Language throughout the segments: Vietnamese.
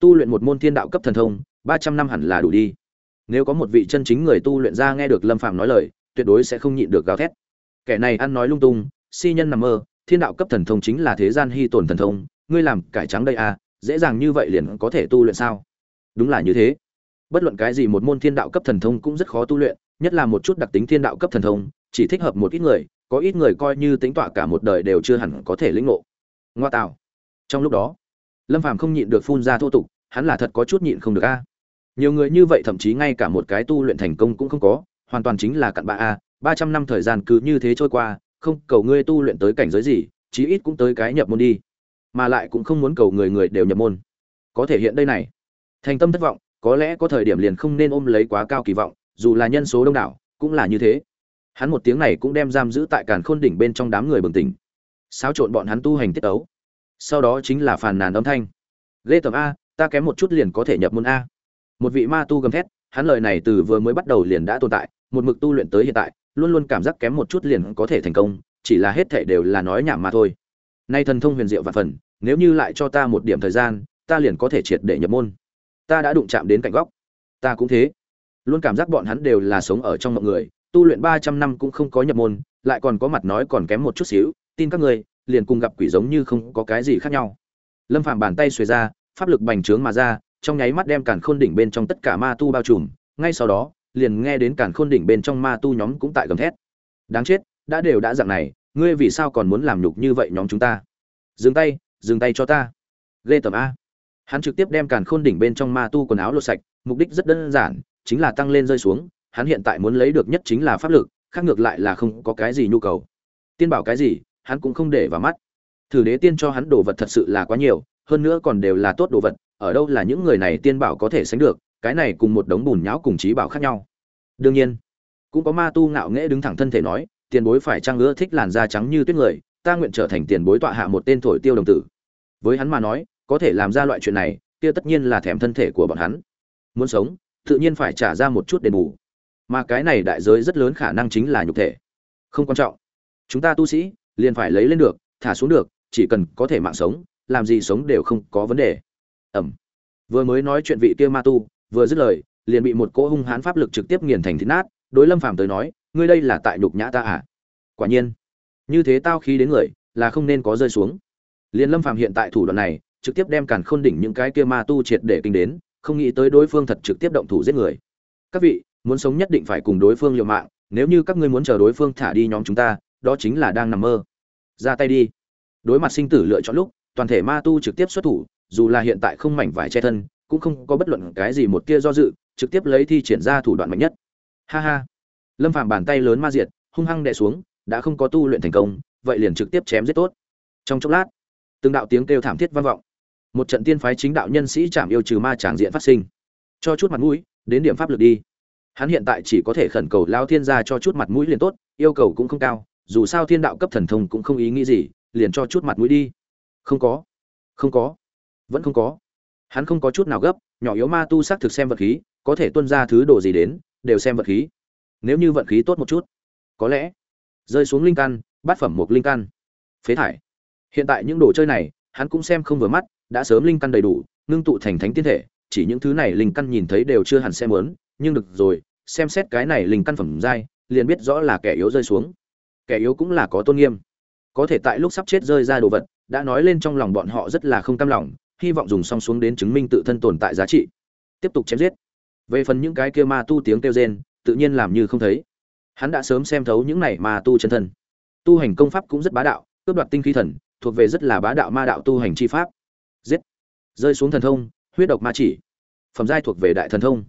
tu luyện một môn thiên đạo cấp thần thông, ba trăm năm hẳn là đủ đi. Nếu có một vị chân chính người tu luyện ra nghe được lâm phàm nói lời, tuyệt đối sẽ không nhịn được gào thét. Kẻ này ăn nói lung tung, si nhân nằm mơ, thiên đạo cấp thần thông chính là thế gian hy tổn thần thông, ngươi làm cải trắng đây à dễ dàng như vậy liền có thể tu luyện sao? Đúng là như thế. Bất luận cái gì một môn thiên đạo cấp thần thông cũng rất khó tu luyện, nhất là một chút đặc tính thiên đạo cấp thần thông, chỉ thích hợp một ít người, có ít người coi như tính tọa cả một đời đều chưa hẳn có thể lĩnh ngộ. Ngoa tạo. Trong lúc đó lâm phàm không nhịn được phun ra thô tục, hắn là thật có chút nhịn không được a. Nhiều người như vậy thậm chí ngay cả một cái tu luyện thành công cũng không có, hoàn toàn chính là cặn bạ a. Ba trăm năm thời gian cứ như thế trôi qua, không cầu ngươi tu luyện tới cảnh giới gì, chí ít cũng tới cái nhập môn đi. Mà lại cũng không muốn cầu người người đều nhập môn. Có thể hiện đây này. Thành tâm thất vọng, có lẽ có thời điểm liền không nên ôm lấy quá cao kỳ vọng, dù là nhân số đông đảo, cũng là như thế. Hắn một tiếng này cũng đem giam giữ tại càn khôn đỉnh bên trong đám người bừng tỉnh. Xáo trộn bọn hắn tu hành tiết ấu sau đó chính là phàn nàn âm thanh. Ghê tầm a, ta kém một chút liền có thể nhập môn a. Một vị ma tu gầm thét, hắn lời này từ vừa mới bắt đầu liền đã tồn tại, một mực tu luyện tới hiện tại, luôn luôn cảm giác kém một chút liền có thể thành công, chỉ là hết thể đều là nói nhảm mà thôi. Nay thần thông huyền diệu và phần, nếu như lại cho ta một điểm thời gian, ta liền có thể triệt để nhập môn. Ta đã đụng chạm đến cạnh góc. Ta cũng thế. Luôn cảm giác bọn hắn đều là sống ở trong mọi người, tu luyện ba trăm năm cũng không có nhập môn, lại còn có mặt nói còn kém một chút xíu, tin các người liền cùng gặp quỷ giống như không có cái gì khác nhau. Lâm phàm bàn tay xuề ra, pháp lực bành trướng mà ra, trong nháy mắt đem càn khôn đỉnh bên trong tất cả ma tu bao trùm, ngay sau đó, liền nghe đến càn khôn đỉnh bên trong ma tu nhóm cũng tại gầm thét. Đáng chết, đã đều đã dạng này, ngươi vì sao còn muốn làm nhục như vậy nhóm chúng ta? Dừng tay dừng tay cho ta. Ghê tầm a. Hắn trực tiếp đem càn khôn đỉnh bên trong ma tu quần áo lột sạch, mục đích rất đơn giản, chính là tăng lên rơi xuống, hắn hiện tại muốn lấy được nhất chính là pháp lực, khác ngược lại là không có cái gì nhu cầu. Tiên bảo cái gì hắn cũng không để vào mắt. Thử đế tiên cho hắn đồ vật thật sự là quá nhiều, hơn nữa còn đều là tốt đồ vật, ở đâu là những người này tiên bảo có thể sánh được, cái này cùng một đống bùn nhão cùng trí bảo khác nhau. Đương nhiên, cũng có ma tu ngạo nghễ đứng thẳng thân thể nói, tiền bối phải trang ưa thích làn da trắng như tuyết người, ta nguyện trở thành tiền bối tọa hạ một tên thổi tiêu đồng tử. Với hắn mà nói, có thể làm ra loại chuyện này, kia tất nhiên là thèm thân thể của bọn hắn. Muốn sống, tự nhiên phải trả ra một chút đền bù. Mà cái này đại giới rất lớn khả năng chính là nhục thể. Không quan trọng. Chúng ta tu sĩ liền phải lấy lên được, thả xuống được, chỉ cần có thể mạng sống, làm gì sống đều không có vấn đề. Ẩm. Vừa mới nói chuyện vị kia ma tu, vừa dứt lời, liền bị một cỗ hung hãn pháp lực trực tiếp nghiền thành thịt nát, đối lâm phàm tới nói, ngươi đây là tại nhục nhã ta à? Quả nhiên, như thế tao khí đến người, là không nên có rơi xuống. Liền lâm phàm hiện tại thủ đoạn này, trực tiếp đem càn khôn đỉnh những cái kia ma tu triệt để kinh đến, không nghĩ tới đối phương thật trực tiếp động thủ giết người. Các vị, muốn sống nhất định phải cùng đối phương liều mạng, nếu như các ngươi muốn chờ đối phương thả đi nhóm chúng ta, đó chính là đang nằm mơ ra tay đi. Đối mặt sinh tử lựa chọn lúc, toàn thể ma tu trực tiếp xuất thủ, dù là hiện tại không mảnh vải che thân, cũng không có bất luận cái gì một tia do dự, trực tiếp lấy thi triển ra thủ đoạn mạnh nhất. Ha ha. Lâm phàm bàn tay lớn ma diệt, hung hăng đè xuống, đã không có tu luyện thành công, vậy liền trực tiếp chém giết tốt. Trong chốc lát, từng đạo tiếng kêu thảm thiết vang vọng. Một trận tiên phái chính đạo nhân sĩ chạm yêu trừ ma tràng diện phát sinh. Cho chút mặt mũi, đến điểm pháp lực đi. Hắn hiện tại chỉ có thể khẩn cầu lao thiên gia cho chút mặt mũi liền tốt, yêu cầu cũng không cao dù sao thiên đạo cấp thần thông cũng không ý nghĩ gì, liền cho chút mặt mũi đi. Không có. Không có. Vẫn không có. Hắn không có chút nào gấp, nhỏ yếu ma tu xác thực xem vật khí, có thể tuân ra thứ đồ gì đến, đều xem vật khí. Nếu như vận khí tốt một chút, có lẽ rơi xuống linh căn, bát phẩm một linh căn, phế thải. Hiện tại những đồ chơi này, hắn cũng xem không vừa mắt, đã sớm linh căn đầy đủ, ngưng tụ thành thánh tiên thể, chỉ những thứ này linh căn nhìn thấy đều chưa hẳn xem muốn, nhưng được rồi, xem xét cái này linh căn phẩm giai, liền biết rõ là kẻ yếu rơi xuống kẻ yếu cũng là có tôn nghiêm. Có thể tại lúc sắp chết rơi ra đồ vật, đã nói lên trong lòng bọn họ rất là không cam lòng, hy vọng dùng song xuống đến chứng minh tự thân tồn tại giá trị. Tiếp tục chém giết. Về phần những cái kia ma tu tiếng kêu rên, tự nhiên làm như không thấy. Hắn đã sớm xem thấu những này ma tu chân thân. Tu hành công pháp cũng rất bá đạo, cướp đoạt tinh khí thần, thuộc về rất là bá đạo ma đạo tu hành chi pháp. Giết. Rơi xuống thần thông, huyết độc ma chỉ. Phẩm giai thuộc về đại thần thông.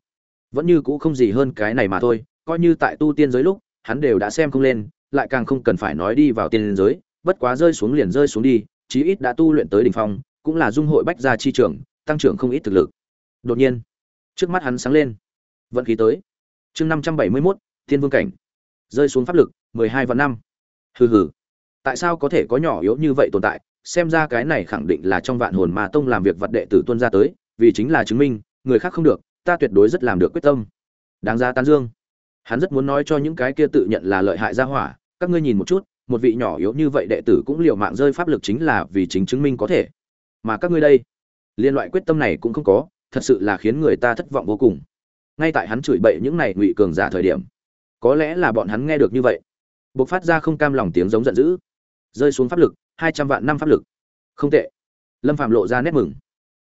Vẫn như cũ không gì hơn cái này mà thôi, coi như tại tu tiên giới lúc, hắn đều đã xem không lên lại càng không cần phải nói đi vào tiên giới, bất quá rơi xuống liền rơi xuống đi, chí ít đã tu luyện tới đỉnh phong, cũng là dung hội bách gia chi trưởng, tăng trưởng không ít thực lực. Đột nhiên, trước mắt hắn sáng lên. Vận khí tới. Chương năm trăm bảy mươi mốt, thiên vương cảnh. Rơi xuống pháp lực, mười hai vạn năm. Hừ hừ. Tại sao có thể có nhỏ yếu như vậy tồn tại? Xem ra cái này khẳng định là trong vạn hồn ma tông làm việc vật đệ tử tuân ra tới, vì chính là chứng minh, người khác không được, ta tuyệt đối rất làm được quyết tâm. Đáng ra tán dương. Hắn rất muốn nói cho những cái kia tự nhận là lợi hại ra hỏa các ngươi nhìn một chút, một vị nhỏ yếu như vậy đệ tử cũng liều mạng rơi pháp lực chính là vì chính chứng minh có thể. Mà các ngươi đây, liên loại quyết tâm này cũng không có, thật sự là khiến người ta thất vọng vô cùng. Ngay tại hắn chửi bậy những này ngụy cường giả thời điểm, có lẽ là bọn hắn nghe được như vậy. Bộc phát ra không cam lòng tiếng giống giận dữ. Rơi xuống pháp lực, hai trăm vạn năm pháp lực. Không tệ. Lâm phạm lộ ra nét mừng.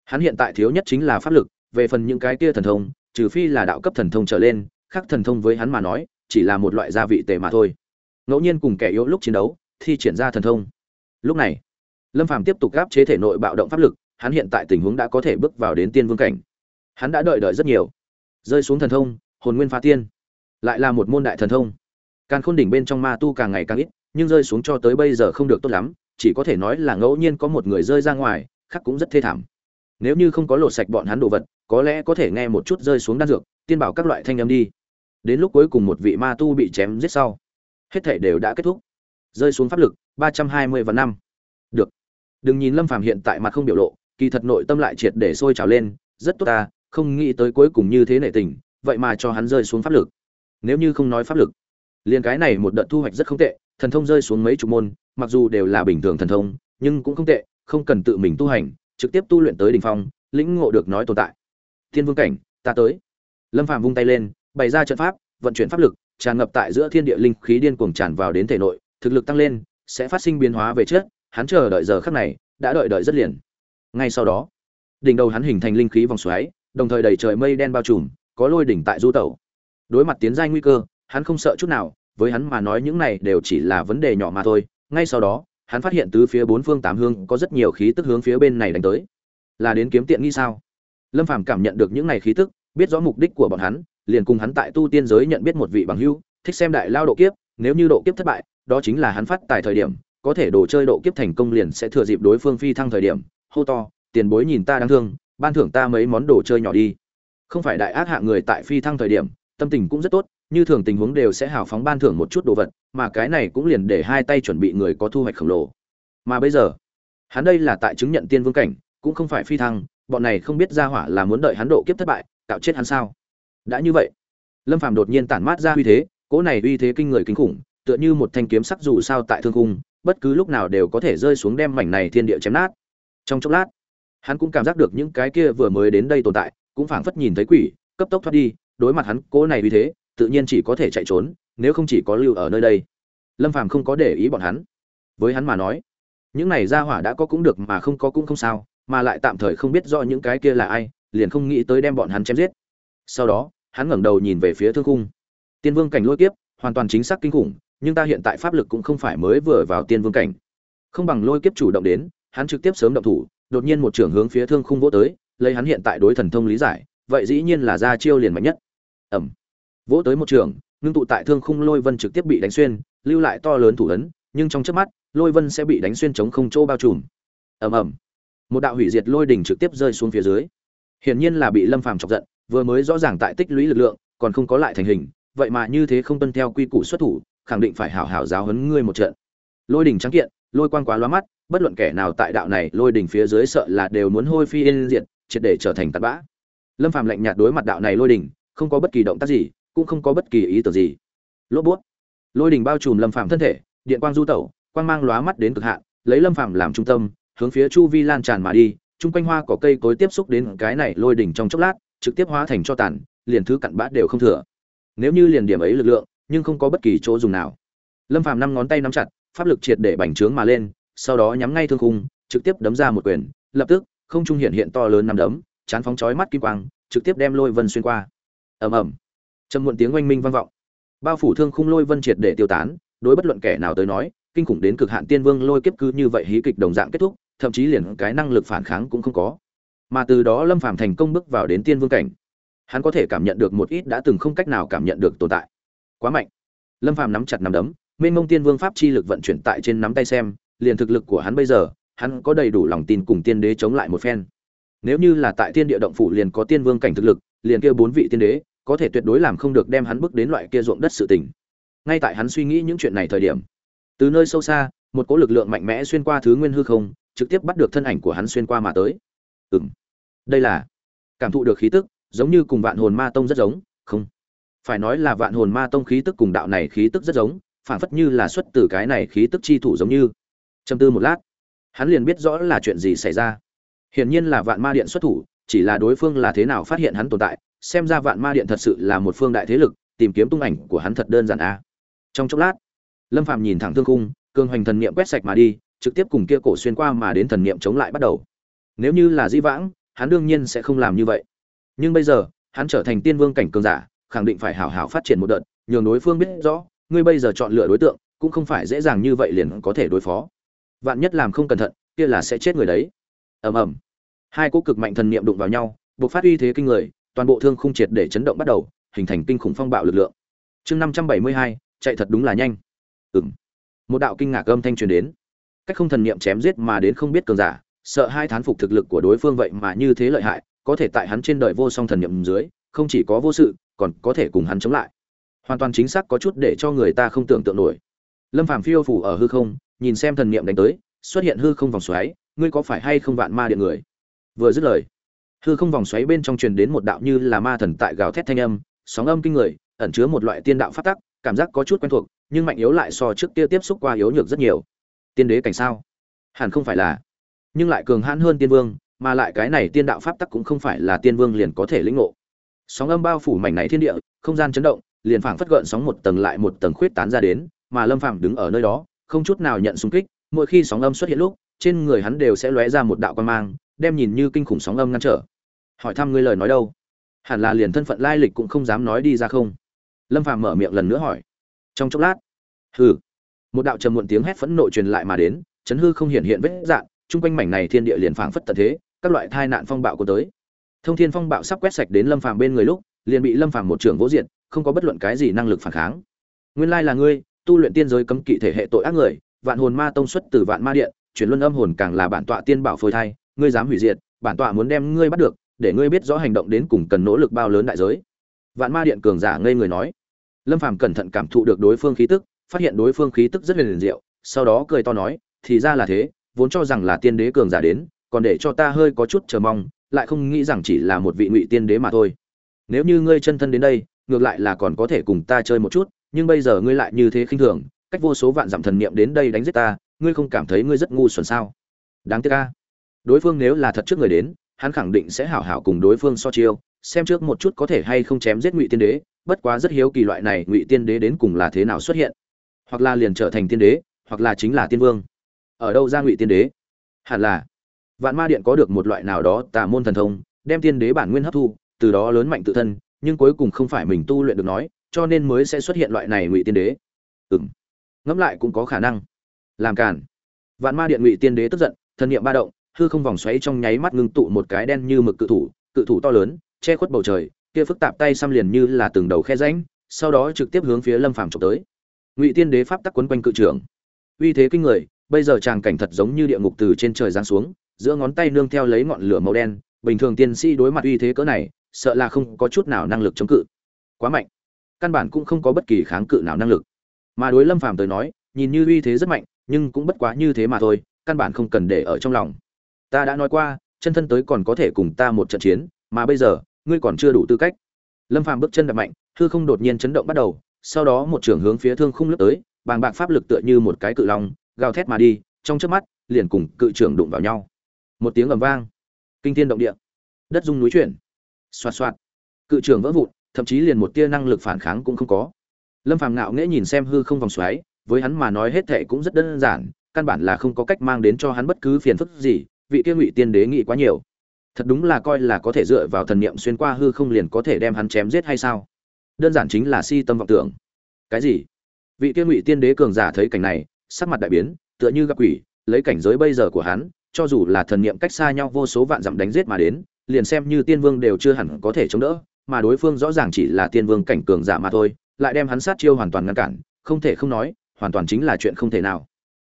Hắn hiện tại thiếu nhất chính là pháp lực, về phần những cái kia thần thông, trừ phi là đạo cấp thần thông trở lên, khác thần thông với hắn mà nói, chỉ là một loại gia vị tệ mà thôi ngẫu nhiên cùng kẻ yếu lúc chiến đấu, thi triển ra thần thông. Lúc này, lâm phàm tiếp tục gáp chế thể nội bạo động pháp lực, hắn hiện tại tình huống đã có thể bước vào đến tiên vương cảnh. Hắn đã đợi đợi rất nhiều. Rơi xuống thần thông, hồn nguyên phá tiên. Lại là một môn đại thần thông. Càng khôn đỉnh bên trong ma tu càng ngày càng ít, nhưng rơi xuống cho tới bây giờ không được tốt lắm, chỉ có thể nói là ngẫu nhiên có một người rơi ra ngoài, khác cũng rất thê thảm. Nếu như không có lột sạch bọn hắn đồ vật, có lẽ có thể nghe một chút rơi xuống đan dược, tiên bảo các loại thanh âm đi. Đến lúc cuối cùng một vị ma tu bị chém giết sau hết thể đều đã kết thúc. Rơi xuống pháp lực, ba trăm hai mươi và năm. Được. Đừng nhìn lâm phàm hiện tại mặt không biểu lộ, kỳ thật nội tâm lại triệt để sôi trào lên, rất tốt ta, không nghĩ tới cuối cùng như thế nể tình, vậy mà cho hắn rơi xuống pháp lực. Nếu như không nói pháp lực, liền cái này một đợt thu hoạch rất không tệ, thần thông rơi xuống mấy chục môn, mặc dù đều là bình thường thần thông, nhưng cũng không tệ, không cần tự mình tu hành, trực tiếp tu luyện tới đỉnh phong, lĩnh ngộ được nói tồn tại. Thiên vương cảnh, ta tới. Lâm phàm vung tay lên, bày ra trận pháp, vận chuyển pháp lực tràn ngập tại giữa thiên địa linh khí điên cuồng tràn vào đến thể nội, thực lực tăng lên, sẽ phát sinh biến hóa về trước, hắn chờ đợi giờ khắc này, đã đợi đợi rất liền. Ngay sau đó, đỉnh đầu hắn hình thành linh khí vòng xoáy, đồng thời đầy trời mây đen bao trùm, có lôi đỉnh tại du tẩu. Đối mặt tiến giai nguy cơ, hắn không sợ chút nào, với hắn mà nói những này đều chỉ là vấn đề nhỏ mà thôi. Ngay sau đó, hắn phát hiện tứ phía bốn phương tám hướng có rất nhiều khí tức hướng phía bên này đánh tới. Là đến kiếm tiện nghi sao? Lâm phàm cảm nhận được những này khí tức biết rõ mục đích của bọn hắn, liền cùng hắn tại tu tiên giới nhận biết một vị bằng hữu, thích xem đại lao độ kiếp, nếu như độ kiếp thất bại, đó chính là hắn phát tài thời điểm, có thể đồ chơi độ kiếp thành công liền sẽ thừa dịp đối phương phi thăng thời điểm, hô to, tiền bối nhìn ta đáng thương, ban thưởng ta mấy món đồ chơi nhỏ đi. Không phải đại ác hạ người tại phi thăng thời điểm, tâm tình cũng rất tốt, như thường tình huống đều sẽ hào phóng ban thưởng một chút đồ vật, mà cái này cũng liền để hai tay chuẩn bị người có thu hoạch khổng lồ. Mà bây giờ, hắn đây là tại chứng nhận tiên vương cảnh, cũng không phải phi thăng, bọn này không biết ra hỏa là muốn đợi hắn độ kiếp thất bại tạo chết hắn sao? Đã như vậy, lâm phàm đột nhiên tản mát ra uy thế, cỗ này uy thế kinh người kinh khủng, tựa như một thanh kiếm sắc dù sao tại thương cung bất cứ lúc nào đều có thể rơi xuống đem mảnh này thiên địa chém nát. Trong chốc lát, hắn cũng cảm giác được những cái kia vừa mới đến đây tồn tại, cũng phảng phất nhìn thấy quỷ, cấp tốc thoát đi, đối mặt hắn, cỗ này uy thế, tự nhiên chỉ có thể chạy trốn, nếu không chỉ có lưu ở nơi đây. Lâm phàm không có để ý bọn hắn. Với hắn mà nói, những này ra hỏa đã có cũng được mà không có cũng không sao, mà lại tạm thời không biết rõ những cái kia là ai liền không nghĩ tới đem bọn hắn chém giết. Sau đó, hắn ngẩng đầu nhìn về phía thương khung. tiên vương cảnh lôi kiếp, hoàn toàn chính xác kinh khủng, nhưng ta hiện tại pháp lực cũng không phải mới vừa vào tiên vương cảnh. Không bằng lôi kiếp chủ động đến, hắn trực tiếp sớm động thủ, đột nhiên một trưởng hướng phía thương khung vỗ tới, lấy hắn hiện tại đối thần thông lý giải, vậy dĩ nhiên là ra chiêu liền mạnh nhất. Ẩm vỗ tới một trường ngưng tụ tại thương khung lôi vân trực tiếp bị đánh xuyên, lưu lại to lớn thủ ấn, nhưng trong chớp mắt, lôi vân sẽ bị đánh xuyên chống không chỗ bao trùm. Ầm ầm. Một đạo hủy diệt lôi đỉnh trực tiếp rơi xuống phía dưới hiển nhiên là bị lâm phàm chọc giận, vừa mới rõ ràng tại tích lũy lực lượng, còn không có lại thành hình, vậy mà như thế không tuân theo quy củ xuất thủ, khẳng định phải hảo hảo giáo huấn ngươi một trận. Lôi đỉnh trắng kiện, lôi quang quá loa mắt, bất luận kẻ nào tại đạo này lôi đỉnh phía dưới sợ là đều muốn hôi phi yên diện triệt để trở thành tạt bã. Lâm phàm lạnh nhạt đối mặt đạo này lôi đỉnh, không có bất kỳ động tác gì, cũng không có bất kỳ ý tưởng gì. Lốp bút. Lôi đỉnh bao trùm lâm phàm thân thể, điện quang du tẩu, quang mang lóa mắt đến cực hạn, lấy lâm phàm làm trung tâm, hướng phía chu vi lan tràn mà đi chung quanh hoa cỏ cây cối tiếp xúc đến cái này lôi đỉnh trong chốc lát, trực tiếp hóa thành cho tàn, liền thứ cặn bã đều không thừa. Nếu như liền điểm ấy lực lượng, nhưng không có bất kỳ chỗ dùng nào. Lâm phàm năm ngón tay nắm chặt, pháp lực triệt để bành trướng mà lên, sau đó nhắm ngay thương khung, trực tiếp đấm ra một quyền, lập tức, không trung hiện hiện to lớn nằm đấm, chán phóng chói mắt kim quang, trực tiếp đem lôi vân xuyên qua. Ầm ầm. Trầm muộn tiếng oanh minh vang vọng. Bao phủ thương khung lôi vân triệt để tiêu tán, đối bất luận kẻ nào tới nói, kinh khủng đến cực hạn tiên vương lôi kiếp cứ như vậy hí kịch đồng dạng kết thúc thậm chí liền cái năng lực phản kháng cũng không có. Mà từ đó lâm phàm thành công bước vào đến tiên vương cảnh. Hắn có thể cảm nhận được một ít đã từng không cách nào cảm nhận được tồn tại. Quá mạnh. Lâm phàm nắm chặt nắm đấm, mênh mông tiên vương pháp chi lực vận chuyển tại trên nắm tay xem, liền thực lực của hắn bây giờ, hắn có đầy đủ lòng tin cùng tiên đế chống lại một phen. Nếu như là tại tiên địa động phủ liền có tiên vương cảnh thực lực, liền kia bốn vị tiên đế, có thể tuyệt đối làm không được đem hắn bước đến loại kia ruộng đất sự tình. Ngay tại hắn suy nghĩ những chuyện này thời điểm, từ nơi sâu xa, một cỗ lực lượng mạnh mẽ xuyên qua thứ nguyên hư không trực tiếp bắt được thân ảnh của hắn xuyên qua mà tới. Ừ đây là cảm thụ được khí tức giống như cùng vạn hồn ma tông rất giống không? Phải nói là vạn hồn ma tông khí tức cùng đạo này khí tức rất giống phản phất như là xuất từ cái này khí tức chi thủ giống như. Trầm tư một lát hắn liền biết rõ là chuyện gì xảy ra. Hiển nhiên là vạn ma điện xuất thủ chỉ là đối phương là thế nào phát hiện hắn tồn tại xem ra vạn ma điện thật sự là một phương đại thế lực tìm kiếm tung ảnh của hắn thật đơn giản a. Trong chốc lát lâm phạm nhìn thẳng thương khung, cường hoành thần niệm quét sạch mà đi trực tiếp cùng kia cổ xuyên qua mà đến thần niệm chống lại bắt đầu. Nếu như là di vãng, hắn đương nhiên sẽ không làm như vậy. Nhưng bây giờ, hắn trở thành tiên vương cảnh cường giả, khẳng định phải hảo hảo phát triển một đợt, nhường đối phương biết rõ, ngươi bây giờ chọn lựa đối tượng, cũng không phải dễ dàng như vậy liền có thể đối phó. Vạn nhất làm không cẩn thận, kia là sẽ chết người đấy. Ầm ầm. Hai cỗ cực mạnh thần niệm đụng vào nhau, bộc phát uy thế kinh người, toàn bộ thương khung triệt để chấn động bắt đầu, hình thành kinh khủng phong bạo lực lượng. Chương năm trăm bảy mươi hai, chạy thật đúng là nhanh. Ừm. Một đạo kinh ngạc âm thanh truyền đến cách không thần niệm chém giết mà đến không biết cường giả, sợ hai thán phục thực lực của đối phương vậy mà như thế lợi hại, có thể tại hắn trên đời vô song thần niệm dưới, không chỉ có vô sự, còn có thể cùng hắn chống lại. Hoàn toàn chính xác có chút để cho người ta không tưởng tượng nổi. Lâm phàm phiêu phủ ở hư không, nhìn xem thần niệm đánh tới, xuất hiện hư không vòng xoáy, ngươi có phải hay không vạn ma điện người? Vừa dứt lời, hư không vòng xoáy bên trong truyền đến một đạo như là ma thần tại gào thét thanh âm, sóng âm kinh người, ẩn chứa một loại tiên đạo phát tắc, cảm giác có chút quen thuộc, nhưng mạnh yếu lại so trước kia tiếp xúc qua yếu nhược rất nhiều tiên đế cảnh sao? Hẳn không phải là. Nhưng lại cường hãn hơn tiên vương, mà lại cái này tiên đạo pháp tắc cũng không phải là tiên vương liền có thể lĩnh ngộ. Sóng âm bao phủ mảnh này thiên địa, không gian chấn động, liền phảng phất gợn sóng một tầng lại một tầng khuyết tán ra đến, mà lâm phàm đứng ở nơi đó, không chút nào nhận xung kích, mỗi khi sóng âm xuất hiện lúc, trên người hắn đều sẽ lóe ra một đạo quan mang, đem nhìn như kinh khủng sóng âm ngăn trở. Hỏi thăm ngươi lời nói đâu? Hẳn là liền thân phận lai lịch cũng không dám nói đi ra không? Lâm phàm mở miệng lần nữa hỏi. Trong chốc lát. Hừ một đạo trầm muộn tiếng hét phẫn nộ truyền lại mà đến, chấn hư không hiện hiện vết dạng chung quanh mảnh này thiên địa liền phảng phất tận thế, các loại tai nạn phong bạo của tới. Thông thiên phong bạo sắp quét sạch đến lâm phàm bên người lúc, liền bị lâm phàm một trường vỗ diện không có bất luận cái gì năng lực phản kháng. Nguyên lai là ngươi, tu luyện tiên giới cấm kỵ thể hệ tội ác người, vạn hồn ma tông xuất từ vạn ma điện, chuyển luân âm hồn càng là bản tọa tiên bảo phôi thai, ngươi dám hủy diệt, bản tọa muốn đem ngươi bắt được, để ngươi biết rõ hành động đến cùng cần nỗ lực bao lớn đại giới. Vạn ma điện cường giả ngây người nói. Lâm phàm cẩn thận cảm thụ được đối phương khí tức phát hiện đối phương khí tức rất huyền diệu sau đó cười to nói thì ra là thế vốn cho rằng là tiên đế cường giả đến còn để cho ta hơi có chút chờ mong lại không nghĩ rằng chỉ là một vị ngụy tiên đế mà thôi. Nếu như ngươi chân thân đến đây ngược lại là còn có thể cùng ta chơi một chút nhưng bây giờ ngươi lại như thế khinh thường cách vô số vạn dặm thần niệm đến đây đánh giết ta ngươi không cảm thấy ngươi rất ngu xuẩn sao? Đáng tiếc a, đối phương nếu là thật trước người đến hắn khẳng định sẽ hảo hảo cùng đối phương so chiêu xem trước một chút có thể hay không chém giết ngụy tiên đế bất quá rất hiếu kỳ loại này ngụy tiên đế đến cùng là thế nào xuất hiện hoặc là liền trở thành tiên đế, hoặc là chính là tiên vương. Ở đâu ra ngụy tiên đế? Hẳn là vạn ma điện có được một loại nào đó tà môn thần thông, đem tiên đế bản nguyên hấp thu, từ đó lớn mạnh tự thân, nhưng cuối cùng không phải mình tu luyện được nói, cho nên mới sẽ xuất hiện loại này ngụy tiên đế. Ừ m ngẫm lại cũng có khả năng. Làm cản vạn ma điện ngụy tiên đế tức giận, thân nhiệm ba động, hư không vòng xoáy trong nháy mắt ngưng tụ một cái đen như mực cự thủ cự thủ to lớn, che khuất bầu trời, kia phức tạp tay xăm liền như là từng đầu khe rãnh, sau đó trực tiếp hướng phía lâm phàm trộm tới ngụy tiên đế pháp tắc quấn quanh cự trưởng. Uy thế kinh người, bây giờ tràng cảnh thật giống như địa ngục từ trên trời giáng xuống, giữa ngón tay nương theo lấy ngọn lửa màu đen, bình thường tiên sĩ đối mặt uy thế cỡ này, sợ là không có chút nào năng lực chống cự. Quá mạnh. Căn bản cũng không có bất kỳ kháng cự nào năng lực. Mà đối lâm phàm tới nói, nhìn như uy thế rất mạnh, nhưng cũng bất quá như thế mà thôi, căn bản không cần để ở trong lòng. Ta đã nói qua, chân thân tới còn có thể cùng ta một trận chiến, mà bây giờ, ngươi còn chưa đủ tư cách. Lâm phàm bước chân đập mạnh, hư không đột nhiên chấn động bắt đầu sau đó một trưởng hướng phía thương khung lướt tới, bàng bạc pháp lực tựa như một cái cự long, gào thét mà đi, trong chớp mắt, liền cùng cự trưởng đụng vào nhau. Một tiếng ầm vang. Kinh thiên động địa. Đất rung núi chuyển. Xoạt xoạt. Cự trưởng vỡ vụn, thậm chí liền một tia năng lực phản kháng cũng không có. Lâm phàm ngạo nghễ nhìn xem hư không vòng xoáy, với hắn mà nói hết thệ cũng rất đơn giản, căn bản là không có cách mang đến cho hắn bất cứ phiền phức gì, vị kia ngụy tiên đế nghĩ quá nhiều. Thật đúng là coi là có thể dựa vào thần niệm xuyên qua hư không liền có thể đem hắn chém giết hay sao? Đơn giản chính là si tâm vọng tưởng. Cái gì? Vị kia ngụy tiên đế cường giả thấy cảnh này, sắc mặt đại biến, tựa như gặp quỷ, lấy cảnh giới bây giờ của hắn, cho dù là thần niệm cách xa nhau vô số vạn dặm đánh giết mà đến, liền xem như tiên vương đều chưa hẳn có thể chống đỡ, mà đối phương rõ ràng chỉ là tiên vương cảnh cường giả mà thôi, lại đem hắn sát chiêu hoàn toàn ngăn cản, không thể không nói, hoàn toàn chính là chuyện không thể nào.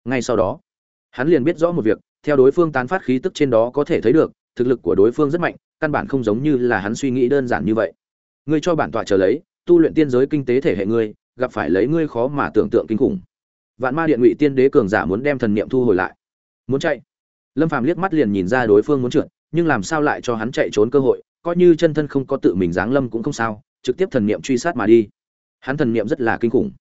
Ngay sau đó, hắn liền biết rõ một việc, theo đối phương tán phát khí tức trên đó có thể thấy được, thực lực của đối phương rất mạnh, căn bản không giống như là hắn suy nghĩ đơn giản như vậy. Ngươi cho bản tọa chờ lấy tu luyện tiên giới kinh tế thể hệ ngươi, gặp phải lấy ngươi khó mà tưởng tượng kinh khủng. Vạn ma điện ngụy tiên đế cường giả muốn đem thần niệm thu hồi lại. Muốn chạy. Lâm phàm liếc mắt liền nhìn ra đối phương muốn trượt, nhưng làm sao lại cho hắn chạy trốn cơ hội, coi như chân thân không có tự mình giáng lâm cũng không sao, trực tiếp thần niệm truy sát mà đi. Hắn thần niệm rất là kinh khủng.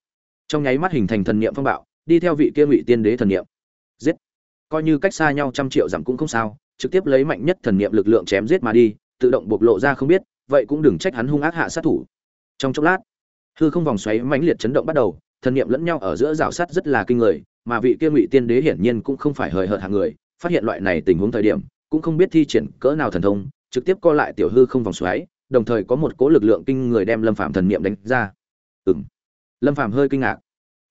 Trong nháy mắt hình thành thần niệm phong bạo, đi theo vị kia ngụy tiên đế thần niệm. Giết. Coi như cách xa nhau trăm triệu dặm cũng không sao, trực tiếp lấy mạnh nhất thần niệm lực lượng chém giết mà đi, tự động bộc lộ ra không biết, vậy cũng đừng trách hắn hung ác hạ sát thủ trong chốc lát. Hư không vòng xoáy mãnh liệt chấn động bắt đầu, thần niệm lẫn nhau ở giữa rào sắt rất là kinh người, mà vị kia ngụy tiên đế hiển nhiên cũng không phải hời hợt hàng người, phát hiện loại này tình huống thời điểm, cũng không biết thi triển cỡ nào thần thông, trực tiếp co lại tiểu hư không vòng xoáy, đồng thời có một cỗ lực lượng kinh người đem lâm phạm thần niệm đánh ra. Ừm. Lâm phạm hơi kinh ngạc.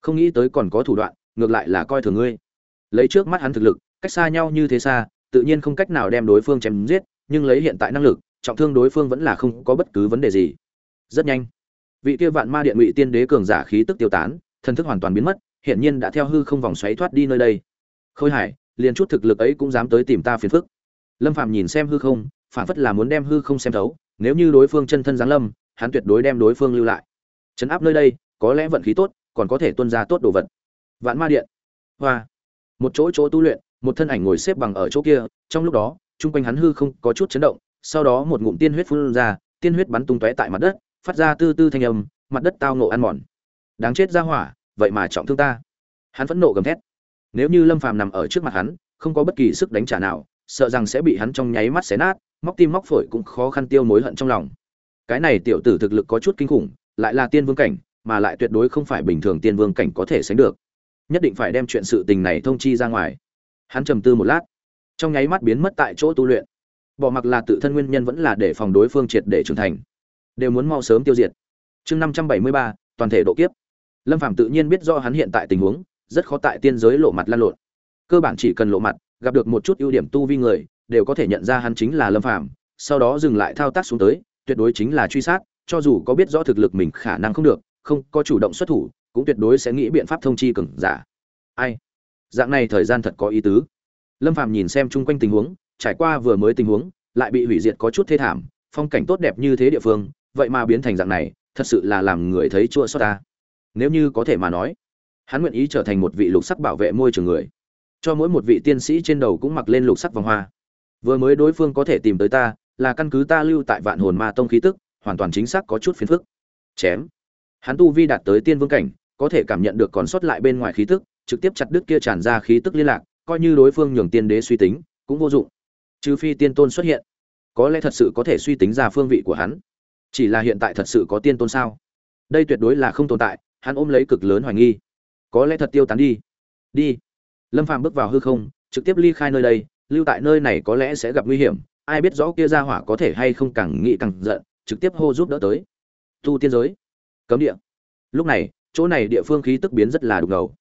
Không nghĩ tới còn có thủ đoạn, ngược lại là coi thường ngươi. Lấy trước mắt hắn thực lực, cách xa nhau như thế xa, tự nhiên không cách nào đem đối phương chém giết, nhưng lấy hiện tại năng lực, trọng thương đối phương vẫn là không có bất cứ vấn đề gì. Rất nhanh vị kia vạn ma điện ngụy tiên đế cường giả khí tức tiêu tán, thần thức hoàn toàn biến mất hiện nhiên đã theo hư không vòng xoáy thoát đi nơi đây. Khôi hải, liền chút thực lực ấy cũng dám tới tìm ta phiền phức. Lâm phạm nhìn xem hư không, phản phất là muốn đem hư không xem thấu, nếu như đối phương chân thân giáng lâm, hắn tuyệt đối đem đối phương lưu lại. Chấn áp nơi đây, có lẽ vận khí tốt, còn có thể tuân ra tốt đồ vật. Vạn ma điện. Hoa. Một chỗ chỗ tu luyện, một thân ảnh ngồi xếp bằng ở chỗ kia, trong lúc đó, chung quanh hắn hư không có chút chấn động, sau đó một ngụm tiên huyết phun ra, tiên huyết bắn tung tóe tại mặt đất phát ra tư tư thanh âm, mặt đất tao nộ ăn mòn. Đáng chết ra hỏa, vậy mà trọng thương ta. Hắn phẫn nộ gầm thét. Nếu như lâm phàm nằm ở trước mặt hắn, không có bất kỳ sức đánh trả nào, sợ rằng sẽ bị hắn trong nháy mắt xé nát, móc tim móc phổi cũng khó khăn tiêu mối hận trong lòng. Cái này tiểu tử thực lực có chút kinh khủng, lại là tiên vương cảnh, mà lại tuyệt đối không phải bình thường tiên vương cảnh có thể sánh được. Nhất định phải đem chuyện sự tình này thông chi ra ngoài. Hắn trầm tư một lát, trong nháy mắt biến mất tại chỗ tu luyện. Bỏ mặc là tự thân nguyên nhân vẫn là để phòng đối phương triệt để trưởng thành đều muốn mau sớm tiêu diệt. Chương năm trăm bảy mươi ba, toàn thể độ kiếp. Lâm Phàm tự nhiên biết do hắn hiện tại tình huống, rất khó tại tiên giới lộ mặt lan lộn. Cơ bản chỉ cần lộ mặt, gặp được một chút ưu điểm tu vi người, đều có thể nhận ra hắn chính là lâm Phàm. sau đó dừng lại thao tác xuống tới, tuyệt đối chính là truy sát, cho dù có biết rõ thực lực mình khả năng không được, không có chủ động xuất thủ, cũng tuyệt đối sẽ nghĩ biện pháp thông chi cường giả. Ai? Dạng này thời gian thật có ý tứ. Lâm Phàm nhìn xem chung quanh tình huống, trải qua vừa mới tình huống, lại bị hủy diệt có chút thê thảm, phong cảnh tốt đẹp như thế địa phương vậy mà biến thành dạng này, thật sự là làm người thấy chua xót ta. Nếu như có thể mà nói, hắn nguyện ý trở thành một vị lục sắc bảo vệ môi trường người. Cho mỗi một vị tiên sĩ trên đầu cũng mặc lên lục sắc vòng hoa. Vừa mới đối phương có thể tìm tới ta, là căn cứ ta lưu tại vạn hồn ma tông khí tức, hoàn toàn chính xác có chút phiền phức. Chém. Hắn tu vi đạt tới tiên vương cảnh, có thể cảm nhận được còn sót lại bên ngoài khí tức, trực tiếp chặt đứt kia tràn ra khí tức liên lạc, coi như đối phương nhường tiên đế suy tính, cũng vô dụng. Trừ phi tiên tôn xuất hiện. Có lẽ thật sự có thể suy tính ra phương vị của hắn chỉ là hiện tại thật sự có tiên tôn sao? Đây tuyệt đối là không tồn tại, hắn ôm lấy cực lớn hoài nghi. Có lẽ thật tiêu tán đi. Đi. Lâm phàm bước vào hư không, trực tiếp ly khai nơi đây, lưu tại nơi này có lẽ sẽ gặp nguy hiểm, ai biết rõ kia ra hỏa có thể hay không càng nghĩ càng giận, trực tiếp hô giúp đỡ tới. Tu tiên giới. Cấm địa. Lúc này, chỗ này địa phương khí tức biến rất là đục ngầu.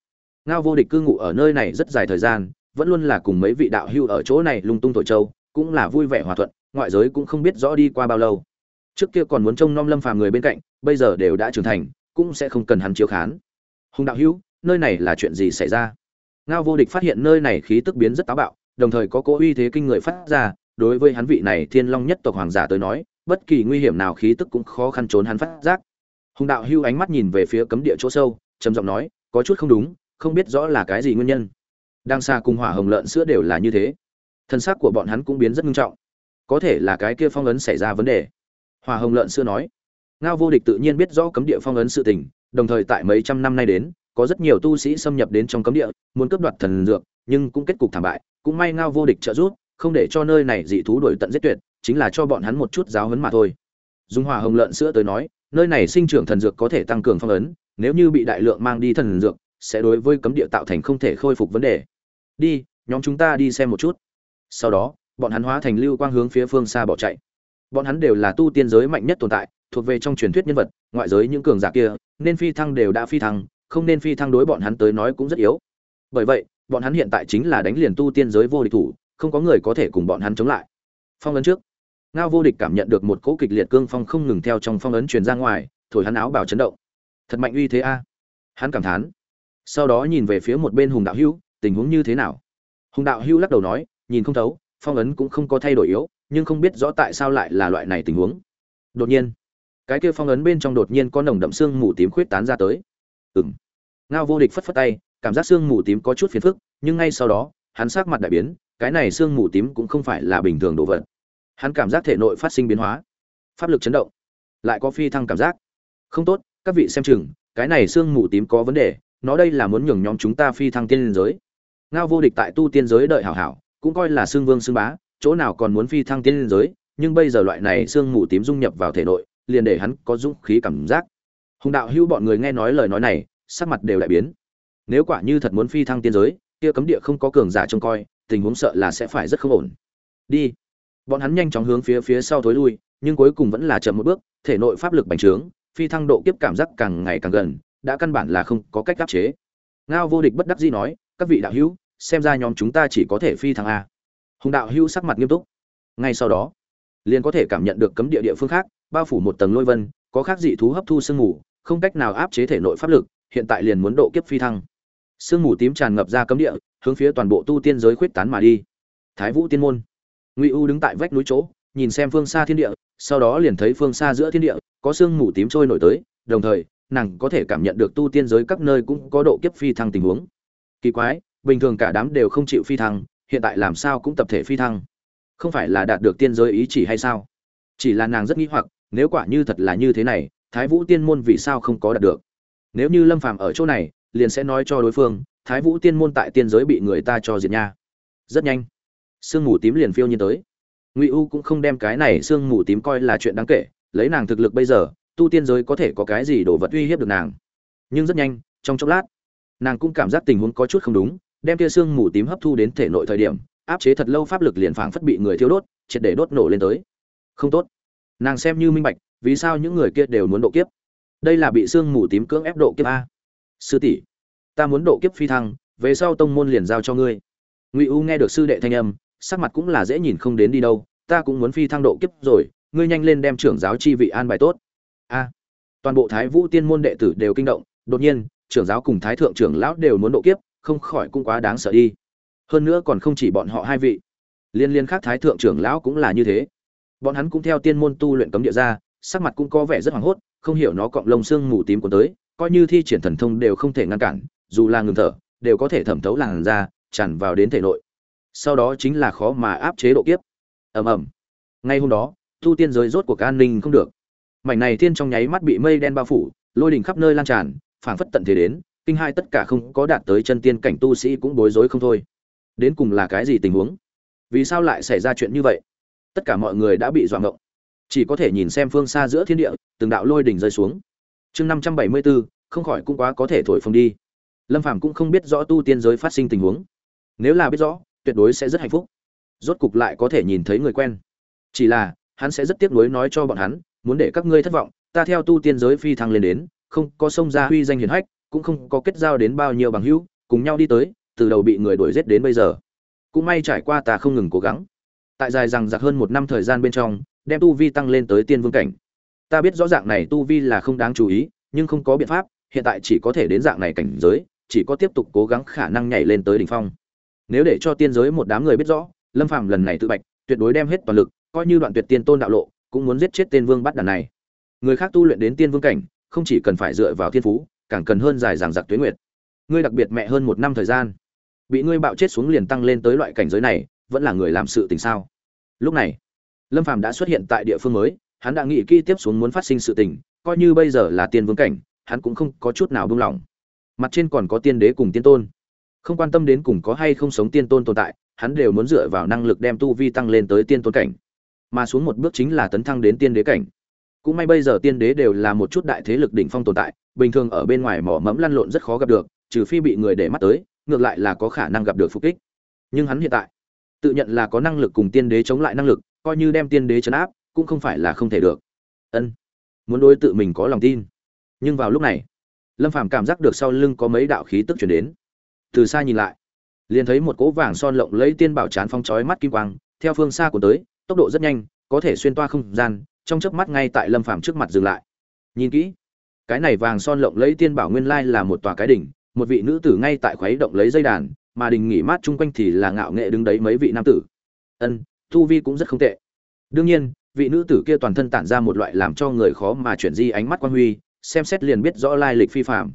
Ngao vô địch cư ngụ ở nơi này rất dài thời gian, vẫn luôn là cùng mấy vị đạo hưu ở chỗ này lung tung thổi châu, cũng là vui vẻ hòa thuận, ngoại giới cũng không biết rõ đi qua bao lâu trước kia còn muốn trông nom lâm phàm người bên cạnh, bây giờ đều đã trưởng thành, cũng sẽ không cần hắn chiếu khán. Hùng đạo hữu, nơi này là chuyện gì xảy ra? Ngao vô địch phát hiện nơi này khí tức biến rất táo bạo, đồng thời có cỗ uy thế kinh người phát ra, đối với hắn vị này thiên long nhất tộc hoàng giả tới nói, bất kỳ nguy hiểm nào khí tức cũng khó khăn trốn hắn phát giác. Hùng đạo hưu ánh mắt nhìn về phía cấm địa chỗ sâu, trầm giọng nói, có chút không đúng, không biết rõ là cái gì nguyên nhân. Đang xa cùng hỏa hồng lợn sữa đều là như thế. Thân xác của bọn hắn cũng biến rất nghiêm trọng. Có thể là cái kia phong ấn xảy ra vấn đề. Hòa hồng lợn xưa nói, ngao vô địch tự nhiên biết rõ cấm địa phong ấn sự tình, đồng thời tại mấy trăm năm nay đến, có rất nhiều tu sĩ xâm nhập đến trong cấm địa, muốn cướp đoạt thần dược, nhưng cũng kết cục thảm bại, cũng may ngao vô địch trợ giúp, không để cho nơi này dị thú đuổi tận giết tuyệt, chính là cho bọn hắn một chút giáo huấn mà thôi. Dùng Hòa hồng lợn sữa tới nói, nơi này sinh trưởng thần dược có thể tăng cường phong ấn, nếu như bị đại lượng mang đi thần dược, sẽ đối với cấm địa tạo thành không thể khôi phục vấn đề. Đi, nhóm chúng ta đi xem một chút. Sau đó, bọn hắn hóa thành lưu quang hướng phía phương xa bỏ chạy bọn hắn đều là tu tiên giới mạnh nhất tồn tại, thuộc về trong truyền thuyết nhân vật, ngoại giới những cường giả kia, nên phi thăng đều đã phi thăng, không nên phi thăng đối bọn hắn tới nói cũng rất yếu. Bởi vậy, bọn hắn hiện tại chính là đánh liền tu tiên giới vô địch thủ, không có người có thể cùng bọn hắn chống lại. Phong ấn trước. Ngao vô địch cảm nhận được một cỗ kịch liệt cương phong không ngừng theo trong phong ấn truyền ra ngoài, thổi hắn áo bào chấn động. Thật mạnh uy thế a. Hắn cảm thán. Sau đó nhìn về phía một bên hùng đạo hữu tình huống như thế nào? Hùng đạo hữu lắc đầu nói, nhìn không thấu, phong ấn cũng không có thay đổi yếu nhưng không biết rõ tại sao lại là loại này tình huống. Đột nhiên, cái kia phong ấn bên trong đột nhiên có nồng đậm xương mù tím khuyết tán ra tới. Ừm. ngao vô địch phất phất tay, cảm giác xương mù tím có chút phiền phức, nhưng ngay sau đó, hắn sắc mặt đại biến, cái này xương mù tím cũng không phải là bình thường đồ vật. Hắn cảm giác thể nội phát sinh biến hóa. Pháp lực chấn động. Lại có phi thăng cảm giác. Không tốt, các vị xem chừng, cái này xương mù tím có vấn đề, nó đây là muốn nhường nhóm chúng ta phi thăng tiên giới. Ngao vô địch tại tu tiên giới đợi hảo hảo, cũng coi là xương vương xương bá chỗ nào còn muốn phi thăng tiên giới, nhưng bây giờ loại này sương mù tím dung nhập vào thể nội, liền để hắn có dũng khí cảm giác. Hùng đạo hữu bọn người nghe nói lời nói này, sắc mặt đều lại biến. Nếu quả như thật muốn phi thăng tiên giới, kia cấm địa không có cường giả trông coi, tình huống sợ là sẽ phải rất không ổn. Đi. Bọn hắn nhanh chóng hướng phía phía sau thối lui, nhưng cuối cùng vẫn là chậm một bước, thể nội pháp lực bành trướng, phi thăng độ kiếp cảm giác càng ngày càng gần, đã căn bản là không có cách áp chế. Ngao vô địch bất đắc dĩ nói, các vị đạo hữu, xem ra nhóm chúng ta chỉ có thể phi thăng a hùng đạo hưu sắc mặt nghiêm túc. Ngay sau đó, liền có thể cảm nhận được cấm địa địa phương khác, bao phủ một tầng lôi vân, có khác dị thú hấp thu sương mù, không cách nào áp chế thể nội pháp lực, hiện tại liền muốn độ kiếp phi thăng. Sương mù tím tràn ngập ra cấm địa, hướng phía toàn bộ tu tiên giới khuyết tán mà đi. Thái vũ tiên môn. Ngụy u đứng tại vách núi chỗ, nhìn xem phương xa thiên địa, sau đó liền thấy phương xa giữa thiên địa, có sương mù tím trôi nổi tới, đồng thời, nàng có thể cảm nhận được tu tiên giới các nơi cũng có độ kiếp phi thăng tình huống. Kỳ quái, bình thường cả đám đều không chịu phi thăng hiện tại làm sao cũng tập thể phi thăng. Không phải là đạt được tiên giới ý chỉ hay sao? Chỉ là nàng rất nghĩ hoặc, nếu quả như thật là như thế này, thái vũ tiên môn vì sao không có đạt được? Nếu như lâm phàm ở chỗ này, liền sẽ nói cho đối phương, thái vũ tiên môn tại tiên giới bị người ta cho diệt nha. Rất nhanh. Sương mù tím liền phiêu nhiên tới. Ngụy u cũng không đem cái này sương mù tím coi là chuyện đáng kể, lấy nàng thực lực bây giờ, tu tiên giới có thể có cái gì đồ vật uy hiếp được nàng? Nhưng rất nhanh, trong chốc lát, nàng cũng cảm giác tình huống có chút không đúng đem tia xương mù tím hấp thu đến thể nội thời điểm, áp chế thật lâu pháp lực liền phảng phất bị người thiêu đốt, triệt để đốt nổ lên tới. Không tốt. Nàng xem như minh bạch, vì sao những người kia đều muốn độ kiếp? Đây là bị xương mù tím cưỡng ép độ kiếp a. Sư tỷ, ta muốn độ kiếp phi thăng, về sau tông môn liền giao cho ngươi. Ngụy u nghe được sư đệ thanh âm, sắc mặt cũng là dễ nhìn không đến đi đâu, ta cũng muốn phi thăng độ kiếp rồi, ngươi nhanh lên đem trưởng giáo chi vị an bài tốt. A. Toàn bộ thái vũ tiên môn đệ tử đều kinh động, đột nhiên, trưởng giáo cùng thái thượng trưởng lão đều muốn độ kiếp không khỏi cũng quá đáng sợ đi. Hơn nữa còn không chỉ bọn họ hai vị. Liên liên khác thái thượng trưởng lão cũng là như thế. Bọn hắn cũng theo tiên môn tu luyện cấm địa ra, sắc mặt cũng có vẻ rất hoảng hốt, không hiểu nó cọng lông xương mù tím của tới, coi như thi triển thần thông đều không thể ngăn cản, dù là ngừng thở, đều có thể thẩm thấu làn da, tràn vào đến thể nội. Sau đó chính là khó mà áp chế độ kiếp. Ầm ầm. Ngay hôm đó, tu tiên giới rốt cuộc an ninh không được. Mảnh này thiên trong nháy mắt bị mây đen bao phủ, lôi đình khắp nơi lan tràn, phảng phất tận thế đến kinh hai tất cả không có đạt tới chân tiên cảnh tu sĩ cũng bối rối không thôi. Đến cùng là cái gì tình huống? Vì sao lại xảy ra chuyện như vậy? Tất cả mọi người đã bị dọa ngộng. Chỉ có thể nhìn xem phương xa giữa thiên địa, từng đạo lôi đỉnh rơi xuống. Chương năm trăm bảy mươi bốn không khỏi cũng quá có thể thổi phồng đi. Lâm phàm cũng không biết rõ tu tiên giới phát sinh tình huống. Nếu là biết rõ, tuyệt đối sẽ rất hạnh phúc. Rốt cục lại có thể nhìn thấy người quen. Chỉ là, hắn sẽ rất tiếc nuối nói cho bọn hắn, muốn để các ngươi thất vọng, ta theo tu tiên giới phi thăng lên đến, không có sông ra huy danh hiển hách cũng không có kết giao đến bao nhiêu bằng hữu, cùng nhau đi tới, từ đầu bị người đuổi giết đến bây giờ. Cũng may trải qua ta không ngừng cố gắng. Tại dài rằng giặc hơn một năm thời gian bên trong, đem tu vi tăng lên tới tiên vương cảnh. Ta biết rõ dạng này tu vi là không đáng chú ý, nhưng không có biện pháp, hiện tại chỉ có thể đến dạng này cảnh giới, chỉ có tiếp tục cố gắng khả năng nhảy lên tới đỉnh phong. Nếu để cho tiên giới một đám người biết rõ, lâm phàm lần này tự bạch, tuyệt đối đem hết toàn lực, coi như đoạn tuyệt tiên tôn đạo lộ, cũng muốn giết chết tên vương bắt đàn này. Người khác tu luyện đến tiên vương cảnh, không chỉ cần phải dựa vào thiên phú càng cần hơn dài dằng dặc Tuyết nguyệt. Ngươi đặc biệt mẹ hơn một năm thời gian. Bị ngươi bạo chết xuống liền tăng lên tới loại cảnh giới này, vẫn là người làm sự tình sao? Lúc này, lâm phàm đã xuất hiện tại địa phương mới, hắn đã nghĩ kỹ tiếp xuống muốn phát sinh sự tình, coi như bây giờ là tiên vương cảnh, hắn cũng không có chút nào buông lỏng. Mặt trên còn có tiên đế cùng tiên tôn. Không quan tâm đến cùng có hay không sống tiên tôn tồn tại, hắn đều muốn dựa vào năng lực đem tu vi tăng lên tới tiên tôn cảnh. Mà xuống một bước chính là tấn thăng đến tiên đế cảnh. Cũng may bây giờ tiên đế đều là một chút đại thế lực đỉnh phong tồn tại bình thường ở bên ngoài mỏ mẫm lăn lộn rất khó gặp được, trừ phi bị người để mắt tới, ngược lại là có khả năng gặp được phục kích. Nhưng hắn hiện tại, tự nhận là có năng lực cùng tiên đế chống lại năng lực, coi như đem tiên đế chấn áp, cũng không phải là không thể được. Ân, muốn đối tự mình có lòng tin. Nhưng vào lúc này, lâm phàm cảm giác được sau lưng có mấy đạo khí tức chuyển đến. Từ xa nhìn lại, liền thấy một cỗ vàng son lộng lấy tiên bảo chán phong chói mắt kim quang, theo phương xa của tới, tốc độ rất nhanh, có thể xuyên toa không gian, trong chớp mắt ngay tại lâm phàm trước mặt dừng lại. Nhìn kỹ cái này vàng son lộng lấy tiên bảo nguyên lai là một tòa cái đỉnh, một vị nữ tử ngay tại khuấy động lấy dây đàn, mà đình nghỉ mát chung quanh thì là ngạo nghệ đứng đấy mấy vị nam tử. Ân thu vi cũng rất không tệ. Đương nhiên, vị nữ tử kia toàn thân tản ra một loại làm cho người khó mà chuyển di ánh mắt quan huy, xem xét liền biết rõ lai lịch phi phạm.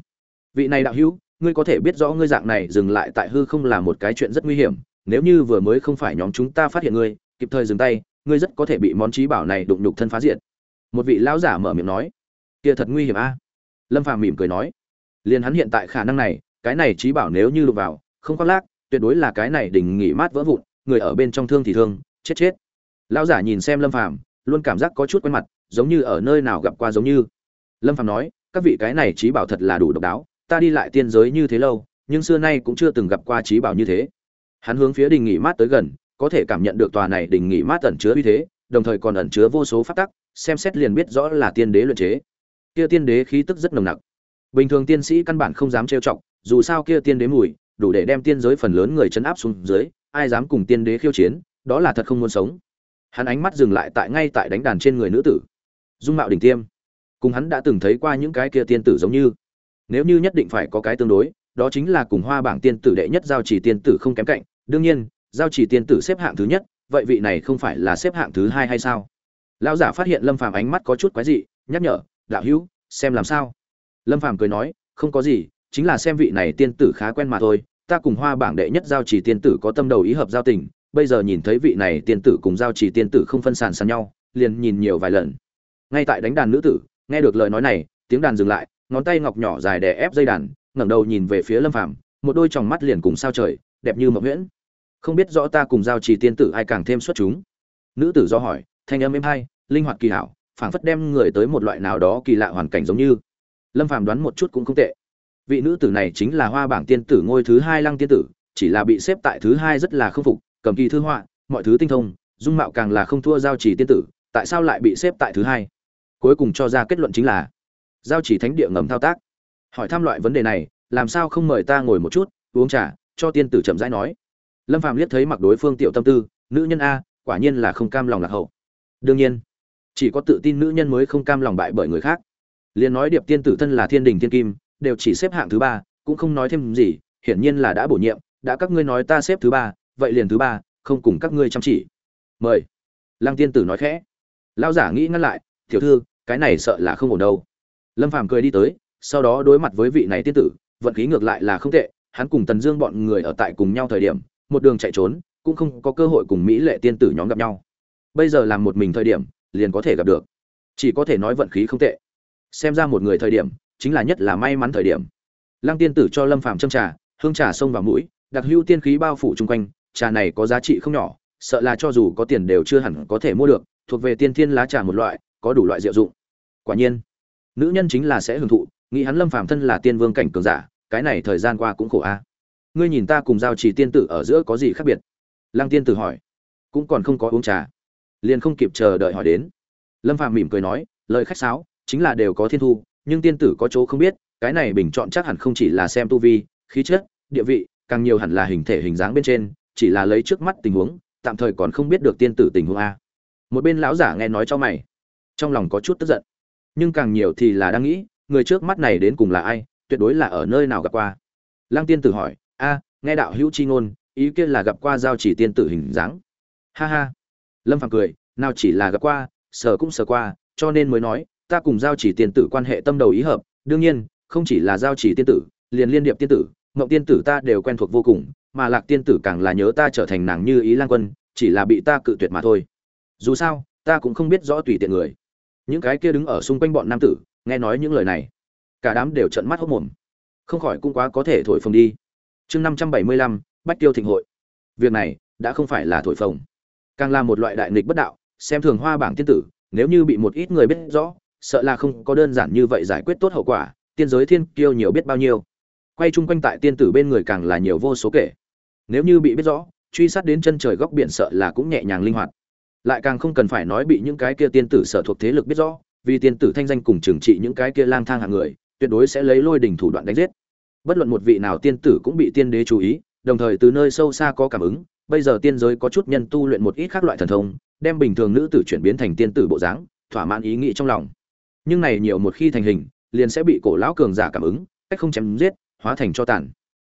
Vị này đạo hữu, ngươi có thể biết rõ ngươi dạng này dừng lại tại hư không là một cái chuyện rất nguy hiểm, nếu như vừa mới không phải nhóm chúng ta phát hiện ngươi, kịp thời dừng tay, ngươi rất có thể bị món trí bảo này đụng nhục thân phá diệt. Một vị lão giả mở miệng nói, kia thật nguy hiểm a lâm phàm mỉm cười nói, liền hắn hiện tại khả năng này, cái này trí bảo nếu như đụng vào, không khoác lác, tuyệt đối là cái này đỉnh nghỉ mát vỡ vụn, người ở bên trong thương thì thương, chết chết. Lão giả nhìn xem lâm phàm, luôn cảm giác có chút quen mặt, giống như ở nơi nào gặp qua giống như. Lâm phàm nói, các vị cái này trí bảo thật là đủ độc đáo, ta đi lại tiên giới như thế lâu, nhưng xưa nay cũng chưa từng gặp qua trí bảo như thế. Hắn hướng phía đình nghỉ mát tới gần, có thể cảm nhận được tòa này đình nghỉ mát ẩn chứa uy thế, đồng thời còn ẩn chứa vô số phát tắc, xem xét liền biết rõ là tiên đế luyện chế kia tiên đế khí tức rất nồng nặc. Bình thường tiên sĩ căn bản không dám trêu chọc, dù sao kia tiên đế mùi, đủ để đem tiên giới phần lớn người chấn áp xuống dưới, ai dám cùng tiên đế khiêu chiến, đó là thật không muốn sống. Hắn ánh mắt dừng lại tại ngay tại đánh đàn trên người nữ tử. Dung mạo đỉnh tiêm. Cùng hắn đã từng thấy qua những cái kia tiên tử giống như. Nếu như nhất định phải có cái tương đối, đó chính là cùng hoa bảng tiên tử đệ nhất giao chỉ tiên tử không kém cạnh. Đương nhiên, giao chỉ tiên tử xếp hạng thứ nhất, vậy vị này không phải là xếp hạng thứ hai hay sao? Lão giả phát hiện lâm phàm ánh mắt có chút quái dị, nhắc nhở đạo hữu, xem làm sao? Lâm phàm cười nói, không có gì, chính là xem vị này tiên tử khá quen mà thôi. Ta cùng hoa bảng đệ nhất giao chỉ tiên tử có tâm đầu ý hợp giao tình, bây giờ nhìn thấy vị này tiên tử cùng giao chỉ tiên tử không phân sàn sàn nhau, liền nhìn nhiều vài lần. Ngay tại đánh đàn nữ tử, nghe được lời nói này, tiếng đàn dừng lại, ngón tay ngọc nhỏ dài đè ép dây đàn, ngẩng đầu nhìn về phía lâm phàm, một đôi tròng mắt liền cùng sao trời, đẹp như mộng nguyễn không biết rõ ta cùng giao chỉ tiên tử ai càng thêm xuất chúng? Nữ tử do hỏi, thanh âm êm hay, linh hoạt kỳ hảo phảng phất đem người tới một loại nào đó kỳ lạ hoàn cảnh giống như. Lâm phàm đoán một chút cũng không tệ. Vị nữ tử này chính là hoa bảng tiên tử ngôi thứ hai lăng tiên tử, chỉ là bị xếp tại thứ hai rất là không phục, cầm kỳ thư họa, mọi thứ tinh thông, dung mạo càng là không thua giao chỉ tiên tử, tại sao lại bị xếp tại thứ hai? Cuối cùng cho ra kết luận chính là giao chỉ thánh địa ngầm thao tác. Hỏi thăm loại vấn đề này, làm sao không mời ta ngồi một chút, uống trà, cho tiên tử chậm rãi nói. Lâm phàm liếc thấy mặc đối phương tiểu tâm tư, nữ nhân a, quả nhiên là không cam lòng lạc hậu. Đương nhiên chỉ có tự tin nữ nhân mới không cam lòng bại bởi người khác. Liền nói điệp tiên tử thân là thiên đình thiên kim, đều chỉ xếp hạng thứ ba, cũng không nói thêm gì, hiển nhiên là đã bổ nhiệm, đã các ngươi nói ta xếp thứ ba, vậy liền thứ ba, không cùng các ngươi chăm chỉ. Mời. Lăng tiên tử nói khẽ. Lao giả nghĩ ngăn lại, tiểu thư, cái này sợ là không ổn đâu. Lâm phàm cười đi tới, sau đó đối mặt với vị này tiên tử, vận khí ngược lại là không tệ, hắn cùng tần dương bọn người ở tại cùng nhau thời điểm, một đường chạy trốn, cũng không có cơ hội cùng mỹ lệ tiên tử nhóm gặp nhau. Bây giờ làm một mình thời điểm liền có thể gặp được. Chỉ có thể nói vận khí không tệ. Xem ra một người thời điểm, chính là nhất là may mắn thời điểm. Lăng tiên tử cho lâm phàm châm trà, hương trà xông vào mũi, đặc hữu tiên khí bao phủ chung quanh, trà này có giá trị không nhỏ, sợ là cho dù có tiền đều chưa hẳn có thể mua được, thuộc về tiên thiên lá trà một loại, có đủ loại diệu dụng. Quả nhiên, nữ nhân chính là sẽ hưởng thụ, nghĩ hắn lâm phàm thân là tiên vương cảnh cường giả, cái này thời gian qua cũng khổ a. Ngươi nhìn ta cùng giao trì tiên tử ở giữa có gì khác biệt? Lăng tiên tử hỏi. Cũng còn không có uống trà liền không kịp chờ đợi hỏi đến. Lâm phàm mỉm cười nói, lời khách sáo, chính là đều có thiên thu, nhưng tiên tử có chỗ không biết, cái này bình chọn chắc hẳn không chỉ là xem tu vi, khí chất, địa vị, càng nhiều hẳn là hình thể hình dáng bên trên, chỉ là lấy trước mắt tình huống, tạm thời còn không biết được tiên tử tình huống a. Một bên lão giả nghe nói cho mày, trong lòng có chút tức giận. Nhưng càng nhiều thì là đang nghĩ, người trước mắt này đến cùng là ai, tuyệt đối là ở nơi nào gặp qua. Lăng tiên tử hỏi, a, nghe đạo hữu chi ngôn, ý kiến là gặp qua giao chỉ tiên tử hình dáng. Ha ha lâm phàm cười, nào chỉ là gặp qua sở cũng sở qua, cho nên mới nói, ta cùng giao chỉ tiên tử quan hệ tâm đầu ý hợp, đương nhiên, không chỉ là giao chỉ tiên tử, liền liên điệp tiên tử, mộng tiên tử ta đều quen thuộc vô cùng, mà lạc tiên tử càng là nhớ ta trở thành nàng như ý lang quân, chỉ là bị ta cự tuyệt mà thôi. Dù sao, ta cũng không biết rõ tùy tiện người. Những cái kia đứng ở xung quanh bọn nam tử, nghe nói những lời này, cả đám đều trợn mắt hốc mồm. Không khỏi cũng quá có thể thổi phồng đi. Chương năm trăm bảy mươi lăm, bách tiêu thịnh hội. Việc này, đã không phải là thổi phồng càng là một loại đại nghịch bất đạo, xem thường hoa bảng tiên tử, nếu như bị một ít người biết rõ, sợ là không có đơn giản như vậy giải quyết tốt hậu quả, tiên giới thiên kiêu nhiều biết bao nhiêu. Quay chung quanh tại tiên tử bên người càng là nhiều vô số kể. Nếu như bị biết rõ, truy sát đến chân trời góc biển sợ là cũng nhẹ nhàng linh hoạt. Lại càng không cần phải nói bị những cái kia tiên tử sở thuộc thế lực biết rõ, vì tiên tử thanh danh cùng trừng trị những cái kia lang thang hạng người, tuyệt đối sẽ lấy lôi đỉnh thủ đoạn đánh giết. Bất luận một vị nào tiên tử cũng bị tiên đế chú ý đồng thời từ nơi sâu xa có cảm ứng, bây giờ tiên giới có chút nhân tu luyện một ít khác loại thần thông, đem bình thường nữ tử chuyển biến thành tiên tử bộ dáng, thỏa mãn ý nghĩ trong lòng. Nhưng này nhiều một khi thành hình, liền sẽ bị cổ lão cường giả cảm ứng, cách không chém giết, hóa thành cho tàn.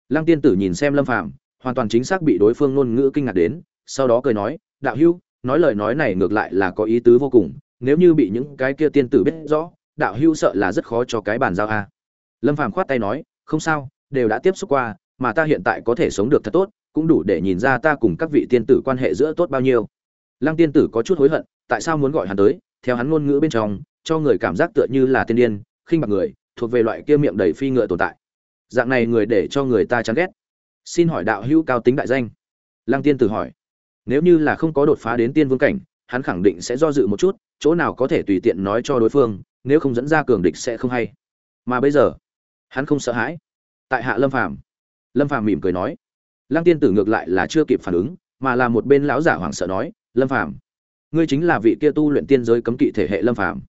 Lăng tiên tử nhìn xem lâm phàm, hoàn toàn chính xác bị đối phương ngôn ngữ kinh ngạc đến, sau đó cười nói, đạo hữu, nói lời nói này ngược lại là có ý tứ vô cùng, nếu như bị những cái kia tiên tử biết rõ, đạo hữu sợ là rất khó cho cái bàn giao a. Lâm phàm khoát tay nói, không sao, đều đã tiếp xúc qua mà ta hiện tại có thể sống được thật tốt, cũng đủ để nhìn ra ta cùng các vị tiên tử quan hệ giữa tốt bao nhiêu. Lăng tiên tử có chút hối hận, tại sao muốn gọi hắn tới? Theo hắn ngôn ngữ bên trong, cho người cảm giác tựa như là tiên điên, khinh bạc người, thuộc về loại kia miệng đầy phi ngựa tồn tại. Dạng này người để cho người ta chán ghét. Xin hỏi đạo hữu cao tính đại danh? Lăng tiên tử hỏi. Nếu như là không có đột phá đến tiên vương cảnh, hắn khẳng định sẽ do dự một chút, chỗ nào có thể tùy tiện nói cho đối phương, nếu không dẫn ra cường địch sẽ không hay. Mà bây giờ, hắn không sợ hãi. Tại hạ lâm phàm lâm phàm mỉm cười nói. Lăng tiên tử ngược lại là chưa kịp phản ứng, mà là một bên lão giả hoảng sợ nói, lâm phàm, ngươi chính là vị kia tu luyện tiên giới cấm kỵ thể hệ lâm phàm.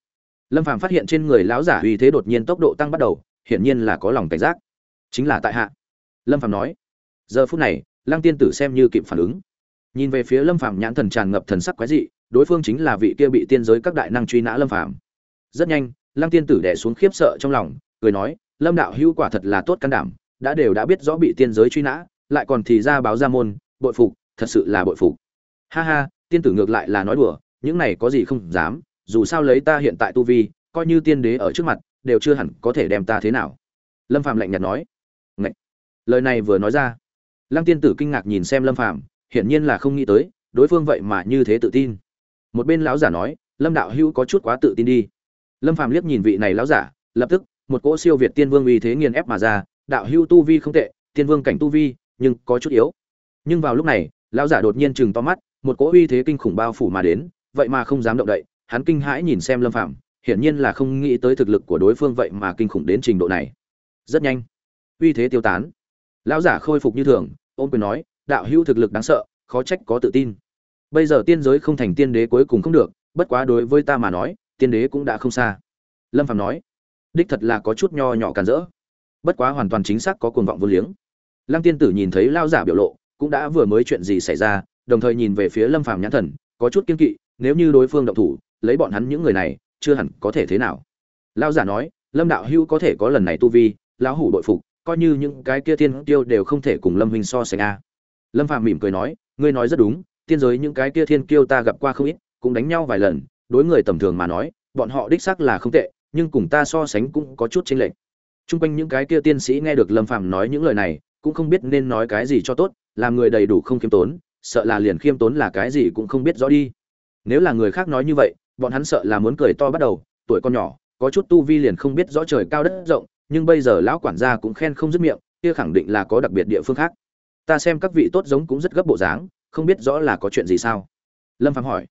Lâm phàm phát hiện trên người lão giả uy thế đột nhiên tốc độ tăng bắt đầu, hiển nhiên là có lòng cảnh giác. Chính là tại hạ. Lâm phàm nói. Giờ phút này, lăng tiên tử xem như kịp phản ứng. Nhìn về phía lâm phàm nhãn thần tràn ngập thần sắc quái dị, đối phương chính là vị kia bị tiên giới các đại năng truy nã lâm phàm. Rất nhanh, lăng tiên tử đẻ xuống khiếp sợ trong lòng, cười nói, lâm đạo hữu quả thật là tốt can đảm đã đều đã biết rõ bị tiên giới truy nã, lại còn thì ra báo ra môn, bội phục, thật sự là bội phục. Ha ha, tiên tử ngược lại là nói đùa, những này có gì không dám, dù sao lấy ta hiện tại tu vi, coi như tiên đế ở trước mặt, đều chưa hẳn có thể đem ta thế nào. Lâm phàm lạnh nhạt nói. Ngậy! lời này vừa nói ra, lăng tiên tử kinh ngạc nhìn xem lâm phàm, hiển nhiên là không nghĩ tới, đối phương vậy mà như thế tự tin. Một bên lão giả nói, lâm đạo hữu có chút quá tự tin đi. Lâm phàm liếc nhìn vị này lão giả, lập tức, một cỗ siêu việt tiên vương uy thế nghiền ép mà ra đạo Hưu tu vi không tệ, tiên vương cảnh tu vi, nhưng có chút yếu. Nhưng vào lúc này, lão giả đột nhiên chừng to mắt, một cỗ uy thế kinh khủng bao phủ mà đến, vậy mà không dám động đậy, hắn kinh hãi nhìn xem lâm phạm hiển nhiên là không nghĩ tới thực lực của đối phương vậy mà kinh khủng đến trình độ này. Rất nhanh, uy thế tiêu tán. Lão giả khôi phục như thường ôm quyền nói, đạo Hưu thực lực đáng sợ, khó trách có tự tin. Bây giờ tiên giới không thành tiên đế cuối cùng không được, bất quá đối với ta mà nói, tiên đế cũng đã không xa. Lâm phạm nói, đích thật là có chút nho nhỏ càn rỡ bất quá hoàn toàn chính xác có cuồng vọng vô liếng. Lăng tiên tử nhìn thấy lao giả biểu lộ, cũng đã vừa mới chuyện gì xảy ra, đồng thời nhìn về phía lâm phàm nhãn thần, có chút kiên kỵ, nếu như đối phương động thủ, lấy bọn hắn những người này, chưa hẳn có thể thế nào. Lao giả nói, lâm đạo hữu có thể có lần này tu vi, lão hủ đội phục, coi như những cái kia tiên tiêu đều không thể cùng lâm huynh so sánh a. Lâm phàm mỉm cười nói, ngươi nói rất đúng, tiên giới những cái kia thiên kiêu ta gặp qua không ít, cũng đánh nhau vài lần, đối người tầm thường mà nói, bọn họ đích xác là không tệ, nhưng cùng ta so sánh cũng có chút chênh lệch. Trung quanh những cái kia tiên sĩ nghe được Lâm Phàm nói những lời này, cũng không biết nên nói cái gì cho tốt, làm người đầy đủ không khiêm tốn, sợ là liền khiêm tốn là cái gì cũng không biết rõ đi. Nếu là người khác nói như vậy, bọn hắn sợ là muốn cười to bắt đầu, tuổi con nhỏ, có chút tu vi liền không biết rõ trời cao đất rộng, nhưng bây giờ lão quản gia cũng khen không dứt miệng, kia khẳng định là có đặc biệt địa phương khác. Ta xem các vị tốt giống cũng rất gấp bộ dáng, không biết rõ là có chuyện gì sao? Lâm Phàm hỏi.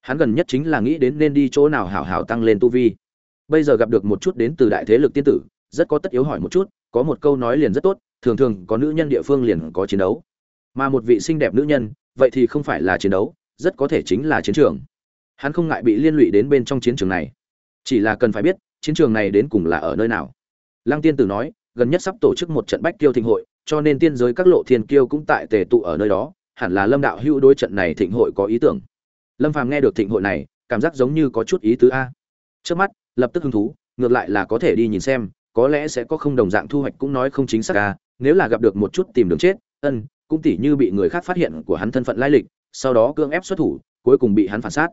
Hắn gần nhất chính là nghĩ đến nên đi chỗ nào hảo hảo tăng lên tu vi. Bây giờ gặp được một chút đến từ đại thế lực tiên tử, rất có tất yếu hỏi một chút, có một câu nói liền rất tốt, thường thường có nữ nhân địa phương liền có chiến đấu. Mà một vị xinh đẹp nữ nhân, vậy thì không phải là chiến đấu, rất có thể chính là chiến trường. Hắn không ngại bị liên lụy đến bên trong chiến trường này. Chỉ là cần phải biết, chiến trường này đến cùng là ở nơi nào. Lăng tiên tử nói, gần nhất sắp tổ chức một trận bách kiêu thịnh hội, cho nên tiên giới các lộ thiên kiêu cũng tại tề tụ ở nơi đó, hẳn là lâm đạo hữu đối trận này thịnh hội có ý tưởng. Lâm phàm nghe được thịnh hội này, cảm giác giống như có chút ý tứ a. Trước mắt, lập tức hứng thú, ngược lại là có thể đi nhìn xem có lẽ sẽ có không đồng dạng thu hoạch cũng nói không chính xác à, nếu là gặp được một chút tìm đường chết, ân, cũng tỉ như bị người khác phát hiện của hắn thân phận lai lịch, sau đó cưỡng ép xuất thủ, cuối cùng bị hắn phản sát.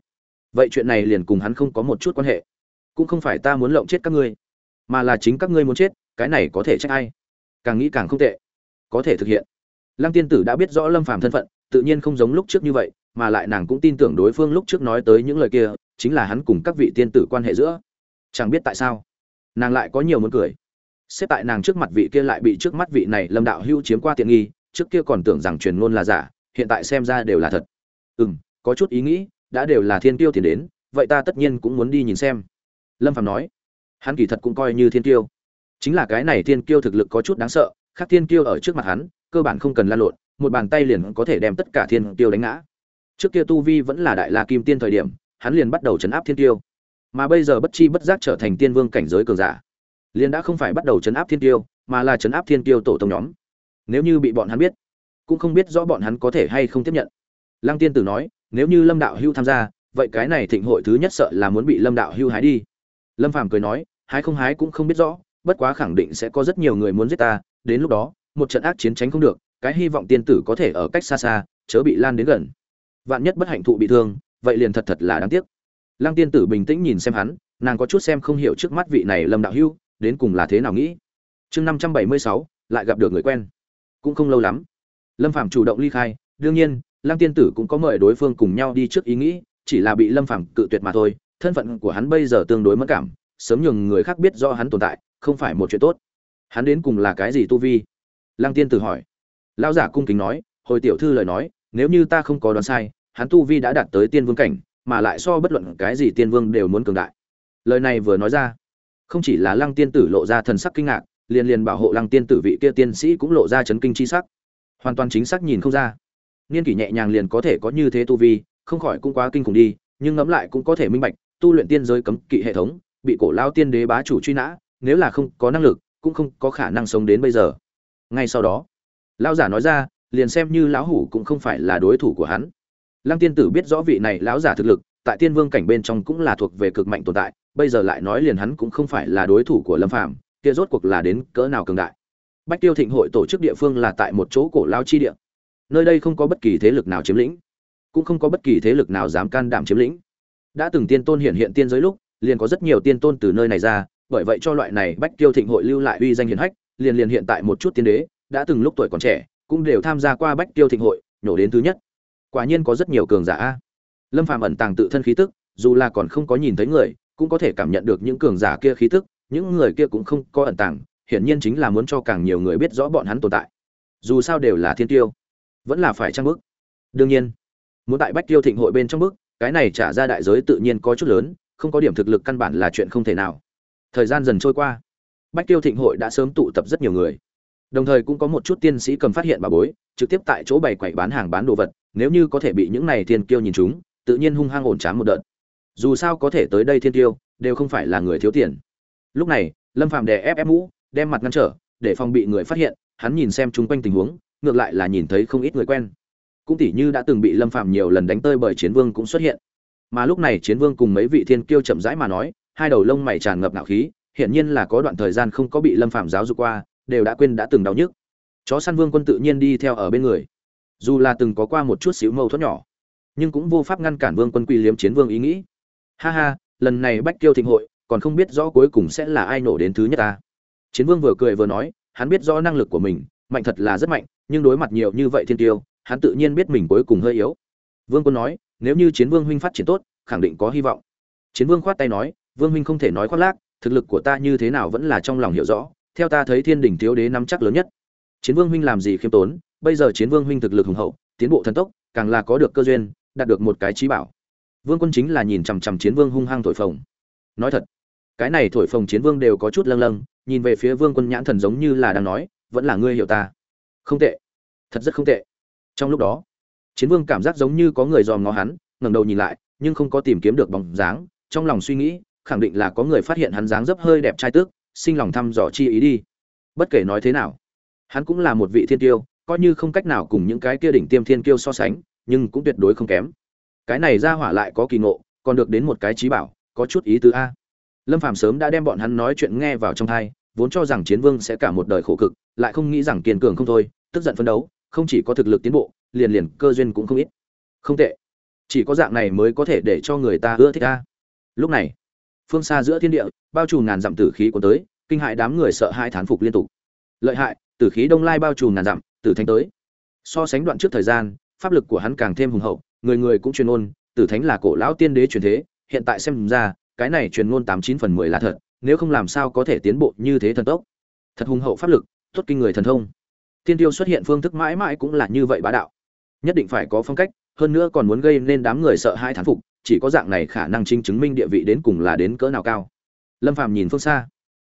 Vậy chuyện này liền cùng hắn không có một chút quan hệ. Cũng không phải ta muốn lộng chết các ngươi, mà là chính các ngươi muốn chết, cái này có thể trách ai? Càng nghĩ càng không tệ, có thể thực hiện. Lăng tiên tử đã biết rõ Lâm Phàm thân phận, tự nhiên không giống lúc trước như vậy, mà lại nàng cũng tin tưởng đối phương lúc trước nói tới những lời kia, chính là hắn cùng các vị tiên tử quan hệ giữa. Chẳng biết tại sao, nàng lại có nhiều muốn cười. Xếp tại nàng trước mặt vị kia lại bị trước mắt vị này lâm đạo hưu chiếm qua tiện nghi, trước kia còn tưởng rằng truyền ngôn là giả, hiện tại xem ra đều là thật. Ừ m có chút ý nghĩ, đã đều là thiên tiêu tiền đến, vậy ta tất nhiên cũng muốn đi nhìn xem. Lâm phạm nói, hắn kỳ thật cũng coi như thiên tiêu chính là cái này thiên tiêu thực lực có chút đáng sợ, khác thiên tiêu ở trước mặt hắn, cơ bản không cần la lộn, một bàn tay liền có thể đem tất cả thiên tiêu đánh ngã. Trước kia tu vi vẫn là đại la kim tiên thời điểm, hắn liền bắt đầu chấn áp thiên tiêu mà bây giờ bất chi bất giác trở thành tiên vương cảnh giới cường giả. Liền đã không phải bắt đầu chấn áp thiên tiêu mà là chấn áp thiên tiêu tổ tông nhóm. Nếu như bị bọn hắn biết, cũng không biết rõ bọn hắn có thể hay không tiếp nhận. Lăng tiên tử nói, nếu như lâm đạo hưu tham gia, vậy cái này thịnh hội thứ nhất sợ là muốn bị lâm đạo hưu hái đi. Lâm phàm cười nói, hái không hái cũng không biết rõ, bất quá khẳng định sẽ có rất nhiều người muốn giết ta, đến lúc đó, một trận ác chiến tránh không được, cái hy vọng tiên tử có thể ở cách xa xa, chớ bị lan đến gần. Vạn nhất bất hạnh thụ bị thương, vậy liền thật thật là đáng tiếc. Lăng Tiên Tử bình tĩnh nhìn xem hắn, nàng có chút xem không hiểu trước mắt vị này Lâm đạo hữu, đến cùng là thế nào nghĩ. Chương năm trăm bảy mươi sáu lại gặp được người quen. Cũng không lâu lắm, Lâm Phàm chủ động ly khai, đương nhiên, Lăng Tiên Tử cũng có mời đối phương cùng nhau đi trước ý nghĩ, chỉ là bị Lâm Phàm cự tuyệt mà thôi, thân phận của hắn bây giờ tương đối mất cảm, sớm nhường người khác biết do hắn tồn tại, không phải một chuyện tốt. Hắn đến cùng là cái gì tu vi? Lăng Tiên Tử hỏi. Lão giả cung kính nói, hồi tiểu thư lời nói, nếu như ta không có đoán sai, hắn tu vi đã đạt tới tiên vương cảnh mà lại so bất luận cái gì tiên vương đều muốn cường đại. Lời này vừa nói ra, không chỉ là lăng tiên tử lộ ra thần sắc kinh ngạc, liền liền bảo hộ lăng tiên tử vị kia tiên sĩ cũng lộ ra chấn kinh chi sắc. Hoàn toàn chính xác nhìn không ra. Niên kỷ nhẹ nhàng liền có thể có như thế tu vi, không khỏi cũng quá kinh khủng đi, nhưng ngẫm lại cũng có thể minh bạch, tu luyện tiên giới cấm kỵ hệ thống, bị cổ lao tiên đế bá chủ truy nã, nếu là không có năng lực, cũng không có khả năng sống đến bây giờ. Ngay sau đó, lão giả nói ra, liền xem như lão hủ cũng không phải là đối thủ của hắn lăng tiên tử biết rõ vị này lão giả thực lực, tại tiên vương cảnh bên trong cũng là thuộc về cực mạnh tồn tại, bây giờ lại nói liền hắn cũng không phải là đối thủ của lâm phàm, kia rốt cuộc là đến cỡ nào cường đại. Bách tiêu thịnh hội tổ chức địa phương là tại một chỗ cổ lao chi địa. Nơi đây không có bất kỳ thế lực nào chiếm lĩnh, cũng không có bất kỳ thế lực nào dám can đảm chiếm lĩnh. Đã từng tiên tôn hiện hiện tiên giới lúc, liền có rất nhiều tiên tôn từ nơi này ra, bởi vậy cho loại này bách tiêu thịnh hội lưu lại uy danh hiển hách, liền liền hiện tại một chút tiên đế, đã từng lúc tuổi còn trẻ, cũng đều tham gia qua bách tiêu thịnh hội nhổ đến thứ nhất quả nhiên có rất nhiều cường giả lâm phàm ẩn tàng tự thân khí tức, dù là còn không có nhìn thấy người, cũng có thể cảm nhận được những cường giả kia khí tức, những người kia cũng không có ẩn tàng, hiển nhiên chính là muốn cho càng nhiều người biết rõ bọn hắn tồn tại. Dù sao đều là thiên tiêu, vẫn là phải trang bức đương nhiên, muốn tại bách tiêu thịnh hội bên trong bức cái này trả ra đại giới tự nhiên có chút lớn, không có điểm thực lực căn bản là chuyện không thể nào. Thời gian dần trôi qua, bách tiêu thịnh hội đã sớm tụ tập rất nhiều người đồng thời cũng có một chút tiên sĩ cầm phát hiện bà bối, trực tiếp tại chỗ bày quậy bán hàng bán đồ vật, nếu như có thể bị những này thiên kiêu nhìn chúng, tự nhiên hung hăng ổn trám một đợt. Dù sao có thể tới đây thiên kiêu, đều không phải là người thiếu tiền. Lúc này, lâm phàm đè ép ép mũ, đem mặt ngăn trở, để phòng bị người phát hiện, hắn nhìn xem chung quanh tình huống, ngược lại là nhìn thấy không ít người quen. Cũng tỉ như đã từng bị lâm phàm nhiều lần đánh tơi bởi chiến vương cũng xuất hiện. Mà lúc này chiến vương cùng mấy vị thiên kiêu chậm rãi mà nói, hai đầu lông mày tràn ngập ngạo khí, hiển nhiên là có đoạn thời gian không có bị lâm phàm giáo dục qua đều đã quên đã từng đau nhức. Chó săn vương quân tự nhiên đi theo ở bên người. Dù là từng có qua một chút xíu mâu thuẫn nhỏ, nhưng cũng vô pháp ngăn cản vương quân quy liếm chiến vương ý nghĩ. Ha ha, lần này bách kiêu thịnh hội, còn không biết rõ cuối cùng sẽ là ai nổ đến thứ nhất ta. Chiến vương vừa cười vừa nói, hắn biết rõ năng lực của mình, mạnh thật là rất mạnh, nhưng đối mặt nhiều như vậy thiên tiêu, hắn tự nhiên biết mình cuối cùng hơi yếu. Vương quân nói, nếu như chiến vương huynh phát triển tốt, khẳng định có hy vọng. Chiến vương khoát tay nói, vương huynh không thể nói khoác lác, thực lực của ta như thế nào vẫn là trong lòng hiểu rõ theo ta thấy thiên đình thiếu đế nắm chắc lớn nhất. Chiến vương huynh làm gì khiêm tốn, bây giờ chiến vương huynh thực lực hùng hậu, tiến bộ thần tốc, càng là có được cơ duyên, đạt được một cái trí bảo. Vương quân chính là nhìn chằm chằm chiến vương hung hăng thổi phồng. Nói thật, cái này thổi phồng chiến vương đều có chút lâng lâng, nhìn về phía vương quân nhãn thần giống như là đang nói, vẫn là ngươi hiểu ta. Không tệ. Thật rất không tệ. Trong lúc đó, chiến vương cảm giác giống như có người dòm ngó hắn, ngẩng đầu nhìn lại, nhưng không có tìm kiếm được bóng dáng, trong lòng suy nghĩ, khẳng định là có người phát hiện hắn dáng dấp hơi đẹp trai tước sinh lòng thăm dò chi ý đi. Bất kể nói thế nào, hắn cũng là một vị thiên tiêu coi như không cách nào cùng những cái kia đỉnh tiêm thiên kiêu so sánh, nhưng cũng tuyệt đối không kém. Cái này ra hỏa lại có kỳ ngộ, còn được đến một cái trí bảo, có chút ý tứ a. Lâm phàm sớm đã đem bọn hắn nói chuyện nghe vào trong thai vốn cho rằng chiến vương sẽ cả một đời khổ cực, lại không nghĩ rằng kiên cường không thôi, tức giận phấn đấu, không chỉ có thực lực tiến bộ, liền liền cơ duyên cũng không ít. Không tệ. Chỉ có dạng này mới có thể để cho người ta ưa thích a. Lúc này phương xa giữa thiên địa, bao trùm ngàn dặm tử khí cuốn tới, kinh hại đám người sợ hai thán phục liên tục. Lợi hại, tử khí đông lai bao trùm ngàn dặm, tử thánh tới. So sánh đoạn trước thời gian, pháp lực của hắn càng thêm hùng hậu, người người cũng truyền ôn tử thánh là cổ lão tiên đế truyền thế, hiện tại xem ra, cái này truyền ngôn tám chín phần mười là thật, nếu không làm sao có thể tiến bộ như thế thần tốc. Thật hùng hậu pháp lực, tốt kinh người thần thông. Tiên tiêu xuất hiện phương thức mãi mãi cũng là như vậy bá đạo. Nhất định phải có phong cách, hơn nữa còn muốn gây nên đám người sợ hai thán phục chỉ có dạng này khả năng chính chứng minh địa vị đến cùng là đến cỡ nào cao. Lâm phàm nhìn phương xa.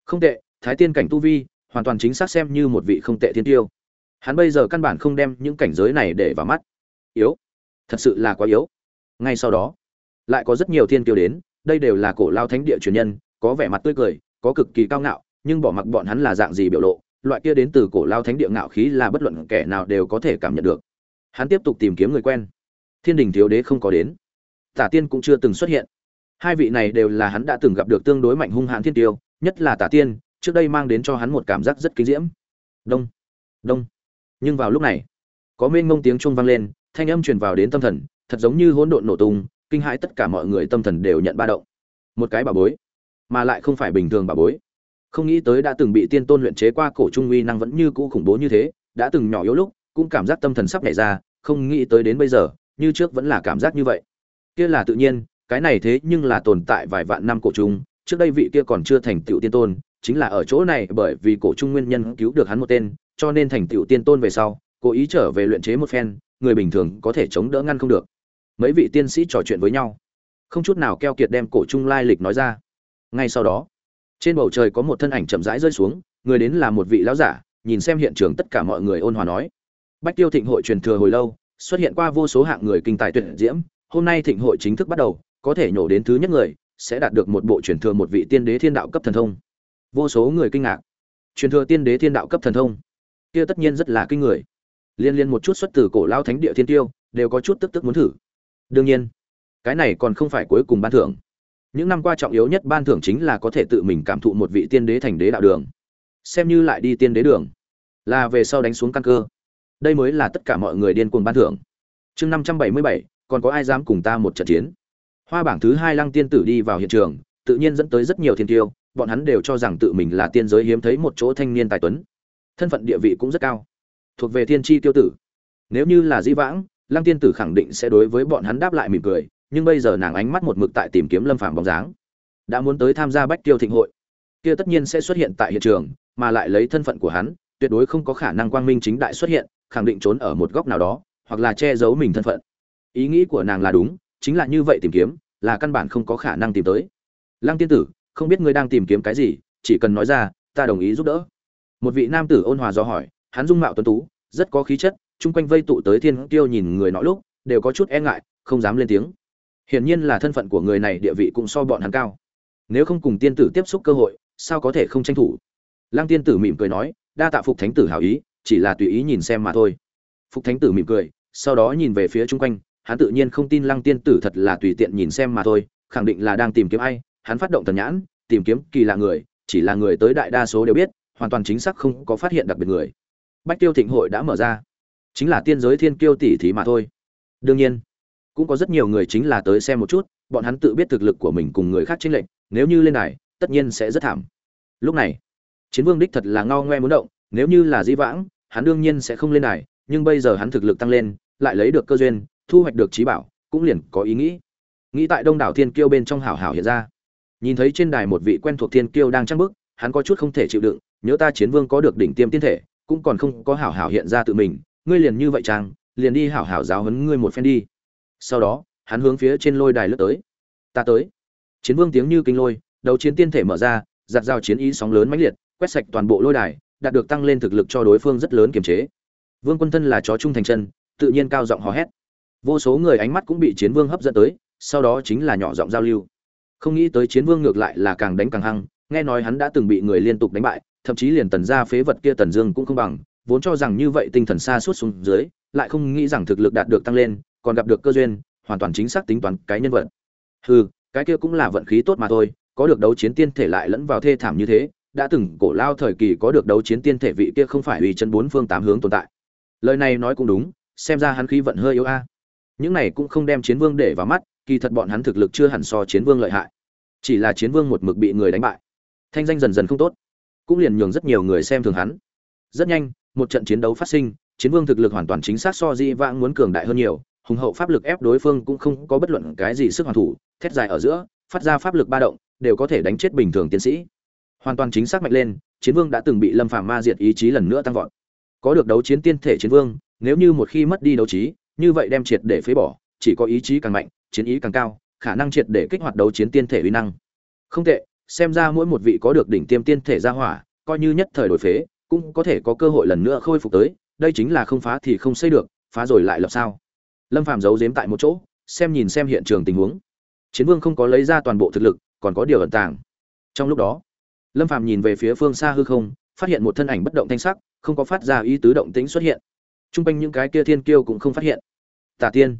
Không tệ, thái tiên cảnh tu vi, hoàn toàn chính xác xem như một vị không tệ thiên tiêu. Hắn bây giờ căn bản không đem những cảnh giới này để vào mắt. Yếu. Thật sự là quá yếu. Ngay sau đó, lại có rất nhiều thiên tiêu đến, đây đều là cổ lao thánh địa truyền nhân, có vẻ mặt tươi cười, có cực kỳ cao ngạo, nhưng bỏ mặc bọn hắn là dạng gì biểu lộ, loại kia đến từ cổ lao thánh địa ngạo khí là bất luận kẻ nào đều có thể cảm nhận được. Hắn tiếp tục tìm kiếm người quen. Thiên đình thiếu đế không có đến tả tiên cũng chưa từng xuất hiện. Hai vị này đều là hắn đã từng gặp được tương đối mạnh hung hãn thiên tiêu, nhất là tả tiên, trước đây mang đến cho hắn một cảm giác rất kinh diễm. Đông đông. Nhưng vào lúc này, có mênh mông tiếng chuông vang lên, thanh âm truyền vào đến tâm thần, thật giống như hỗn độn nổ tung, kinh hãi tất cả mọi người tâm thần đều nhận ba động. Một cái bà bối, mà lại không phải bình thường bà bối. Không nghĩ tới đã từng bị tiên tôn luyện chế qua cổ trung uy năng vẫn như cũ khủng bố như thế, đã từng nhỏ yếu lúc, cũng cảm giác tâm thần sắp nhảy ra, không nghĩ tới đến bây giờ, như trước vẫn là cảm giác như vậy kia là tự nhiên, cái này thế nhưng là tồn tại vài vạn năm cổ trung trước đây vị kia còn chưa thành tựu tiên tôn, chính là ở chỗ này bởi vì cổ trung nguyên nhân cứu được hắn một tên, cho nên thành tựu tiên tôn về sau, cố ý trở về luyện chế một phen, người bình thường có thể chống đỡ ngăn không được. Mấy vị tiên sĩ trò chuyện với nhau. Không chút nào keo kiệt đem cổ trung lai lịch nói ra. Ngay sau đó, trên bầu trời có một thân ảnh chậm rãi rơi xuống, người đến là một vị lão giả, nhìn xem hiện trường tất cả mọi người ôn hòa nói. Bách tiêu thịnh hội truyền thừa hồi lâu, xuất hiện qua vô số hạng người kinh tài tuyệt diễm hôm nay thịnh hội chính thức bắt đầu, có thể nhổ đến thứ nhất người, sẽ đạt được một bộ truyền thừa một vị tiên đế thiên đạo cấp thần thông. Vô số người kinh ngạc. Truyền thừa tiên đế thiên đạo cấp thần thông. Kia tất nhiên rất là kinh người. Liên liên một chút xuất từ cổ lao thánh địa thiên tiêu, đều có chút tức tức muốn thử. Đương nhiên, cái này còn không phải cuối cùng ban thưởng. Những năm qua trọng yếu nhất ban thưởng chính là có thể tự mình cảm thụ một vị tiên đế thành đế đạo đường. Xem như lại đi tiên đế đường. Là về sau đánh xuống căn cơ. Đây mới là tất cả mọi người điên cuồng ban thưởng. Chương năm trăm bảy mươi bảy còn có ai dám cùng ta một trận chiến? Hoa bảng thứ hai lăng tiên tử đi vào hiện trường, tự nhiên dẫn tới rất nhiều thiên tiêu, bọn hắn đều cho rằng tự mình là tiên giới hiếm thấy một chỗ thanh niên tài tuấn. Thân phận địa vị cũng rất cao. Thuộc về thiên tri tiêu tử. Nếu như là di vãng, lăng tiên tử khẳng định sẽ đối với bọn hắn đáp lại mỉm cười, nhưng bây giờ nàng ánh mắt một mực tại tìm kiếm lâm phàm bóng dáng. Đã muốn tới tham gia bách tiêu thịnh hội, kia tất nhiên sẽ xuất hiện tại hiện trường, mà lại lấy thân phận của hắn, tuyệt đối không có khả năng quang minh chính đại xuất hiện, khẳng định trốn ở một góc nào đó, hoặc là che giấu mình thân phận ý nghĩ của nàng là đúng, chính là như vậy tìm kiếm, là căn bản không có khả năng tìm tới. Lăng tiên tử, không biết ngươi đang tìm kiếm cái gì, chỉ cần nói ra, ta đồng ý giúp đỡ. Một vị nam tử ôn hòa do hỏi, hắn dung mạo tuấn tú, rất có khí chất, chung quanh vây tụ tới thiên tiêu nhìn người nọ lúc, đều có chút e ngại, không dám lên tiếng. Hiển nhiên là thân phận của người này địa vị cũng so bọn hắn cao. Nếu không cùng tiên tử tiếp xúc cơ hội, sao có thể không tranh thủ? Lăng tiên tử mỉm cười nói, đa tạ phục thánh tử hảo ý, chỉ là tùy ý nhìn xem mà thôi. Phục thánh tử mỉm cười, sau đó nhìn về phía chung quanh hắn tự nhiên không tin lăng tiên tử thật là tùy tiện nhìn xem mà thôi, khẳng định là đang tìm kiếm ai. Hắn phát động thần nhãn, tìm kiếm kỳ lạ người, chỉ là người tới đại đa số đều biết, hoàn toàn chính xác không có phát hiện đặc biệt người. Bách tiêu thịnh hội đã mở ra. Chính là tiên giới thiên kiêu tỷ thí mà thôi. Đương nhiên, cũng có rất nhiều người chính là tới xem một chút, bọn hắn tự biết thực lực của mình cùng người khác chênh lệch, nếu như lên này tất nhiên sẽ rất thảm. Lúc này, chiến vương đích thật là ngao ngoe muốn động, nếu như là di vãng, hắn đương nhiên sẽ không lên này nhưng bây giờ hắn thực lực tăng lên, lại lấy được cơ duyên thu hoạch được trí bảo, cũng liền có ý nghĩ. Nghĩ tại đông đảo thiên kiêu bên trong hảo hảo hiện ra. Nhìn thấy trên đài một vị quen thuộc thiên kiêu đang trăng bức hắn có chút không thể chịu đựng, nhớ ta chiến vương có được đỉnh tiêm tiên thể, cũng còn không có hảo hảo hiện ra tự mình, ngươi liền như vậy chàng liền đi hảo hảo giáo huấn ngươi một phen đi. Sau đó, hắn hướng phía trên lôi đài lướt tới. Ta tới. Chiến vương tiếng như kinh lôi, đầu chiến tiên thể mở ra giặt dao chiến ý sóng lớn mãnh liệt, quét sạch toàn bộ lôi đài, đạt được tăng lên thực lực cho đối phương rất lớn kiềm chế. Vương quân thân là chó trung thành chân, tự nhiên cao giọng hò hét vô số người ánh mắt cũng bị chiến vương hấp dẫn tới, sau đó chính là nhỏ giọng giao lưu. Không nghĩ tới chiến vương ngược lại là càng đánh càng hăng, nghe nói hắn đã từng bị người liên tục đánh bại, thậm chí liền tần gia phế vật kia tần dương cũng không bằng, vốn cho rằng như vậy tinh thần xa suốt xuống dưới, lại không nghĩ rằng thực lực đạt được tăng lên, còn gặp được cơ duyên, hoàn toàn chính xác tính toán cái nhân vật. Hừ, cái kia cũng là vận khí tốt mà thôi, có được đấu chiến tiên thể lại lẫn vào thê thảm như thế, đã từng cổ lao thời kỳ có được đấu chiến tiên thể vị kia không phải uy chân bốn phương tám hướng tồn tại. Lời này nói cũng đúng, xem ra hắn khí vận hơi yếu a những này cũng không đem chiến vương để vào mắt, kỳ thật bọn hắn thực lực chưa hẳn so chiến vương lợi hại. Chỉ là chiến vương một mực bị người đánh bại. Thanh danh dần dần không tốt. Cũng liền nhường rất nhiều người xem thường hắn. Rất nhanh, một trận chiến đấu phát sinh, chiến vương thực lực hoàn toàn chính xác so di vãng muốn cường đại hơn nhiều, hùng hậu pháp lực ép đối phương cũng không có bất luận cái gì sức hoàn thủ, thét dài ở giữa, phát ra pháp lực ba động, đều có thể đánh chết bình thường tiến sĩ. Hoàn toàn chính xác mạnh lên, chiến vương đã từng bị lâm phàm ma diệt ý chí lần nữa tăng vọt. Có được đấu chiến tiên thể chiến vương, nếu như một khi mất đi đấu trí như vậy đem triệt để phế bỏ, chỉ có ý chí càng mạnh, chiến ý càng cao, khả năng triệt để kích hoạt đấu chiến tiên thể uy năng. Không tệ, xem ra mỗi một vị có được đỉnh tiêm tiên thể ra hỏa, coi như nhất thời đổi phế, cũng có thể có cơ hội lần nữa khôi phục tới, đây chính là không phá thì không xây được, phá rồi lại lập sao? Lâm phàm giấu giếm tại một chỗ, xem nhìn xem hiện trường tình huống. Chiến vương không có lấy ra toàn bộ thực lực, còn có điều ẩn tàng. Trong lúc đó, lâm phàm nhìn về phía phương xa hư không, phát hiện một thân ảnh bất động thanh sắc, không có phát ra ý tứ động tĩnh xuất hiện. Trung quanh những cái kia thiên kiêu cũng không phát hiện. Tả Tiên,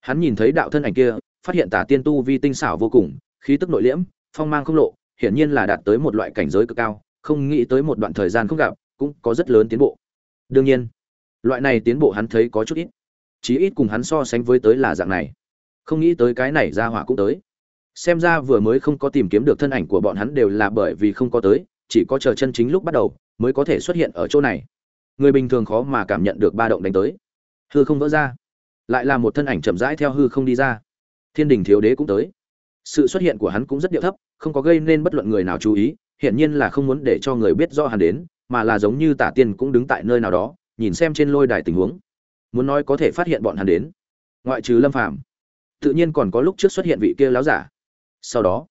hắn nhìn thấy đạo thân ảnh kia, phát hiện Tả Tiên tu vi tinh xảo vô cùng, khí tức nội liễm, phong mang không lộ, hiển nhiên là đạt tới một loại cảnh giới cực cao, không nghĩ tới một đoạn thời gian không gặp, cũng có rất lớn tiến bộ. Đương nhiên, loại này tiến bộ hắn thấy có chút ít. Chí ít cùng hắn so sánh với tới là dạng này. Không nghĩ tới cái này ra hỏa cũng tới. Xem ra vừa mới không có tìm kiếm được thân ảnh của bọn hắn đều là bởi vì không có tới, chỉ có chờ chân chính lúc bắt đầu mới có thể xuất hiện ở chỗ này người bình thường khó mà cảm nhận được ba động đánh tới. Hư không vỡ ra, lại là một thân ảnh chậm rãi theo hư không đi ra. Thiên đình thiếu đế cũng tới. Sự xuất hiện của hắn cũng rất điệu thấp, không có gây nên bất luận người nào chú ý, hiển nhiên là không muốn để cho người biết do hắn đến, mà là giống như tả tiên cũng đứng tại nơi nào đó, nhìn xem trên lôi đài tình huống. Muốn nói có thể phát hiện bọn hắn đến. Ngoại trừ lâm phàm, tự nhiên còn có lúc trước xuất hiện vị kia láo giả. Sau đó,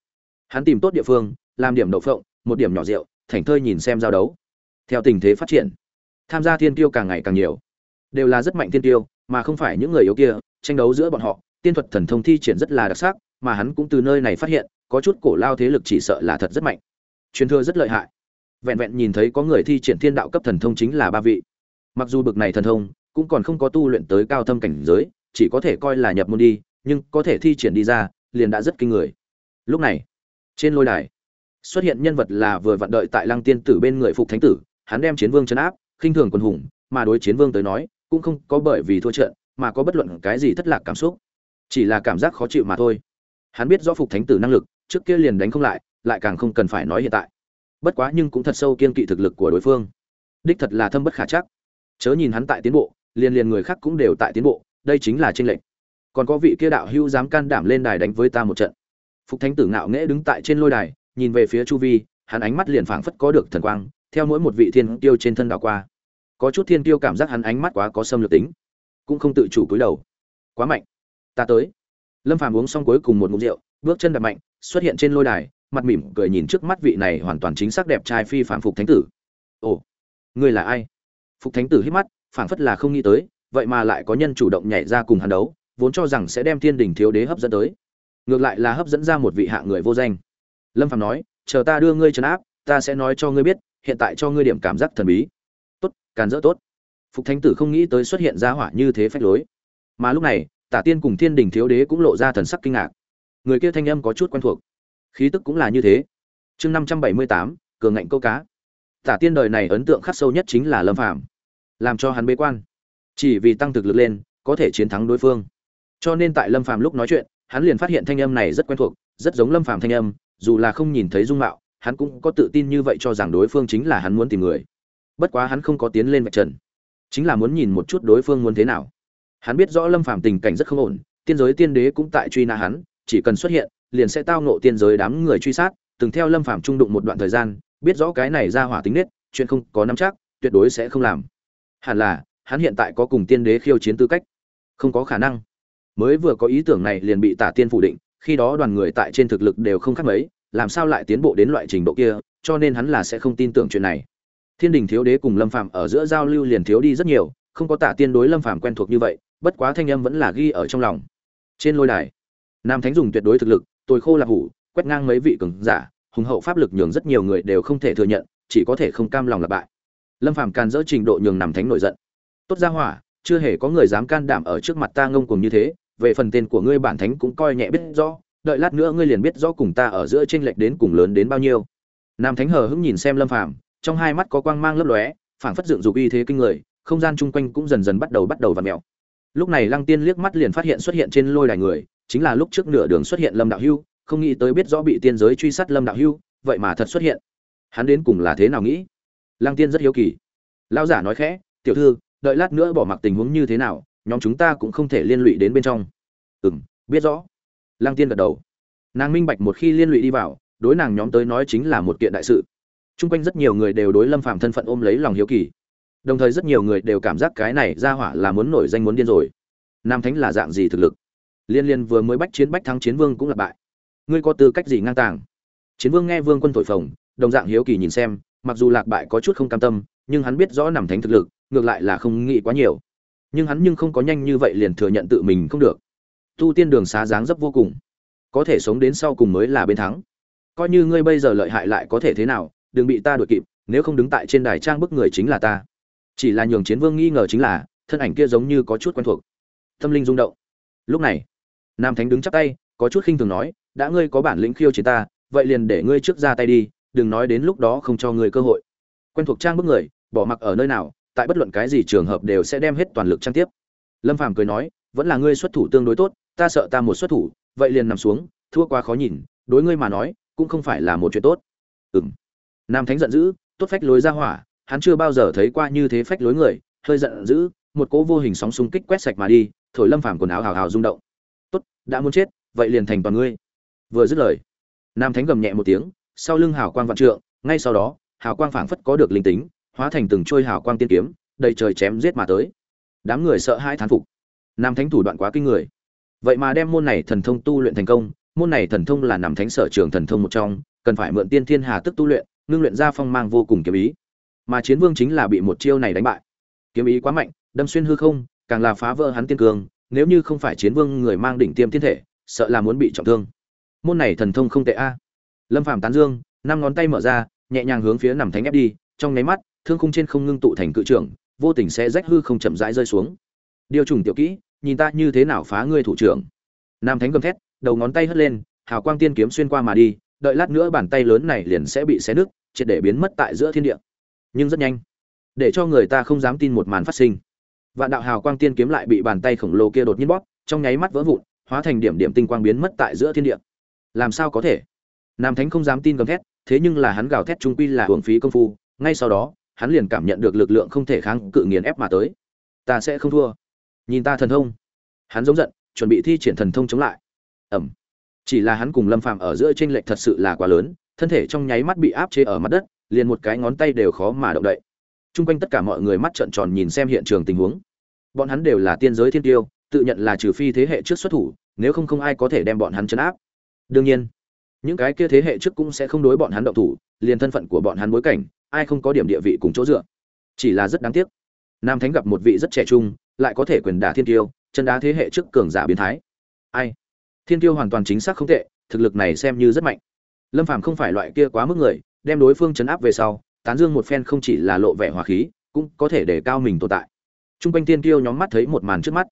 hắn tìm tốt địa phương, làm điểm đậu phộng, một điểm nhỏ rượu, thảnh thơi nhìn xem giao đấu. Theo tình thế phát triển tham gia thiên tiêu càng ngày càng nhiều. Đều là rất mạnh thiên tiêu mà không phải những người yếu kia, tranh đấu giữa bọn họ, tiên thuật thần thông thi triển rất là đặc sắc, mà hắn cũng từ nơi này phát hiện, có chút cổ lao thế lực chỉ sợ là thật rất mạnh. Truyền thừa rất lợi hại. Vẹn vẹn nhìn thấy có người thi triển thiên đạo cấp thần thông chính là ba vị. Mặc dù bực này thần thông, cũng còn không có tu luyện tới cao thâm cảnh giới, chỉ có thể coi là nhập môn đi, nhưng có thể thi triển đi ra, liền đã rất kinh người. Lúc này, trên lôi đài, xuất hiện nhân vật là vừa vặn đợi tại lăng tiên tử bên người phục thánh tử, hắn đem chiến vương chấn áp khinh thường quân hùng, mà đối chiến vương tới nói, cũng không có bởi vì thua trận, mà có bất luận cái gì thất lạc cảm xúc. Chỉ là cảm giác khó chịu mà thôi. Hắn biết rõ phục thánh tử năng lực, trước kia liền đánh không lại lại càng không cần phải nói hiện tại. Bất quá nhưng cũng thật sâu kiên kỵ thực lực của đối phương. Đích thật là thâm bất khả chắc. Chớ nhìn hắn tại tiến bộ, liền liền người khác cũng đều tại tiến bộ, đây chính là chênh lệch. Còn có vị kia đạo hưu dám can đảm lên đài đánh với ta một trận. Phục thánh tử ngạo nghễ đứng tại trên lôi đài, nhìn về phía chu vi, hắn ánh mắt liền phảng phất có được thần quang theo mỗi một vị thiên tiêu trên thân đảo qua. Có chút thiên tiêu cảm giác hắn ánh mắt quá có xâm lược tính, cũng không tự chủ cúi đầu. Quá mạnh. Ta tới. Lâm phàm uống xong cuối cùng một ngụm rượu, bước chân đập mạnh, xuất hiện trên lôi đài, mặt mỉm cười nhìn trước mắt vị này hoàn toàn chính xác đẹp trai phi phạm phục thánh tử. Ồ, ngươi là ai? Phục thánh tử hít mắt, phảng phất là không nghĩ tới, vậy mà lại có nhân chủ động nhảy ra cùng hắn đấu, vốn cho rằng sẽ đem thiên đình thiếu đế hấp dẫn tới. Ngược lại là hấp dẫn ra một vị hạ người vô danh. Lâm phàm nói, chờ ta đưa ngươi trấn áp, ta sẽ nói cho ngươi biết hiện tại cho ngươi điểm cảm giác thần bí. Tốt, càn rỡ tốt. Phục thánh tử không nghĩ tới xuất hiện ra hỏa như thế phách lối. Mà lúc này, tả tiên cùng thiên đình thiếu đế cũng lộ ra thần sắc kinh ngạc. Người kia thanh âm có chút quen thuộc. Khí tức cũng là như thế. Chương năm trăm bảy mươi tám, cường ngạnh câu cá. Tả tiên đời này ấn tượng khắc sâu nhất chính là lâm phàm, làm cho hắn bế quan. Chỉ vì tăng thực lực lên, có thể chiến thắng đối phương. Cho nên tại lâm phàm lúc nói chuyện, hắn liền phát hiện thanh âm này rất quen thuộc, rất giống lâm phàm thanh âm, dù là không nhìn thấy dung mạo hắn cũng có tự tin như vậy cho rằng đối phương chính là hắn muốn tìm người. Bất quá hắn không có tiến lên vạch trần, chính là muốn nhìn một chút đối phương muốn thế nào. Hắn biết rõ lâm phàm tình cảnh rất không ổn, tiên giới tiên đế cũng tại truy nã hắn, chỉ cần xuất hiện, liền sẽ tao nộ tiên giới đám người truy sát, từng theo lâm phàm trung đụng một đoạn thời gian, biết rõ cái này ra hỏa tính nết, chuyện không có nắm chắc, tuyệt đối sẽ không làm. Hẳn là, hắn hiện tại có cùng tiên đế khiêu chiến tư cách. Không có khả năng. Mới vừa có ý tưởng này liền bị tả tiên phủ định, khi đó đoàn người tại trên thực lực đều không khác mấy làm sao lại tiến bộ đến loại trình độ kia, cho nên hắn là sẽ không tin tưởng chuyện này. Thiên đình thiếu đế cùng lâm phàm ở giữa giao lưu liền thiếu đi rất nhiều, không có tả tiên đối lâm phàm quen thuộc như vậy, bất quá thanh âm vẫn là ghi ở trong lòng. Trên lôi đài, nam thánh dùng tuyệt đối thực lực tôi khô là hủ, quét ngang mấy vị cường giả, hùng hậu pháp lực nhường rất nhiều người đều không thể thừa nhận, chỉ có thể không cam lòng là bại. Lâm phàm can dỡ trình độ nhường nằm thánh nổi giận. Tốt ra hỏa, chưa hề có người dám can đảm ở trước mặt ta ngông cuồng như thế, về phần tên của ngươi bản thánh cũng coi nhẹ biết rõ đợi lát nữa ngươi liền biết rõ cùng ta ở giữa tranh lệch đến cùng lớn đến bao nhiêu. Nam thánh hờ hững nhìn xem lâm phàm, trong hai mắt có quang mang lấp lóe, phảng phất dựng dục uy thế kinh người, không gian chung quanh cũng dần dần bắt đầu bắt đầu vặn mèo. Lúc này lăng tiên liếc mắt liền phát hiện xuất hiện trên lôi đài người, chính là lúc trước nửa đường xuất hiện lâm đạo hưu, không nghĩ tới biết rõ bị tiên giới truy sát lâm đạo hưu, vậy mà thật xuất hiện. Hắn đến cùng là thế nào nghĩ? Lăng tiên rất hiếu kỳ. Lão giả nói khẽ, tiểu thư, đợi lát nữa bỏ mặc tình huống như thế nào, nhóm chúng ta cũng không thể liên lụy đến bên trong. Ừ biết rõ lăng tiên gật đầu. Nàng minh bạch một khi liên lụy đi vào, đối nàng nhóm tới nói chính là một kiện đại sự. Trung quanh rất nhiều người đều đối lâm Phàm thân phận ôm lấy lòng hiếu kỳ. Đồng thời rất nhiều người đều cảm giác cái này ra hỏa là muốn nổi danh muốn điên rồi. Nam thánh là dạng gì thực lực? Liên liên vừa mới bách chiến bách thắng chiến vương cũng là bại. Ngươi có tư cách gì ngang tàng? Chiến vương nghe vương quân thổi phồng, đồng dạng hiếu kỳ nhìn xem, mặc dù lạc bại có chút không cam tâm, nhưng hắn biết rõ nằm thánh thực lực, ngược lại là không nghĩ quá nhiều. Nhưng hắn nhưng không có nhanh như vậy liền thừa nhận tự mình không được tu tiên đường xá dáng dấp vô cùng. Có thể sống đến sau cùng mới là bên thắng. Coi như ngươi bây giờ lợi hại lại có thể thế nào, đừng bị ta đuổi kịp, nếu không đứng tại trên đài trang bức người chính là ta. Chỉ là nhường chiến vương nghi ngờ chính là, thân ảnh kia giống như có chút quen thuộc. Tâm linh rung động. Lúc này, nam thánh đứng chắp tay, có chút khinh thường nói, đã ngươi có bản lĩnh khiêu chiến ta, vậy liền để ngươi trước ra tay đi, đừng nói đến lúc đó không cho ngươi cơ hội. Quen thuộc trang bức người, bỏ mặc ở nơi nào, tại bất luận cái gì trường hợp đều sẽ đem hết toàn lực trang tiếp. Lâm phàm cười nói, vẫn là ngươi xuất thủ tương đối tốt ta sợ ta một xuất thủ, vậy liền nằm xuống, thua quá khó nhìn, đối ngươi mà nói, cũng không phải là một chuyện tốt. Ừm. Nam thánh giận dữ, tốt phách lối ra hỏa, hắn chưa bao giờ thấy qua như thế phách lối người, hơi giận dữ, một cỗ vô hình sóng xung kích quét sạch mà đi, thổi lâm phàm quần áo hào hào rung động. Tốt, đã muốn chết, vậy liền thành toàn ngươi. Vừa dứt lời, nam thánh gầm nhẹ một tiếng, sau lưng hào quang vạn trượng, ngay sau đó, hào quang phảng phất có được linh tính, hóa thành từng trôi hào quang tiên kiếm, đầy trời chém giết mà tới. Đám người sợ hãi thán phục. Nam thánh thủ đoạn quá kinh người vậy mà đem môn này thần thông tu luyện thành công, môn này thần thông là nằm thánh sở trường thần thông một trong, cần phải mượn tiên thiên hà tức tu luyện, ngưng luyện ra phong mang vô cùng kiếm ý. Mà chiến vương chính là bị một chiêu này đánh bại. Kiếm ý quá mạnh, đâm xuyên hư không, càng là phá vỡ hắn tiên cường, nếu như không phải chiến vương người mang đỉnh tiêm thiên thể, sợ là muốn bị trọng thương. Môn này thần thông không tệ a. Lâm phàm tán dương, năm ngón tay mở ra, nhẹ nhàng hướng phía nằm thánh ép đi, trong nháy mắt, thương khung trên không ngưng tụ thành cự trưởng, vô tình sẽ rách hư không chậm rãi rơi xuống. Điều trùng tiểu kỹ nhìn ta như thế nào phá ngươi thủ trưởng. Nam thánh gầm thét, đầu ngón tay hất lên, hào quang tiên kiếm xuyên qua mà đi, đợi lát nữa bàn tay lớn này liền sẽ bị xé nứt, triệt để biến mất tại giữa thiên địa. Nhưng rất nhanh, để cho người ta không dám tin một màn phát sinh. Vạn đạo hào quang tiên kiếm lại bị bàn tay khổng lồ kia đột nhiên bóp, trong nháy mắt vỡ vụn, hóa thành điểm điểm tinh quang biến mất tại giữa thiên địa. Làm sao có thể? Nam thánh không dám tin gầm thét, thế nhưng là hắn gào thét trung quy là hưởng phí công phu, ngay sau đó, hắn liền cảm nhận được lực lượng không thể kháng cự nghiền ép mà tới. Ta sẽ không thua nhìn ta thần thông hắn giống giận chuẩn bị thi triển thần thông chống lại ẩm chỉ là hắn cùng lâm phạm ở giữa tranh lệch thật sự là quá lớn thân thể trong nháy mắt bị áp chế ở mặt đất liền một cái ngón tay đều khó mà động đậy Trung quanh tất cả mọi người mắt trợn tròn nhìn xem hiện trường tình huống. Bọn hắn đều là tiên giới thiên tiêu, tự nhận là trừ phi thế hệ trước xuất thủ, nếu không không ai có thể đem bọn hắn chấn áp. Đương nhiên, những cái kia thế hệ trước cũng sẽ không đối bọn hắn động thủ, liền thân phận của bọn hắn bối cảnh, ai không có điểm địa vị cùng chỗ dựa. Chỉ là rất đáng tiếc. Nam Thánh gặp một vị rất trẻ trung, lại có thể quyền đả thiên tiêu, chân đá thế hệ trước cường giả biến thái. Ai? Thiên tiêu hoàn toàn chính xác không tệ, thực lực này xem như rất mạnh. Lâm Phàm không phải loại kia quá mức người, đem đối phương chấn áp về sau, tán dương một phen không chỉ là lộ vẻ hòa khí cũng có thể để cao mình tồn tại Trung quanh tiên tiêu nhóm mắt thấy một màn trước mắt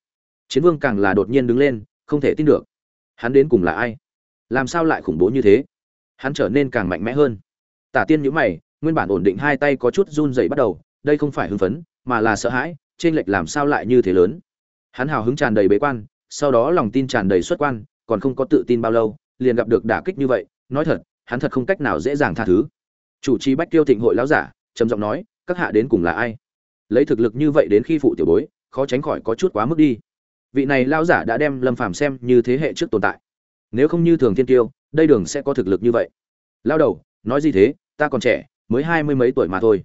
chiến vương càng là đột nhiên đứng lên không thể tin được hắn đến cùng là ai làm sao lại khủng bố như thế hắn trở nên càng mạnh mẽ hơn tả tiên nhữ mày nguyên bản ổn định hai tay có chút run dày bắt đầu đây không phải hưng phấn mà là sợ hãi trên lệch làm sao lại như thế lớn? Hắn hào hứng tràn đầy bế quan, sau đó lòng tin tràn đầy xuất quan, còn không có tự tin bao lâu, liền gặp được đả kích như vậy, nói thật, hắn thật không cách nào dễ dàng tha thứ. Chủ trì bách tiêu thịnh hội lão giả, trầm giọng nói, các hạ đến cùng là ai? Lấy thực lực như vậy đến khi phụ tiểu bối, khó tránh khỏi có chút quá mức đi. Vị này lão giả đã đem lâm phàm xem như thế hệ trước tồn tại. Nếu không như thường thiên tiêu đây đường sẽ có thực lực như vậy. Lao đầu, nói gì thế? Ta còn trẻ, mới hai mươi mấy tuổi mà thôi.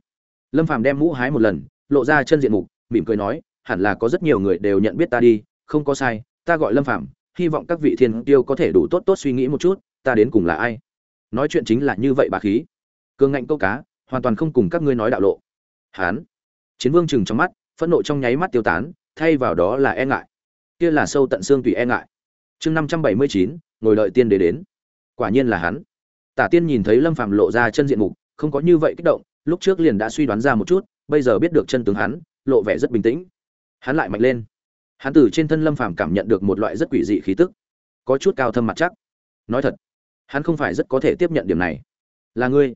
Lâm phàm đem mũ hái một lần, lộ ra chân diện mục mỉm cười nói, hẳn là có rất nhiều người đều nhận biết ta đi, không có sai, ta gọi lâm phàm, hy vọng các vị thiên tiêu có thể đủ tốt tốt suy nghĩ một chút, ta đến cùng là ai? Nói chuyện chính là như vậy bà khí. Cương ngạnh câu cá, hoàn toàn không cùng các ngươi nói đạo lộ. Hán. Chiến vương chừng trong mắt, phẫn nộ trong nháy mắt tiêu tán, thay vào đó là e ngại. Kia là sâu tận xương tùy e ngại. Chương năm trăm bảy mươi chín, ngồi đợi tiên đế đến. Quả nhiên là hắn. Tả tiên nhìn thấy lâm phàm lộ ra chân diện mục, không có như vậy kích động, lúc trước liền đã suy đoán ra một chút, bây giờ biết được chân tướng hắn lộ vẻ rất bình tĩnh. Hắn lại mạnh lên. Hắn từ trên thân lâm phàm cảm nhận được một loại rất quỷ dị khí tức, có chút cao thâm mặt chắc. Nói thật, hắn không phải rất có thể tiếp nhận điểm này. Là ngươi.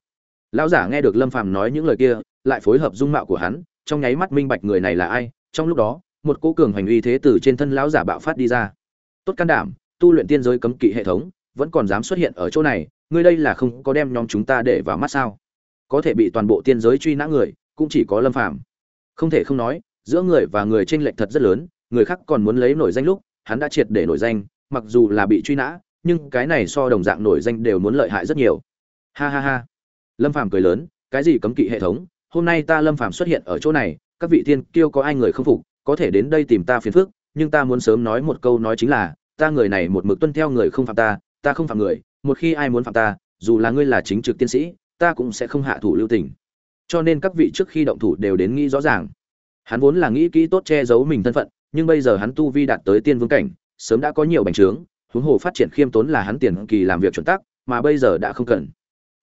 Lão giả nghe được lâm phàm nói những lời kia, lại phối hợp dung mạo của hắn, trong nháy mắt minh bạch người này là ai. Trong lúc đó, một cỗ cường hành uy thế từ trên thân lão giả bạo phát đi ra. Tốt can đảm, tu luyện tiên giới cấm kỵ hệ thống, vẫn còn dám xuất hiện ở chỗ này, ngươi đây là không có đem nhóm chúng ta để vào mắt sao? Có thể bị toàn bộ tiên giới truy nã người, cũng chỉ có lâm phàm không thể không nói, giữa người và người tranh lệch thật rất lớn, người khác còn muốn lấy nổi danh lúc, hắn đã triệt để nổi danh, mặc dù là bị truy nã, nhưng cái này so đồng dạng nổi danh đều muốn lợi hại rất nhiều. Ha ha ha. Lâm phàm cười lớn, cái gì cấm kỵ hệ thống, hôm nay ta lâm phàm xuất hiện ở chỗ này, các vị thiên kiêu có ai người không phục, có thể đến đây tìm ta phiền phức, nhưng ta muốn sớm nói một câu nói chính là, ta người này một mực tuân theo người không phạm ta ta không phạm người, một khi ai muốn phạm ta, dù là ngươi là chính trực tiên sĩ, ta cũng sẽ không hạ thủ lưu tình cho nên các vị trước khi động thủ đều đến nghĩ rõ ràng. Hắn vốn là nghĩ kỹ tốt che giấu mình thân phận, nhưng bây giờ hắn tu vi đạt tới tiên vương cảnh, sớm đã có nhiều bành trướng, huống hồ phát triển khiêm tốn là hắn tiền kỳ làm việc chuẩn tắc, mà bây giờ đã không cần.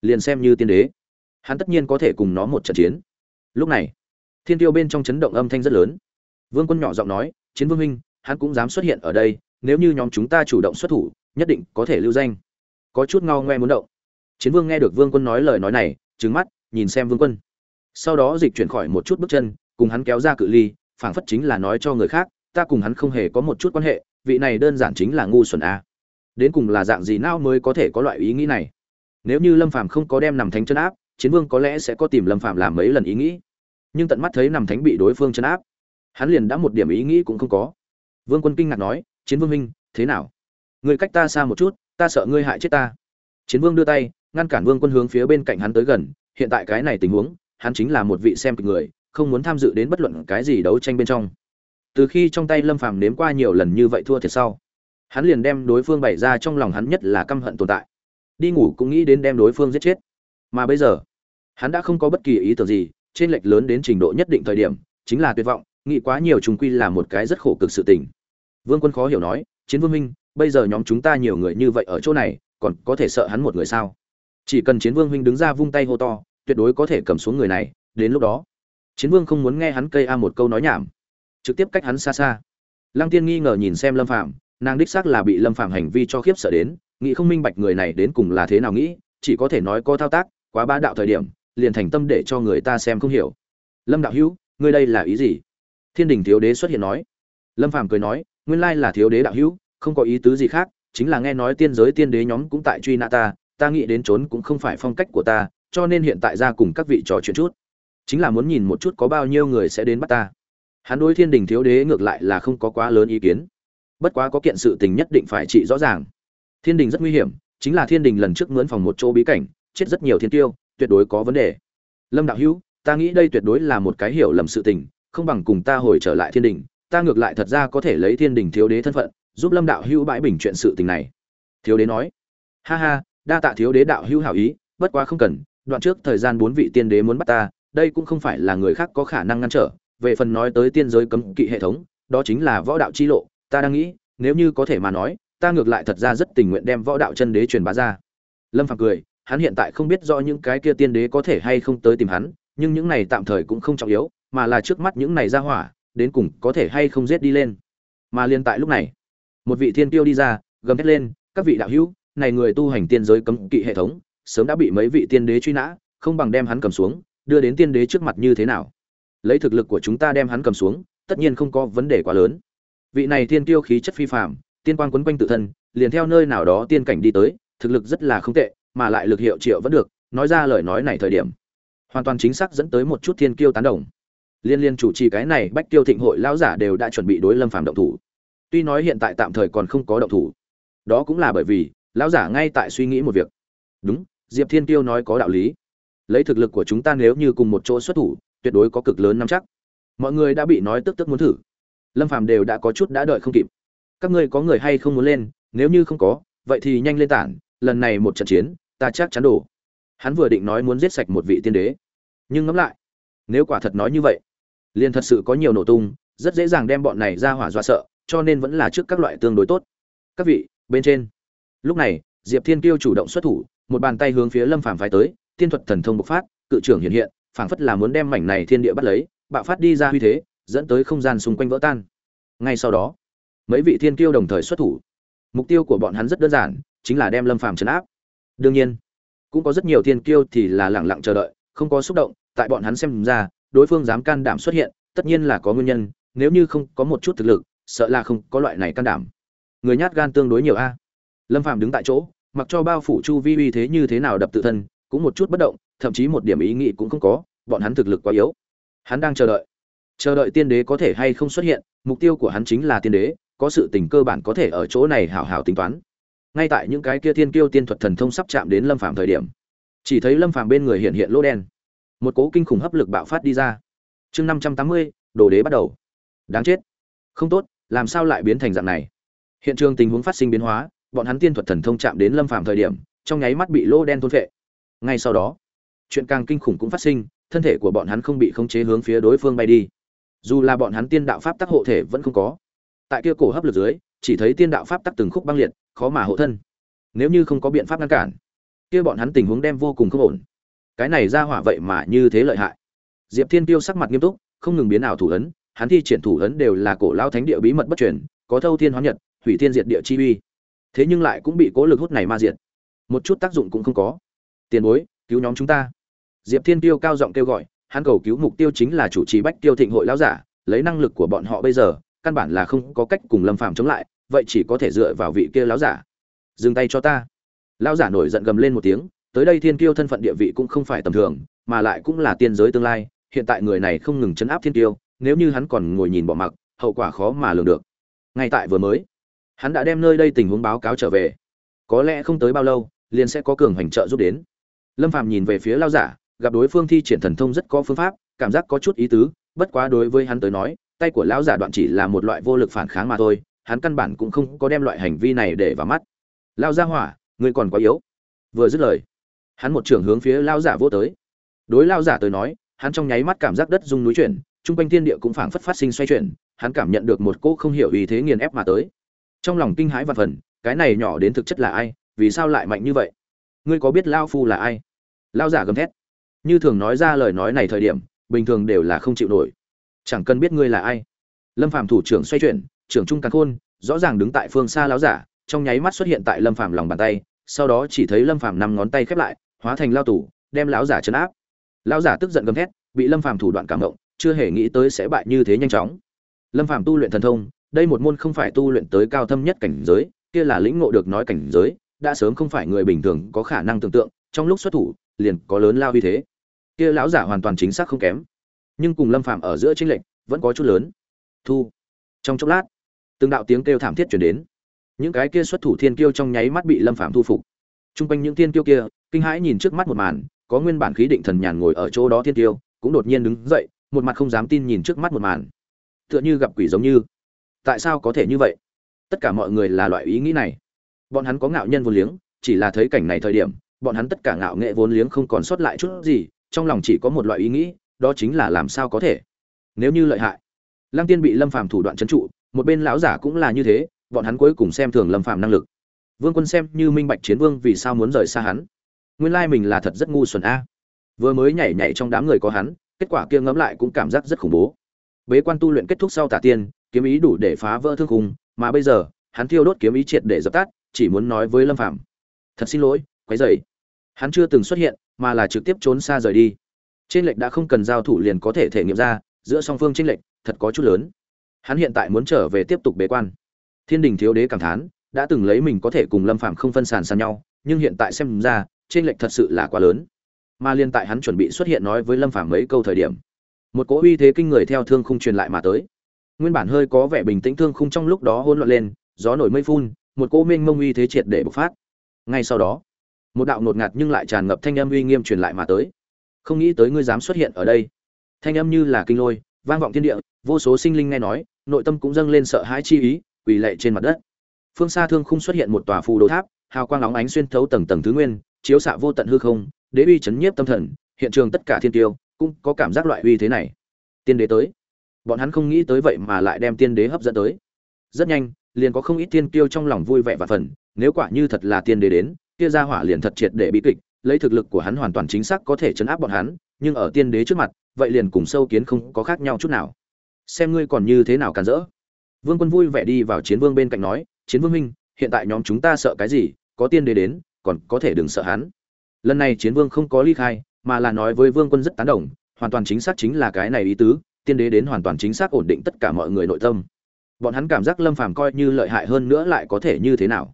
Liền xem như tiên đế, hắn tất nhiên có thể cùng nó một trận chiến. Lúc này, thiên tiêu bên trong chấn động âm thanh rất lớn. Vương quân nhỏ giọng nói, chiến vương minh hắn cũng dám xuất hiện ở đây, nếu như nhóm chúng ta chủ động xuất thủ, nhất định có thể lưu danh. Có chút ngao ngoe muốn động. Chiến vương nghe được vương quân nói lời nói này trứng mắt, nhìn xem vương quân sau đó dịch chuyển khỏi một chút bước chân, cùng hắn kéo ra cự ly, phảng phất chính là nói cho người khác, ta cùng hắn không hề có một chút quan hệ, vị này đơn giản chính là ngu xuẩn a. Đến cùng là dạng gì nào mới có thể có loại ý nghĩ này? Nếu như lâm phàm không có đem nằm thánh chân áp, chiến vương có lẽ sẽ có tìm lâm phàm làm mấy lần ý nghĩ. Nhưng tận mắt thấy nằm thánh bị đối phương chân áp, hắn liền đã một điểm ý nghĩ cũng không có. Vương quân kinh ngạc nói, chiến vương minh thế nào? Người cách ta xa một chút, ta sợ ngươi hại chết ta. Chiến vương đưa tay, ngăn cản vương quân hướng phía bên cạnh hắn tới gần, hiện tại cái này tình huống hắn chính là một vị xem kịch người, không muốn tham dự đến bất luận cái gì đấu tranh bên trong. Từ khi trong tay lâm phàm nếm qua nhiều lần như vậy thua thiệt sau, hắn liền đem đối phương bày ra trong lòng hắn nhất là căm hận tồn tại. Đi ngủ cũng nghĩ đến đem đối phương giết chết. Mà bây giờ, hắn đã không có bất kỳ ý tưởng gì, trên lệch lớn đến trình độ nhất định thời điểm, chính là tuyệt vọng, nghĩ quá nhiều trùng quy là một cái rất khổ cực sự tình. Vương quân khó hiểu nói, chiến vương minh, bây giờ nhóm chúng ta nhiều người như vậy ở chỗ này, còn có thể sợ hắn một người sao? Chỉ cần chiến vương huynh đứng ra vung tay hô to tuyệt đối có thể cầm xuống người này, đến lúc đó, chiến vương không muốn nghe hắn cây a một câu nói nhảm. Trực tiếp cách hắn xa xa. Lăng tiên nghi ngờ nhìn xem lâm phạm nàng đích xác là bị lâm phạm hành vi cho khiếp sợ đến, nghĩ không minh bạch người này đến cùng là thế nào nghĩ, chỉ có thể nói có thao tác, quá bá đạo thời điểm, liền thành tâm để cho người ta xem không hiểu. Lâm đạo hữu, ngươi đây là ý gì? Thiên đình thiếu đế xuất hiện nói. Lâm phàm cười nói, nguyên lai là thiếu đế đạo hữu, không có ý tứ gì khác, chính là nghe nói tiên giới tiên đế nhóm cũng tại truy nã ta ta nghĩ đến trốn cũng không phải phong cách của ta cho nên hiện tại ra cùng các vị trò chuyện chút. Chính là muốn nhìn một chút có bao nhiêu người sẽ đến bắt ta. Hắn đối thiên đình thiếu đế ngược lại là không có quá lớn ý kiến. Bất quá có kiện sự tình nhất định phải trị rõ ràng. Thiên đình rất nguy hiểm, chính là thiên đình lần trước mướn phòng một chỗ bí cảnh, chết rất nhiều thiên tiêu, tuyệt đối có vấn đề. Lâm đạo hữu, ta nghĩ đây tuyệt đối là một cái hiểu lầm sự tình, không bằng cùng ta hồi trở lại thiên đình, ta ngược lại thật ra có thể lấy thiên đình thiếu đế thân phận, giúp lâm đạo hữu bãi bình chuyện sự tình này. Thiếu đế nói. Ha ha, đa tạ thiếu đế đạo hữu hảo ý, bất quá không cần đoạn trước thời gian bốn vị tiên đế muốn bắt ta, đây cũng không phải là người khác có khả năng ngăn trở. Về phần nói tới tiên giới cấm kỵ hệ thống, đó chính là võ đạo chi lộ. Ta đang nghĩ, nếu như có thể mà nói, ta ngược lại thật ra rất tình nguyện đem võ đạo chân đế truyền bá ra. Lâm phàm cười, hắn hiện tại không biết rõ những cái kia tiên đế có thể hay không tới tìm hắn, nhưng những này tạm thời cũng không trọng yếu, mà là trước mắt những này ra hỏa, đến cùng có thể hay không giết đi lên. Mà liên tại lúc này, một vị thiên tiêu đi ra, gầm thét lên, các vị đạo hữu, này người tu hành tiên giới cấm kỵ hệ thống sớm đã bị mấy vị tiên đế truy nã, không bằng đem hắn cầm xuống, đưa đến tiên đế trước mặt như thế nào? Lấy thực lực của chúng ta đem hắn cầm xuống, tất nhiên không có vấn đề quá lớn. Vị này tiên tiêu khí chất phi phàm, tiên quan quấn quanh tự thân, liền theo nơi nào đó tiên cảnh đi tới, thực lực rất là không tệ, mà lại lực hiệu triệu vẫn được, nói ra lời nói này thời điểm, hoàn toàn chính xác dẫn tới một chút thiên kiêu tán đồng. Liên liên chủ trì cái này bách tiêu thịnh hội lão giả đều đã chuẩn bị đối lâm phàm động thủ. Tuy nói hiện tại tạm thời còn không có động thủ, đó cũng là bởi vì lão giả ngay tại suy nghĩ một việc. Đúng diệp thiên tiêu nói có đạo lý. Lấy thực lực của chúng ta nếu như cùng một chỗ xuất thủ, tuyệt đối có cực lớn nắm chắc. Mọi người đã bị nói tức tức muốn thử. Lâm phàm đều đã có chút đã đợi không kịp. Các ngươi có người hay không muốn lên? Nếu như không có, vậy thì nhanh lên tản. Lần này một trận chiến, ta chắc chắn đổ. Hắn vừa định nói muốn giết sạch một vị tiên đế. Nhưng ngẫm lại, nếu quả thật nói như vậy, liền thật sự có nhiều nổ tung, rất dễ dàng đem bọn này ra hỏa dọa sợ, cho nên vẫn là trước các loại tương đối tốt. Các vị, bên trên. Lúc này, diệp thiên tiêu chủ động xuất thủ một bàn tay hướng phía lâm phàm phái tới, tiên thuật thần thông bộc phát, cự trưởng hiện hiện, phảng phất là muốn đem mảnh này thiên địa bắt lấy, bạo phát đi ra huy thế, dẫn tới không gian xung quanh vỡ tan. Ngay sau đó, mấy vị thiên kiêu đồng thời xuất thủ. Mục tiêu của bọn hắn rất đơn giản, chính là đem lâm phàm chấn áp. Đương nhiên, cũng có rất nhiều thiên kiêu thì là lẳng lặng chờ đợi, không có xúc động, tại bọn hắn xem ra, đối phương dám can đảm xuất hiện, tất nhiên là có nguyên nhân, nếu như không có một chút thực lực, sợ là không có loại này can đảm. Người nhát gan tương đối nhiều a. Lâm phàm đứng tại chỗ mặc cho bao phủ chu vi uy thế như thế nào đập tự thân, cũng một chút bất động, thậm chí một điểm ý nghĩ cũng không có, bọn hắn thực lực quá yếu. Hắn đang chờ đợi. Chờ đợi tiên đế có thể hay không xuất hiện, mục tiêu của hắn chính là tiên đế, có sự tình cơ bản có thể ở chỗ này hảo hảo tính toán. Ngay tại những cái kia thiên kiêu tiên thuật thần thông sắp chạm đến lâm phàm thời điểm, chỉ thấy lâm phàm bên người hiện hiện lỗ đen. Một cố kinh khủng hấp lực bạo phát đi ra. Chương năm trăm tám mươi, đồ đế bắt đầu. Đáng chết. Không tốt, làm sao lại biến thành dạng này? Hiện trường tình huống phát sinh biến hóa bọn hắn tiên thuật thần thông chạm đến lâm phàm thời điểm, trong nháy mắt bị lỗ đen thôn phệ. Ngay sau đó, chuyện càng kinh khủng cũng phát sinh, thân thể của bọn hắn không bị khống chế hướng phía đối phương bay đi. Dù là bọn hắn tiên đạo pháp tắc hộ thể vẫn không có. Tại kia cổ hấp lực dưới, chỉ thấy tiên đạo pháp tắc từng khúc băng liệt, khó mà hộ thân. Nếu như không có biện pháp ngăn cản, kia bọn hắn tình huống đem vô cùng không ổn. Cái này ra hỏa vậy mà như thế lợi hại. Diệp thiên tiêu sắc mặt nghiêm túc, không ngừng biến ảo thủ ấn, hắn thi triển thủ ấn đều là cổ lao thánh địa bí mật bất truyền, có thâu thiên hóa nhật, hủy thiên diệt địa chi uy thế nhưng lại cũng bị cố lực hút này ma diệt. Một chút tác dụng cũng không có. Tiền bối, cứu nhóm chúng ta. Diệp thiên tiêu cao giọng kêu gọi, hắn cầu cứu mục tiêu chính là chủ trì bách tiêu thịnh hội lão giả, lấy năng lực của bọn họ bây giờ, căn bản là không có cách cùng lâm phàm chống lại, vậy chỉ có thể dựa vào vị kia lão giả. Dừng tay cho ta. Lão giả nổi giận gầm lên một tiếng, tới đây thiên kiêu thân phận địa vị cũng không phải tầm thường, mà lại cũng là tiên giới tương lai, hiện tại người này không ngừng chấn áp thiên kiêu, nếu như hắn còn ngồi nhìn bỏ mặc, hậu quả khó mà lường được. Ngay tại vừa mới hắn đã đem nơi đây tình huống báo cáo trở về. Có lẽ không tới bao lâu, liền sẽ có cường hành trợ giúp đến. Lâm phàm nhìn về phía lão giả, gặp đối phương thi triển thần thông rất có phương pháp, cảm giác có chút ý tứ, bất quá đối với hắn tới nói, tay của lão giả đoạn chỉ là một loại vô lực phản kháng mà thôi, hắn căn bản cũng không có đem loại hành vi này để vào mắt. Lao ra hỏa, ngươi còn quá yếu. Vừa dứt lời, hắn một trưởng hướng phía lao giả vô tới. Đối lao giả tới nói, hắn trong nháy mắt cảm giác đất rung núi chuyển trung quanh thiên địa cũng phảng phất phát sinh xoay chuyển, hắn cảm nhận được một cỗ không hiểu ý thế nghiền ép mà tới trong lòng kinh hãi và phần, cái này nhỏ đến thực chất là ai, vì sao lại mạnh như vậy? Ngươi có biết lao phu là ai? Lao giả gầm thét. Như thường nói ra lời nói này thời điểm, bình thường đều là không chịu nổi. Chẳng cần biết ngươi là ai. Lâm phạm thủ trưởng xoay chuyển, trưởng trung càn khôn, rõ ràng đứng tại phương xa lao giả, trong nháy mắt xuất hiện tại lâm phạm lòng bàn tay, sau đó chỉ thấy lâm phạm năm ngón tay khép lại, hóa thành lao tủ đem lão giả chấn áp. Lão giả tức giận gầm thét, bị lâm phạm thủ đoạn cảm động, chưa hề nghĩ tới sẽ bại như thế nhanh chóng. Lâm phạm tu luyện thần thông đây một môn không phải tu luyện tới cao thâm nhất cảnh giới, kia là lĩnh ngộ được nói cảnh giới, đã sớm không phải người bình thường có khả năng tưởng tượng, trong lúc xuất thủ, liền có lớn lao như thế. Kia lão giả hoàn toàn chính xác không kém. Nhưng cùng lâm phàm ở giữa tranh lệch, vẫn có chút lớn. Thu. Trong chốc lát, từng đạo tiếng kêu thảm thiết truyền đến. Những cái kia xuất thủ thiên kiêu trong nháy mắt bị lâm phàm thu phục. Trung quanh những thiên kiêu kia, kinh hãi nhìn trước mắt một màn, có nguyên bản khí định thần nhàn ngồi ở chỗ đó thiên kiêu, cũng đột nhiên đứng dậy, một mặt không dám tin nhìn trước mắt một màn. Tựa như gặp quỷ giống như tại sao có thể như vậy? Tất cả mọi người là loại ý nghĩ này. Bọn hắn có ngạo nhân vốn liếng, chỉ là thấy cảnh này thời điểm, bọn hắn tất cả ngạo nghệ vốn liếng không còn sót lại chút gì, trong lòng chỉ có một loại ý nghĩ, đó chính là làm sao có thể? Nếu như lợi hại. Lăng tiên bị lâm phàm thủ đoạn trấn trụ, một bên lão giả cũng là như thế, bọn hắn cuối cùng xem thường lâm phàm năng lực. Vương quân xem như minh bạch chiến vương vì sao muốn rời xa hắn. Nguyên lai mình là thật rất ngu xuẩn a. Vừa mới nhảy nhảy trong đám người có hắn, kết quả kia ngẫm lại cũng cảm giác rất khủng bố. Bế quan tu luyện kết thúc sau tả tiên kiếm ý đủ để phá vỡ thương khung, mà bây giờ, hắn thiêu đốt kiếm ý triệt để dập tắt, chỉ muốn nói với lâm phàm. Thật xin lỗi, quấy rầy. Hắn chưa từng xuất hiện, mà là trực tiếp trốn xa rời đi. Trên lệch đã không cần giao thủ liền có thể thể nghiệm ra, giữa song phương trên lệch, thật có chút lớn. Hắn hiện tại muốn trở về tiếp tục bế quan. Thiên đình thiếu đế cảm thán, đã từng lấy mình có thể cùng lâm phạm không phân sàn sàn nhau, nhưng hiện tại xem ra, trên lệch thật sự là quá lớn. Mà liên tại hắn chuẩn bị xuất hiện nói với lâm phạm mấy câu thời điểm, một cỗ uy thế kinh người theo thương khung truyền lại mà tới nguyên bản hơi có vẻ bình tĩnh thương khung trong lúc đó hỗn loạn lên, gió nổi mây phun, một cỗ mênh mông uy thế triệt để bộc phát. Ngay sau đó, một đạo ngột ngạt nhưng lại tràn ngập thanh âm uy nghiêm truyền lại mà tới. Không nghĩ tới ngươi dám xuất hiện ở đây. Thanh âm như là kinh lôi, vang vọng thiên địa, vô số sinh linh nghe nói, nội tâm cũng dâng lên sợ hãi chi ý, quỳ lệ trên mặt đất. Phương xa thương khung xuất hiện một tòa phù đồ tháp, hào quang óng ánh xuyên thấu tầng tầng thứ nguyên, chiếu xạ vô tận hư không, đế uy chấn nhiếp tâm thần, hiện trường tất cả thiên tiêu, cũng có cảm giác loại uy thế này. Tiên đế tới bọn hắn không nghĩ tới vậy mà lại đem tiên đế hấp dẫn tới. Rất nhanh, liền có không ít tiên tiêu trong lòng vui vẻ và phần, nếu quả như thật là tiên đế đến, kia ra hỏa liền thật triệt để bị kịch, lấy thực lực của hắn hoàn toàn chính xác có thể chấn áp bọn hắn, nhưng ở tiên đế trước mặt, vậy liền cùng sâu kiến không có khác nhau chút nào. Xem ngươi còn như thế nào cản rỡ. Vương quân vui vẻ đi vào chiến vương bên cạnh nói, chiến vương minh hiện tại nhóm chúng ta sợ cái gì? Có tiên đế đến, còn có thể đừng sợ hắn. Lần này chiến vương không có ly khai, mà là nói với vương quân rất tán đồng, hoàn toàn chính xác chính là cái này ý tứ tiên đế đến hoàn toàn chính xác ổn định tất cả mọi người nội tâm. Bọn hắn cảm giác lâm phàm coi như lợi hại hơn nữa lại có thể như thế nào?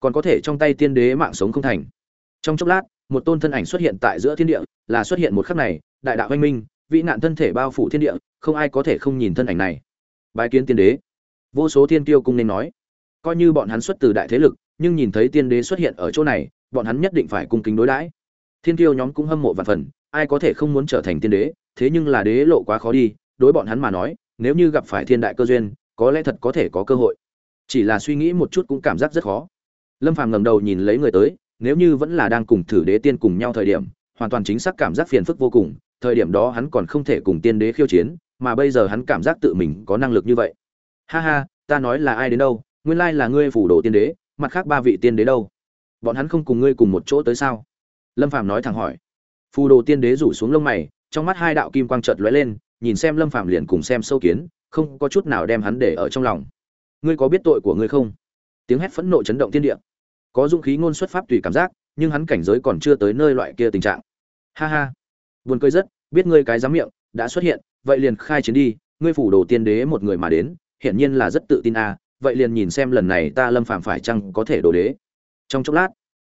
Còn có thể trong tay tiên đế mạng sống không thành. Trong chốc lát, một tôn thân ảnh xuất hiện tại giữa thiên địa, là xuất hiện một khắc này, đại đạo anh minh, vĩ nạn thân thể bao phủ thiên địa, không ai có thể không nhìn thân ảnh này. Bài kiến tiên đế. Vô số thiên tiêu cung nên nói. Coi như bọn hắn xuất từ đại thế lực, nhưng nhìn thấy tiên đế xuất hiện ở chỗ này, bọn hắn nhất định phải cung kính đối đãi. Thiên tiêu nhóm cũng hâm mộ vạn phần, ai có thể không muốn trở thành tiên đế, thế nhưng là đế lộ quá khó đi đối bọn hắn mà nói, nếu như gặp phải thiên đại cơ duyên, có lẽ thật có thể có cơ hội. Chỉ là suy nghĩ một chút cũng cảm giác rất khó. Lâm phàm ngẩng đầu nhìn lấy người tới, nếu như vẫn là đang cùng thử đế tiên cùng nhau thời điểm, hoàn toàn chính xác cảm giác phiền phức vô cùng, thời điểm đó hắn còn không thể cùng tiên đế khiêu chiến, mà bây giờ hắn cảm giác tự mình có năng lực như vậy. Ha ha, ta nói là ai đến đâu, nguyên lai là ngươi phủ đồ tiên đế, mặt khác ba vị tiên đế đâu? Bọn hắn không cùng ngươi cùng một chỗ tới sao? Lâm phàm nói thẳng hỏi. Phù đồ tiên đế rủ xuống lông mày, trong mắt hai đạo kim quang chợt lóe lên nhìn xem lâm phạm liền cùng xem sâu kiến không có chút nào đem hắn để ở trong lòng. Ngươi có biết tội của ngươi không? Tiếng hét phẫn nộ chấn động thiên địa. Có dũng khí ngôn xuất pháp tùy cảm giác nhưng hắn cảnh giới còn chưa tới nơi loại kia tình trạng. Ha ha. Buồn cười rất biết ngươi cái dám miệng đã xuất hiện vậy liền khai chiến đi ngươi phủ đồ tiên đế một người mà đến hiển nhiên là rất tự tin à, vậy liền nhìn xem lần này ta Lâm Phàm phải chăng có thể đồ đế. Trong chốc lát,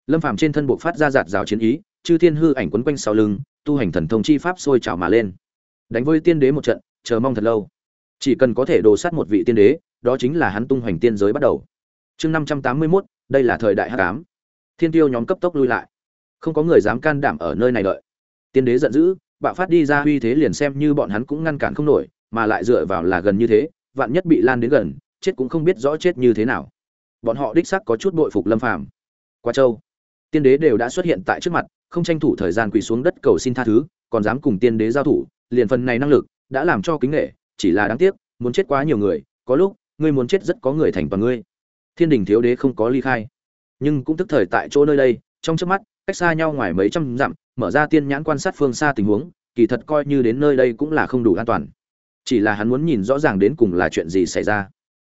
Lâm Phàm trên thân buộc phát ra giạt rào chiến ý, chư thiên hư ảnh quấn quanh sau lưng, tu hành thần thông chi pháp sôi trào mà lên. Đánh với tiên đế một trận, chờ mong thật lâu. Chỉ cần có thể đồ sát một vị tiên đế, đó chính là hắn tung hoành tiên giới bắt đầu. Chương 581, đây là thời đại hắc ám. Thiên tiêu nhóm cấp tốc lui lại. Không có người dám can đảm ở nơi này đợi. Tiên đế giận dữ, bạo phát đi ra uy thế liền xem như bọn hắn cũng ngăn cản không nổi, mà lại dựa vào là gần như thế, vạn nhất bị lan đến gần chết cũng không biết rõ chết như thế nào bọn họ đích xác có chút bội phục lâm phàm qua châu tiên đế đều đã xuất hiện tại trước mặt không tranh thủ thời gian quỳ xuống đất cầu xin tha thứ còn dám cùng tiên đế giao thủ liền phần này năng lực đã làm cho kính nghệ, chỉ là đáng tiếc, muốn chết quá nhiều người, có lúc, ngươi muốn chết rất có người thành toàn ngươi. Thiên đình thiếu đế không có ly khai, nhưng cũng tức thời tại chỗ nơi đây, trong trước mắt, cách xa nhau ngoài mấy trăm dặm, mở ra tiên nhãn quan sát phương xa tình huống, kỳ thật coi như đến nơi đây cũng là không đủ an toàn. Chỉ là hắn muốn nhìn rõ ràng đến cùng là chuyện gì xảy ra.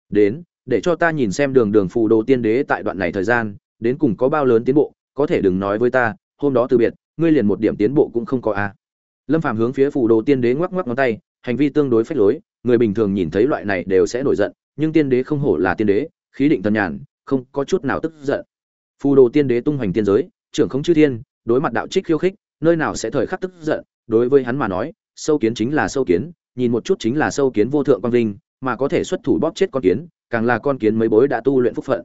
Đến, để cho ta nhìn xem đường đường phù đồ tiên đế tại đoạn này thời gian, đến cùng có bao lớn tiến bộ, có thể đừng nói với ta, hôm đó từ biệt, ngươi liền một điểm tiến bộ cũng không có a lâm phàm hướng phía phù đồ tiên đế ngoắc ngoắc ngón tay, hành vi tương đối phách lối, người bình thường nhìn thấy loại này đều sẽ nổi giận, nhưng tiên đế không hổ là tiên đế, khí định tân nhàn, không có chút nào tức giận. Phù đồ tiên đế tung hoành tiên giới, trưởng không chư thiên, đối mặt đạo trích khiêu khích, nơi nào sẽ thời khắc tức giận, đối với hắn mà nói, sâu kiến chính là sâu kiến, nhìn một chút chính là sâu kiến vô thượng quang vinh, mà có thể xuất thủ bóp chết con kiến, càng là con kiến mấy bối đã tu luyện phúc phận.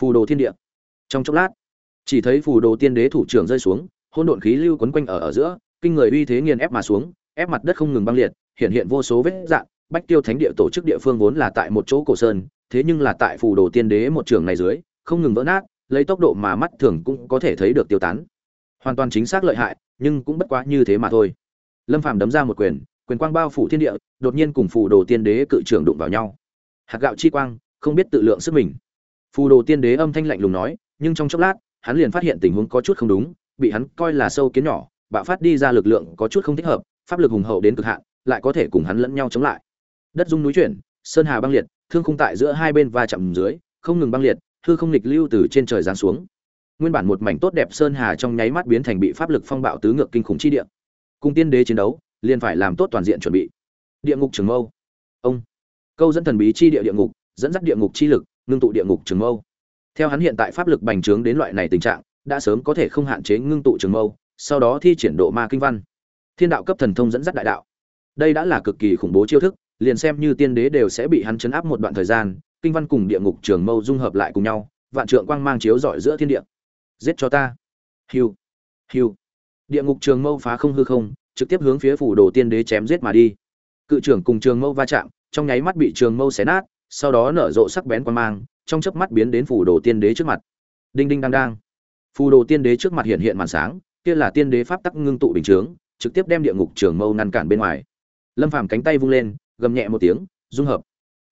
Phù đồ thiên địa. Trong chốc lát, chỉ thấy phù đồ tiên đế thủ trưởng rơi xuống, hỗn độn khí lưu quấn quanh ở ở giữa kinh người uy thế nghiền ép mà xuống, ép mặt đất không ngừng băng liệt, hiện hiện vô số vết dạng. Bách tiêu thánh địa tổ chức địa phương vốn là tại một chỗ cổ sơn, thế nhưng là tại phù đồ tiên đế một trường này dưới, không ngừng vỡ nát, lấy tốc độ mà mắt thường cũng có thể thấy được tiêu tán. Hoàn toàn chính xác lợi hại, nhưng cũng bất quá như thế mà thôi. Lâm phàm đấm ra một quyền quyền quang bao phủ thiên địa, đột nhiên cùng phù đồ tiên đế cự trưởng đụng vào nhau. Hạt gạo chi quang, không biết tự lượng sức mình. Phù đồ tiên đế âm thanh lạnh lùng nói, nhưng trong chốc lát, hắn liền phát hiện tình huống có chút không đúng, bị hắn coi là sâu kiến nhỏ bạo phát đi ra lực lượng có chút không thích hợp, pháp lực hùng hậu đến cực hạn, lại có thể cùng hắn lẫn nhau chống lại. Đất dung núi chuyển, sơn hà băng liệt, thương khung tại giữa hai bên va chạm dưới, không ngừng băng liệt, hư không nghịch lưu từ trên trời giáng xuống. Nguyên bản một mảnh tốt đẹp sơn hà trong nháy mắt biến thành bị pháp lực phong bạo tứ ngược kinh khủng chi địa. Cùng tiên đế chiến đấu, liền phải làm tốt toàn diện chuẩn bị. Địa ngục trường mâu. Ông. Câu dẫn thần bí chi địa địa ngục, dẫn dắt địa ngục chi lực, ngưng tụ địa ngục trường mâu. Theo hắn hiện tại pháp lực bành trướng đến loại này tình trạng, đã sớm có thể không hạn chế ngưng tụ trường mâu sau đó thi triển độ ma kinh văn. Thiên đạo cấp thần thông dẫn dắt đại đạo. Đây đã là cực kỳ khủng bố chiêu thức, liền xem như tiên đế đều sẽ bị hắn chấn áp một đoạn thời gian, kinh văn cùng địa ngục trường mâu dung hợp lại cùng nhau, vạn trượng quang mang chiếu rọi giữa thiên địa. Giết cho ta. Hiu. Hiu. Địa ngục trường mâu phá không hư không, trực tiếp hướng phía phủ đồ tiên đế chém giết mà đi. Cự trưởng cùng trường mâu va chạm, trong nháy mắt bị trường mâu xé nát, sau đó nở rộ sắc bén quang mang, trong chớp mắt biến đến phủ đồ tiên đế trước mặt. Đinh đinh đang đang. Phù đồ tiên đế trước mặt hiện hiện màn sáng kia là tiên đế pháp tắc ngưng tụ bình chướng, trực tiếp đem địa ngục trường mâu ngăn cản bên ngoài. Lâm phàm cánh tay vung lên, gầm nhẹ một tiếng, dung hợp.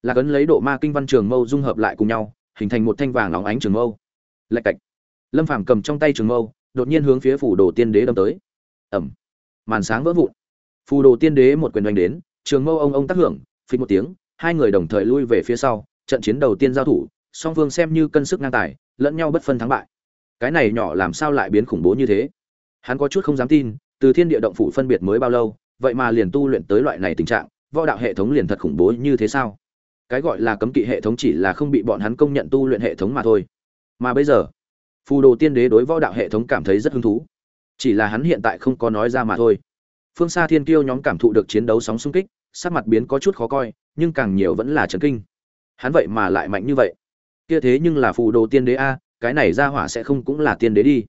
Là cấn lấy độ ma kinh văn trường mâu dung hợp lại cùng nhau, hình thành một thanh vàng óng ánh trường mâu. Lạch cạch. Lâm phàm cầm trong tay trường mâu, đột nhiên hướng phía phủ đồ tiên đế đâm tới. Ẩm màn sáng vỡ vụn. Phù đồ tiên đế một quyền đánh đến, trường mâu ông ông tác hưởng phịch một tiếng, hai người đồng thời lui về phía sau, trận chiến đầu tiên giao thủ, song phương xem như cân sức ngang tài, lẫn nhau bất phân thắng bại. Cái này nhỏ làm sao lại biến khủng bố như thế? Hắn có chút không dám tin, từ thiên địa động phủ phân biệt mới bao lâu, vậy mà liền tu luyện tới loại này tình trạng, võ đạo hệ thống liền thật khủng bố như thế sao? Cái gọi là cấm kỵ hệ thống chỉ là không bị bọn hắn công nhận tu luyện hệ thống mà thôi. Mà bây giờ, phù đồ tiên đế đối võ đạo hệ thống cảm thấy rất hứng thú. Chỉ là hắn hiện tại không có nói ra mà thôi. Phương xa thiên kiêu nhóm cảm thụ được chiến đấu sóng xung kích, sắc mặt biến có chút khó coi, nhưng càng nhiều vẫn là trấn kinh. Hắn vậy mà lại mạnh như vậy. Kia thế nhưng là phù đồ tiên đế a, cái này ra hỏa sẽ không cũng là tiên đế đi.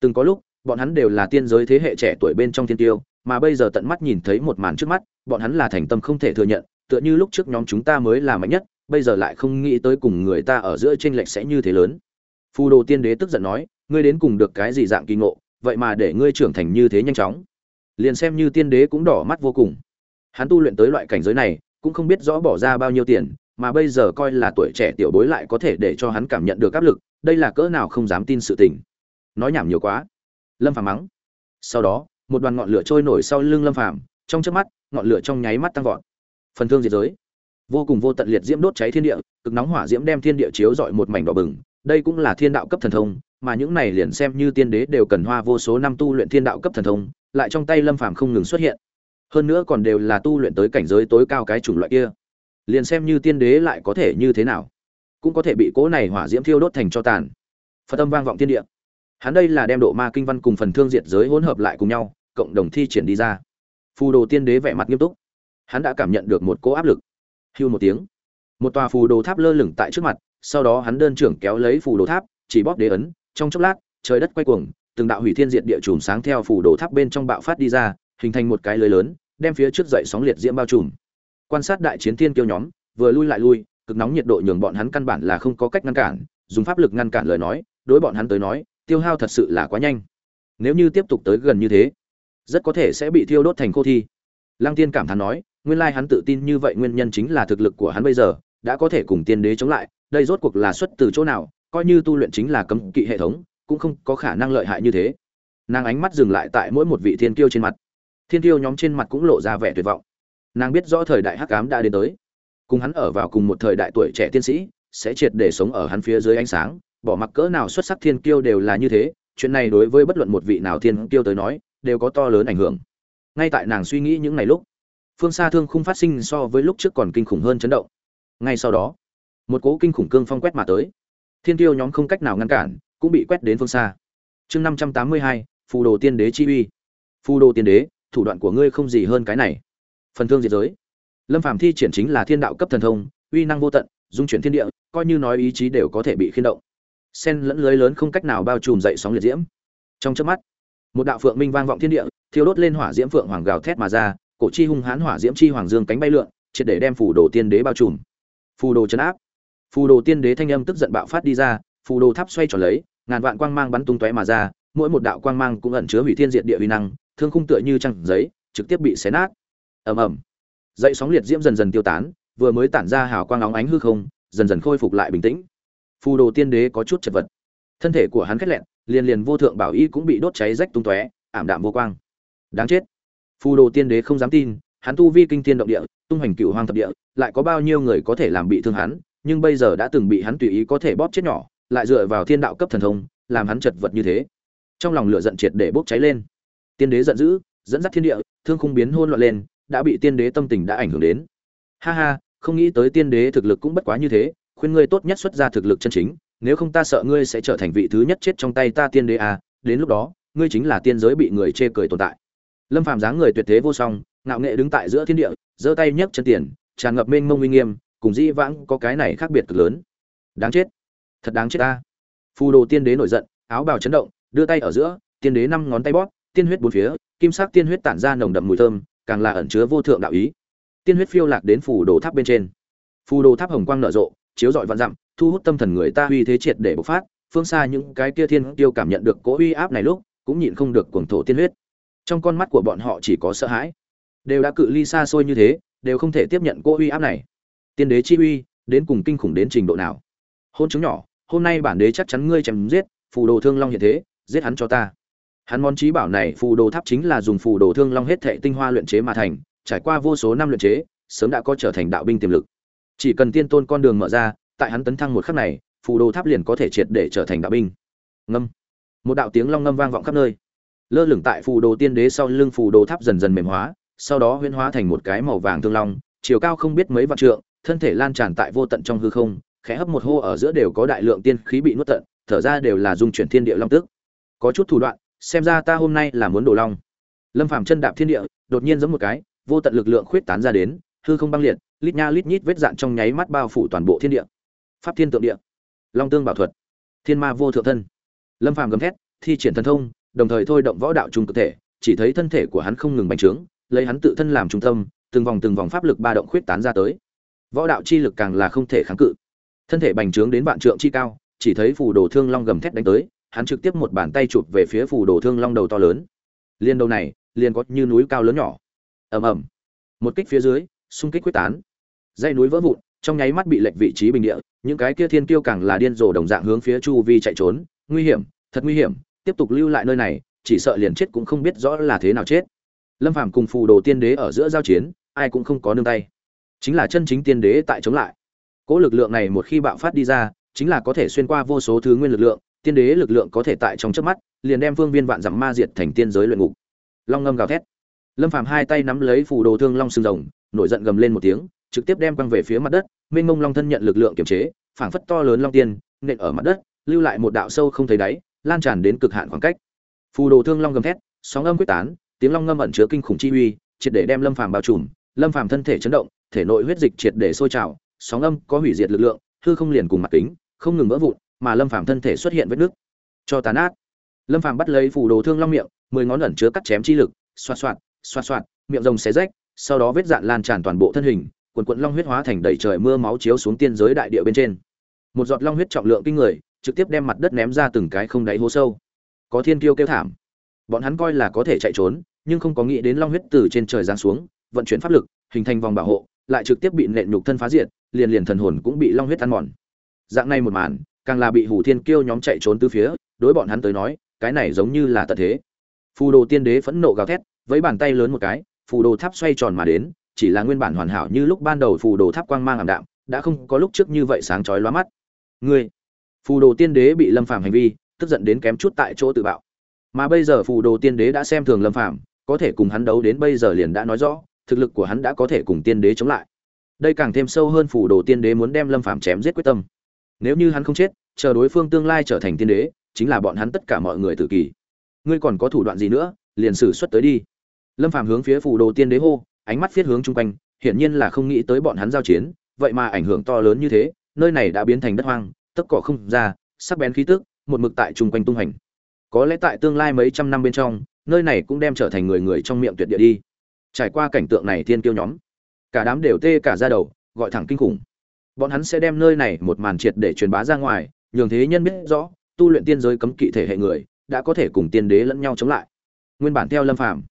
Từng có lúc bọn hắn đều là tiên giới thế hệ trẻ tuổi bên trong thiên tiêu, mà bây giờ tận mắt nhìn thấy một màn trước mắt, bọn hắn là thành tâm không thể thừa nhận, tựa như lúc trước nhóm chúng ta mới là mạnh nhất, bây giờ lại không nghĩ tới cùng người ta ở giữa tranh lệch sẽ như thế lớn. Phù đồ tiên đế tức giận nói, ngươi đến cùng được cái gì dạng kỳ ngộ, vậy mà để ngươi trưởng thành như thế nhanh chóng. Liền xem như tiên đế cũng đỏ mắt vô cùng. Hắn tu luyện tới loại cảnh giới này, cũng không biết rõ bỏ ra bao nhiêu tiền, mà bây giờ coi là tuổi trẻ tiểu bối lại có thể để cho hắn cảm nhận được áp lực, đây là cỡ nào không dám tin sự tình. Nói nhảm nhiều quá lâm phàm mắng. Sau đó, một đoàn ngọn lửa trôi nổi sau lưng lâm phàm, trong chớp mắt, ngọn lửa trong nháy mắt tăng vọt. Phần thương diệt giới. Vô cùng vô tận liệt diễm đốt cháy thiên địa, cực nóng hỏa diễm đem thiên địa chiếu dọi một mảnh đỏ bừng. Đây cũng là thiên đạo cấp thần thông, mà những này liền xem như tiên đế đều cần hoa vô số năm tu luyện thiên đạo cấp thần thông, lại trong tay lâm phàm không ngừng xuất hiện. Hơn nữa còn đều là tu luyện tới cảnh giới tối cao cái chủng loại kia. Liền xem như tiên đế lại có thể như thế nào, cũng có thể bị cố này hỏa diễm thiêu đốt thành cho tàn. Phật tâm vang vọng thiên địa hắn đây là đem độ ma kinh văn cùng phần thương diệt giới hỗn hợp lại cùng nhau, cộng đồng thi triển đi ra. Phù đồ tiên đế vẻ mặt nghiêm túc. Hắn đã cảm nhận được một cỗ áp lực. Hưu một tiếng. Một tòa phù đồ tháp lơ lửng tại trước mặt, sau đó hắn đơn trưởng kéo lấy phù đồ tháp, chỉ bóp đế ấn, trong chốc lát, trời đất quay cuồng, từng đạo hủy thiên diệt địa chùm sáng theo phù đồ tháp bên trong bạo phát đi ra, hình thành một cái lưới lớn, đem phía trước dậy sóng liệt diễm bao trùm. Quan sát đại chiến thiên kiêu nhóm, vừa lui lại lui, cực nóng nhiệt độ nhường bọn hắn căn bản là không có cách ngăn cản, dùng pháp lực ngăn cản lời nói, đối bọn hắn tới nói tiêu hao thật sự là quá nhanh. Nếu như tiếp tục tới gần như thế, rất có thể sẽ bị thiêu đốt thành khô thi. Lăng tiên cảm thán nói, nguyên lai hắn tự tin như vậy nguyên nhân chính là thực lực của hắn bây giờ, đã có thể cùng tiên đế chống lại, đây rốt cuộc là xuất từ chỗ nào, coi như tu luyện chính là cấm kỵ hệ thống, cũng không có khả năng lợi hại như thế. Nàng ánh mắt dừng lại tại mỗi một vị thiên kiêu trên mặt. Thiên kiêu nhóm trên mặt cũng lộ ra vẻ tuyệt vọng. Nàng biết rõ thời đại hắc ám đã đến tới. Cùng hắn ở vào cùng một thời đại tuổi trẻ tiên sĩ, sẽ triệt để sống ở hắn phía dưới ánh sáng bỏ mặc cỡ nào xuất sắc thiên kiêu đều là như thế, chuyện này đối với bất luận một vị nào thiên kiêu tới nói, đều có to lớn ảnh hưởng. Ngay tại nàng suy nghĩ những ngày lúc, phương xa thương không phát sinh so với lúc trước còn kinh khủng hơn chấn động. Ngay sau đó, một cỗ kinh khủng cương phong quét mà tới. Thiên tiêu nhóm không cách nào ngăn cản, cũng bị quét đến phương xa. Chương năm trăm tám mươi hai, phù đồ tiên đế chi uy. Phù đồ tiên đế, thủ đoạn của ngươi không gì hơn cái này. Phần thương diệt giới. Lâm phàm thi triển chính là thiên đạo cấp thần thông, uy năng vô tận, dung chuyển thiên địa, coi như nói ý chí đều có thể bị khiên động sen lẫn lưới lớn không cách nào bao trùm dậy sóng liệt diễm. Trong chớp mắt, một đạo phượng minh vang vọng thiên địa, thiêu đốt lên hỏa diễm phượng hoàng gào thét mà ra, cổ chi hung hãn hỏa diễm chi hoàng dương cánh bay lượn, triệt để đem phù đồ tiên đế bao trùm. Phù đồ chấn áp. Phù đồ tiên đế thanh âm tức giận bạo phát đi ra, phù đồ tháp xoay tròn lấy, ngàn vạn quang mang bắn tung tóe mà ra, mỗi một đạo quang mang cũng ẩn chứa hủy thiên diệt địa uy năng, thương khung tựa như trăng giấy, trực tiếp bị xé nát. Ầm ầm. Dậy sóng liệt diễm dần dần tiêu tán, vừa mới tản ra hào quang óng ánh hư không, dần dần khôi phục lại bình tĩnh phù đồ tiên đế có chút chật vật. Thân thể của hắn khét lẹn, liền liền vô thượng bảo y cũng bị đốt cháy rách tung tóe, ảm đạm vô quang. Đáng chết. Phù đồ tiên đế không dám tin, hắn tu vi kinh tiên động địa, tung hoành cựu hoang thập địa, lại có bao nhiêu người có thể làm bị thương hắn, nhưng bây giờ đã từng bị hắn tùy ý có thể bóp chết nhỏ, lại dựa vào thiên đạo cấp thần thông, làm hắn chật vật như thế. Trong lòng lửa giận triệt để bốc cháy lên. Tiên đế giận dữ, dẫn dắt thiên địa, thương khung biến hôn loạn lên, đã bị tiên đế tâm tình đã ảnh hưởng đến. Ha ha, không nghĩ tới tiên đế thực lực cũng bất quá như thế khuyên ngươi tốt nhất xuất ra thực lực chân chính, nếu không ta sợ ngươi sẽ trở thành vị thứ nhất chết trong tay ta tiên đế à đến lúc đó, ngươi chính là tiên giới bị người chê cười tồn tại. Lâm phàm dáng người tuyệt thế vô song, ngạo nghệ đứng tại giữa thiên địa, giơ tay nhấc chân tiền, tràn ngập mênh mông uy nghiêm, cùng dĩ vãng có cái này khác biệt cực lớn. Đáng chết. Thật đáng chết ta. Phù đồ tiên đế nổi giận, áo bào chấn động, đưa tay ở giữa, tiên đế năm ngón tay bóp, tiên huyết bốn phía, kim sắc tiên huyết tản ra nồng đậm mùi thơm, càng là ẩn chứa vô thượng đạo ý. Tiên huyết phiêu lạc đến phù đồ tháp bên trên. Phù đồ tháp hồng quang nở rộ chiếu rọi vạn dặm, thu hút tâm thần người ta uy thế triệt để bộc phát, phương xa những cái kia thiên tiêu cảm nhận được cỗ uy áp này lúc, cũng nhịn không được cuồng thổ tiên huyết. Trong con mắt của bọn họ chỉ có sợ hãi. Đều đã cự ly xa xôi như thế, đều không thể tiếp nhận cỗ uy áp này. Tiên đế chi uy, đến cùng kinh khủng đến trình độ nào? Hôn chúng nhỏ, hôm nay bản đế chắc chắn ngươi chém giết, phù đồ thương long hiện thế, giết hắn cho ta. Hắn món trí bảo này phù đồ tháp chính là dùng phù đồ thương long hết thệ tinh hoa luyện chế mà thành, trải qua vô số năm luyện chế, sớm đã có trở thành đạo binh tiềm lực chỉ cần tiên tôn con đường mở ra, tại hắn tấn thăng một khắc này, phù đồ tháp liền có thể triệt để trở thành đạo binh. Ngâm. Một đạo tiếng long ngâm vang vọng khắp nơi. Lơ lửng tại phù đồ tiên đế sau lưng phù đồ tháp dần dần mềm hóa, sau đó huyễn hóa thành một cái màu vàng thương long, chiều cao không biết mấy vạn trượng, thân thể lan tràn tại vô tận trong hư không, khẽ hấp một hô ở giữa đều có đại lượng tiên khí bị nuốt tận, thở ra đều là dung chuyển thiên địa long tức. Có chút thủ đoạn, xem ra ta hôm nay là muốn đổ long. Lâm phàm chân đạp thiên địa, đột nhiên giống một cái, vô tận lực lượng khuyết tán ra đến, hư không băng liệt lít nha lít nhít vết dạn trong nháy mắt bao phủ toàn bộ thiên địa. Pháp thiên tượng địa. Long tương bảo thuật. Thiên ma vô thượng thân. Lâm phàm gầm thét, thi triển thần thông, đồng thời thôi động võ đạo trung cực thể, chỉ thấy thân thể của hắn không ngừng bành trướng, lấy hắn tự thân làm trung tâm, từng vòng từng vòng pháp lực ba động khuyết tán ra tới. Võ đạo chi lực càng là không thể kháng cự. Thân thể bành trướng đến vạn trượng chi cao, chỉ thấy phù đồ thương long gầm thét đánh tới, hắn trực tiếp một bàn tay chụp về phía phù đồ thương long đầu to lớn. Liên đầu này, liền có như núi cao lớn nhỏ. Ầm ầm. Một kích phía dưới, xung kích quyết tán dãy núi vỡ vụn, trong nháy mắt bị lệch vị trí bình địa, những cái kia thiên kiêu càng là điên rồ đồng dạng hướng phía chu vi chạy trốn. Nguy hiểm, thật nguy hiểm, tiếp tục lưu lại nơi này, chỉ sợ liền chết cũng không biết rõ là thế nào chết. Lâm phàm cùng phù đồ tiên đế ở giữa giao chiến, ai cũng không có nương tay. Chính là chân chính tiên đế tại chống lại. Cỗ lực lượng này một khi bạo phát đi ra, chính là có thể xuyên qua vô số thứ nguyên lực lượng, tiên đế lực lượng có thể tại trong chớp mắt, liền đem vương viên vạn dặm ma diệt thành tiên giới luyện ngục. Long ngâm gào thét. Lâm phàm hai tay nắm lấy phù đồ thương long sừng rồng, nổi giận gầm lên một tiếng trực tiếp đem quăng về phía mặt đất mênh mông long thân nhận lực lượng kiểm chế, phảng phất to lớn long tiên, nện ở mặt đất, lưu lại một đạo sâu không thấy đáy, lan tràn đến cực hạn khoảng cách. Phù đồ thương long gầm thét, sóng âm quyết tán, tiếng long ngâm ẩn chứa kinh khủng chi uy, triệt để đem lâm phàm bao trùm, lâm phàm thân thể chấn động, thể nội huyết dịch triệt để sôi trào, sóng âm có hủy diệt lực lượng, hư không liền cùng mặt kính, không ngừng vỡ vụn, mà lâm phàm thân thể xuất hiện vết nứt. Cho tàn át lâm phàm bắt lấy phù đồ thương long miệng, mười ngón ẩn chứa cắt chém chi lực xoa xoạt xoa xoạt, miệng rồng xé rách, sau đó vết dạn lan tràn toàn bộ thân hình quần quận long huyết hóa thành đầy trời mưa máu chiếu xuống tiên giới đại địa bên trên. Một giọt long huyết trọng lượng kinh người, trực tiếp đem mặt đất ném ra từng cái không đáy hố sâu. Có thiên kiêu kêu thảm. Bọn hắn coi là có thể chạy trốn, nhưng không có nghĩ đến long huyết từ trên trời giáng xuống, vận chuyển pháp lực, hình thành vòng bảo hộ, lại trực tiếp bị nện nhục thân phá diệt, liền liền thần hồn cũng bị long huyết ăn mòn. Dạng này một màn, càng là bị hủ thiên kiêu nhóm chạy trốn từ phía, đối bọn hắn tới nói, cái này giống như là tận thế. Phù đồ tiên đế phẫn nộ gào thét với bàn tay lớn một cái, phù đồ tháp xoay tròn mà đến chỉ là nguyên bản hoàn hảo như lúc ban đầu phù đồ tháp quang mang ảm đạm, đã không có lúc trước như vậy sáng chói lóa mắt. Ngươi, phù đồ tiên đế bị lâm phàm hành vi, tức giận đến kém chút tại chỗ tự bạo. Mà bây giờ phù đồ tiên đế đã xem thường lâm phàm, có thể cùng hắn đấu đến bây giờ liền đã nói rõ, thực lực của hắn đã có thể cùng tiên đế chống lại. Đây càng thêm sâu hơn phù đồ tiên đế muốn đem lâm phàm chém giết quyết tâm. Nếu như hắn không chết, chờ đối phương tương lai trở thành tiên đế, chính là bọn hắn tất cả mọi người tự kỳ ngươi còn có thủ đoạn gì nữa, liền xử xuất tới đi. Lâm phàm hướng phía phù đồ tiên đế hô ánh mắt viết hướng chung quanh, hiển nhiên là không nghĩ tới bọn hắn giao chiến, vậy mà ảnh hưởng to lớn như thế, nơi này đã biến thành đất hoang tất cỏ không ra, sắc bén khí tức, một mực tại chung quanh tung hành có lẽ tại tương lai mấy trăm năm bên trong, nơi này cũng đem trở thành người người trong miệng tuyệt địa đi. Trải qua cảnh tượng này thiên kiêu nhóm, cả đám đều tê cả ra đầu, gọi thẳng kinh khủng. Bọn hắn sẽ đem nơi này một màn triệt để truyền bá ra ngoài, nhường thế nhân biết rõ, tu luyện tiên giới cấm kỵ thể hệ người, đã có thể cùng tiên đế lẫn nhau chống lại. Nguyên bản theo lâm phàm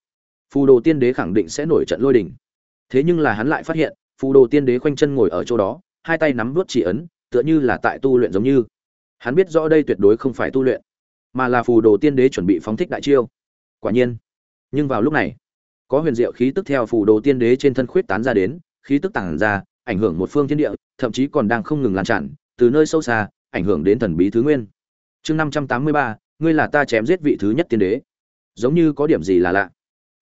phù đồ tiên đế khẳng định sẽ nổi trận lôi đình. Thế nhưng là hắn lại phát hiện, phù đồ tiên đế khoanh chân ngồi ở chỗ đó, hai tay nắm vớt chỉ ấn, tựa như là tại tu luyện giống như. Hắn biết rõ đây tuyệt đối không phải tu luyện, mà là phù đồ tiên đế chuẩn bị phóng thích đại chiêu. Quả nhiên, nhưng vào lúc này, có huyền diệu khí tức theo phù đồ tiên đế trên thân khuyết tán ra đến, khí tức tản ra, ảnh hưởng một phương thiên địa, thậm chí còn đang không ngừng lan tràn, từ nơi sâu xa, ảnh hưởng đến thần bí thứ nguyên. Chương năm trăm tám mươi ba, ngươi là ta chém giết vị thứ nhất tiên đế. Giống như có điểm gì là lạ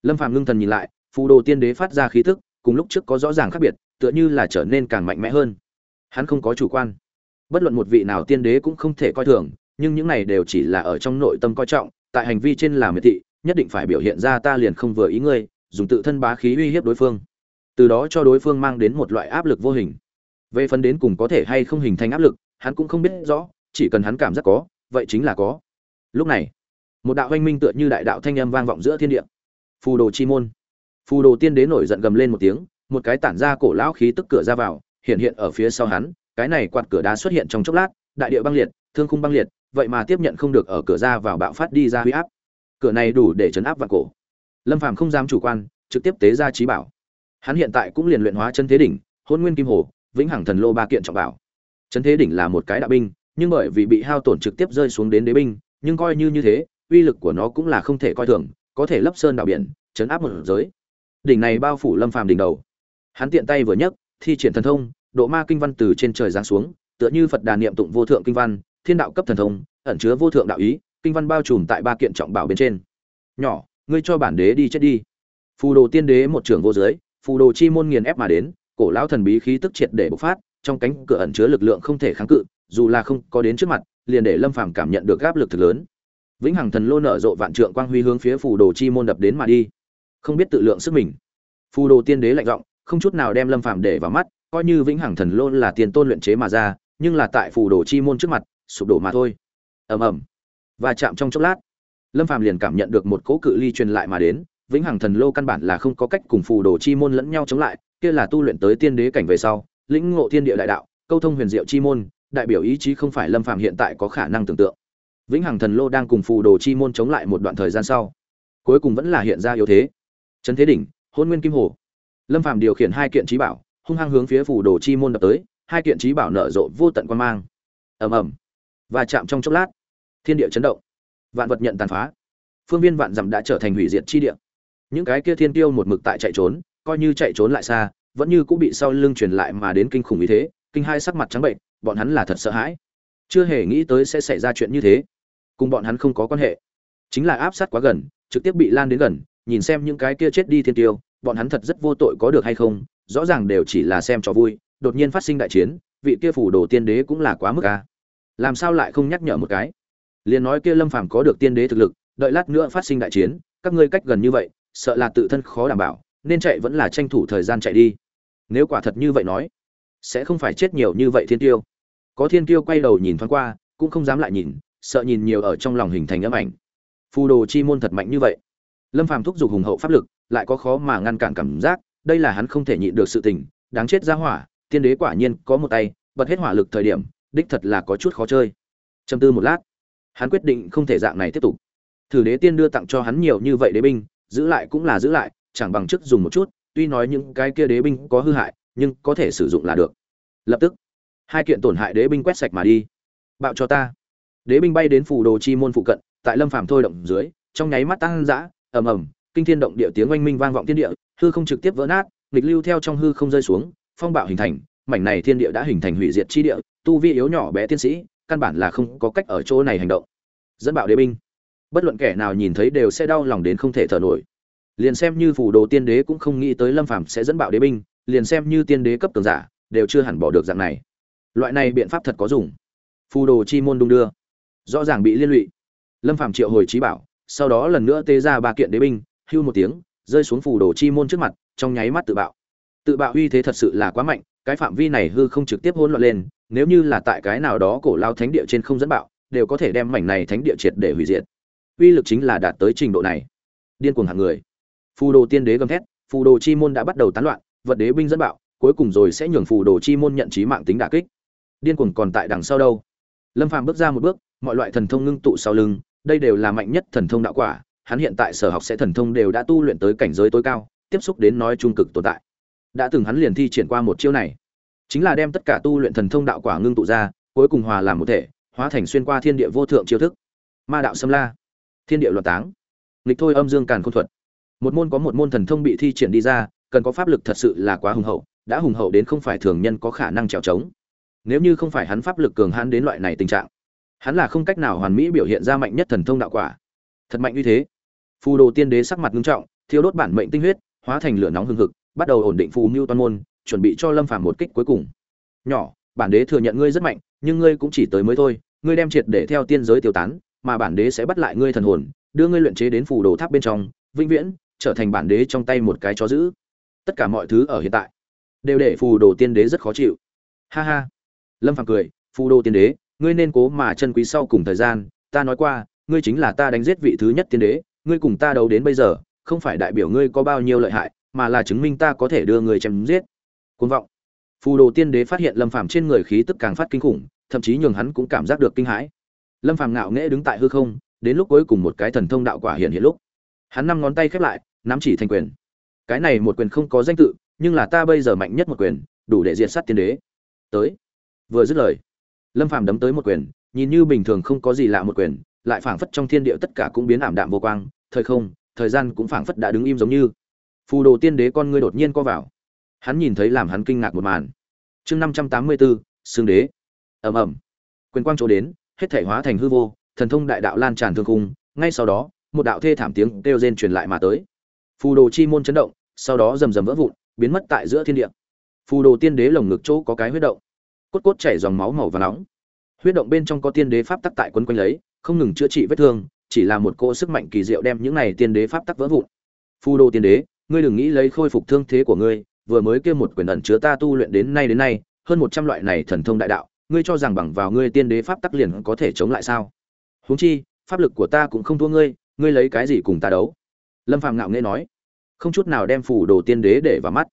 lâm phàm ngưng thần nhìn lại, phù đồ tiên đế phát ra khí tức, cùng lúc trước có rõ ràng khác biệt, tựa như là trở nên càng mạnh mẽ hơn. Hắn không có chủ quan. Bất luận một vị nào tiên đế cũng không thể coi thường, nhưng những này đều chỉ là ở trong nội tâm coi trọng, tại hành vi trên là miệt thị, nhất định phải biểu hiện ra ta liền không vừa ý ngươi, dùng tự thân bá khí uy hiếp đối phương. Từ đó cho đối phương mang đến một loại áp lực vô hình. Về phần đến cùng có thể hay không hình thành áp lực, hắn cũng không biết rõ, chỉ cần hắn cảm giác có, vậy chính là có. Lúc này, một đạo oanh minh tựa như đại đạo thanh âm vang vọng giữa thiên địa phù đồ chi môn. Phù đồ tiên đế nổi giận gầm lên một tiếng, một cái tản ra cổ lão khí tức cửa ra vào, hiện hiện ở phía sau hắn, cái này quạt cửa đá xuất hiện trong chốc lát, đại địa băng liệt, thương khung băng liệt, vậy mà tiếp nhận không được ở cửa ra vào bạo phát đi ra huy áp. Cửa này đủ để chấn áp vào cổ. Lâm phàm không dám chủ quan, trực tiếp tế ra trí bảo. Hắn hiện tại cũng liền luyện hóa chân thế đỉnh, hôn nguyên kim hồ, vĩnh hằng thần lô ba kiện trọng bảo. Chân thế đỉnh là một cái đạo binh, nhưng bởi vì bị hao tổn trực tiếp rơi xuống đến đế binh, nhưng coi như như thế, uy lực của nó cũng là không thể coi thường có thể lấp sơn đảo biển, chấn áp một giới. Đỉnh này bao phủ lâm phàm đỉnh đầu. Hắn tiện tay vừa nhấc, thi triển thần thông, độ ma kinh văn từ trên trời giáng xuống, tựa như phật đà niệm tụng vô thượng kinh văn, thiên đạo cấp thần thông, ẩn chứa vô thượng đạo ý, kinh văn bao trùm tại ba kiện trọng bảo bên trên. Nhỏ, ngươi cho bản đế đi chết đi. Phù đồ tiên đế một trưởng vô giới phù đồ chi môn nghiền ép mà đến, cổ lão thần bí khí tức triệt để bộc phát, trong cánh cửa ẩn chứa lực lượng không thể kháng cự, dù là không có đến trước mặt, liền để lâm phàm cảm nhận được áp lực thực lớn vĩnh hằng thần lô nở rộ vạn trượng quang huy hướng phía phù đồ chi môn đập đến mà đi. Không biết tự lượng sức mình. Phù đồ tiên đế lạnh giọng, không chút nào đem lâm phàm để vào mắt, coi như vĩnh hằng thần lô là tiền tôn luyện chế mà ra, nhưng là tại phù đồ chi môn trước mặt, sụp đổ mà thôi. Ầm ầm. Và chạm trong chốc lát, lâm phàm liền cảm nhận được một cỗ cự ly truyền lại mà đến, vĩnh hằng thần lô căn bản là không có cách cùng phù đồ chi môn lẫn nhau chống lại, kia là tu luyện tới tiên đế cảnh về sau, lĩnh ngộ thiên địa đại đạo, câu thông huyền diệu chi môn, đại biểu ý chí không phải lâm phàm hiện tại có khả năng tưởng tượng vĩnh hằng thần lô đang cùng phù đồ chi môn chống lại một đoạn thời gian sau. Cuối cùng vẫn là hiện ra yếu thế. Trấn thế đỉnh, hôn nguyên kim hồ. Lâm phàm điều khiển hai kiện trí bảo, hung hăng hướng phía phù đồ chi môn đập tới, hai kiện trí bảo nở rộ vô tận quan mang. Ầm ầm. Và chạm trong chốc lát, thiên địa chấn động. Vạn vật nhận tàn phá. Phương viên vạn dặm đã trở thành hủy diệt chi địa. Những cái kia thiên tiêu một mực tại chạy trốn, coi như chạy trốn lại xa, vẫn như cũng bị sau lưng truyền lại mà đến kinh khủng như thế, kinh hai sắc mặt trắng bệnh, bọn hắn là thật sợ hãi. Chưa hề nghĩ tới sẽ xảy ra chuyện như thế cùng bọn hắn không có quan hệ. Chính là áp sát quá gần, trực tiếp bị lan đến gần, nhìn xem những cái kia chết đi thiên tiêu, bọn hắn thật rất vô tội có được hay không, rõ ràng đều chỉ là xem cho vui, đột nhiên phát sinh đại chiến, vị kia phủ đồ tiên đế cũng là quá mức a. Làm sao lại không nhắc nhở một cái? Liền nói kia lâm phàm có được tiên đế thực lực, đợi lát nữa phát sinh đại chiến, các ngươi cách gần như vậy, sợ là tự thân khó đảm bảo, nên chạy vẫn là tranh thủ thời gian chạy đi. Nếu quả thật như vậy nói, sẽ không phải chết nhiều như vậy thiên tiêu. Có thiên tiêu quay đầu nhìn thoáng qua, cũng không dám lại nhìn sợ nhìn nhiều ở trong lòng hình thành ấm ảnh. Phù đồ chi môn thật mạnh như vậy. Lâm phàm thúc giục hùng hậu pháp lực, lại có khó mà ngăn cản cảm giác, đây là hắn không thể nhịn được sự tình, đáng chết ra hỏa, tiên đế quả nhiên có một tay, bật hết hỏa lực thời điểm, đích thật là có chút khó chơi. Châm tư một lát, hắn quyết định không thể dạng này tiếp tục. Thử đế tiên đưa tặng cho hắn nhiều như vậy đế binh, giữ lại cũng là giữ lại, chẳng bằng chức dùng một chút, tuy nói những cái kia đế binh có hư hại, nhưng có thể sử dụng là được. Lập tức, hai kiện tổn hại đế binh quét sạch mà đi. Bạo cho ta đế binh bay đến phủ đồ chi môn phụ cận, tại lâm phàm thôi động dưới, trong nháy mắt tăng dã, ầm ầm, kinh thiên động địa tiếng oanh minh vang vọng thiên địa, hư không trực tiếp vỡ nát, nghịch lưu theo trong hư không rơi xuống, phong bạo hình thành, mảnh này thiên địa đã hình thành hủy diệt chi địa, tu vi yếu nhỏ bé tiên sĩ, căn bản là không có cách ở chỗ này hành động. Dẫn bạo đế binh. Bất luận kẻ nào nhìn thấy đều sẽ đau lòng đến không thể thở nổi. Liền xem như phủ đồ tiên đế cũng không nghĩ tới lâm phàm sẽ dẫn bạo đế binh, liền xem như tiên đế cấp cường giả, đều chưa hẳn bỏ được dạng này. Loại này biện pháp thật có dùng. Phù đồ chi môn đung đưa rõ ràng bị liên lụy. Lâm phàm triệu hồi trí bảo, sau đó lần nữa tê ra ba kiện đế binh, hưu một tiếng, rơi xuống phù đồ chi môn trước mặt, trong nháy mắt tự bạo. Tự bạo uy thế thật sự là quá mạnh, cái phạm vi này hư không trực tiếp hỗn loạn lên, nếu như là tại cái nào đó cổ lao thánh địa trên không dẫn bạo, đều có thể đem mảnh này thánh địa triệt để hủy diệt. Uy lực chính là đạt tới trình độ này. Điên cuồng hạng người. Phù đồ tiên đế gầm thét, phù đồ chi môn đã bắt đầu tán loạn, vật đế binh dẫn bạo, cuối cùng rồi sẽ nhường phù đồ chi môn nhận trí mạng tính đả kích. Điên cuồng còn tại đằng sau đâu? Lâm phàm bước ra một bước mọi loại thần thông ngưng tụ sau lưng, đây đều là mạnh nhất thần thông đạo quả, hắn hiện tại sở học sẽ thần thông đều đã tu luyện tới cảnh giới tối cao, tiếp xúc đến nói trung cực tồn tại. Đã từng hắn liền thi triển qua một chiêu này. Chính là đem tất cả tu luyện thần thông đạo quả ngưng tụ ra, cuối cùng hòa làm một thể, hóa thành xuyên qua thiên địa vô thượng chiêu thức. Ma đạo xâm la. Thiên địa loạn táng. Nghịch thôi âm dương càn khôn thuật. Một môn có một môn thần thông bị thi triển đi ra, cần có pháp lực thật sự là quá hùng hậu, đã hùng hậu đến không phải thường nhân có khả năng chèo chống. nếu như không phải hắn pháp lực cường hãn đến loại này tình trạng hắn là không cách nào hoàn mỹ biểu hiện ra mạnh nhất thần thông đạo quả. Thật mạnh như thế. Phù đồ tiên đế sắc mặt nghiêm trọng thiếu đốt bản mệnh tinh huyết, hóa thành lửa nóng hừng hực, bắt đầu ổn định phù mưu toàn môn, chuẩn bị cho lâm phàm một kích cuối cùng. Nhỏ, bản đế thừa nhận ngươi rất mạnh, nhưng ngươi cũng chỉ tới mới thôi, ngươi đem triệt để theo tiên giới tiêu tán, mà bản đế sẽ bắt lại ngươi thần hồn, đưa ngươi luyện chế đến phù đồ tháp bên trong, vĩnh viễn trở thành bản đế trong tay một cái chó giữ tất cả mọi thứ ở hiện tại đều để phù đồ tiên đế rất khó chịu. Ha ha. Lâm phàm cười, phù đồ tiên đế ngươi nên cố mà chân quý sau cùng thời gian, ta nói qua, ngươi chính là ta đánh giết vị thứ nhất tiên đế, ngươi cùng ta đấu đến bây giờ, không phải đại biểu ngươi có bao nhiêu lợi hại, mà là chứng minh ta có thể đưa ngươi chém giết. Côn vọng. Phù đồ tiên đế phát hiện lâm phàm trên người khí tức càng phát kinh khủng, thậm chí nhường hắn cũng cảm giác được kinh hãi. Lâm phàm ngạo nghễ đứng tại hư không, đến lúc cuối cùng một cái thần thông đạo quả hiện hiện lúc. Hắn năm ngón tay khép lại, nắm chỉ thành quyền. Cái này một quyền không có danh tự, nhưng là ta bây giờ mạnh nhất một quyền, đủ để diệt sát tiên đế. Tới. Vừa dứt lời lâm phàm đấm tới một quyền, nhìn như bình thường không có gì lạ một quyền, lại phảng phất trong thiên địa tất cả cũng biến ảm đạm vô quang, thời không, thời gian cũng phảng phất đã đứng im giống như. Phù đồ tiên đế con ngươi đột nhiên co vào. Hắn nhìn thấy làm hắn kinh ngạc một màn. Chương năm trăm tám mươi bốn xương đế. Ầm ầm. Quyền quang chỗ đến, hết thể hóa thành hư vô, thần thông đại đạo lan tràn thương khung, ngay sau đó, một đạo thê thảm tiếng kêu rên truyền lại mà tới. Phù đồ chi môn chấn động, sau đó rầm rầm vỡ vụn, biến mất tại giữa thiên địa. Phù đồ tiên đế lồng ngực chỗ có cái huyết động cốt cốt chảy dòng máu màu và nóng. Huyết động bên trong có tiên đế pháp tắc tại quấn quanh lấy, không ngừng chữa trị vết thương, chỉ là một cô sức mạnh kỳ diệu đem những này tiên đế pháp tắc vỡ vụn. Phu đô tiên đế, ngươi đừng nghĩ lấy khôi phục thương thế của ngươi, vừa mới kêu một quyền ẩn chứa ta tu luyện đến nay đến nay, hơn một trăm loại này thần thông đại đạo, ngươi cho rằng bằng vào ngươi tiên đế pháp tắc liền có thể chống lại sao? Huống chi, pháp lực của ta cũng không thua ngươi ngươi lấy cái gì cùng ta đấu? Lâm phàm ngạo nghễ nói. Không chút nào đem phù đồ tiên đế để vào mắt.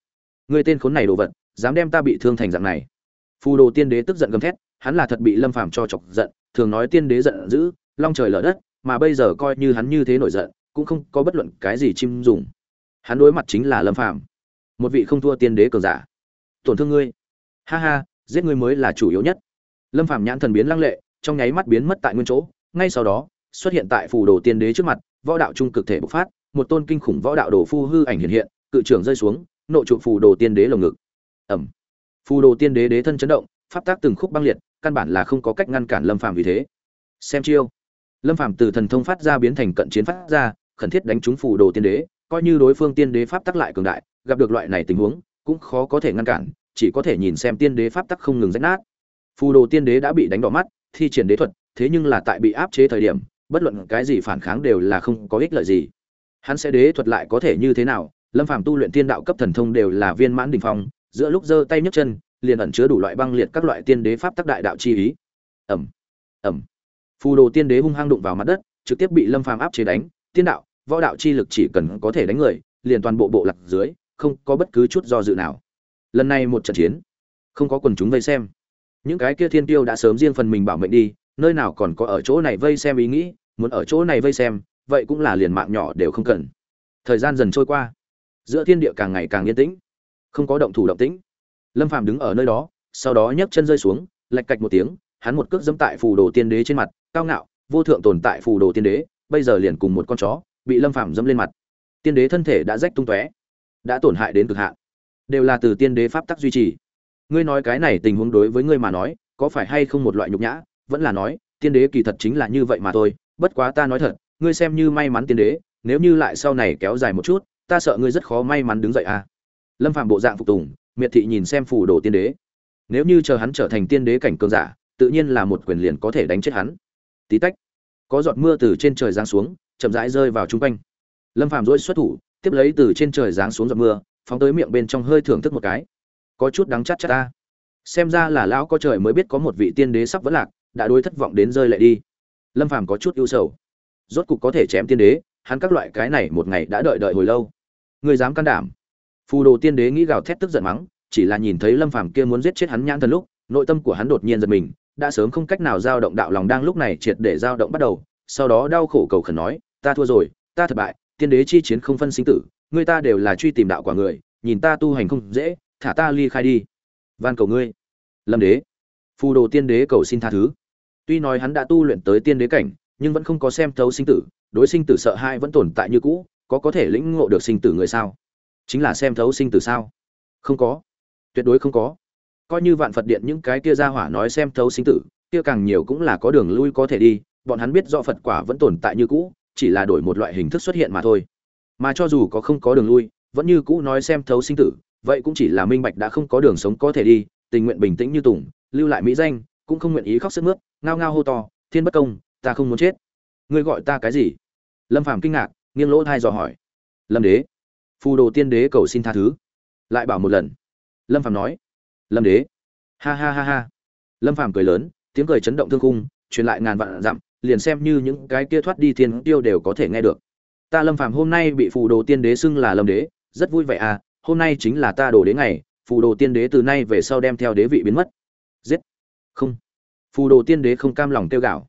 Ngươi tên khốn này đồ vật, dám đem ta bị thương thành dạng này phù đồ tiên đế tức giận gầm thét, hắn là thật bị lâm phàm cho chọc giận, thường nói tiên đế giận dữ, long trời lở đất, mà bây giờ coi như hắn như thế nổi giận, cũng không có bất luận cái gì chim dùng. Hắn đối mặt chính là lâm phàm. Một vị không thua tiên đế cường giả. Tổn thương ngươi. Ha ha, giết ngươi mới là chủ yếu nhất. Lâm phàm nhãn thần biến lăng lệ, trong nháy mắt biến mất tại nguyên chỗ. Ngay sau đó, xuất hiện tại phù đồ tiên đế trước mặt, võ đạo trung cực thể bộc phát, một tôn kinh khủng võ đạo đồ phu hư ảnh hiện hiện, cự trưởng rơi xuống nội trụ phù đồ tiên đế lồng ngực. Ẩm phù đồ tiên đế đế thân chấn động, pháp tác từng khúc băng liệt, căn bản là không có cách ngăn cản lâm phàm vì thế. Xem chiêu. Lâm phàm từ thần thông phát ra biến thành cận chiến phát ra, khẩn thiết đánh trúng phù đồ tiên đế, coi như đối phương tiên đế pháp tắc lại cường đại, gặp được loại này tình huống, cũng khó có thể ngăn cản, chỉ có thể nhìn xem tiên đế pháp tắc không ngừng rách nát. Phù đồ tiên đế đã bị đánh đỏ mắt, thi triển đế thuật, thế nhưng là tại bị áp chế thời điểm, bất luận cái gì phản kháng đều là không có ích lợi gì. Hắn sẽ đế thuật lại có thể như thế nào? Lâm phàm tu luyện tiên đạo cấp thần thông đều là viên mãn đỉnh phong giữa lúc giơ tay nhấc chân, liền ẩn chứa đủ loại băng liệt các loại tiên đế pháp tắc đại đạo chi ý. Ẩm ẩm phù đồ tiên đế hung hăng đụng vào mặt đất, trực tiếp bị lâm phàm áp chế đánh. Tiên đạo, võ đạo chi lực chỉ cần có thể đánh người, liền toàn bộ bộ lạc dưới, không có bất cứ chút do dự nào. Lần này một trận chiến, không có quần chúng vây xem. Những cái kia thiên tiêu đã sớm riêng phần mình bảo mệnh đi, nơi nào còn có ở chỗ này vây xem ý nghĩ, muốn ở chỗ này vây xem, vậy cũng là liền mạng nhỏ đều không cần. Thời gian dần trôi qua, giữa thiên địa càng ngày càng yên tĩnh không có động thủ động tĩnh. Lâm phàm đứng ở nơi đó, sau đó nhấc chân rơi xuống, lạch cạch một tiếng, hắn một cước dẫm tại phù đồ tiên đế trên mặt, cao ngạo, vô thượng tồn tại phù đồ tiên đế, bây giờ liền cùng một con chó, bị lâm phàm dẫm lên mặt. Tiên đế thân thể đã rách tung tóe, đã tổn hại đến cực hạn. Đều là từ tiên đế pháp tắc duy trì. Ngươi nói cái này tình huống đối với ngươi mà nói, có phải hay không một loại nhục nhã? Vẫn là nói, tiên đế kỳ thật chính là như vậy mà thôi, bất quá ta nói thật, ngươi xem như may mắn tiên đế, nếu như lại sau này kéo dài một chút, ta sợ ngươi rất khó may mắn đứng dậy à lâm phạm bộ dạng phục tùng, miệt thị nhìn xem phù đồ tiên đế. Nếu như chờ hắn trở thành tiên đế cảnh cường giả, tự nhiên là một quyền liền có thể đánh chết hắn. Tí tách, có giọt mưa từ trên trời giáng xuống, chậm rãi rơi vào chung quanh. Lâm phạm dỗi xuất thủ, tiếp lấy từ trên trời giáng xuống giọt mưa, phóng tới miệng bên trong hơi thưởng thức một cái. Có chút đắng chát chát ta. Xem ra là lão có trời mới biết có một vị tiên đế sắp vẫn lạc, đã đối thất vọng đến rơi lại đi. Lâm phàm có chút ưu sầu. Rốt cục có thể chém tiên đế, hắn các loại cái này một ngày đã đợi đợi hồi lâu. Người dám can đảm phù đồ tiên đế nghĩ gào thét tức giận mắng, chỉ là nhìn thấy lâm phàm kia muốn giết chết hắn nhãn thần lúc, nội tâm của hắn đột nhiên giật mình, đã sớm không cách nào dao động đạo lòng đang lúc này triệt để dao động bắt đầu, sau đó đau khổ cầu khẩn nói, ta thua rồi, ta thất bại, tiên đế chi chiến không phân sinh tử, người ta đều là truy tìm đạo quả người, nhìn ta tu hành không dễ, thả ta ly khai đi. Van cầu ngươi. Lâm đế. Phù đồ tiên đế cầu xin tha thứ. Tuy nói hắn đã tu luyện tới tiên đế cảnh, nhưng vẫn không có xem thấu sinh tử, đối sinh tử sợ hãi vẫn tồn tại như cũ, có có thể lĩnh ngộ được sinh tử người sao? Chính là xem thấu sinh tử sao? Không có. Tuyệt đối không có. Coi như vạn phật điện những cái kia ra hỏa nói xem thấu sinh tử, kia càng nhiều cũng là có đường lui có thể đi, bọn hắn biết do phật quả vẫn tồn tại như cũ, chỉ là đổi một loại hình thức xuất hiện mà thôi. Mà cho dù có không có đường lui, vẫn như cũ nói xem thấu sinh tử, vậy cũng chỉ là minh bạch đã không có đường sống có thể đi, tình nguyện bình tĩnh như tùng, lưu lại mỹ danh, cũng không nguyện ý khóc sức mướt, ngao ngao hô to, thiên bất công, ta không muốn chết. Ngươi gọi ta cái gì? Lâm phàm kinh ngạc, nghiêng lỗ thai dò hỏi. Lâm đế phù đồ tiên đế cầu xin tha thứ. Lại bảo một lần. Lâm phàm nói. Lâm đế. Ha ha ha ha. Lâm phàm cười lớn, tiếng cười chấn động thương khung, truyền lại ngàn vạn dặm, liền xem như những cái kia thoát đi thiên tiêu đều có thể nghe được. Ta lâm phàm hôm nay bị phù đồ tiên đế xưng là lâm đế, rất vui vẻ à hôm nay chính là ta đồ đế ngày, phù đồ tiên đế từ nay về sau đem theo đế vị biến mất. Giết. Không. Phù đồ tiên đế không cam lòng tiêu gạo.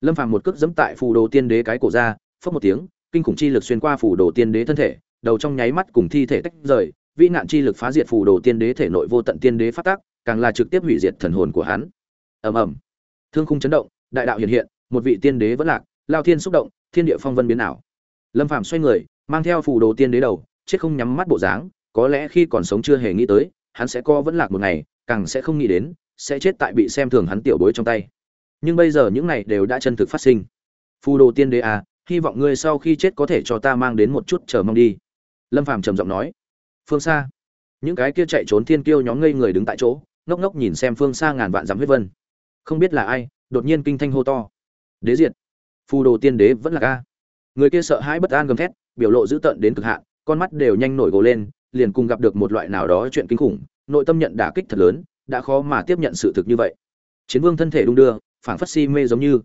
Lâm phàm một cước dẫm tại phù đồ tiên đế cái cổ ra phất một tiếng, kinh khủng chi lực xuyên qua phù đồ tiên đế thân thể đầu trong nháy mắt cùng thi thể tách rời, vĩ nạn chi lực phá diệt phù đồ tiên đế thể nội vô tận tiên đế phát tác, càng là trực tiếp hủy diệt thần hồn của hắn. Ầm ầm. Thương khung chấn động, đại đạo hiện hiện, một vị tiên đế vẫn lạc, lao thiên xúc động, thiên địa phong vân biến ảo. Lâm phàm xoay người, mang theo phù đồ tiên đế đầu, chết không nhắm mắt bộ dáng, có lẽ khi còn sống chưa hề nghĩ tới, hắn sẽ co vẫn lạc một ngày, càng sẽ không nghĩ đến, sẽ chết tại bị xem thường hắn tiểu bối trong tay. Nhưng bây giờ những này đều đã chân thực phát sinh. Phù đồ tiên đế à hy vọng ngươi sau khi chết có thể cho ta mang đến một chút chờ mong đi lâm phàm trầm giọng nói, phương xa những cái kia chạy trốn thiên kiêu nhóm ngây người đứng tại chỗ, ngốc ngốc nhìn xem phương xa ngàn vạn dặm huyết vân. Không biết là ai, đột nhiên kinh thanh hô to, đế diệt! Phù đồ tiên đế vẫn là ca người kia sợ hãi bất an gầm thét, biểu lộ dữ tợn đến cực hạn, con mắt đều nhanh nổi gồ lên, liền cùng gặp được một loại nào đó chuyện kinh khủng, nội tâm nhận đả kích thật lớn, đã khó mà tiếp nhận sự thực như vậy. Chiến vương thân thể đung đưa, phảng phất si mê giống như.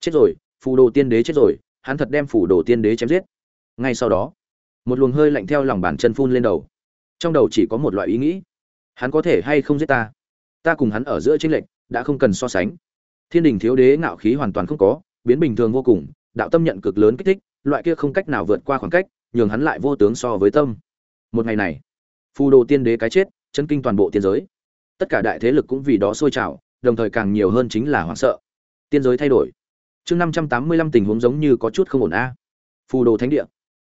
Chết rồi, phù đồ tiên đế chết rồi, hắn thật đem phù đồ tiên đế chém giết. Ngay sau đó một luồng hơi lạnh theo lòng bàn chân phun lên đầu. Trong đầu chỉ có một loại ý nghĩ. Hắn có thể hay không giết ta? Ta cùng hắn ở giữa tranh lệch, đã không cần so sánh. Thiên đình thiếu đế ngạo khí hoàn toàn không có, biến bình thường vô cùng, đạo tâm nhận cực lớn kích thích, loại kia không cách nào vượt qua khoảng cách, nhường hắn lại vô tướng so với tâm. Một ngày này, phù đồ tiên đế cái chết chân kinh toàn bộ tiên giới. Tất cả đại thế lực cũng vì đó sôi trào, đồng thời càng nhiều hơn chính là hoảng sợ. Tiên giới thay đổi. Chương năm trăm tám mươi lăm tình huống giống như có chút không ổn a. Phù đồ thánh địa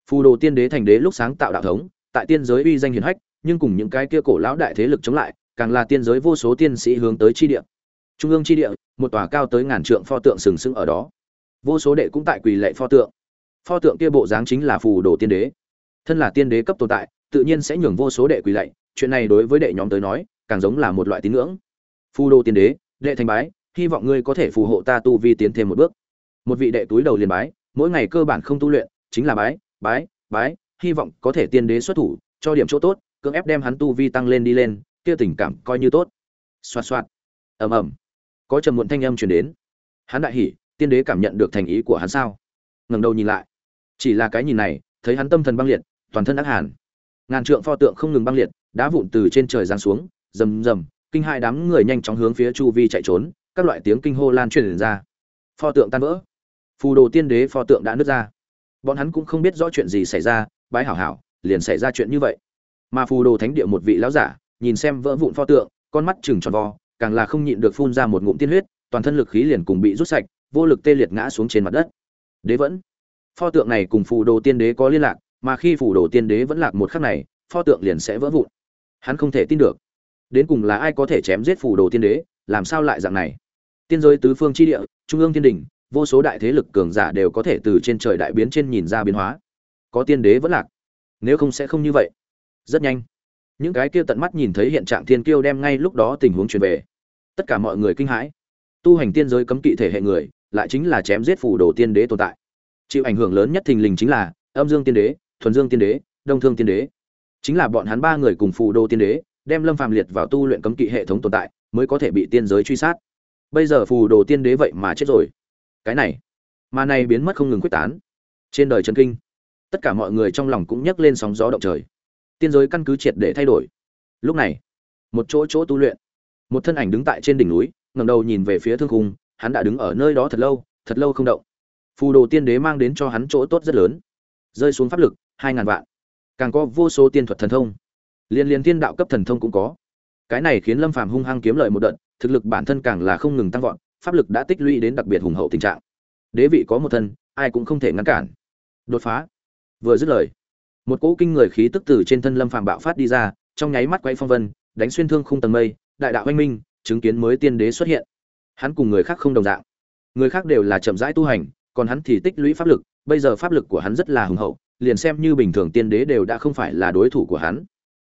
phù đồ tiên đế thành đế lúc sáng tạo đạo thống, tại tiên giới uy danh hiền hách, nhưng cùng những cái kia cổ lão đại thế lực chống lại, càng là tiên giới vô số tiên sĩ hướng tới chi địa. Trung ương chi địa, một tòa cao tới ngàn trượng pho tượng sừng sững ở đó. Vô số đệ cũng tại quỳ lệ pho tượng. Pho tượng kia bộ dáng chính là phù đồ tiên đế. Thân là tiên đế cấp tồn tại, tự nhiên sẽ nhường vô số đệ quỳ lạy, chuyện này đối với đệ nhóm tới nói, càng giống là một loại tín ngưỡng. Phù đồ tiên đế, đệ thành bái, hy vọng ngươi có thể phù hộ ta tu vi tiến thêm một bước. Một vị đệ túi đầu liền bái, mỗi ngày cơ bản không tu luyện, chính là bái bái bái, hy vọng có thể tiên đế xuất thủ, cho điểm chỗ tốt, cưỡng ép đem hắn tu vi tăng lên đi lên, kia tình cảm coi như tốt. Xoạt xoạt. Ầm ầm. Có trầm muộn thanh âm truyền đến. Hắn đại hỉ, tiên đế cảm nhận được thành ý của hắn sao? Ngẩng đầu nhìn lại. Chỉ là cái nhìn này, thấy hắn tâm thần băng liệt, toàn thân ác hàn. Ngàn trượng pho tượng không ngừng băng liệt, đá vụn từ trên trời giáng xuống, rầm rầm, kinh hai đám người nhanh chóng hướng phía chu vi chạy trốn, các loại tiếng kinh hô lan truyền ra. Pho tượng tan vỡ. Phù đồ tiên đế pho tượng đã nứt ra bọn hắn cũng không biết rõ chuyện gì xảy ra, bái hảo hảo, liền xảy ra chuyện như vậy. Mà phù đồ thánh địa một vị lão giả, nhìn xem vỡ vụn pho tượng, con mắt chừng tròn vo, càng là không nhịn được phun ra một ngụm tiên huyết, toàn thân lực khí liền cùng bị rút sạch, vô lực tê liệt ngã xuống trên mặt đất. Đế vẫn. Pho tượng này cùng phù đồ tiên đế có liên lạc, mà khi phù đồ tiên đế vẫn lạc một khắc này, pho tượng liền sẽ vỡ vụn. Hắn không thể tin được. Đến cùng là ai có thể chém giết phù đồ tiên đế, làm sao lại dạng này? Tiên giới tứ phương chi địa, trung ương thiên đình vô số đại thế lực cường giả đều có thể từ trên trời đại biến trên nhìn ra biến hóa. Có tiên đế vẫn lạc. Nếu không sẽ không như vậy. Rất nhanh. Những cái kia tận mắt nhìn thấy hiện trạng thiên kiêu đem ngay lúc đó tình huống truyền về. Tất cả mọi người kinh hãi. Tu hành tiên giới cấm kỵ thể hệ người, lại chính là chém giết phù đồ tiên đế tồn tại. Chịu ảnh hưởng lớn nhất thình lình chính là âm dương tiên đế, thuần dương tiên đế, đông thương tiên đế. Chính là bọn hắn ba người cùng phù đồ tiên đế, đem lâm phàm liệt vào tu luyện cấm kỵ hệ thống tồn tại, mới có thể bị tiên giới truy sát. Bây giờ phù đồ tiên đế vậy mà chết rồi cái này, mà này biến mất không ngừng quyết tán. Trên đời trần kinh, tất cả mọi người trong lòng cũng nhấc lên sóng gió động trời. Tiên giới căn cứ triệt để thay đổi. Lúc này, một chỗ chỗ tu luyện, một thân ảnh đứng tại trên đỉnh núi ngầm đầu nhìn về phía thương khung, hắn đã đứng ở nơi đó thật lâu thật lâu không động. Phù đồ tiên đế mang đến cho hắn chỗ tốt rất lớn. Rơi xuống pháp lực, hai ngàn vạn. Càng có vô số tiên thuật thần thông. Liên liên tiên đạo cấp thần thông cũng có. Cái này khiến lâm phàm hung hăng kiếm lợi một đợt, thực lực bản thân càng là không ngừng tăng vọt pháp lực đã tích lũy đến đặc biệt hùng hậu tình trạng. Đế vị có một thân, ai cũng không thể ngăn cản. Đột phá. Vừa dứt lời, một cỗ kinh người khí tức từ trên thân lâm phàm bạo phát đi ra, trong nháy mắt quay phong vân, đánh xuyên thương khung tầng mây, đại đạo anh minh, chứng kiến mới tiên đế xuất hiện. Hắn cùng người khác không đồng dạng. Người khác đều là chậm rãi tu hành, còn hắn thì tích lũy pháp lực, bây giờ pháp lực của hắn rất là hùng hậu, liền xem như bình thường tiên đế đều đã không phải là đối thủ của hắn.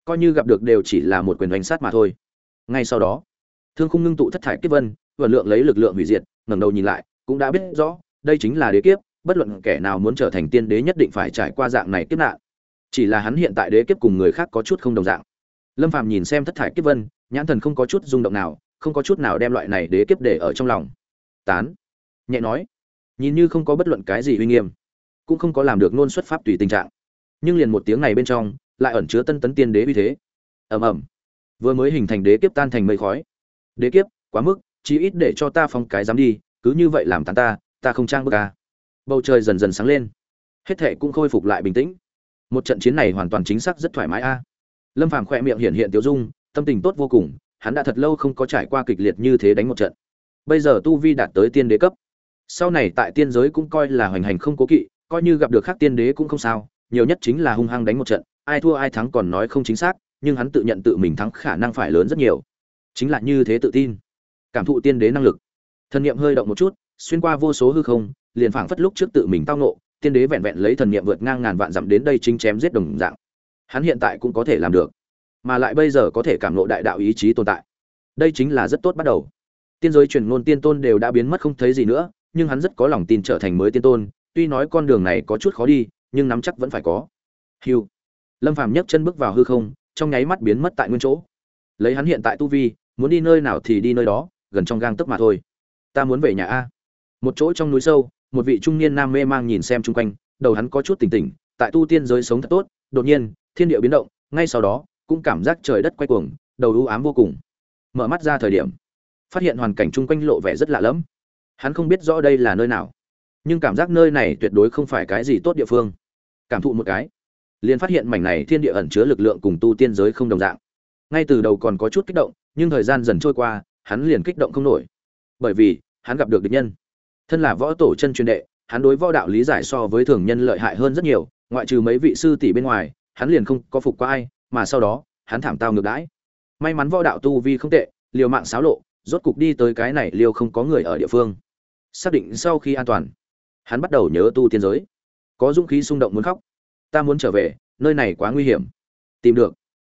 Coi như gặp được đều chỉ là một quyền đánh sát mà thôi. Ngay sau đó, thương khung ngưng tụ thất thải kiếp vân vận lượng lấy lực lượng hủy diệt, ngẩng đầu nhìn lại, cũng đã biết rõ, đây chính là đế kiếp, bất luận kẻ nào muốn trở thành tiên đế nhất định phải trải qua dạng này kiếp nạn. Chỉ là hắn hiện tại đế kiếp cùng người khác có chút không đồng dạng. Lâm phàm nhìn xem thất thải kiếp vân, nhãn thần không có chút rung động nào, không có chút nào đem loại này đế kiếp để ở trong lòng. Tán. Nhẹ nói. Nhìn như không có bất luận cái gì uy nghiêm, cũng không có làm được nôn xuất pháp tùy tình trạng. Nhưng liền một tiếng này bên trong, lại ẩn chứa tân tấn tiên đế uy thế. Ầm ầm. Vừa mới hình thành đế kiếp tan thành mây khói. Đế kiếp, quá mức chí ít để cho ta phong cái dám đi, cứ như vậy làm tán ta ta không trang bức ca bầu trời dần dần sáng lên. Hết thệ cũng khôi phục lại bình tĩnh. Một trận chiến này hoàn toàn chính xác rất thoải mái a. Lâm phàm khỏe miệng hiện hiện tiêu dung, tâm tình tốt vô cùng, hắn đã thật lâu không có trải qua kịch liệt như thế đánh một trận. Bây giờ tu vi đạt tới tiên đế cấp. Sau này tại tiên giới cũng coi là hoành hành không cố kỵ, coi như gặp được khác tiên đế cũng không sao, nhiều nhất chính là hung hăng đánh một trận, ai thua ai thắng còn nói không chính xác, nhưng hắn tự nhận tự mình thắng khả năng phải lớn rất nhiều. Chính là như thế tự tin cảm thụ tiên đế năng lực. Thần niệm hơi động một chút, xuyên qua vô số hư không, liền phảng phất lúc trước tự mình tao nộ tiên đế vẹn vẹn lấy thần niệm vượt ngang ngàn vạn dặm đến đây chính chém giết đồng dạng. Hắn hiện tại cũng có thể làm được, mà lại bây giờ có thể cảm nộ đại đạo ý chí tồn tại. Đây chính là rất tốt bắt đầu. Tiên giới truyền ngôn tiên tôn đều đã biến mất không thấy gì nữa, nhưng hắn rất có lòng tin trở thành mới tiên tôn, tuy nói con đường này có chút khó đi, nhưng nắm chắc vẫn phải có. Hiu lâm phàm nhấc chân bước vào hư không, trong nháy mắt biến mất tại nguyên chỗ. Lấy hắn hiện tại tu vi, muốn đi nơi nào thì đi nơi đó gần trong gang tấc mà thôi. Ta muốn về nhà a. Một chỗ trong núi sâu, một vị trung niên nam mê mang nhìn xem chung quanh, đầu hắn có chút tỉnh tỉnh, tại tu tiên giới sống thật tốt, đột nhiên, thiên địa biến động, ngay sau đó, cũng cảm giác trời đất quay cuồng, đầu u ám vô cùng. Mở mắt ra thời điểm, phát hiện hoàn cảnh chung quanh lộ vẻ rất lạ lẫm. Hắn không biết rõ đây là nơi nào, nhưng cảm giác nơi này tuyệt đối không phải cái gì tốt địa phương. Cảm thụ một cái, liền phát hiện mảnh này thiên địa ẩn chứa lực lượng cùng tu tiên giới không đồng dạng. Ngay từ đầu còn có chút kích động, nhưng thời gian dần trôi qua hắn liền kích động không nổi. Bởi vì, hắn gặp được địch nhân. Thân là võ tổ chân truyền đệ, hắn đối võ đạo lý giải so với thường nhân lợi hại hơn rất nhiều, ngoại trừ mấy vị sư tỷ bên ngoài, hắn liền không có phục qua ai, mà sau đó, hắn thảm tao ngược đãi. May mắn võ đạo tu vi không tệ, liều mạng xáo lộ, rốt cục đi tới cái này liều không có người ở địa phương. Xác định sau khi an toàn, hắn bắt đầu nhớ tu tiên giới. Có dũng khí xung động muốn khóc. Ta muốn trở về, nơi này quá nguy hiểm. Tìm được.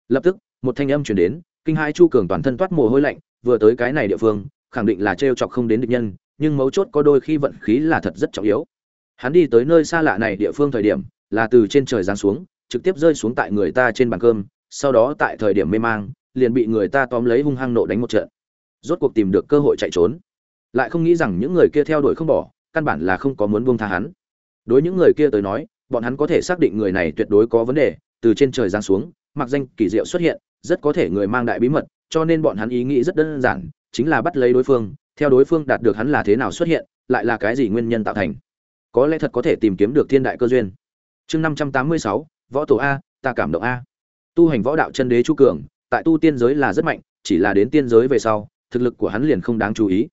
Lập tức, một thanh âm chuyển đến kinh hai chu cường toàn thân toát mồ hôi lạnh, vừa tới cái này địa phương, khẳng định là t chọc không đến địch nhân, nhưng mấu chốt có đôi khi vận khí là thật rất trọng yếu. Hắn đi tới nơi xa lạ này địa phương thời điểm, là từ trên trời giáng xuống, trực tiếp rơi xuống tại người ta trên bàn cơm, sau đó tại thời điểm mê mang, liền bị người ta tóm lấy hung hăng nộ đánh một trận. Rốt cuộc tìm được cơ hội chạy trốn. Lại không nghĩ rằng những người kia theo đuổi không bỏ, căn bản là không có muốn buông tha hắn. Đối những người kia tới nói, bọn hắn có thể xác định người này tuyệt đối có vấn đề, từ trên trời giáng xuống, mặc danh kỳ diệu xuất hiện rất có thể người mang đại bí mật, cho nên bọn hắn ý nghĩ rất đơn giản, chính là bắt lấy đối phương, theo đối phương đạt được hắn là thế nào xuất hiện, lại là cái gì nguyên nhân tạo thành. Có lẽ thật có thể tìm kiếm được thiên đại cơ duyên. Chương năm trăm tám mươi sáu, võ tổ a, ta cảm động a. Tu hành võ đạo chân đế chu cường, tại tu tiên giới là rất mạnh, chỉ là đến tiên giới về sau, thực lực của hắn liền không đáng chú ý.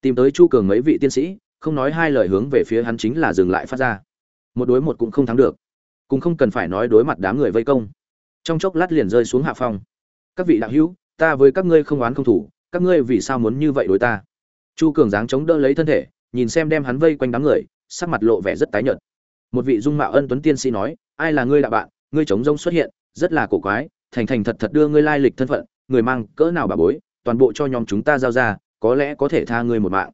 Tìm tới chu cường mấy vị tiên sĩ, không nói hai lời hướng về phía hắn chính là dừng lại phát ra. Một đối một cũng không thắng được. Cũng không cần phải nói đối mặt đám người vây công. Trong chốc lát liền rơi xuống hạ phòng các vị đạo hữu, ta với các ngươi không oán không thủ, các ngươi vì sao muốn như vậy đối ta? Chu cường dáng chống đỡ lấy thân thể, nhìn xem đem hắn vây quanh đám người, sắc mặt lộ vẻ rất tái nhợt. Một vị dung mạo ân tuấn tiên sĩ nói, ai là ngươi đạo bạn? Ngươi chống rông xuất hiện, rất là cổ quái, thành thành thật thật đưa ngươi lai lịch thân phận, người mang cỡ nào bà bối, toàn bộ cho nhóm chúng ta giao ra, có lẽ có thể tha ngươi một mạng.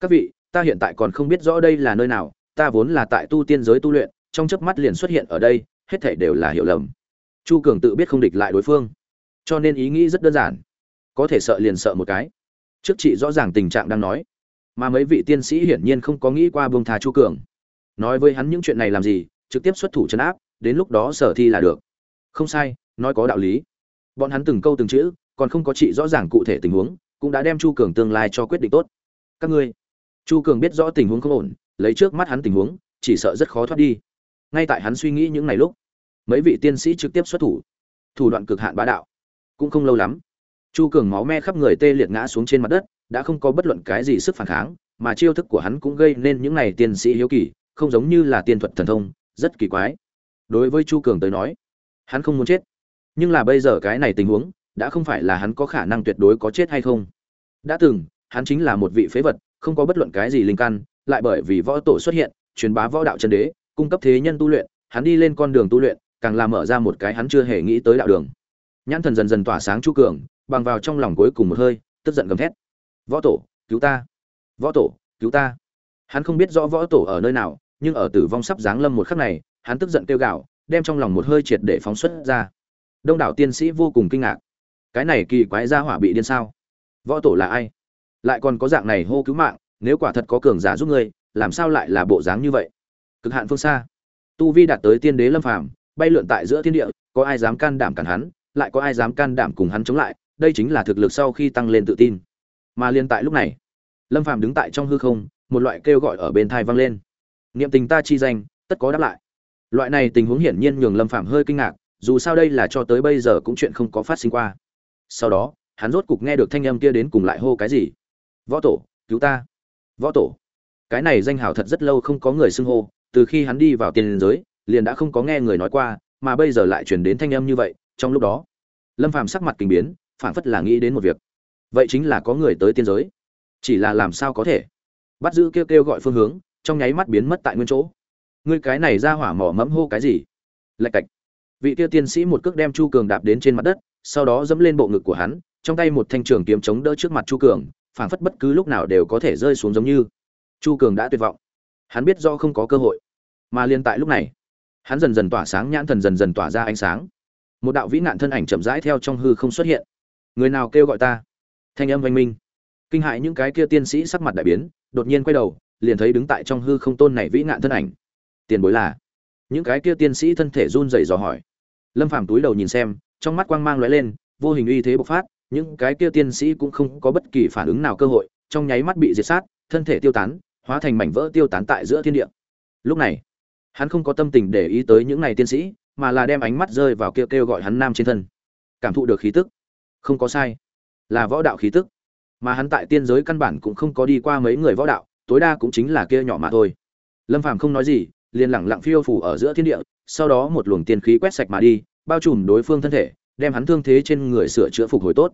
Các vị, ta hiện tại còn không biết rõ đây là nơi nào, ta vốn là tại tu tiên giới tu luyện, trong chớp mắt liền xuất hiện ở đây, hết thảy đều là hiểu lầm. Chu cường tự biết không địch lại đối phương cho nên ý nghĩ rất đơn giản. Có thể sợ liền sợ một cái. Trước chị rõ ràng tình trạng đang nói. Mà mấy vị tiên sĩ hiển nhiên không có nghĩ qua buông thà chu cường. Nói với hắn những chuyện này làm gì, trực tiếp xuất thủ chấn áp, đến lúc đó sở thi là được. Không sai, nói có đạo lý. Bọn hắn từng câu từng chữ, còn không có chị rõ ràng cụ thể tình huống, cũng đã đem chu cường tương lai cho quyết định tốt. Các ngươi, chu cường biết rõ tình huống không ổn, lấy trước mắt hắn tình huống, chỉ sợ rất khó thoát đi. Ngay tại hắn suy nghĩ những ngày lúc, mấy vị tiên sĩ trực tiếp xuất thủ. Thủ đoạn cực hạn bá đạo cũng không lâu lắm. Chu cường máu me khắp người tê liệt ngã xuống trên mặt đất, đã không có bất luận cái gì sức phản kháng, mà chiêu thức của hắn cũng gây nên những này tiên sĩ hiếu kỳ, không giống như là tiên thuật thần thông, rất kỳ quái. Đối với chu cường tới nói, hắn không muốn chết. Nhưng là bây giờ cái này tình huống, đã không phải là hắn có khả năng tuyệt đối có chết hay không. Đã từng, hắn chính là một vị phế vật, không có bất luận cái gì linh căn, lại bởi vì võ tổ xuất hiện, truyền bá võ đạo chân đế, cung cấp thế nhân tu luyện, hắn đi lên con đường tu luyện, càng làm mở ra một cái hắn chưa hề nghĩ tới đạo đường nhãn thần dần dần tỏa sáng chu cường, bằng vào trong lòng cuối cùng một hơi, tức giận gầm thét. Võ tổ, cứu ta! Võ tổ, cứu ta! Hắn không biết rõ võ tổ ở nơi nào, nhưng ở tử vong sắp giáng lâm một khắc này, hắn tức giận kêu gào, đem trong lòng một hơi triệt để phóng xuất ra. Đông đảo tiên sĩ vô cùng kinh ngạc. Cái này kỳ quái ra hỏa bị điên sao? Võ tổ là ai? Lại còn có dạng này hô cứu mạng, nếu quả thật có cường giả giúp ngươi, làm sao lại là bộ dáng như vậy? Cực hạn phương xa. Tu vi đạt tới tiên đế lâm phàm, bay lượn tại giữa thiên địa, có ai dám can đảm cản hắn? Lại có ai dám can đảm cùng hắn chống lại, đây chính là thực lực sau khi tăng lên tự tin. Mà liên tại lúc này, lâm phàm đứng tại trong hư không, một loại kêu gọi ở bên thai vang lên. Niệm tình ta chi danh, tất có đáp lại. Loại này tình huống hiển nhiên nhường lâm phàm hơi kinh ngạc, dù sao đây là cho tới bây giờ cũng chuyện không có phát sinh qua. Sau đó, hắn rốt cục nghe được thanh âm kia đến cùng lại hô cái gì. Võ tổ, cứu ta. Võ tổ. Cái này danh hào thật rất lâu không có người xưng hô, từ khi hắn đi vào tiền giới, liền đã không có nghe người nói qua, mà bây giờ lại truyền đến thanh âm như vậy trong lúc đó, lâm phàm sắc mặt kinh biến phản phất là nghĩ đến một việc. Vậy chính là có người tới tiên giới. Chỉ là làm sao có thể? Bắt giữ kêu kêu gọi phương hướng, trong nháy mắt biến mất tại nguyên chỗ. Ngươi cái này ra hỏa mỏ mẫm hô cái gì? Lạch cạch. Vị tiêu tiên sĩ một cước đem chu cường đạp đến trên mặt đất, sau đó dẫm lên bộ ngực của hắn, trong tay một thanh trường kiếm chống đỡ trước mặt chu cường, phảng phất bất cứ lúc nào đều có thể rơi xuống giống như. Chu cường đã tuyệt vọng. Hắn biết do không có cơ hội, mà liên tại lúc này, hắn dần dần tỏa sáng, nhãn thần dần dần tỏa ra ánh sáng một đạo vĩ nạn thân ảnh chậm rãi theo trong hư không xuất hiện. Người nào kêu gọi ta? Thanh âm oanh minh. Kinh hại những cái kia tiên sĩ sắc mặt đại biến, đột nhiên quay đầu, liền thấy đứng tại trong hư không tôn này vĩ nạn thân ảnh. Tiền bối là? Những cái kia tiên sĩ thân thể run rẩy dò hỏi. Lâm phàm túi đầu nhìn xem, trong mắt quang mang lóe lên, vô hình uy thế bộc phát, những cái kia tiên sĩ cũng không có bất kỳ phản ứng nào cơ hội, trong nháy mắt bị diệt sát, thân thể tiêu tán, hóa thành mảnh vỡ tiêu tán tại giữa thiên địa. Lúc này, hắn không có tâm tình để ý tới những này tiên sĩ mà là đem ánh mắt rơi vào kêu kêu gọi hắn nam trên thân. Cảm thụ được khí tức. Không có sai. Là võ đạo khí tức. Mà hắn tại tiên giới căn bản cũng không có đi qua mấy người võ đạo, tối đa cũng chính là kia nhỏ mà thôi. Lâm phàm không nói gì, liền lẳng lặng phiêu phủ ở giữa thiên địa, sau đó một luồng tiên khí quét sạch mà đi, bao trùm đối phương thân thể, đem hắn thương thế trên người sửa chữa phục hồi tốt.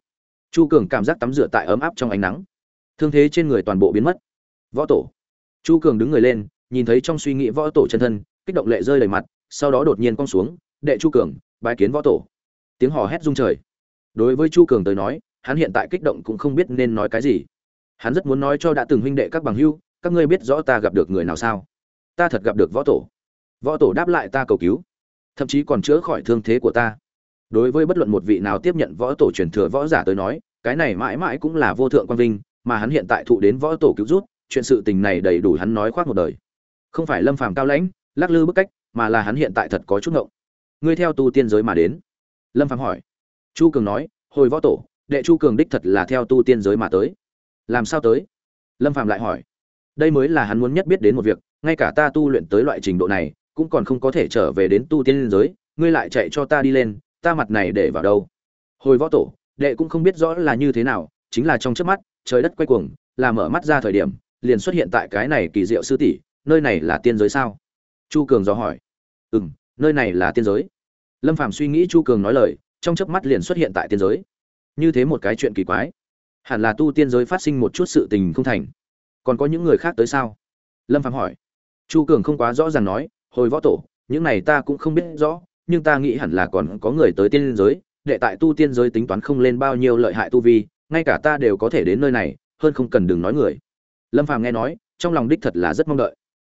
Chu cường cảm giác tắm rửa tại ấm áp trong ánh nắng. Thương thế trên người toàn bộ biến mất. Võ tổ. Chu cường đứng người lên, nhìn thấy trong suy nghĩ võ tổ chân thân, kích động lệ rơi đầy mặt sau đó đột nhiên cong xuống, đệ chu cường, bái kiến võ tổ. Tiếng hò hét rung trời. Đối với chu cường tới nói, hắn hiện tại kích động cũng không biết nên nói cái gì. Hắn rất muốn nói cho đã từng huynh đệ các bằng hưu, các ngươi biết rõ ta gặp được người nào sao? Ta thật gặp được võ tổ. Võ tổ đáp lại, ta cầu cứu. Thậm chí còn chữa khỏi thương thế của ta. Đối với bất luận một vị nào tiếp nhận võ tổ truyền thừa võ giả tới nói, cái này mãi mãi cũng là vô thượng quan vinh, mà hắn hiện tại thụ đến võ tổ cứu rút, chuyện sự tình này đầy đủ hắn nói khoác một đời. Không phải lâm phàm cao lãnh, lắc lư bức cách mà là hắn hiện tại thật có chút ngộng. Ngươi theo tu tiên giới mà đến? Lâm phàm hỏi. Chu cường nói, hồi võ tổ, đệ chu cường đích thật là theo tu tiên giới mà tới. Làm sao tới? Lâm phạm lại hỏi. Đây mới là hắn muốn nhất biết đến một việc, ngay cả ta tu luyện tới loại trình độ này, cũng còn không có thể trở về đến tu tiên giới, ngươi lại chạy cho ta đi lên, ta mặt này để vào đâu? Hồi võ tổ, đệ cũng không biết rõ là như thế nào, chính là trong trước mắt, trời đất quay cuồng, là mở mắt ra thời điểm, liền xuất hiện tại cái này kỳ diệu sư tỷ, nơi này là tiên giới sao? Chu cường dò hỏi. Ừ m nơi này là tiên giới. Lâm phàm suy nghĩ chu cường nói lời, trong chớp mắt liền xuất hiện tại tiên giới. Như thế một cái chuyện kỳ quái. Hẳn là tu tiên giới phát sinh một chút sự tình không thành. Còn có những người khác tới sao? Lâm phàm hỏi. Chu cường không quá rõ ràng nói, hồi võ tổ, những này ta cũng không biết rõ, nhưng ta nghĩ hẳn là còn có người tới tiên giới, đệ tại tu tiên giới tính toán không lên bao nhiêu lợi hại tu vi, ngay cả ta đều có thể đến nơi này, hơn không cần đừng nói người. Lâm phàm nghe nói, trong lòng đích thật là rất mong đợi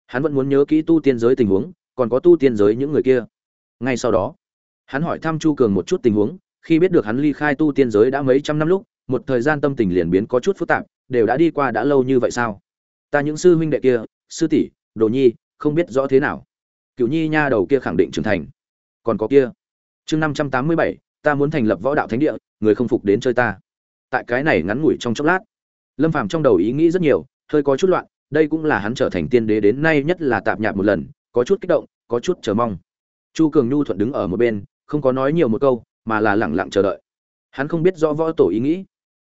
hắn vẫn muốn nhớ kỹ tu tiên giới tình huống, còn có tu tiên giới những người kia. Ngay sau đó, hắn hỏi thăm chu cường một chút tình huống, khi biết được hắn ly khai tu tiên giới đã mấy trăm năm lúc, một thời gian tâm tình liền biến có chút phức tạp, đều đã đi qua đã lâu như vậy sao? Ta những sư huynh đệ kia, sư tỷ, đồ nhi, không biết rõ thế nào. Cựu nhi nha đầu kia khẳng định trưởng thành. Còn có kia. Chương năm trăm tám mươi bảy, ta muốn thành lập võ đạo thánh địa, người không phục đến chơi ta. Tại cái này ngắn ngủi trong chốc lát. Lâm phàm trong đầu ý nghĩ rất nhiều, hơi có chút loạn đây cũng là hắn trở thành tiên đế đến nay nhất là tạp nhạp một lần, có chút kích động, có chút chờ mong. Chu cường nhu thuận đứng ở một bên, không có nói nhiều một câu, mà là lẳng lặng chờ đợi. Hắn không biết rõ võ tổ ý nghĩ,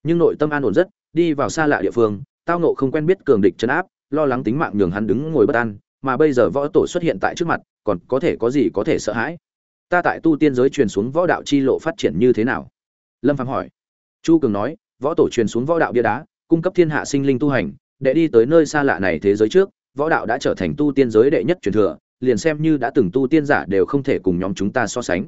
nhưng nội tâm an ổn rất, đi vào xa lạ địa phương, tao nộ không quen biết cường địch chấn áp, lo lắng tính mạng nhường hắn đứng ngồi bất an, mà bây giờ võ tổ xuất hiện tại trước mặt, còn có thể có gì có thể sợ hãi? Ta tại tu tiên giới truyền xuống võ đạo chi lộ phát triển như thế nào? Lâm phạm hỏi. Chu cường nói, võ tổ truyền xuống võ đạo bia đá, cung cấp thiên hạ sinh linh tu hành để đi tới nơi xa lạ này thế giới trước, võ đạo đã trở thành tu tiên giới đệ nhất truyền thừa, liền xem như đã từng tu tiên giả đều không thể cùng nhóm chúng ta so sánh.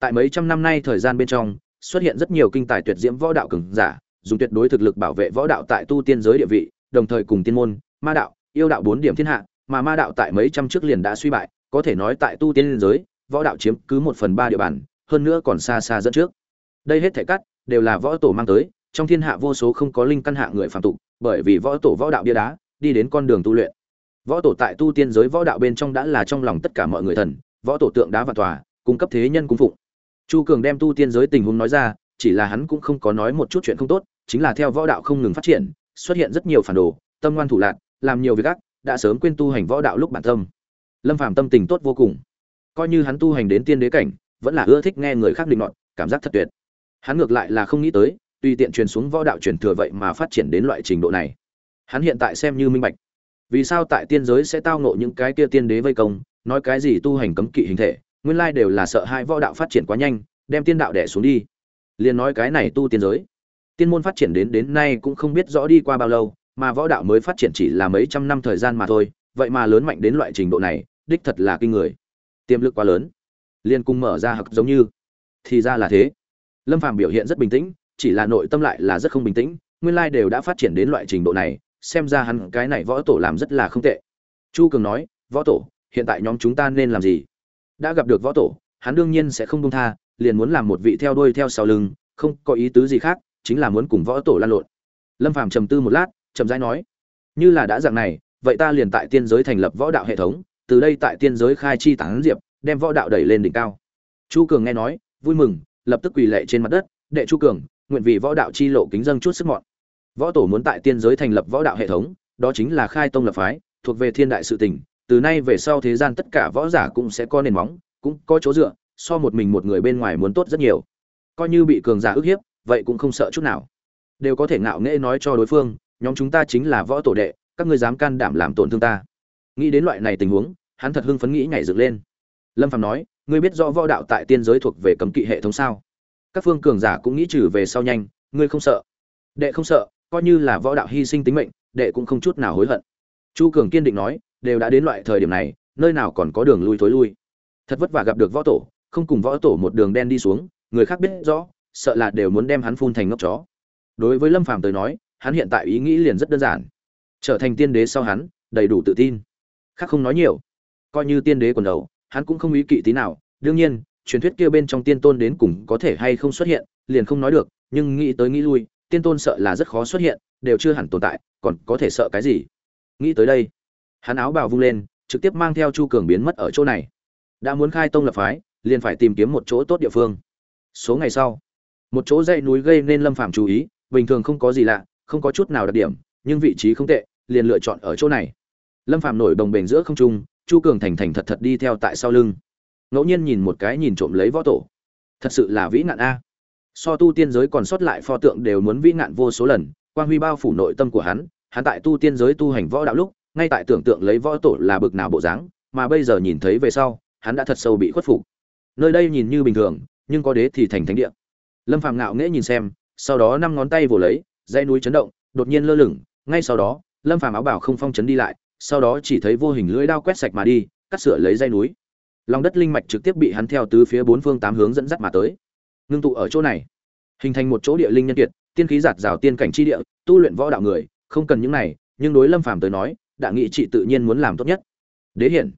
Tại mấy trăm năm nay thời gian bên trong, xuất hiện rất nhiều kinh tài tuyệt diễm võ đạo cường giả, dùng tuyệt đối thực lực bảo vệ võ đạo tại tu tiên giới địa vị, đồng thời cùng tiên môn, ma đạo, yêu đạo bốn điểm thiên hạ, mà ma đạo tại mấy trăm trước liền đã suy bại, có thể nói tại tu tiên giới, võ đạo chiếm cứ một phần ba địa bàn, hơn nữa còn xa xa dẫn trước. Đây hết thể cắt, đều là võ tổ mang tới trong thiên hạ vô số không có linh căn hạ người phạm tục, bởi vì võ tổ võ đạo bia đá, đi đến con đường tu luyện. Võ tổ tại tu tiên giới võ đạo bên trong đã là trong lòng tất cả mọi người thần, võ tổ tượng đá và tòa, cung cấp thế nhân cung phụng. Chu cường đem tu tiên giới tình huống nói ra, chỉ là hắn cũng không có nói một chút chuyện không tốt, chính là theo võ đạo không ngừng phát triển, xuất hiện rất nhiều phản đồ, tâm ngoan thủ lạc, làm nhiều việc ác, đã sớm quên tu hành võ đạo lúc bản tâm. Lâm phàm tâm tình tốt vô cùng. Coi như hắn tu hành đến tiên đế cảnh, vẫn là ưa thích nghe người khác định luận cảm giác thật tuyệt. Hắn ngược lại là không nghĩ tới tùy tiện truyền xuống võ đạo truyền thừa vậy mà phát triển đến loại trình độ này. Hắn hiện tại xem như minh bạch. Vì sao tại tiên giới sẽ tao ngộ những cái kia tiên đế vây công, nói cái gì tu hành cấm kỵ hình thể, nguyên lai đều là sợ hai võ đạo phát triển quá nhanh, đem tiên đạo đẻ xuống đi. Liền nói cái này tu tiên giới. Tiên môn phát triển đến đến nay cũng không biết rõ đi qua bao lâu, mà võ đạo mới phát triển chỉ là mấy trăm năm thời gian mà thôi, vậy mà lớn mạnh đến loại trình độ này, đích thật là kinh người. Tiềm lực quá lớn. Liên cung mở ra hặc giống như. Thì ra là thế. Lâm phàm biểu hiện rất bình tĩnh chỉ là nội tâm lại là rất không bình tĩnh, nguyên lai đều đã phát triển đến loại trình độ này, xem ra hắn cái này võ tổ làm rất là không tệ. Chu cường nói, võ tổ, hiện tại nhóm chúng ta nên làm gì? Đã gặp được võ tổ, hắn đương nhiên sẽ không buông tha, liền muốn làm một vị theo đuôi theo sau lưng, không có ý tứ gì khác, chính là muốn cùng võ tổ lan lộn. Lâm phàm trầm tư một lát, chậm rãi nói, như là đã dạng này, vậy ta liền tại tiên giới thành lập võ đạo hệ thống, từ đây tại tiên giới khai chi tán diệp, đem võ đạo đẩy lên đỉnh cao. Chu cường nghe nói, vui mừng, lập tức quỳ lệ trên mặt đất, đệ chu cường nguyện vì võ đạo chi lộ kính dâng chút sức mọn. Võ tổ muốn tại tiên giới thành lập võ đạo hệ thống, đó chính là khai tông lập phái, thuộc về thiên đại sự tình, từ nay về sau thế gian tất cả võ giả cũng sẽ có nền móng, cũng có chỗ dựa, so một mình một người bên ngoài muốn tốt rất nhiều. Coi như bị cường giả ức hiếp, vậy cũng không sợ chút nào. Đều có thể ngạo nghễ nói cho đối phương, nhóm chúng ta chính là võ tổ đệ, các ngươi dám can đảm làm tổn thương ta. Nghĩ đến loại này tình huống, hắn thật hưng phấn nghĩ nhảy dựng lên. Lâm phạm nói, ngươi biết rõ võ đạo tại tiên giới thuộc về cấm kỵ hệ thống sao? Các phương cường giả cũng nghĩ trừ về sau nhanh, ngươi không sợ. Đệ không sợ, coi như là võ đạo hy sinh tính mệnh, đệ cũng không chút nào hối hận. Chu cường kiên định nói, đều đã đến loại thời điểm này, nơi nào còn có đường lui thối lui. Thật vất vả gặp được võ tổ, không cùng võ tổ một đường đen đi xuống, người khác biết rõ, sợ là đều muốn đem hắn phun thành ngốc chó. Đối với lâm phàm tới nói, hắn hiện tại ý nghĩ liền rất đơn giản. Trở thành tiên đế sau hắn, đầy đủ tự tin. Khác không nói nhiều. Coi như tiên đế quần đầu, hắn cũng không ý kỵ tí nào, đương nhiên truyền thuyết kia bên trong tiên tôn đến cùng có thể hay không xuất hiện, liền không nói được, nhưng nghĩ tới nghĩ lui, tiên tôn sợ là rất khó xuất hiện, đều chưa hẳn tồn tại, còn có thể sợ cái gì? Nghĩ tới đây, hắn áo bào vung lên, trực tiếp mang theo chu cường biến mất ở chỗ này. Đã muốn khai tông lập phái, liền phải tìm kiếm một chỗ tốt địa phương. Số ngày sau, một chỗ dãy núi gây nên lâm phàm chú ý, bình thường không có gì lạ, không có chút nào đặc điểm, nhưng vị trí không tệ, liền lựa chọn ở chỗ này. Lâm phàm nổi đồng bền giữa không trung, chu cường thành thành thật thật đi theo tại sau lưng ngẫu nhiên nhìn một cái nhìn trộm lấy võ tổ. Thật sự là vĩ nạn a. So tu tiên giới còn sót lại pho tượng đều muốn vĩ nạn vô số lần, quang huy bao phủ nội tâm của hắn hắn tại tu tiên giới tu hành võ đạo lúc, ngay tại tưởng tượng lấy võ tổ là bực nào bộ dáng, mà bây giờ nhìn thấy về sau, hắn đã thật sâu bị khuất phục. Nơi đây nhìn như bình thường, nhưng có đế thì thành thánh địa. Lâm phàm ngạo nghễ nhìn xem, sau đó năm ngón tay vồ lấy, dãy núi chấn động, đột nhiên lơ lửng, ngay sau đó, lâm phàm áo bảo không phong chấn đi lại, sau đó chỉ thấy vô hình lưỡi đao quét sạch mà đi, cắt sửa lấy dây núi lòng đất linh mạch trực tiếp bị hắn theo tứ phía bốn phương tám hướng dẫn dắt mà tới. Ngưng tụ ở chỗ này, hình thành một chỗ địa linh nhân kiệt, tiên khí giạt rào tiên cảnh chi địa, tu luyện võ đạo người, không cần những này, nhưng đối lâm phàm tới nói đã nghị trị tự nhiên muốn làm tốt nhất. Đế hiển,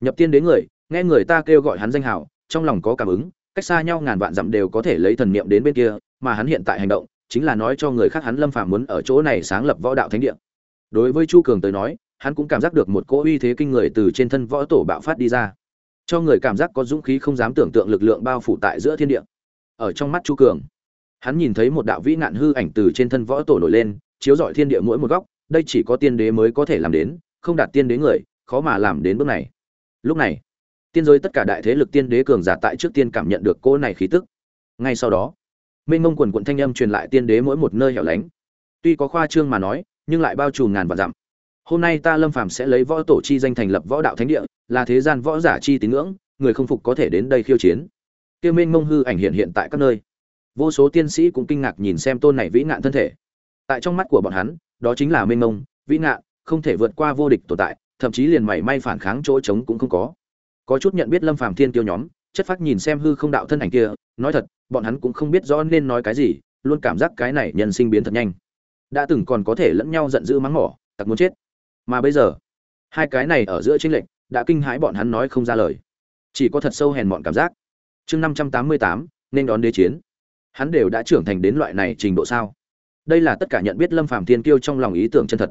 nhập tiên đến người, nghe người ta kêu gọi hắn danh hào, trong lòng có cảm ứng, cách xa nhau ngàn vạn dặm đều có thể lấy thần niệm đến bên kia, mà hắn hiện tại hành động, chính là nói cho người khác hắn lâm phàm muốn ở chỗ này sáng lập võ đạo thánh địa. Đối với chu cường tới nói, hắn cũng cảm giác được một cỗ uy thế kinh người từ trên thân võ tổ bạo phát đi ra cho người cảm giác có dũng khí không dám tưởng tượng lực lượng bao phủ tại giữa thiên địa. Ở trong mắt chu cường, hắn nhìn thấy một đạo vĩ nạn hư ảnh từ trên thân võ tổ nổi lên, chiếu rọi thiên địa mỗi một góc, đây chỉ có tiên đế mới có thể làm đến, không đạt tiên đế người, khó mà làm đến bước này. Lúc này, tiên giới tất cả đại thế lực tiên đế cường giả tại trước tiên cảm nhận được cô này khí tức. Ngay sau đó, mênh mông quần quận thanh âm truyền lại tiên đế mỗi một nơi hẻo lánh. Tuy có khoa trương mà nói, nhưng lại bao trùm ngàn vạn dặm hôm nay ta lâm phàm sẽ lấy võ tổ chi danh thành lập võ đạo thánh địa, là thế gian võ giả chi tín ngưỡng, người không phục có thể đến đây khiêu chiến. Tiêu Minh mông hư ảnh hiện hiện tại các nơi. Vô số tiên sĩ cũng kinh ngạc nhìn xem tôn này vĩ ngạn thân thể. Tại trong mắt của bọn hắn, đó chính là Minh mông, vĩ ngạn, không thể vượt qua vô địch tồn tại, thậm chí liền mảy may phản kháng chỗ trống cũng không có. Có chút nhận biết lâm phàm thiên tiêu nhóm, chất phát nhìn xem hư không đạo thân ảnh kia, nói thật, bọn hắn cũng không biết rõ nên nói cái gì, luôn cảm giác cái này nhân sinh biến thật nhanh. Đã từng còn có thể lẫn nhau giận dữ mắng mỏ, tặc muốn chết mà bây giờ, hai cái này ở giữa tranh lệch, đã kinh hãi bọn hắn nói không ra lời. Chỉ có thật sâu hèn mọn cảm giác. Chương năm trăm tám mươi tám, nên đón đế chiến. Hắn đều đã trưởng thành đến loại này trình độ sao? Đây là tất cả nhận biết lâm phàm thiên kiêu trong lòng ý tưởng chân thật.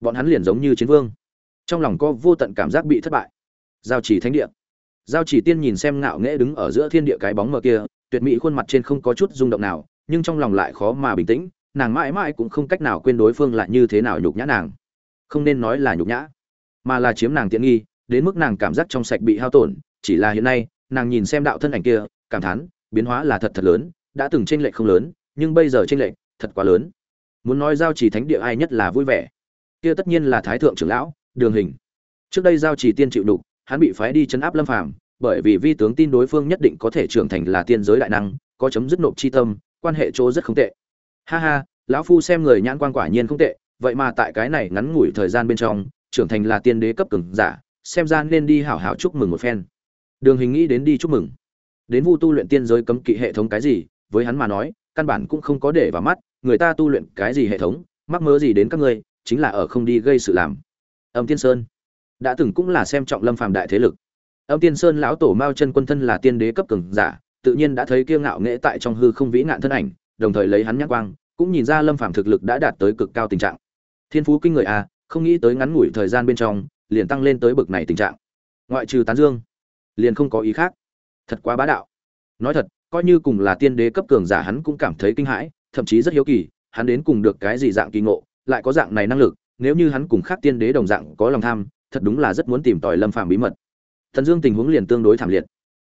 Bọn hắn liền giống như chiến vương. Trong lòng có vô tận cảm giác bị thất bại. Giao chỉ thánh địa. Giao chỉ tiên nhìn xem ngạo nghễ đứng ở giữa thiên địa cái bóng mờ kia, tuyệt mỹ khuôn mặt trên không có chút rung động nào, nhưng trong lòng lại khó mà bình tĩnh, nàng mãi mãi cũng không cách nào quên đối phương lại như thế nào nhục nhã nàng không nên nói là nhục nhã, mà là chiếm nàng tiện nghi, đến mức nàng cảm giác trong sạch bị hao tổn. Chỉ là hiện nay, nàng nhìn xem đạo thân ảnh kia, cảm thán, biến hóa là thật thật lớn, đã từng tranh lệch không lớn, nhưng bây giờ tranh lệch thật quá lớn. Muốn nói giao chỉ thánh địa ai nhất là vui vẻ. Kia tất nhiên là thái thượng trưởng lão, đường hình. Trước đây giao chỉ tiên chịu đục hắn bị phái đi chấn áp lâm phàm, bởi vì vi tướng tin đối phương nhất định có thể trưởng thành là tiên giới đại năng, có chấm dứt nộp chi tâm, quan hệ chỗ rất không tệ. Ha ha, lão phu xem người nhãn quan quả nhiên không tệ vậy mà tại cái này ngắn ngủi thời gian bên trong, trưởng thành là tiên đế cấp cường giả, xem ra nên đi hảo hảo chúc mừng một phen. Đường hình nghĩ đến đi chúc mừng. Đến vu tu luyện tiên giới cấm kỵ hệ thống cái gì, với hắn mà nói, căn bản cũng không có để vào mắt, người ta tu luyện cái gì hệ thống, mắc mớ gì đến các ngươi, chính là ở không đi gây sự làm. Âm tiên sơn. Đã từng cũng là xem trọng lâm phàm đại thế lực. Âm tiên sơn lão tổ mao chân quân thân là tiên đế cấp cường giả, tự nhiên đã thấy kiêu ngạo nghệ tại trong hư không vĩ ngạn thân ảnh, đồng thời lấy hắn nhắc quang, cũng nhìn ra lâm phàm thực lực đã đạt tới cực cao tình trạng thiên phú kinh người a không nghĩ tới ngắn ngủi thời gian bên trong, liền tăng lên tới bực này tình trạng. Ngoại trừ tán dương, liền không có ý khác. Thật quá bá đạo. Nói thật, coi như cùng là tiên đế cấp cường giả hắn cũng cảm thấy kinh hãi, thậm chí rất hiếu kỳ, hắn đến cùng được cái gì dạng kỳ ngộ, lại có dạng này năng lực, nếu như hắn cùng khác tiên đế đồng dạng có lòng tham, thật đúng là rất muốn tìm tòi lâm phàm bí mật. Thần dương tình huống liền tương đối thảm liệt.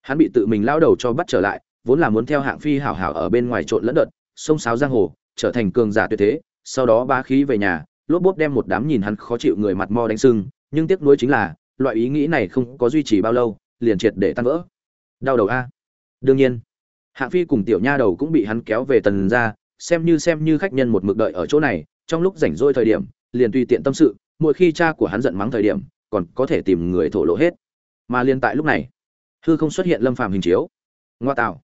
Hắn bị tự mình lao đầu cho bắt trở lại, vốn là muốn theo hạng phi hảo hảo ở bên ngoài trộn lẫn đợt sông sáo giang hồ, trở thành cường giả tuyệt thế, sau đó ba khí về nhà lốp bốp đem một đám nhìn hắn khó chịu người mặt mo đánh sưng, nhưng tiếc nuối chính là, loại ý nghĩ này không có duy trì bao lâu, liền triệt để tan vỡ. Đau đầu a. Đương nhiên, hạng phi cùng tiểu nha đầu cũng bị hắn kéo về tần ra, xem như xem như khách nhân một mực đợi ở chỗ này, trong lúc rảnh rỗi thời điểm, liền tùy tiện tâm sự, mỗi khi cha của hắn giận mắng thời điểm, còn có thể tìm người thổ lộ hết. Mà liên tại lúc này, hư không xuất hiện lâm phàm hình chiếu. Ngoa tạo.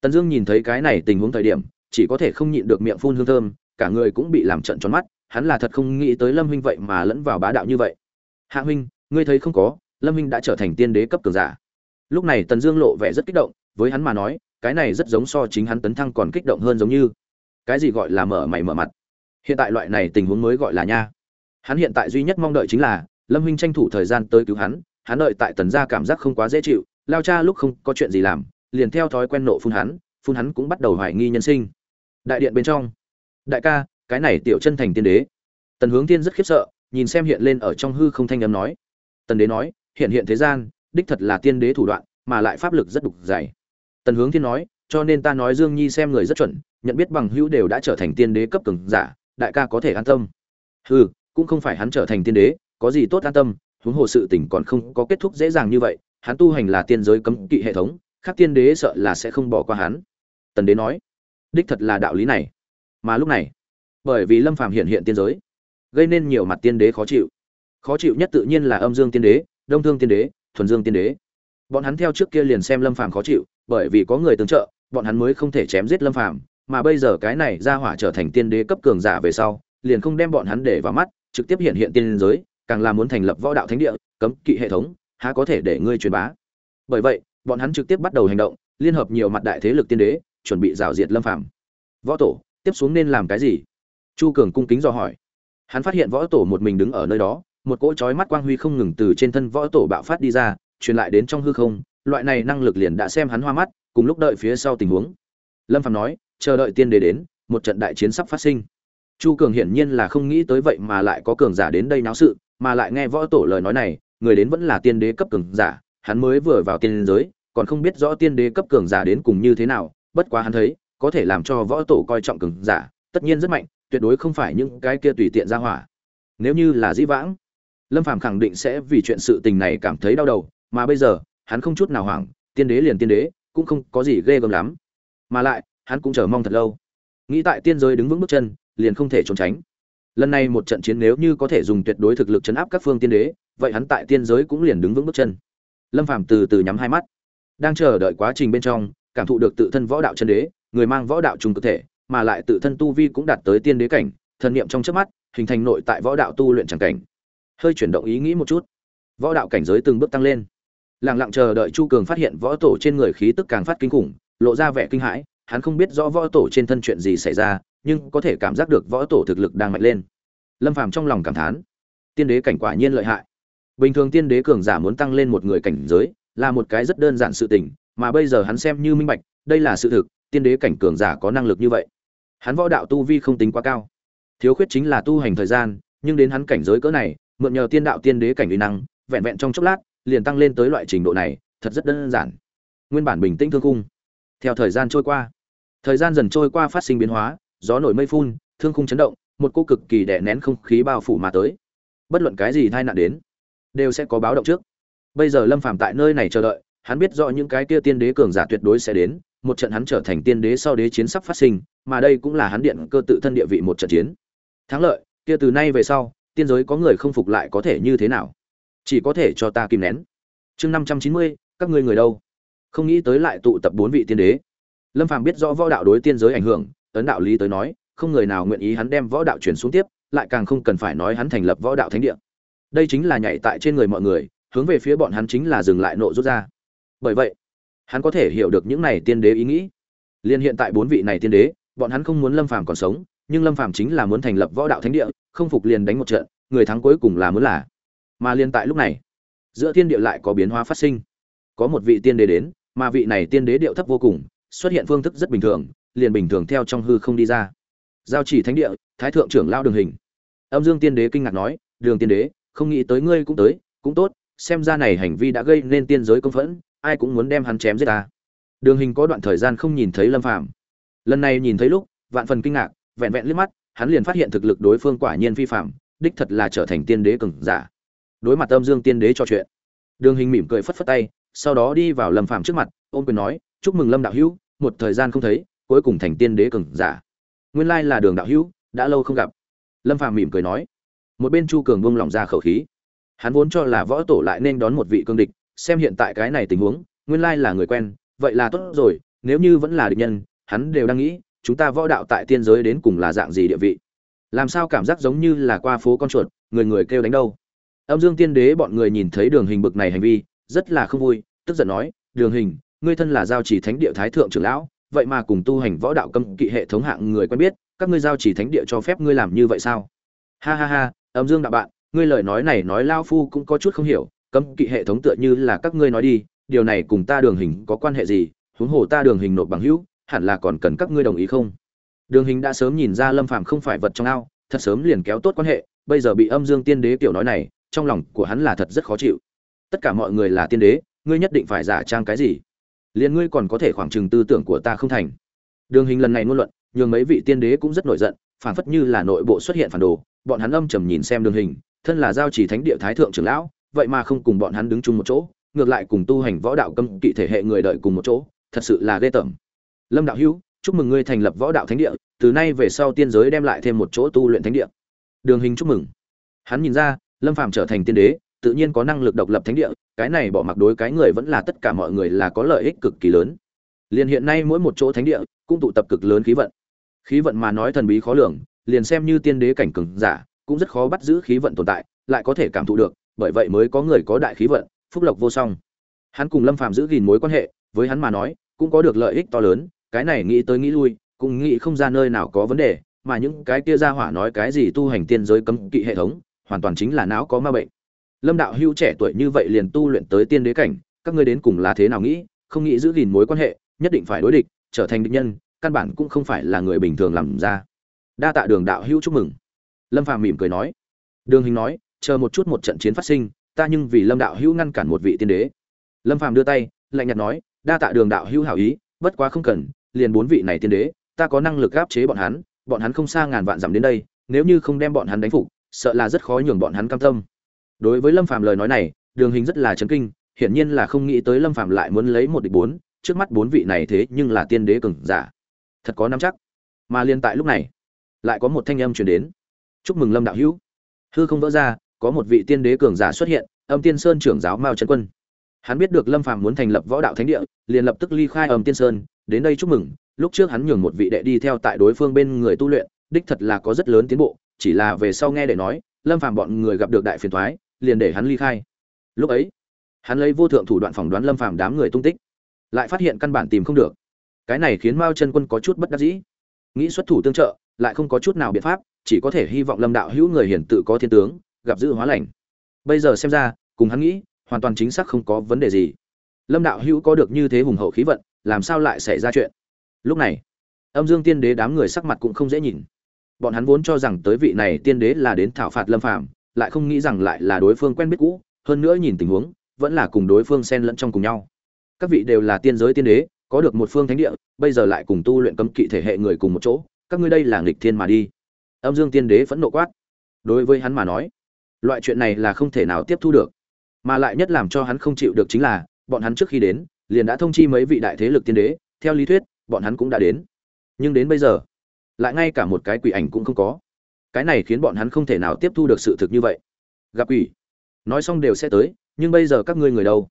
Tần dương nhìn thấy cái này tình huống thời điểm, chỉ có thể không nhịn được miệng phun hương thơm, cả người cũng bị làm trận tròn mắt hắn là thật không nghĩ tới lâm huynh vậy mà lẫn vào bá đạo như vậy. Hạ huynh, ngươi thấy không có, lâm huynh đã trở thành tiên đế cấp cường giả. Lúc này tần dương lộ vẻ rất kích động, với hắn mà nói, cái này rất giống so chính hắn tấn thăng còn kích động hơn giống như. Cái gì gọi là mở mày mở mặt? Hiện tại loại này tình huống mới gọi là nha. Hắn hiện tại duy nhất mong đợi chính là, lâm huynh tranh thủ thời gian tới cứu hắn hắn đợi tại tần gia cảm giác không quá dễ chịu, lao cha lúc không có chuyện gì làm, liền theo thói quen nộ phun hắn phun hắn cũng bắt đầu hoài nghi nhân sinh. Đại điện bên trong. Đại ca cái này tiểu chân thành tiên đế. Tần hướng tiên rất khiếp sợ, nhìn xem hiện lên ở trong hư không thanh âm nói. Tần đế nói, hiện hiện thế gian, đích thật là tiên đế thủ đoạn, mà lại pháp lực rất đục dày. Tần hướng thiên nói, cho nên ta nói dương nhi xem người rất chuẩn, nhận biết bằng hữu đều đã trở thành tiên đế cấp cường giả, đại ca có thể an tâm. Hừ, cũng không phải hắn trở thành tiên đế, có gì tốt an tâm, huống hồ sự tình còn không có kết thúc dễ dàng như vậy, hắn tu hành là tiên giới cấm kỵ hệ thống, khác tiên đế sợ là sẽ không bỏ qua hắn. Tần đế nói, đích thật là đạo lý này. Mà lúc này bởi vì lâm phàm hiện hiện tiên giới, gây nên nhiều mặt tiên đế khó chịu. Khó chịu nhất tự nhiên là âm dương tiên đế, đông thương tiên đế, thuần dương tiên đế. Bọn hắn theo trước kia liền xem lâm phàm khó chịu, bởi vì có người tương trợ, bọn hắn mới không thể chém giết lâm phàm, mà bây giờ cái này ra hỏa trở thành tiên đế cấp cường giả về sau, liền không đem bọn hắn để vào mắt, trực tiếp hiện hiện tiên giới, càng là muốn thành lập võ đạo thánh địa, cấm kỵ hệ thống, há có thể để ngươi truyền bá. Bởi vậy, bọn hắn trực tiếp bắt đầu hành động, liên hợp nhiều mặt đại thế lực tiên đế, chuẩn bị rào diệt lâm phàm. Võ tổ, tiếp xuống nên làm cái gì? Chu cường cung kính do hỏi. Hắn phát hiện võ tổ một mình đứng ở nơi đó, một cỗ chói mắt quang huy không ngừng từ trên thân võ tổ bạo phát đi ra, truyền lại đến trong hư không, loại này năng lực liền đã xem hắn hoa mắt, cùng lúc đợi phía sau tình huống. Lâm phạm nói, chờ đợi tiên đế đến, một trận đại chiến sắp phát sinh. Chu cường hiển nhiên là không nghĩ tới vậy mà lại có cường giả đến đây náo sự, mà lại nghe võ tổ lời nói này, người đến vẫn là tiên đế cấp cường giả, hắn mới vừa vào tiên giới, còn không biết rõ tiên đế cấp cường giả đến cùng như thế nào, bất quá hắn thấy, có thể làm cho võ tổ coi trọng cường giả, tất nhiên rất mạnh tuyệt đối không phải những cái kia tùy tiện ra hỏa. Nếu như là dĩ vãng, lâm phàm khẳng định sẽ vì chuyện sự tình này cảm thấy đau đầu, mà bây giờ, hắn không chút nào hoảng, tiên đế liền tiên đế, cũng không có gì ghê gớm lắm. Mà lại, hắn cũng chờ mong thật lâu. Nghĩ tại tiên giới đứng vững bước chân, liền không thể trốn tránh. Lần này một trận chiến nếu như có thể dùng tuyệt đối thực lực chấn áp các phương tiên đế, vậy hắn tại tiên giới cũng liền đứng vững bước chân. Lâm phàm từ từ nhắm hai mắt, đang chờ đợi quá trình bên trong, cảm thụ được tự thân võ đạo chân đế, người mang võ đạo trùng cơ thể mà lại tự thân tu vi cũng đạt tới tiên đế cảnh, thần niệm trong chớp mắt, hình thành nội tại võ đạo tu luyện chẳng cảnh. Hơi chuyển động ý nghĩ một chút. Võ đạo cảnh giới từng bước tăng lên. Lặng lặng chờ đợi chu cường phát hiện võ tổ trên người khí tức càng phát kinh khủng, lộ ra vẻ kinh hãi, hắn không biết rõ võ tổ trên thân chuyện gì xảy ra, nhưng có thể cảm giác được võ tổ thực lực đang mạnh lên. Lâm phàm trong lòng cảm thán, tiên đế cảnh quả nhiên lợi hại. Bình thường tiên đế cường giả muốn tăng lên một người cảnh giới là một cái rất đơn giản sự tình, mà bây giờ hắn xem như minh bạch, đây là sự thực, tiên đế cảnh cường giả có năng lực như vậy hắn võ đạo tu vi không tính quá cao. Thiếu khuyết chính là tu hành thời gian, nhưng đến hắn cảnh giới cỡ này, mượn nhờ tiên đạo tiên đế cảnh uy năng, vẹn vẹn trong chốc lát, liền tăng lên tới loại trình độ này, thật rất đơn giản. Nguyên bản bình tĩnh thương cung theo thời gian trôi qua, thời gian dần trôi qua phát sinh biến hóa, gió nổi mây phun, thương khung chấn động, một cô cực kỳ đè nén không khí bao phủ mà tới. Bất luận cái gì tai nạn đến, đều sẽ có báo động trước. Bây giờ lâm phàm tại nơi này chờ đợi, hắn biết rõ những cái kia tiên đế cường giả tuyệt đối sẽ đến, một trận hắn trở thành tiên đế sau đế chiến sắp phát sinh mà đây cũng là hắn điện cơ tự thân địa vị một trận chiến. Thắng lợi, kia từ nay về sau, tiên giới có người không phục lại có thể như thế nào? Chỉ có thể cho ta kìm nén. Chương năm trăm chín mươi, các ngươi người đâu? Không nghĩ tới lại tụ tập bốn vị tiên đế. Lâm phàm biết rõ võ đạo đối tiên giới ảnh hưởng, ấn đạo lý tới nói, không người nào nguyện ý hắn đem võ đạo truyền xuống tiếp, lại càng không cần phải nói hắn thành lập võ đạo thánh địa. Đây chính là nhảy tại trên người mọi người, hướng về phía bọn hắn chính là dừng lại nộ rút ra. Bởi vậy, hắn có thể hiểu được những này tiên đế ý nghĩ. Liên hiện tại bốn vị này tiên đế bọn hắn không muốn lâm phàm còn sống, nhưng lâm phàm chính là muốn thành lập võ đạo thánh địa, không phục liền đánh một trận, người thắng cuối cùng là muốn là. Mà liên tại lúc này, giữa thiên địa lại có biến hóa phát sinh. Có một vị tiên đế đến, mà vị này tiên đế điệu thấp vô cùng, xuất hiện phương thức rất bình thường, liền bình thường theo trong hư không đi ra. Giao chỉ thánh địa, thái thượng trưởng lao đường hình. Âm dương tiên đế kinh ngạc nói, đường tiên đế, không nghĩ tới ngươi cũng tới, cũng tốt, xem ra này hành vi đã gây nên tiên giới công phẫn, ai cũng muốn đem hắn chém giết ta. Đường hình có đoạn thời gian không nhìn thấy lâm phàm lần này nhìn thấy lúc, vạn phần kinh ngạc, vẹn vẹn liếc mắt, hắn liền phát hiện thực lực đối phương quả nhiên vi phạm, đích thật là trở thành tiên đế cường giả. Đối mặt âm dương tiên đế trò chuyện, đường hình mỉm cười phất phất tay, sau đó đi vào lâm phàm trước mặt ôm quyền nói, chúc mừng lâm đạo hữu, một thời gian không thấy, cuối cùng thành tiên đế cường giả. Nguyên lai là đường đạo hữu, đã lâu không gặp. Lâm phàm mỉm cười nói, một bên chu cường buông lỏng ra khẩu khí. Hắn vốn cho là võ tổ lại nên đón một vị cương địch, xem hiện tại cái này tình huống, nguyên lai là người quen, vậy là tốt rồi, nếu như vẫn là địch nhân hắn đều đang nghĩ, chúng ta võ đạo tại tiên giới đến cùng là dạng gì địa vị? Làm sao cảm giác giống như là qua phố con chuột, người người kêu đánh đâu? Âm dương tiên đế bọn người nhìn thấy đường hình bực này hành vi, rất là không vui, tức giận nói, đường hình, ngươi thân là giao chỉ thánh địa thái thượng trưởng lão, vậy mà cùng tu hành võ đạo cấm kỵ hệ thống hạng người quen biết, các ngươi giao chỉ thánh địa cho phép ngươi làm như vậy sao? Ha ha ha, âm dương đạo bạn, ngươi lời nói này nói lao phu cũng có chút không hiểu, cấm kỵ hệ thống tựa như là các ngươi nói đi, điều này cùng ta đường hình có quan hệ gì? Huống hồ ta đường hình nộp bằng hữu hẳn là còn cần các ngươi đồng ý không? Đường hình đã sớm nhìn ra lâm phàm không phải vật trong ao, thật sớm liền kéo tốt quan hệ, bây giờ bị âm dương tiên đế kiểu nói này, trong lòng của hắn là thật rất khó chịu. Tất cả mọi người là tiên đế, ngươi nhất định phải giả trang cái gì? Liền ngươi còn có thể khoảng trừng tư tưởng của ta không thành. Đường hình lần này ngôn luận, nhường mấy vị tiên đế cũng rất nổi giận phản phất như là nội bộ xuất hiện phản đồ, bọn hắn âm trầm nhìn xem đường hình, thân là giao chỉ thánh địa thái thượng trưởng lão, vậy mà không cùng bọn hắn đứng chung một chỗ, ngược lại cùng tu hành võ đạo cấm kỵ thể hệ người đợi cùng một chỗ, thật sự là ghê tởm lâm đạo hữu, chúc mừng ngươi thành lập võ đạo thánh địa, từ nay về sau tiên giới đem lại thêm một chỗ tu luyện thánh địa. Đường hình chúc mừng. Hắn nhìn ra, lâm phàm trở thành tiên đế, tự nhiên có năng lực độc lập thánh địa, cái này bỏ mặc đối cái người vẫn là tất cả mọi người là có lợi ích cực kỳ lớn. Liền hiện nay mỗi một chỗ thánh địa cũng tụ tập cực lớn khí vận. Khí vận mà nói thần bí khó lường, liền xem như tiên đế cảnh cường giả, cũng rất khó bắt giữ khí vận tồn tại, lại có thể cảm thụ được, bởi vậy mới có người có đại khí vận, phúc lộc vô song. Hắn cùng lâm phàm giữ gìn mối quan hệ, với hắn mà nói, cũng có được lợi ích to lớn cái này nghĩ tới nghĩ lui, cũng nghĩ không ra nơi nào có vấn đề, mà những cái kia ra hỏa nói cái gì tu hành tiên giới cấm kỵ hệ thống, hoàn toàn chính là não có ma bệnh. Lâm đạo hưu trẻ tuổi như vậy liền tu luyện tới tiên đế cảnh, các ngươi đến cùng là thế nào nghĩ, không nghĩ giữ gìn mối quan hệ, nhất định phải đối địch, trở thành địch nhân, căn bản cũng không phải là người bình thường làm ra. Đa tạ đường đạo hưu chúc mừng. Lâm phàm mỉm cười nói. Đường hình nói, chờ một chút một trận chiến phát sinh, ta nhưng vì lâm đạo hưu ngăn cản một vị tiên đế. Lâm phàm đưa tay, lạnh nhạt nói, đa tạ đường đạo hưu hảo ý, bất quá không cần liền bốn vị này tiên đế, ta có năng lực áp chế bọn hắn bọn hắn không xa ngàn vạn dặm đến đây, nếu như không đem bọn hắn đánh phục, sợ là rất khó nhường bọn hắn cam tâm. Đối với lâm phàm lời nói này, đường hình rất là chấn kinh, hiển nhiên là không nghĩ tới lâm phàm lại muốn lấy một địch bốn, trước mắt bốn vị này thế nhưng là tiên đế cường giả. Thật có nắm chắc. Mà liên tại lúc này, lại có một thanh âm truyền đến. Chúc mừng lâm đạo hữu. Hư không vỡ ra, có một vị tiên đế cường giả xuất hiện, âm tiên sơn trưởng giáo mao trấn quân. Hắn biết được lâm phàm muốn thành lập võ đạo thánh địa, liền lập tức ly khai âm tiên sơn đến đây chúc mừng, lúc trước hắn nhường một vị đệ đi theo tại đối phương bên người tu luyện, đích thật là có rất lớn tiến bộ, chỉ là về sau nghe đệ nói, lâm phàm bọn người gặp được đại phiền thoái liền để hắn ly khai. Lúc ấy, hắn lấy vô thượng thủ đoạn phỏng đoán lâm phàm đám người tung tích, lại phát hiện căn bản tìm không được. Cái này khiến mao chân quân có chút bất đắc dĩ. Nghĩ xuất thủ tương trợ, lại không có chút nào biện pháp, chỉ có thể hy vọng lâm đạo hữu người hiển tự có thiên tướng, gặp dự hóa lành. Bây giờ xem ra, cùng hắn nghĩ, hoàn toàn chính xác không có vấn đề gì. Lâm đạo hữu có được như thế hùng hậu khí vận làm sao lại xảy ra chuyện? Lúc này, âm dương tiên đế đám người sắc mặt cũng không dễ nhìn. Bọn hắn vốn cho rằng tới vị này tiên đế là đến thảo phạt lâm phàm, lại không nghĩ rằng lại là đối phương quen biết cũ, hơn nữa nhìn tình huống, vẫn là cùng đối phương xen lẫn trong cùng nhau. Các vị đều là tiên giới tiên đế, có được một phương thánh địa, bây giờ lại cùng tu luyện cấm kỵ thể hệ người cùng một chỗ, các ngươi đây là nghịch thiên mà đi. Âm dương tiên đế phẫn nộ quát. Đối với hắn mà nói, loại chuyện này là không thể nào tiếp thu được. Mà lại nhất làm cho hắn không chịu được chính là, bọn hắn trước khi đến liền đã thông chi mấy vị đại thế lực tiên đế, theo lý thuyết, bọn hắn cũng đã đến. Nhưng đến bây giờ, lại ngay cả một cái quỷ ảnh cũng không có. Cái này khiến bọn hắn không thể nào tiếp thu được sự thực như vậy. Gặp quỷ, nói xong đều sẽ tới, nhưng bây giờ các ngươi người đâu?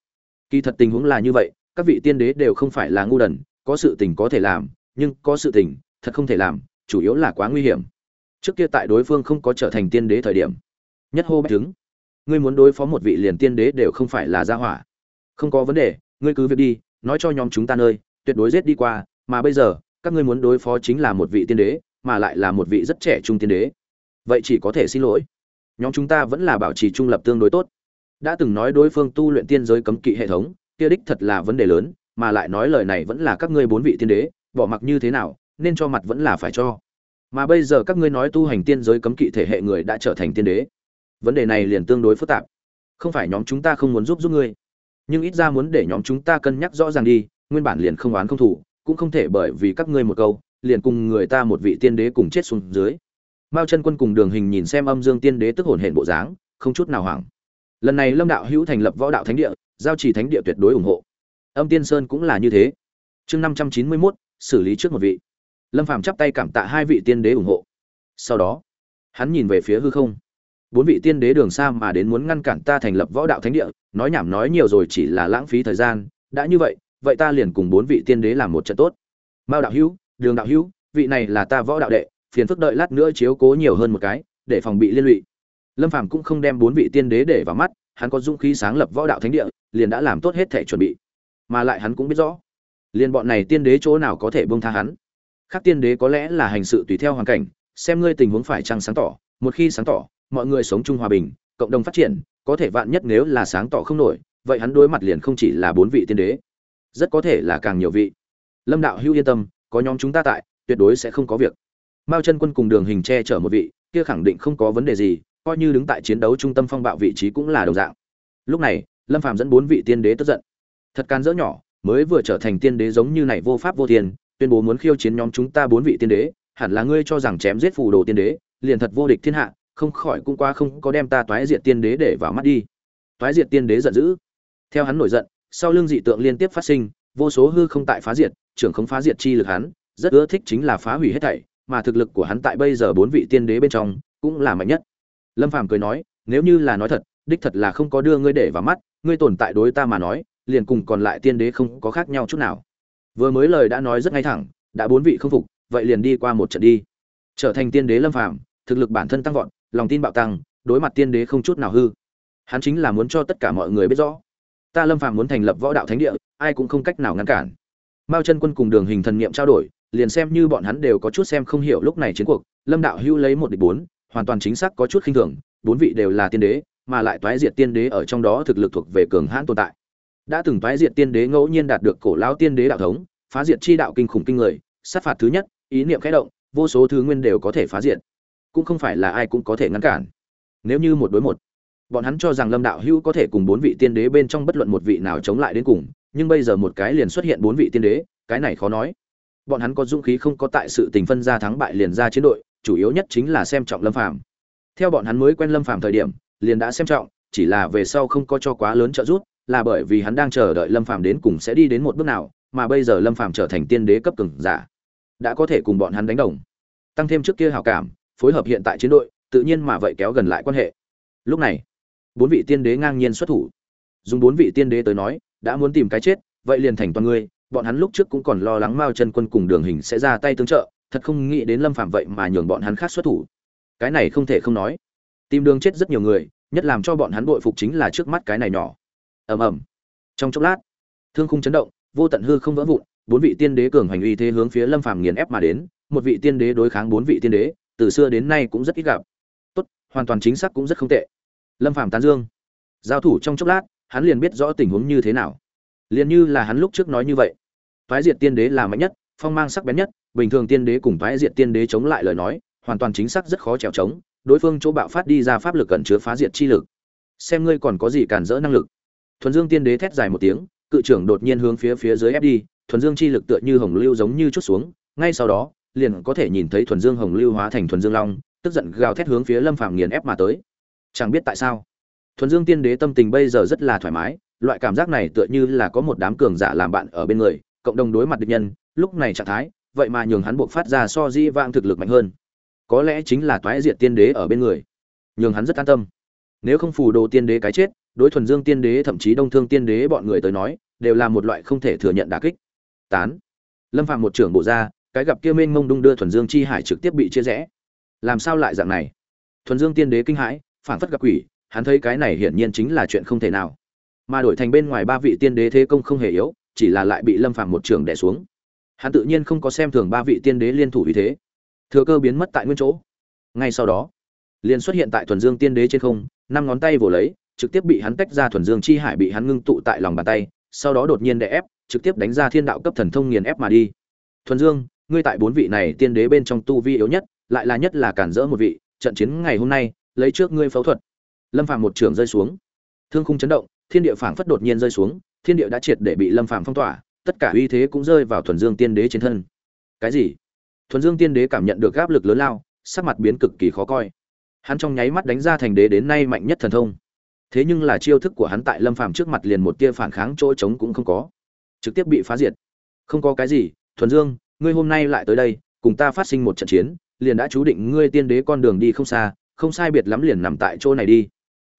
Kỳ thật tình huống là như vậy, các vị tiên đế đều không phải là ngu đần, có sự tình có thể làm, nhưng có sự tình, thật không thể làm, chủ yếu là quá nguy hiểm. Trước kia tại đối phương không có trở thành tiên đế thời điểm, nhất hô bách chứng ngươi muốn đối phó một vị liền tiên đế đều không phải là gia hỏa. Không có vấn đề ngươi cứ việc đi, nói cho nhóm chúng ta nơi, tuyệt đối giết đi qua, mà bây giờ, các ngươi muốn đối phó chính là một vị tiên đế, mà lại là một vị rất trẻ trung tiên đế. Vậy chỉ có thể xin lỗi. Nhóm chúng ta vẫn là bảo trì trung lập tương đối tốt. Đã từng nói đối phương tu luyện tiên giới cấm kỵ hệ thống, kia đích thật là vấn đề lớn, mà lại nói lời này vẫn là các ngươi bốn vị tiên đế, bỏ mặc như thế nào, nên cho mặt vẫn là phải cho. Mà bây giờ các ngươi nói tu hành tiên giới cấm kỵ thể hệ người đã trở thành tiên đế. Vấn đề này liền tương đối phức tạp. Không phải nhóm chúng ta không muốn giúp giúp ngươi nhưng ít ra muốn để nhóm chúng ta cân nhắc rõ ràng đi, nguyên bản liền không oán không thủ cũng không thể bởi vì các ngươi một câu, liền cùng người ta một vị tiên đế cùng chết xuống dưới. Mao chân quân cùng đường hình nhìn xem âm dương tiên đế tức hồn hển bộ dáng, không chút nào hoảng. Lần này lâm đạo hữu thành lập võ đạo thánh địa, giao chỉ thánh địa tuyệt đối ủng hộ. Âm tiên sơn cũng là như thế. Chương năm trăm chín mươi mốt, xử lý trước một vị. Lâm phàm chắp tay cảm tạ hai vị tiên đế ủng hộ. Sau đó, hắn nhìn về phía hư không bốn vị tiên đế đường xa mà đến muốn ngăn cản ta thành lập võ đạo thánh địa, nói nhảm nói nhiều rồi chỉ là lãng phí thời gian, đã như vậy vậy ta liền cùng bốn vị tiên đế làm một trận tốt. Mao đạo hữu, đường đạo hữu, vị này là ta võ đạo đệ, phiền phức đợi lát nữa chiếu cố nhiều hơn một cái, để phòng bị liên lụy. Lâm phàm cũng không đem bốn vị tiên đế để vào mắt, hắn có dũng khí sáng lập võ đạo thánh địa, liền đã làm tốt hết thể chuẩn bị. Mà lại hắn cũng biết rõ, liền bọn này tiên đế chỗ nào có thể buông tha hắn. Khác tiên đế có lẽ là hành sự tùy theo hoàn cảnh, xem ngươi tình huống phải chăng sáng tỏ, một khi sáng tỏ mọi người sống chung hòa bình, cộng đồng phát triển, có thể vạn nhất nếu là sáng tỏ không nổi, vậy hắn đối mặt liền không chỉ là bốn vị tiên đế. Rất có thể là càng nhiều vị. Lâm đạo hữu yên tâm, có nhóm chúng ta tại, tuyệt đối sẽ không có việc. Mao chân quân cùng đường hình che chở một vị, kia khẳng định không có vấn đề gì, coi như đứng tại chiến đấu trung tâm phong bạo vị trí cũng là đồng dạng. Lúc này, lâm phàm dẫn bốn vị tiên đế tức giận. Thật can dỡ nhỏ, mới vừa trở thành tiên đế giống như này vô pháp vô thiên, tuyên bố muốn khiêu chiến nhóm chúng ta bốn vị tiên đế, hẳn là ngươi cho rằng chém giết phù đồ tiên đế, liền thật vô địch thiên hạ không khỏi cũng qua không có đem ta toái diệt tiên đế để vào mắt đi. Toái diệt tiên đế giận dữ. Theo hắn nổi giận, sau lưng dị tượng liên tiếp phát sinh, vô số hư không tại phá diệt, trưởng không phá diệt chi lực hắn, rất ưa thích chính là phá hủy hết thảy, mà thực lực của hắn tại bây giờ bốn vị tiên đế bên trong cũng là mạnh nhất. Lâm phàm cười nói, nếu như là nói thật, đích thật là không có đưa ngươi để vào mắt, ngươi tồn tại đối ta mà nói, liền cùng còn lại tiên đế không có khác nhau chút nào. Vừa mới lời đã nói rất ngay thẳng, đã bốn vị không phục, vậy liền đi qua một trận đi. Trở thành tiên đế lâm phàm, thực lực bản thân tăng vọt lòng tin bạo tăng, đối mặt tiên đế không chút nào hư. Hắn chính là muốn cho tất cả mọi người biết rõ. Ta lâm phàm muốn thành lập võ đạo thánh địa, ai cũng không cách nào ngăn cản. Mao chân quân cùng đường hình thần niệm trao đổi, liền xem như bọn hắn đều có chút xem không hiểu lúc này chiến cuộc, lâm đạo hưu lấy một địch bốn, hoàn toàn chính xác có chút khinh thường, bốn vị đều là tiên đế, mà lại toái diệt tiên đế ở trong đó thực lực thuộc về cường hãn tồn tại. Đã từng toái diệt tiên đế ngẫu nhiên đạt được cổ lão tiên đế đạo thống, phá diệt chi đạo kinh khủng kinh người, sát phạt thứ nhất, ý niệm khẽ động, vô số thứ nguyên đều có thể phá diệt cũng không phải là ai cũng có thể ngăn cản. Nếu như một đối một, bọn hắn cho rằng lâm đạo hữu có thể cùng bốn vị tiên đế bên trong bất luận một vị nào chống lại đến cùng, nhưng bây giờ một cái liền xuất hiện bốn vị tiên đế, cái này khó nói. Bọn hắn có dũng khí không có tại sự tình phân ra thắng bại liền ra chiến đội, chủ yếu nhất chính là xem trọng lâm phàm. Theo bọn hắn mới quen lâm phàm thời điểm, liền đã xem trọng, chỉ là về sau không có cho quá lớn trợ giúp, là bởi vì hắn đang chờ đợi lâm phàm đến cùng sẽ đi đến một bước nào, mà bây giờ lâm phàm trở thành tiên đế cấp cường giả, đã có thể cùng bọn hắn đánh đồng, tăng thêm trước kia hảo cảm phối hợp hiện tại chiến đội, tự nhiên mà vậy kéo gần lại quan hệ. Lúc này, bốn vị tiên đế ngang nhiên xuất thủ. Dùng bốn vị tiên đế tới nói, đã muốn tìm cái chết, vậy liền thành toàn ngươi, bọn hắn lúc trước cũng còn lo lắng mao chân quân cùng đường hình sẽ ra tay tương trợ, thật không nghĩ đến lâm phạm vậy mà nhường bọn hắn khác xuất thủ. Cái này không thể không nói. Tìm đường chết rất nhiều người, nhất làm cho bọn hắn bội phục chính là trước mắt cái này nhỏ. Ầm ầm. Trong chốc lát, thương khung chấn động, vô tận hư không vỡ vụn, bốn vị tiên đế cường hành uy thế hướng phía lâm phàm nghiền ép mà đến, một vị tiên đế đối kháng bốn vị tiên đế từ xưa đến nay cũng rất ít gặp. Tốt, hoàn toàn chính xác cũng rất không tệ. Lâm phàm tán dương. Giao thủ trong chốc lát, hắn liền biết rõ tình huống như thế nào. Liền như là hắn lúc trước nói như vậy. Phái diệt tiên đế là mạnh nhất, phong mang sắc bén nhất, bình thường tiên đế cùng phái diệt tiên đế chống lại lời nói, hoàn toàn chính xác rất khó trèo trống, đối phương chỗ bạo phát đi ra pháp lực cẩn chứa phá diệt chi lực. Xem ngươi còn có gì cản rỡ năng lực. Thuần dương tiên đế thét dài một tiếng, cự trưởng đột nhiên hướng phía phía dưới ép đi, thuần dương chi lực tựa như hồng lưu giống như chút xuống, ngay sau đó liền có thể nhìn thấy thuần dương hồng lưu hóa thành thuần dương long, tức giận gào thét hướng phía lâm phàm nghiền ép mà tới. Chẳng biết tại sao, thuần dương tiên đế tâm tình bây giờ rất là thoải mái, loại cảm giác này tựa như là có một đám cường giả làm bạn ở bên người, cộng đồng đối mặt địch nhân, lúc này trạng thái, vậy mà nhường hắn buộc phát ra so di vang thực lực mạnh hơn. Có lẽ chính là toái diệt tiên đế ở bên người, nhường hắn rất an tâm. Nếu không phù đồ tiên đế cái chết, đối thuần dương tiên đế, thậm chí đông thương tiên đế bọn người tới nói, đều là một loại không thể thừa nhận đả kích. Tán. Lâm phạm một trưởng bộ ra cái gặp kia mênh mông đung đưa thuần dương chi hải trực tiếp bị chia rẽ. Làm sao lại dạng này? Thuần dương tiên đế kinh hãi phản phất gặp quỷ, hắn thấy cái này hiển nhiên chính là chuyện không thể nào. Mà đổi thành bên ngoài ba vị tiên đế thế công không hề yếu, chỉ là lại bị lâm phạm một trưởng đè xuống. Hắn tự nhiên không có xem thường ba vị tiên đế liên thủ vì thế. Thừa cơ biến mất tại nguyên chỗ. Ngay sau đó, liền xuất hiện tại thuần dương tiên đế trên không, năm ngón tay vồ lấy, trực tiếp bị hắn tách ra thuần dương chi hải bị hắn ngưng tụ tại lòng bàn tay, sau đó đột nhiên đè ép, trực tiếp đánh ra thiên đạo cấp thần thông nghiền ép mà đi. Thuần dương ngươi tại bốn vị này tiên đế bên trong tu vi yếu nhất, lại là nhất là cản rỡ một vị, trận chiến ngày hôm nay, lấy trước ngươi phẫu thuật. Lâm phàm một trường rơi xuống. Thương khung chấn động, thiên địa phảng phất đột nhiên rơi xuống, thiên địa đã triệt để bị lâm phàm phong tỏa, tất cả uy thế cũng rơi vào thuần dương tiên đế trên thân. Cái gì? Thuần dương tiên đế cảm nhận được áp lực lớn lao, sắc mặt biến cực kỳ khó coi. Hắn trong nháy mắt đánh ra thành đế đến nay mạnh nhất thần thông. Thế nhưng là chiêu thức của hắn tại lâm phàm trước mặt liền một tia phản kháng chỗ trống cũng không có. Trực tiếp bị phá diệt. Không có cái gì, thuần dương ngươi hôm nay lại tới đây, cùng ta phát sinh một trận chiến, liền đã chú định ngươi tiên đế con đường đi không xa, không sai biệt lắm liền nằm tại chỗ này đi.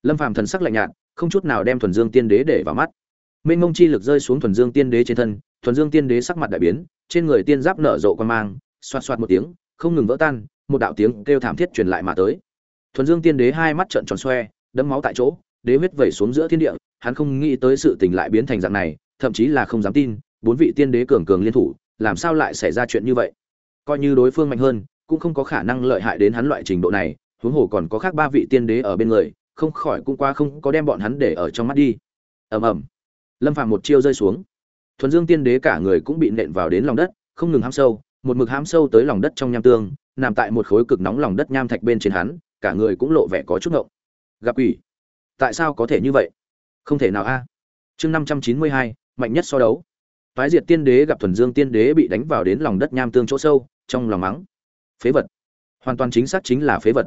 Lâm phàm thần sắc lạnh nhạt, không chút nào đem thuần dương tiên đế để vào mắt. Mênh mông chi lực rơi xuống thuần dương tiên đế trên thân, thuần dương tiên đế sắc mặt đại biến, trên người tiên giáp nở rộ quan mang, xoạt xoạt một tiếng, không ngừng vỡ tan, một đạo tiếng kêu thảm thiết truyền lại mà tới. Thuần dương tiên đế hai mắt trợn tròn xoe đấm máu tại chỗ, đế huyết vẩy xuống giữa thiên địa, hắn không nghĩ tới sự tình lại biến thành dạng này, thậm chí là không dám tin, bốn vị tiên đế cường cường liên thủ làm sao lại xảy ra chuyện như vậy? Coi như đối phương mạnh hơn, cũng không có khả năng lợi hại đến hắn loại trình độ này, huống hồ còn có khác ba vị tiên đế ở bên người, không khỏi cũng qua không có đem bọn hắn để ở trong mắt đi. Ầm ầm. Lâm phàm một chiêu rơi xuống. Thuần dương tiên đế cả người cũng bị nện vào đến lòng đất, không ngừng hám sâu, một mực hám sâu tới lòng đất trong nham tương, nằm tại một khối cực nóng lòng đất nham thạch bên trên hắn, cả người cũng lộ vẻ có chút ngộng. Gặp quỷ. Tại sao có thể như vậy? Không thể nào a. Chương năm trăm chín mươi hai, mạnh nhất so đấu phái diệt tiên đế gặp thuần dương tiên đế bị đánh vào đến lòng đất nham tương chỗ sâu, trong lòng mắng. Phế vật. Hoàn toàn chính xác chính là phế vật.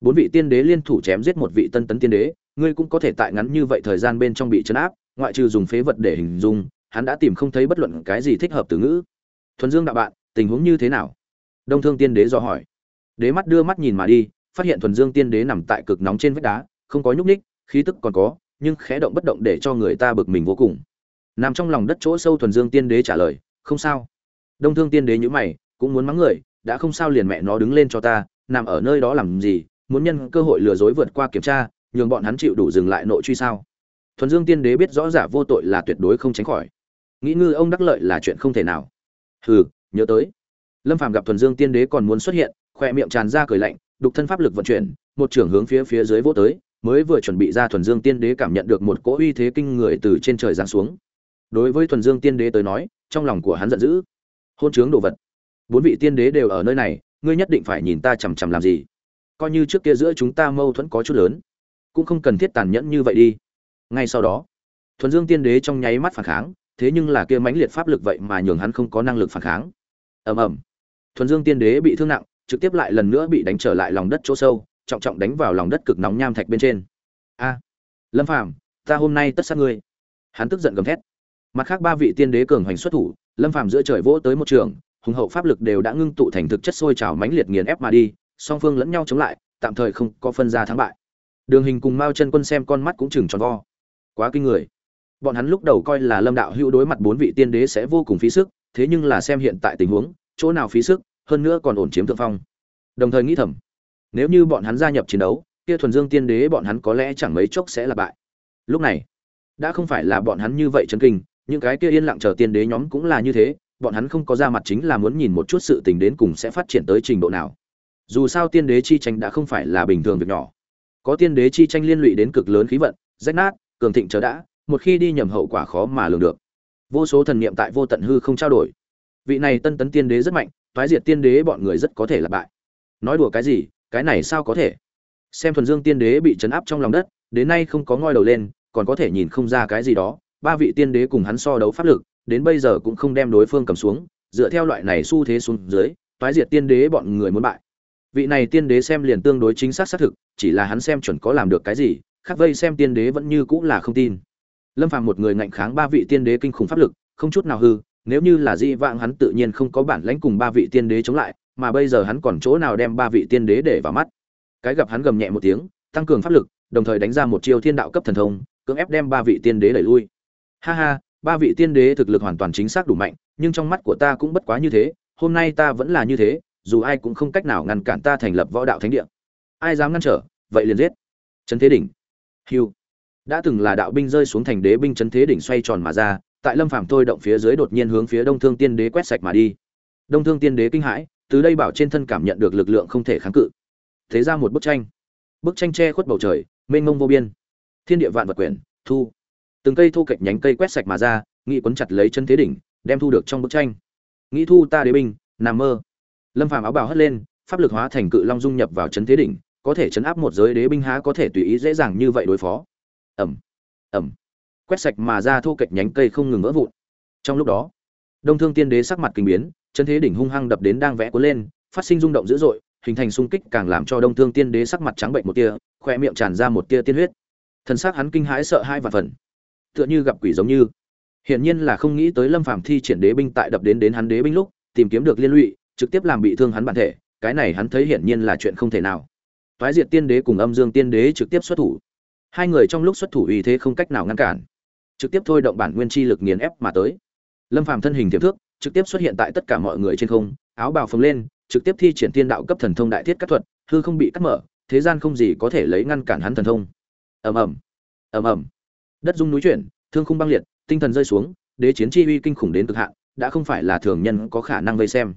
Bốn vị tiên đế liên thủ chém giết một vị tân tấn tiên đế, ngươi cũng có thể tại ngắn như vậy thời gian bên trong bị chấn áp, ngoại trừ dùng phế vật để hình dung, hắn đã tìm không thấy bất luận cái gì thích hợp từ ngữ. Thuần dương đạo bạn, tình huống như thế nào? Đông thương tiên đế do hỏi. Đế mắt đưa mắt nhìn mà đi, phát hiện thuần dương tiên đế nằm tại cực nóng trên vách đá, không có nhúc ních khí tức còn có, nhưng khẽ động bất động để cho người ta bực mình vô cùng nằm trong lòng đất chỗ sâu thuần dương tiên đế trả lời, không sao. Đông thương tiên đế nhữ mày, cũng muốn mắng người, đã không sao liền mẹ nó đứng lên cho ta, nằm ở nơi đó làm gì, muốn nhân cơ hội lừa dối vượt qua kiểm tra, nhường bọn hắn chịu đủ dừng lại nội truy sao? Thuần dương tiên đế biết rõ giả vô tội là tuyệt đối không tránh khỏi. Nghĩ ngư ông đắc lợi là chuyện không thể nào. Hừ, nhớ tới. Lâm phàm gặp thuần dương tiên đế còn muốn xuất hiện, khoe miệng tràn ra cười lạnh, đục thân pháp lực vận chuyển, một trưởng hướng phía phía dưới vô tới, mới vừa chuẩn bị ra thuần dương tiên đế cảm nhận được một cỗ uy thế kinh người từ trên trời giáng xuống đối với thuần dương tiên đế tới nói, trong lòng của hắn giận dữ. Hôn chướng đồ vật. Bốn vị tiên đế đều ở nơi này, ngươi nhất định phải nhìn ta chằm chằm làm gì. Coi như trước kia giữa chúng ta mâu thuẫn có chút lớn, cũng không cần thiết tàn nhẫn như vậy đi. Ngay sau đó, thuần dương tiên đế trong nháy mắt phản kháng, thế nhưng là kia mãnh liệt pháp lực vậy mà nhường hắn không có năng lực phản kháng. Ầm ầm. Thuần dương tiên đế bị thương nặng, trực tiếp lại lần nữa bị đánh trở lại lòng đất chỗ sâu, trọng trọng đánh vào lòng đất cực nóng nham thạch bên trên. A. Lâm phàm, ta hôm nay tất sát ngươi. Hắn tức giận gầm thét mặt khác ba vị tiên đế cường hoành xuất thủ, lâm phàm giữa trời vỗ tới một trường, hùng hậu pháp lực đều đã ngưng tụ thành thực chất sôi trào mãnh liệt nghiền ép mà đi, song phương lẫn nhau chống lại, tạm thời không có phân ra thắng bại. Đường hình cùng mao chân quân xem con mắt cũng chừng tròn vo. Quá kinh người. Bọn hắn lúc đầu coi là lâm đạo hữu đối mặt bốn vị tiên đế sẽ vô cùng phí sức, thế nhưng là xem hiện tại tình huống, chỗ nào phí sức, hơn nữa còn ổn chiếm thượng phong. Đồng thời nghĩ thầm, nếu như bọn hắn gia nhập chiến đấu, kia thuần dương tiên đế bọn hắn có lẽ chẳng mấy chốc sẽ là bại. Lúc này, đã không phải là bọn hắn như vậy chân kinh những cái kia yên lặng chờ tiên đế nhóm cũng là như thế, bọn hắn không có ra mặt chính là muốn nhìn một chút sự tình đến cùng sẽ phát triển tới trình độ nào. Dù sao tiên đế chi tranh đã không phải là bình thường việc nhỏ. Có tiên đế chi tranh liên lụy đến cực lớn khí vận, rách nát, cường thịnh chờ đã, một khi đi nhầm hậu quả khó mà lường được. Vô số thần niệm tại vô tận hư không trao đổi. Vị này tân tấn tiên đế rất mạnh thoái diệt tiên đế bọn người rất có thể là bại. Nói đùa cái gì, cái này sao có thể? Xem thuần dương tiên đế bị chấn áp trong lòng đất, đến nay không có ngoi đầu lên, còn có thể nhìn không ra cái gì đó ba vị tiên đế cùng hắn so đấu pháp lực, đến bây giờ cũng không đem đối phương cầm xuống, dựa theo loại này xu thế xuống dưới, toái diệt tiên đế bọn người muốn bại. Vị này tiên đế xem liền tương đối chính xác xác thực, chỉ là hắn xem chuẩn có làm được cái gì, khác vây xem tiên đế vẫn như cũng là không tin. Lâm phàm một người ngạnh kháng ba vị tiên đế kinh khủng pháp lực, không chút nào hư, nếu như là di vãng hắn tự nhiên không có bản lãnh cùng ba vị tiên đế chống lại, mà bây giờ hắn còn chỗ nào đem ba vị tiên đế để vào mắt. Cái gặp hắn gầm nhẹ một tiếng, tăng cường pháp lực, đồng thời đánh ra một chiêu thiên đạo cấp thần thông, cưỡng ép đem ba vị tiên đế đẩy lui ha ha, ba vị tiên đế thực lực hoàn toàn chính xác đủ mạnh, nhưng trong mắt của ta cũng bất quá như thế, hôm nay ta vẫn là như thế, dù ai cũng không cách nào ngăn cản ta thành lập võ đạo thánh địa. Ai dám ngăn trở, vậy liền giết. Trấn thế đỉnh. Hiu đã từng là đạo binh rơi xuống thành đế binh trấn thế đỉnh xoay tròn mà ra, tại lâm phàm thôi động phía dưới đột nhiên hướng phía đông thương tiên đế quét sạch mà đi. Đông thương tiên đế kinh hãi, từ đây bảo trên thân cảm nhận được lực lượng không thể kháng cự. Thế ra một bức tranh. Bức tranh che khuất bầu trời, mênh mông vô biên. Thiên địa vạn vật quyển, thu từng cây thu cạnh nhánh cây quét sạch mà ra nghĩ quấn chặt lấy chân thế đỉnh, đem thu được trong bức tranh. Nghĩ thu ta đế binh, nằm mơ. Lâm phàm áo bào hất lên, pháp lực hóa thành cự long dung nhập vào chân thế đỉnh, có thể chấn áp một giới đế binh há có thể tùy ý dễ dàng như vậy đối phó. Ẩm ẩm quét sạch mà ra thu cạnh nhánh cây không ngừng vỡ vụn. Trong lúc đó, đông thương tiên đế sắc mặt kinh biến, chân thế đỉnh hung hăng đập đến đang vẽ cuốn lên, phát sinh rung động dữ dội, hình thành xung kích càng làm cho đông thương tiên đế sắc mặt trắng bệnh một tia, khoe miệng tràn ra một tia tiên huyết. Thân xác hắn kinh hãi sợ hai và phần tựa như gặp quỷ giống như. Hiển nhiên là không nghĩ tới lâm phàm thi triển đế binh tại đập đến đến hắn đế binh lúc, tìm kiếm được liên lụy, trực tiếp làm bị thương hắn bản thể, cái này hắn thấy hiển nhiên là chuyện không thể nào. Toái diệt tiên đế cùng âm dương tiên đế trực tiếp xuất thủ. Hai người trong lúc xuất thủ uy thế không cách nào ngăn cản. Trực tiếp thôi động bản nguyên chi lực nghiền ép mà tới. Lâm phàm thân hình tiềm thước, trực tiếp xuất hiện tại tất cả mọi người trên không, áo bào phồng lên, trực tiếp thi triển tiên đạo cấp thần thông đại thiết cắt thuật, hư không bị cắt mở, thế gian không gì có thể lấy ngăn cản hắn thần thông. Ầm ầm. Ầm ầm đất dung núi chuyển, thương khung băng liệt, tinh thần rơi xuống, đế chiến chi uy kinh khủng đến cực hạn, đã không phải là thường nhân có khả năng vây xem.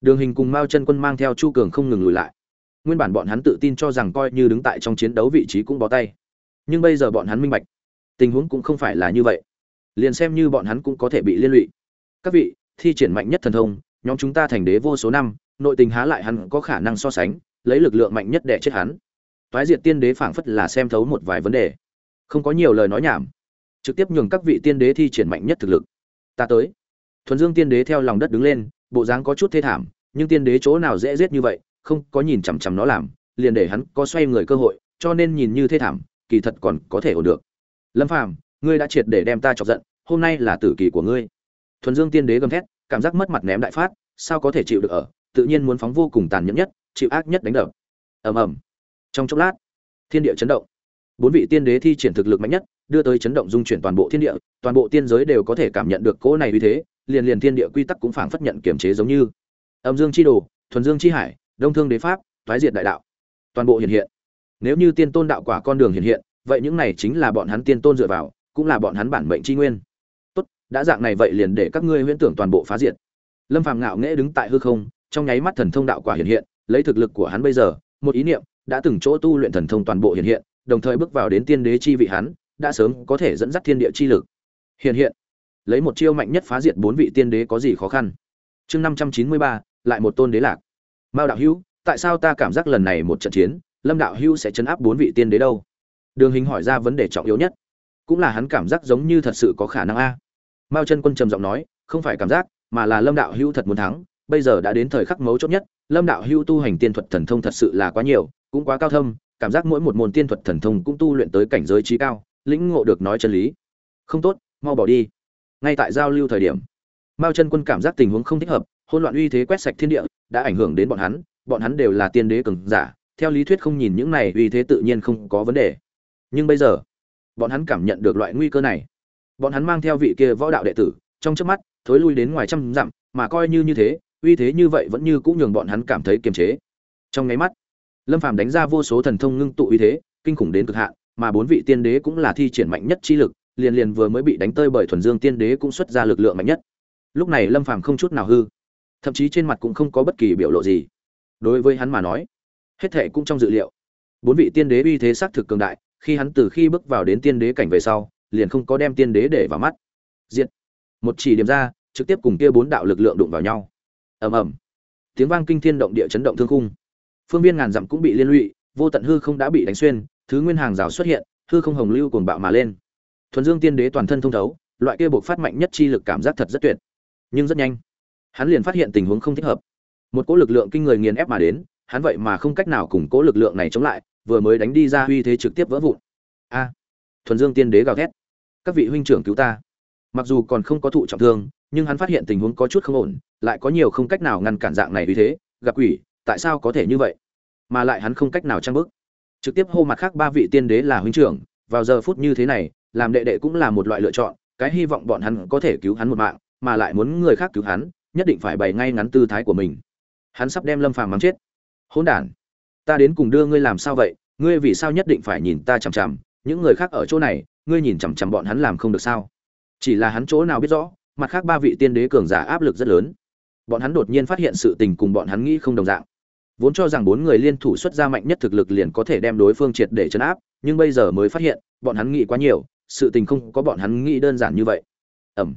Đường hình cùng mao chân quân mang theo chu cường không ngừng lùi lại. Nguyên bản bọn hắn tự tin cho rằng coi như đứng tại trong chiến đấu vị trí cũng bó tay. Nhưng bây giờ bọn hắn minh bạch, tình huống cũng không phải là như vậy. Liền xem như bọn hắn cũng có thể bị liên lụy. Các vị, thi triển mạnh nhất thần thông, nhóm chúng ta thành đế vô số năm, nội tình há lại hắn có khả năng so sánh, lấy lực lượng mạnh nhất để chết hắn. Toái diệt tiên đế phảng phất là xem thấu một vài vấn đề không có nhiều lời nói nhảm. Trực tiếp nhường các vị tiên đế thi triển mạnh nhất thực lực. Ta tới. Thuần dương tiên đế theo lòng đất đứng lên, bộ dáng có chút thê thảm, nhưng tiên đế chỗ nào dễ giết như vậy, không có nhìn chằm chằm nó làm, liền để hắn có xoay người cơ hội, cho nên nhìn như thê thảm, kỳ thật còn có thể ổn được. Lâm phàm, ngươi đã triệt để đem ta chọc giận, hôm nay là tử kỳ của ngươi. Thuần dương tiên đế gầm thét, cảm giác mất mặt ném đại phát, sao có thể chịu được ở? Tự nhiên muốn phóng vô cùng tàn nhẫn nhất, chịu ác nhất đánh đập. Ầm ầm. Trong chốc lát, thiên địa chấn động bốn vị tiên đế thi triển thực lực mạnh nhất, đưa tới chấn động dung chuyển toàn bộ thiên địa, toàn bộ tiên giới đều có thể cảm nhận được cỗ này uy thế, liền liền thiên địa quy tắc cũng phảng phất nhận kiểm chế giống như. Âm dương chi đồ, thuần dương chi hải, đông thương đế pháp thoái diệt đại đạo. Toàn bộ hiện hiện. Nếu như tiên tôn đạo quả con đường hiện hiện, vậy những này chính là bọn hắn tiên tôn dựa vào, cũng là bọn hắn bản mệnh chi nguyên. Tốt, đã dạng này vậy liền để các ngươi huyễn tưởng toàn bộ phá diệt. Lâm phàm ngạo nghễ đứng tại hư không, trong nháy mắt thần thông đạo quả hiện hiện, lấy thực lực của hắn bây giờ, một ý niệm, đã từng chỗ tu luyện thần thông toàn bộ hiện hiện đồng thời bước vào đến tiên đế chi vị hắn, đã sớm có thể dẫn dắt thiên địa chi lực. Hiện hiện, lấy một chiêu mạnh nhất phá diệt bốn vị tiên đế có gì khó khăn? Chương năm trăm chín mươi ba, lại một tôn đế lạc. Mao đạo hữu, tại sao ta cảm giác lần này một trận chiến, lâm đạo hữu sẽ chấn áp bốn vị tiên đế đâu? Đường hình hỏi ra vấn đề trọng yếu nhất. Cũng là hắn cảm giác giống như thật sự có khả năng a. Mao chân quân trầm giọng nói, không phải cảm giác, mà là lâm đạo hữu thật muốn thắng. Bây giờ đã đến thời khắc mấu chốt nhất, lâm đạo hữu tu hành tiên thuật thần thông thật sự là quá nhiều, cũng quá cao thâm cảm giác mỗi một môn tiên thuật thần thông cũng tu luyện tới cảnh giới trí cao, lĩnh ngộ được nói chân lý. Không tốt, mau bỏ đi. Ngay tại giao lưu thời điểm, mao chân quân cảm giác tình huống không thích hợp, hỗn loạn uy thế quét sạch thiên địa, đã ảnh hưởng đến bọn hắn bọn hắn đều là tiên đế cường giả, theo lý thuyết không nhìn những này uy thế tự nhiên không có vấn đề. Nhưng bây giờ, bọn hắn cảm nhận được loại nguy cơ này. Bọn hắn mang theo vị kia võ đạo đệ tử, trong trước mắt, thối lui đến ngoài trăm dặm, mà coi như như thế, uy thế như vậy vẫn như cũng nhường bọn hắn cảm thấy kiềm chế. Trong nháy mắt lâm phàm đánh ra vô số thần thông ngưng tụ uy thế, kinh khủng đến cực hạn, mà bốn vị tiên đế cũng là thi triển mạnh nhất chi lực, liền liền vừa mới bị đánh tơi bởi thuần dương tiên đế cũng xuất ra lực lượng mạnh nhất. Lúc này lâm phàm không chút nào hư, thậm chí trên mặt cũng không có bất kỳ biểu lộ gì. Đối với hắn mà nói, hết thệ cũng trong dự liệu. Bốn vị tiên đế uy thế xác thực cường đại, khi hắn từ khi bước vào đến tiên đế cảnh về sau, liền không có đem tiên đế để vào mắt. Diện một chỉ điểm ra, trực tiếp cùng kia bốn đạo lực lượng đụng vào nhau. Ầm ầm. Tiếng vang kinh thiên động địa chấn động thương khung phương viên ngàn dặm cũng bị liên lụy, vô tận hư không đã bị đánh xuyên, thứ nguyên hàng rào xuất hiện, hư không hồng lưu cuồng bạo mà lên. Thuần dương tiên đế toàn thân thông thấu, loại kia buộc phát mạnh nhất chi lực cảm giác thật rất tuyệt. Nhưng rất nhanh, hắn liền phát hiện tình huống không thích hợp. Một cỗ lực lượng kinh người nghiền ép mà đến, hắn vậy mà không cách nào củng cố lực lượng này chống lại, vừa mới đánh đi ra uy thế trực tiếp vỡ vụn. A! Thuần dương tiên đế gào thét. Các vị huynh trưởng cứu ta. Mặc dù còn không có thụ trọng thương, nhưng hắn phát hiện tình huống có chút không ổn, lại có nhiều không cách nào ngăn cản dạng này uy thế, gặp quỷ tại sao có thể như vậy? Mà lại hắn không cách nào trang bức trực tiếp hô mặt khác ba vị tiên đế là huynh trưởng, vào giờ phút như thế này, làm đệ đệ cũng là một loại lựa chọn, cái hy vọng bọn hắn có thể cứu hắn một mạng, mà lại muốn người khác cứu hắn, nhất định phải bày ngay ngắn tư thái của mình. Hắn sắp đem lâm phàm mắng chết. Hỗn đản, ta đến cùng đưa ngươi làm sao vậy? Ngươi vì sao nhất định phải nhìn ta chằm chằm? Những người khác ở chỗ này, ngươi nhìn chằm chằm bọn hắn làm không được sao? Chỉ là hắn chỗ nào biết rõ, mặt khác ba vị tiên đế cường giả áp lực rất lớn. Bọn hắn đột nhiên phát hiện sự tình cùng bọn hắn nghĩ không đồng dạng vốn cho rằng bốn người liên thủ xuất ra mạnh nhất thực lực liền có thể đem đối phương triệt để chấn áp, nhưng bây giờ mới phát hiện, bọn hắn nghĩ quá nhiều, sự tình không có bọn hắn nghĩ đơn giản như vậy. Ẩm.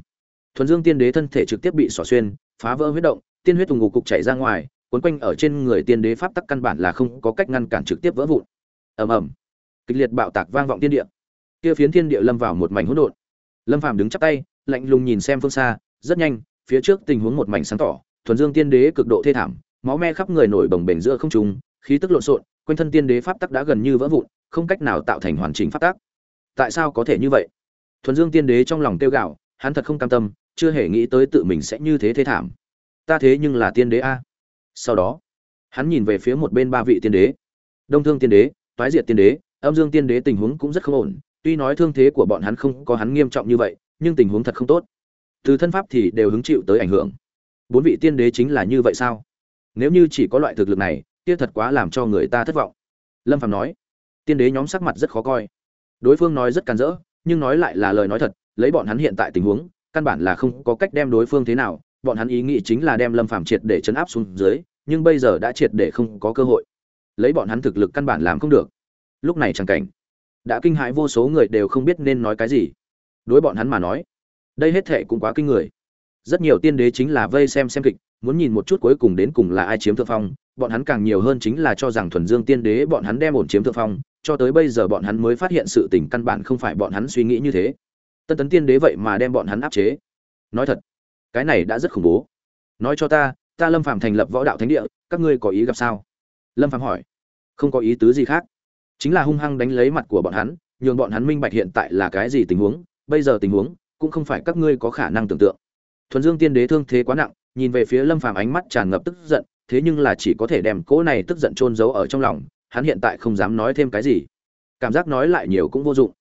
Thuần dương tiên đế thân thể trực tiếp bị xỏ xuyên, phá vỡ huyết động, tiên huyết tùng ngục cục chảy ra ngoài, cuốn quanh ở trên người tiên đế pháp tắc căn bản là không có cách ngăn cản trực tiếp vỡ vụn. Ầm ầm kịch liệt bạo tạc vang vọng tiên địa. Kia phiến thiên địa lâm vào một mảnh hỗn độn. Lâm phàm đứng chắp tay, lạnh lùng nhìn xem phương xa, rất nhanh, phía trước tình huống một mảnh sáng tỏ, thuần dương tiên đế cực độ thê thảm máu me khắp người nổi bồng bềnh giữa không trung, khí tức lộn xộn, quanh thân tiên đế pháp tắc đã gần như vỡ vụn, không cách nào tạo thành hoàn chỉnh pháp tắc. Tại sao có thể như vậy? Thuần dương tiên đế trong lòng tiêu gạo hắn thật không cam tâm, chưa hề nghĩ tới tự mình sẽ như thế thế thảm. Ta thế nhưng là tiên đế a. Sau đó, hắn nhìn về phía một bên ba vị tiên đế. Đông thương tiên đế, toái diệt tiên đế, âm dương tiên đế tình huống cũng rất không ổn, tuy nói thương thế của bọn hắn không có hắn nghiêm trọng như vậy, nhưng tình huống thật không tốt. Từ thân pháp thì đều hứng chịu tới ảnh hưởng. Bốn vị tiên đế chính là như vậy sao? Nếu như chỉ có loại thực lực này, kia thật quá làm cho người ta thất vọng. Lâm phạm nói. Tiên đế nhóm sắc mặt rất khó coi. Đối phương nói rất càn rỡ, nhưng nói lại là lời nói thật, lấy bọn hắn hiện tại tình huống, căn bản là không có cách đem đối phương thế nào, bọn hắn ý nghĩ chính là đem lâm phạm triệt để chấn áp xuống dưới, nhưng bây giờ đã triệt để không có cơ hội. Lấy bọn hắn thực lực căn bản làm không được. Lúc này chẳng cảnh, đã kinh hãi vô số người đều không biết nên nói cái gì. Đối bọn hắn mà nói, đây hết thệ cũng quá kinh người. Rất nhiều tiên đế chính là vây xem xem kịch muốn nhìn một chút cuối cùng đến cùng là ai chiếm thượng phong, bọn hắn càng nhiều hơn chính là cho rằng thuần dương tiên đế bọn hắn đem ổn chiếm thượng phong, cho tới bây giờ bọn hắn mới phát hiện sự tình căn bản không phải bọn hắn suy nghĩ như thế. Tân tấn tiên đế vậy mà đem bọn hắn áp chế. Nói thật, cái này đã rất khủng bố. Nói cho ta ta lâm phàm thành lập võ đạo thánh địa, các ngươi có ý gặp sao? Lâm phàm hỏi. Không có ý tứ gì khác. Chính là hung hăng đánh lấy mặt của bọn hắn, nhường bọn hắn minh bạch hiện tại là cái gì tình huống, bây giờ tình huống cũng không phải các ngươi có khả năng tưởng tượng. Thuần dương tiên đế thương thế quá nặng nhìn về phía lâm phàm ánh mắt tràn ngập tức giận, thế nhưng là chỉ có thể đem cỗ này tức giận chôn giấu ở trong lòng, hắn hiện tại không dám nói thêm cái gì. Cảm giác nói lại nhiều cũng vô dụng.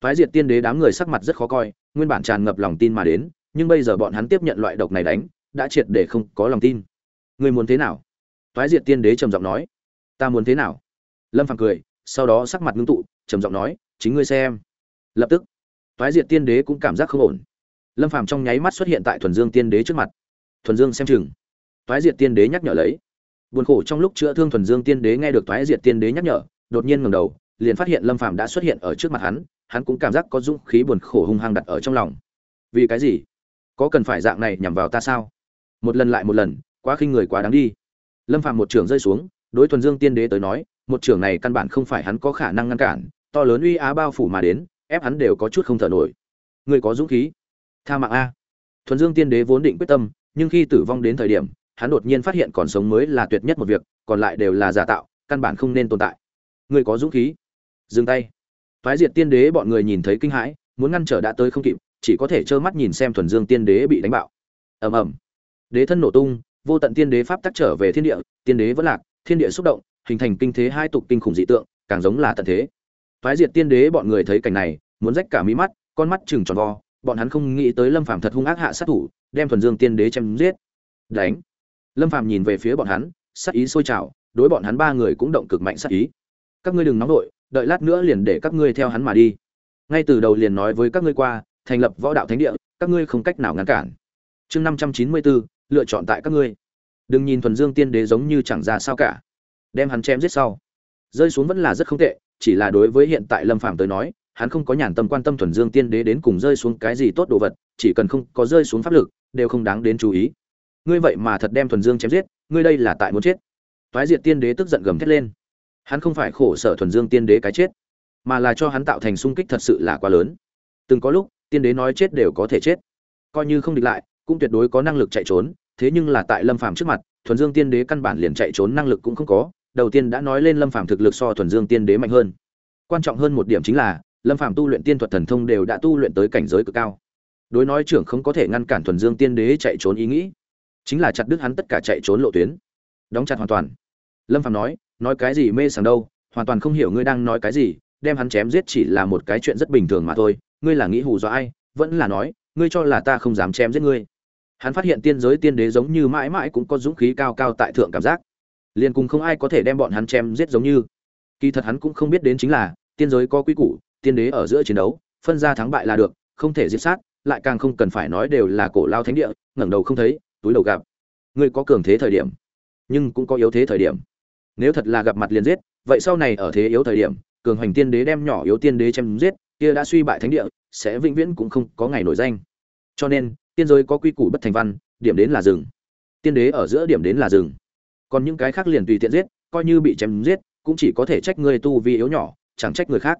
Phái diệt tiên đế đám người sắc mặt rất khó coi, nguyên bản tràn ngập lòng tin mà đến, nhưng bây giờ bọn hắn tiếp nhận loại độc này đánh, đã triệt để không có lòng tin. Người muốn thế nào? Phái diệt tiên đế trầm giọng nói. Ta muốn thế nào? Lâm phàm cười, sau đó sắc mặt ngưng tụ, trầm giọng nói, chính ngươi xem. Lập tức Phái diệt tiên đế cũng cảm giác không ổn. Lâm phàm trong nháy mắt xuất hiện tại thuần dương tiên đế trước mặt thuần dương xem chừng. Toái diệt tiên đế nhắc nhở lấy. Buồn khổ trong lúc chữa thương thuần dương tiên đế nghe được Toái diệt tiên đế nhắc nhở, đột nhiên ngẩng đầu, liền phát hiện lâm phàm đã xuất hiện ở trước mặt hắn hắn cũng cảm giác có dũng khí buồn khổ hung hăng đặt ở trong lòng. Vì cái gì? Có cần phải dạng này nhằm vào ta sao? Một lần lại một lần, quá khinh người quá đáng đi. Lâm phàm một trường rơi xuống, đối thuần dương tiên đế tới nói, một trường này căn bản không phải hắn có khả năng ngăn cản, to lớn uy á bao phủ mà đến, ép hắn đều có chút không thở nổi. Người có dũng khí? Tha mạng a. Thuần dương tiên đế vốn định quyết tâm nhưng khi tử vong đến thời điểm hắn đột nhiên phát hiện còn sống mới là tuyệt nhất một việc còn lại đều là giả tạo căn bản không nên tồn tại người có dũng khí dừng tay Phái diệt tiên đế bọn người nhìn thấy kinh hãi, muốn ngăn trở đã tới không kịp, chỉ có thể trơ mắt nhìn xem thuần dương tiên đế bị đánh bạo. Ầm ầm. Đế thân nổ tung, vô tận tiên đế pháp tắc trở về thiên địa, tiên đế vẫn lạc, thiên địa xúc động, hình thành kinh thế hai tục kinh khủng dị tượng, càng giống là tận thế. Phái diệt tiên đế bọn người thấy cảnh này, muốn rách cả mí mắt, con mắt trừng tròn vo, bọn hắn không nghĩ tới Lâm Phàm thật hung ác hạ sát thủ, đem thuần dương tiên đế chém giết. Đánh. Lâm Phàm nhìn về phía bọn hắn, sát ý sôi trào, đối bọn hắn ba người cũng động cực mạnh sát ý. Các ngươi đừng nóng đội đợi lát nữa liền để các ngươi theo hắn mà đi ngay từ đầu liền nói với các ngươi qua thành lập võ đạo thánh địa các ngươi không cách nào ngăn cản chương năm trăm chín mươi bốn lựa chọn tại các ngươi đừng nhìn thuần dương tiên đế giống như chẳng ra sao cả đem hắn chém giết sau rơi xuống vẫn là rất không tệ chỉ là đối với hiện tại lâm phàm tới nói hắn không có nhàn tâm quan tâm thuần dương tiên đế đến cùng rơi xuống cái gì tốt đồ vật, chỉ cần không có rơi xuống pháp lực, đều không đáng đến chú ý. Ngươi vậy mà thật đem thuần dương chém giết, ngươi đây là tại muốn chết. Toái diệt tiên đế tức giận gầm thét lên. Hắn không phải khổ sở thuần dương tiên đế cái chết, mà là cho hắn tạo thành sung kích thật sự là quá lớn. Từng có lúc, tiên đế nói chết đều có thể chết. Coi như không địch lại, cũng tuyệt đối có năng lực chạy trốn, thế nhưng là tại lâm phàm trước mặt, thuần dương tiên đế căn bản liền chạy trốn năng lực cũng không có, đầu tiên đã nói lên lâm phàm thực lực so thuần dương tiên đế mạnh hơn. Quan trọng hơn một điểm chính là lâm phàm tu luyện tiên thuật thần thông đều đã tu luyện tới cảnh giới cực cao. Đối nói trưởng không có thể ngăn cản thuần dương tiên đế chạy trốn ý nghĩ, chính là chặt đứt hắn tất cả chạy trốn lộ tuyến. Đóng chặt hoàn toàn. Lâm phàm nói nói cái gì mê sảng đâu, hoàn toàn không hiểu ngươi đang nói cái gì, đem hắn chém giết chỉ là một cái chuyện rất bình thường mà thôi, ngươi là nghĩ hù dọa ai, vẫn là nói, ngươi cho là ta không dám chém giết ngươi. Hắn phát hiện tiên giới tiên đế giống như mãi mãi cũng có dũng khí cao cao tại thượng cảm giác. Liền cùng không ai có thể đem bọn hắn chém giết giống như. Kỳ thật hắn cũng không biết đến chính là, tiên giới có quy củ tiên đế ở giữa chiến đấu, phân ra thắng bại là được, không thể giết sát, lại càng không cần phải nói đều là cổ lao thánh địa, ngẩng đầu không thấy, túi đầu gặp. Ngươi có cường thế thời điểm, nhưng cũng có yếu thế thời điểm. Nếu thật là gặp mặt liền giết, vậy sau này ở thế yếu thời điểm, cường hoành tiên đế đem nhỏ yếu tiên đế chém giết, kia đã suy bại thánh địa, sẽ vĩnh viễn cũng không có ngày nổi danh. Cho nên, tiên giới có quy củ bất thành văn, điểm đến là rừng tiên đế ở giữa điểm đến là rừng còn những cái khác liền tùy tiện giết, coi như bị chém giết, cũng chỉ có thể trách người tu vi yếu nhỏ, chẳng trách người khác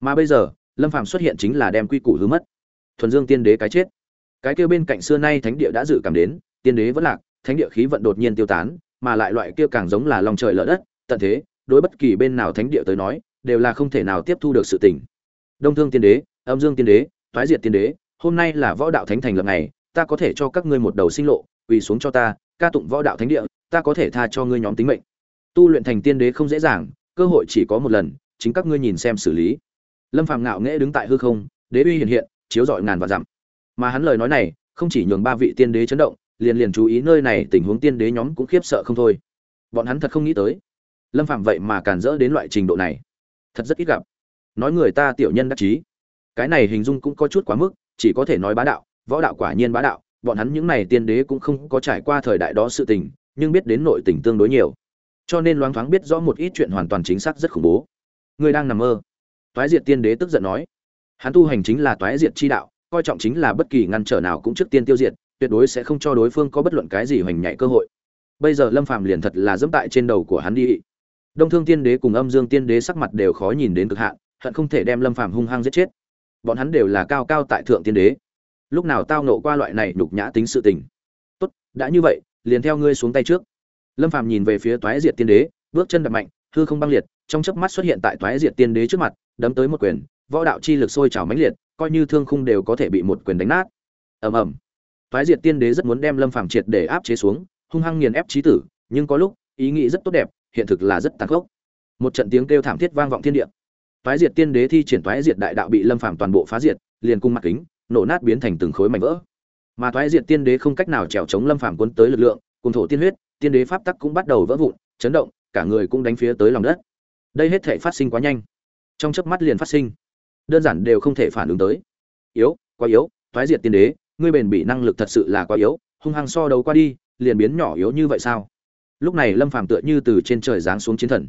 mà bây giờ lâm phàm xuất hiện chính là đem quy củ hứa mất thuần dương tiên đế cái chết cái kia bên cạnh xưa nay thánh địa đã dự cảm đến tiên đế vẫn lạc thánh địa khí vận đột nhiên tiêu tán mà lại loại kia càng giống là lòng trời lở đất, tận thế, đối bất kỳ bên nào thánh địa tới nói, đều là không thể nào tiếp thu được sự tình. Đông Thương Tiên Đế, Âm Dương Tiên Đế, Thoái Diệt Tiên Đế, hôm nay là võ đạo thánh thành lập ngày, ta có thể cho các ngươi một đầu sinh lộ, quỳ xuống cho ta, ca tụng võ đạo thánh địa, ta có thể tha cho ngươi nhóm tính mệnh. Tu luyện thành tiên đế không dễ dàng, cơ hội chỉ có một lần, chính các ngươi nhìn xem xử lý. Lâm Phàm ngạo nghễ đứng tại hư không, đế uy hiện hiện, chiếu rọi ngàn và dặm. Mà hắn lời nói này, không chỉ nhường ba vị tiên đế chấn động, liền liền chú ý nơi này tình huống tiên đế nhóm cũng khiếp sợ không thôi. Bọn hắn thật không nghĩ tới lâm phạm vậy mà càn rỡ đến loại trình độ này. Thật rất ít gặp. Nói người ta tiểu nhân đắc chí. Cái này hình dung cũng có chút quá mức chỉ có thể nói bá đạo võ đạo quả nhiên bá đạo bọn hắn những này tiên đế cũng không có trải qua thời đại đó sự tình nhưng biết đến nội tình tương đối nhiều. Cho nên loáng thoáng biết rõ một ít chuyện hoàn toàn chính xác rất khủng bố. Người đang nằm mơ toái diệt tiên đế tức giận nói. Hắn tu hành chính là toái diệt chi đạo, coi trọng chính là bất kỳ ngăn trở nào cũng trước tiên tiêu diệt, tuyệt đối sẽ không cho đối phương có bất luận cái gì hoành nhảy cơ hội. Bây giờ lâm phàm liền thật là dẫm tại trên đầu của hắn đi. Đông thương tiên đế cùng âm dương tiên đế sắc mặt đều khó nhìn đến cực hạn, hận không thể đem lâm phàm hung hăng giết chết. Bọn hắn đều là cao cao tại thượng tiên đế. Lúc nào tao nộ qua loại này nhục nhã tính sự tình. Tốt, đã như vậy, liền theo ngươi xuống tay trước. Lâm phàm nhìn về phía toái diệt tiên đế, bước chân đập mạnh hư không băng liệt, trong chớp mắt xuất hiện tại toái diệt tiên đế trước mặt, đấm tới một quyền, võ đạo chi lực sôi trào mãnh liệt, coi như thương khung đều có thể bị một quyền đánh nát. Ầm ầm. Toái diệt tiên đế rất muốn đem lâm phàm triệt để áp chế xuống, hung hăng nghiền ép trí tử, nhưng có lúc, ý nghĩ rất tốt đẹp, hiện thực là rất tàn khốc. Một trận tiếng kêu thảm thiết vang vọng thiên địa. Toái diệt tiên đế thi triển toái diệt đại đạo bị lâm phàm toàn bộ phá diệt, liền cung mặt kính, nổ nát biến thành từng khối mảnh vỡ. Mà toái diệt tiên đế không cách nào trèo chống lâm phàm cuốn tới lực lượng, cùng thổ tiên huyết, tiên đế pháp tắc cũng bắt đầu vỡ vụn, chấn động cả người cũng đánh phía tới lòng đất. Đây hết thể phát sinh quá nhanh. Trong chớp mắt liền phát sinh. Đơn giản đều không thể phản ứng tới. Yếu, quá yếu, toái diệt tiên đế, ngươi bền bỉ năng lực thật sự là quá yếu, hung hăng so đấu qua đi, liền biến nhỏ yếu như vậy sao? Lúc này lâm phàm tựa như từ trên trời giáng xuống chiến thần.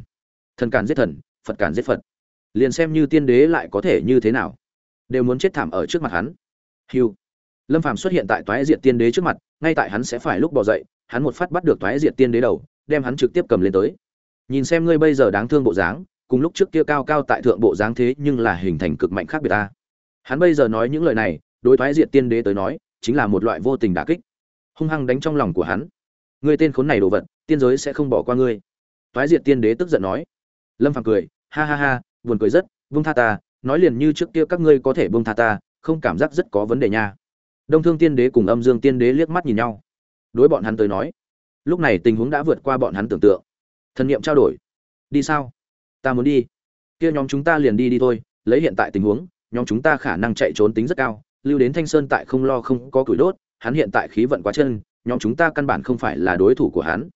Thần càn giết thần, phật càn giết phật. Liền xem như tiên đế lại có thể như thế nào? Đều muốn chết thảm ở trước mặt hắn. Hiu lâm phàm xuất hiện tại toái diệt tiên đế trước mặt, ngay tại hắn sẽ phải lúc bỏ dậy, hắn một phát bắt được toái diệt tiên đế đầu, đem hắn trực tiếp cầm lên tới nhìn xem ngươi bây giờ đáng thương bộ dáng, cùng lúc trước kia cao cao tại thượng bộ dáng thế nhưng là hình thành cực mạnh khác biệt ta. Hắn bây giờ nói những lời này, đối thoái diệt tiên đế tới nói, chính là một loại vô tình đả kích. Hung hăng đánh trong lòng của hắn. Ngươi tên khốn này đồ vật, tiên giới sẽ không bỏ qua ngươi. Thoái diệt tiên đế tức giận nói. Lâm phàm cười, ha ha ha, buồn cười rất vung tha ta, nói liền như trước kia các ngươi có thể vung tha ta, không cảm giác rất có vấn đề nha. Đông thương tiên đế cùng âm dương tiên đế liếc mắt nhìn nhau. Đối bọn hắn tới nói, lúc này tình huống đã vượt qua bọn hắn tưởng tượng thần niệm trao đổi. Đi sao? Ta muốn đi. Kia nhóm chúng ta liền đi đi thôi, lấy hiện tại tình huống, nhóm chúng ta khả năng chạy trốn tính rất cao. Lưu đến thanh sơn tại không lo không có củi đốt, hắn hiện tại khí vận quá chân, nhóm chúng ta căn bản không phải là đối thủ của hắn.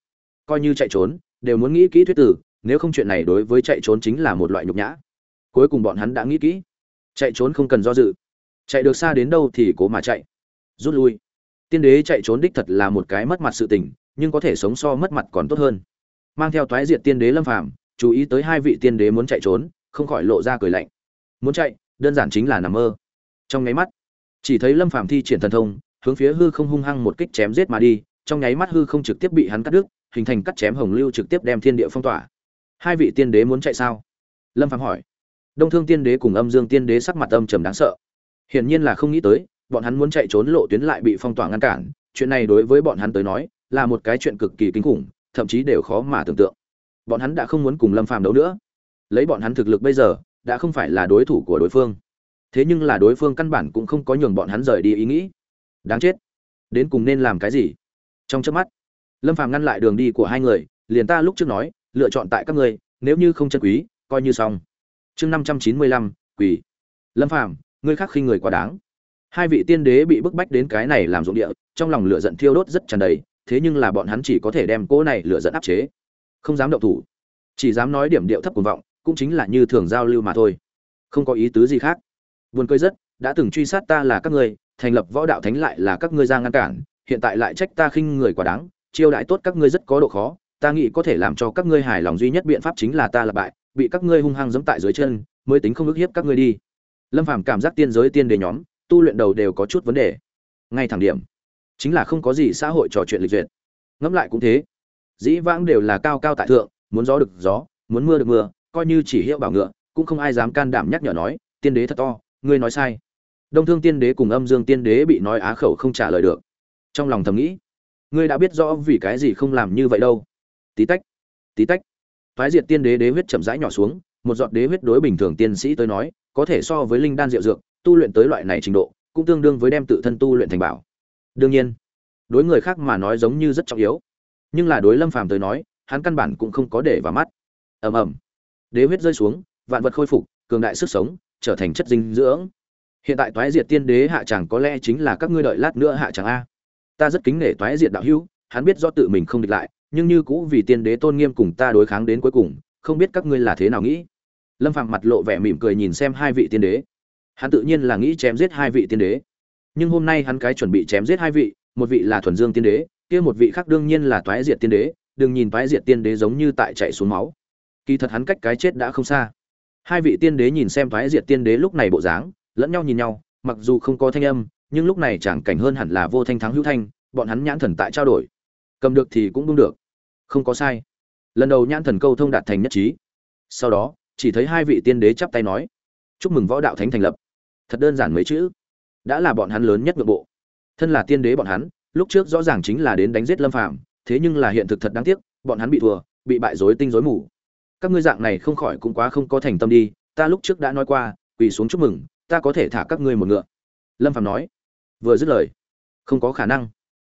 Coi như chạy trốn, đều muốn nghĩ kỹ thuyết tử, nếu không chuyện này đối với chạy trốn chính là một loại nhục nhã. Cuối cùng bọn hắn đã nghĩ kỹ. Chạy trốn không cần do dự. Chạy được xa đến đâu thì cố mà chạy. Rút lui. Tiên đế chạy trốn đích thật là một cái mất mặt sự tình, nhưng có thể sống so mất mặt còn tốt hơn mang theo toái diệt tiên đế lâm phàm, chú ý tới hai vị tiên đế muốn chạy trốn, không khỏi lộ ra cười lạnh. Muốn chạy, đơn giản chính là nằm mơ. Trong nháy mắt, chỉ thấy lâm phàm thi triển thần thông, hướng phía hư không hung hăng một kích chém giết mà đi, trong nháy mắt hư không trực tiếp bị hắn cắt đứt, hình thành cắt chém hồng lưu trực tiếp đem thiên địa phong tỏa. Hai vị tiên đế muốn chạy sao? Lâm phàm hỏi. Đông thương tiên đế cùng âm dương tiên đế sắc mặt âm trầm đáng sợ. Hiển nhiên là không nghĩ tới, bọn hắn muốn chạy trốn lộ tuyến lại bị phong tỏa ngăn cản, chuyện này đối với bọn hắn tới nói, là một cái chuyện cực kỳ kinh khủng thậm chí đều khó mà tưởng tượng. Bọn hắn đã không muốn cùng lâm phàm đấu nữa. Lấy bọn hắn thực lực bây giờ, đã không phải là đối thủ của đối phương. Thế nhưng là đối phương căn bản cũng không có nhường bọn hắn rời đi ý nghĩ. Đáng chết. Đến cùng nên làm cái gì? Trong chớp mắt, lâm phàm ngăn lại đường đi của hai người, liền ta lúc trước nói, lựa chọn tại các ngươi, nếu như không chân quý, coi như xong. Chương năm trăm chín mươi lăm quỷ lâm phàm, ngươi khác khi người quá đáng. Hai vị tiên đế bị bức bách đến cái này làm dụng địa, trong lòng lửa giận thiêu đốt rất tràn đầy thế nhưng là bọn hắn chỉ có thể đem cỗ này lựa dẫn áp chế. Không dám động thủ. Chỉ dám nói điểm điệu thấp cuồng vọng, cũng chính là như thường giao lưu mà thôi. Không có ý tứ gì khác. Buồn cười rất, đã từng truy sát ta là các ngươi, thành lập võ đạo thánh lại là các ngươi ra ngăn cản, hiện tại lại trách ta khinh người quá đáng, chiêu đại tốt các ngươi rất có độ khó, ta nghĩ có thể làm cho các ngươi hài lòng duy nhất biện pháp chính là ta là bại, bị các ngươi hung hăng giẫm tại dưới chân, mới tính không ức hiếp các ngươi đi. Lâm phàm cảm giác tiên giới tiên đề nhóm, tu luyện đầu đều có chút vấn đề. Ngay thẳng điểm chính là không có gì xã hội trò chuyện lịch duyệt. Ngẫm lại cũng thế. Dĩ vãng đều là cao cao tại thượng, muốn gió được gió, muốn mưa được mưa, coi như chỉ hiệu bảo ngựa, cũng không ai dám can đảm nhắc nhở nói, tiên đế thật to, ngươi nói sai. Đông thương tiên đế cùng âm dương tiên đế bị nói á khẩu không trả lời được. Trong lòng thầm nghĩ, ngươi đã biết rõ vì cái gì không làm như vậy đâu. Tí tách tí tách. Thoái diệt tiên đế đế huyết chậm rãi nhỏ xuống, một giọt đế huyết đối bình thường tiên sĩ tới nói, có thể so với linh đan diệu dược, tu luyện tới loại này trình độ, cũng tương đương với đem tự thân tu luyện thành bảo đương nhiên, đối người khác mà nói giống như rất trọng yếu. Nhưng là đối lâm phàm tới nói, hắn căn bản cũng không có để vào mắt. Ầm ầm. Đế huyết rơi xuống, vạn vật khôi phục, cường đại sức sống, trở thành chất dinh dưỡng. Hiện tại toái diệt tiên đế hạ chẳng có lẽ chính là các ngươi đợi lát nữa hạ chẳng a. Ta rất kính nể toái diệt đạo hữu, hắn biết do tự mình không địch lại, nhưng như cũ vì tiên đế tôn nghiêm cùng ta đối kháng đến cuối cùng, không biết các ngươi là thế nào nghĩ. Lâm phàm mặt lộ vẻ mỉm cười nhìn xem hai vị tiên đế. Hắn tự nhiên là nghĩ chém giết hai vị tiên đế nhưng hôm nay hắn cái chuẩn bị chém giết hai vị, một vị là thuần dương tiên đế, kia một vị khác đương nhiên là toái diệt tiên đế, đừng nhìn toái diệt tiên đế giống như tại chạy xuống máu. Kỳ thật hắn cách cái chết đã không xa. Hai vị tiên đế nhìn xem toái diệt tiên đế lúc này bộ dáng, lẫn nhau nhìn nhau, mặc dù không có thanh âm, nhưng lúc này chẳng cảnh hơn hẳn là vô thanh thắng hữu thanh, bọn hắn nhãn thần tại trao đổi. Cầm được thì cũng đúng được. Không có sai. Lần đầu nhãn thần câu thông đạt thành nhất trí. Sau đó, chỉ thấy hai vị tiên đế chắp tay nói, chúc mừng võ đạo thánh thành lập. Thật đơn giản mấy chữ đã là bọn hắn lớn nhất nội bộ. Thân là tiên đế bọn hắn, lúc trước rõ ràng chính là đến đánh giết lâm phàm, thế nhưng là hiện thực thật đáng tiếc, bọn hắn bị thua, bị bại rối tinh rối mù. Các ngươi dạng này không khỏi cũng quá không có thành tâm đi, ta lúc trước đã nói qua, quỳ xuống chúc mừng, ta có thể thả các ngươi một ngựa. Lâm phàm nói. Vừa dứt lời, không có khả năng.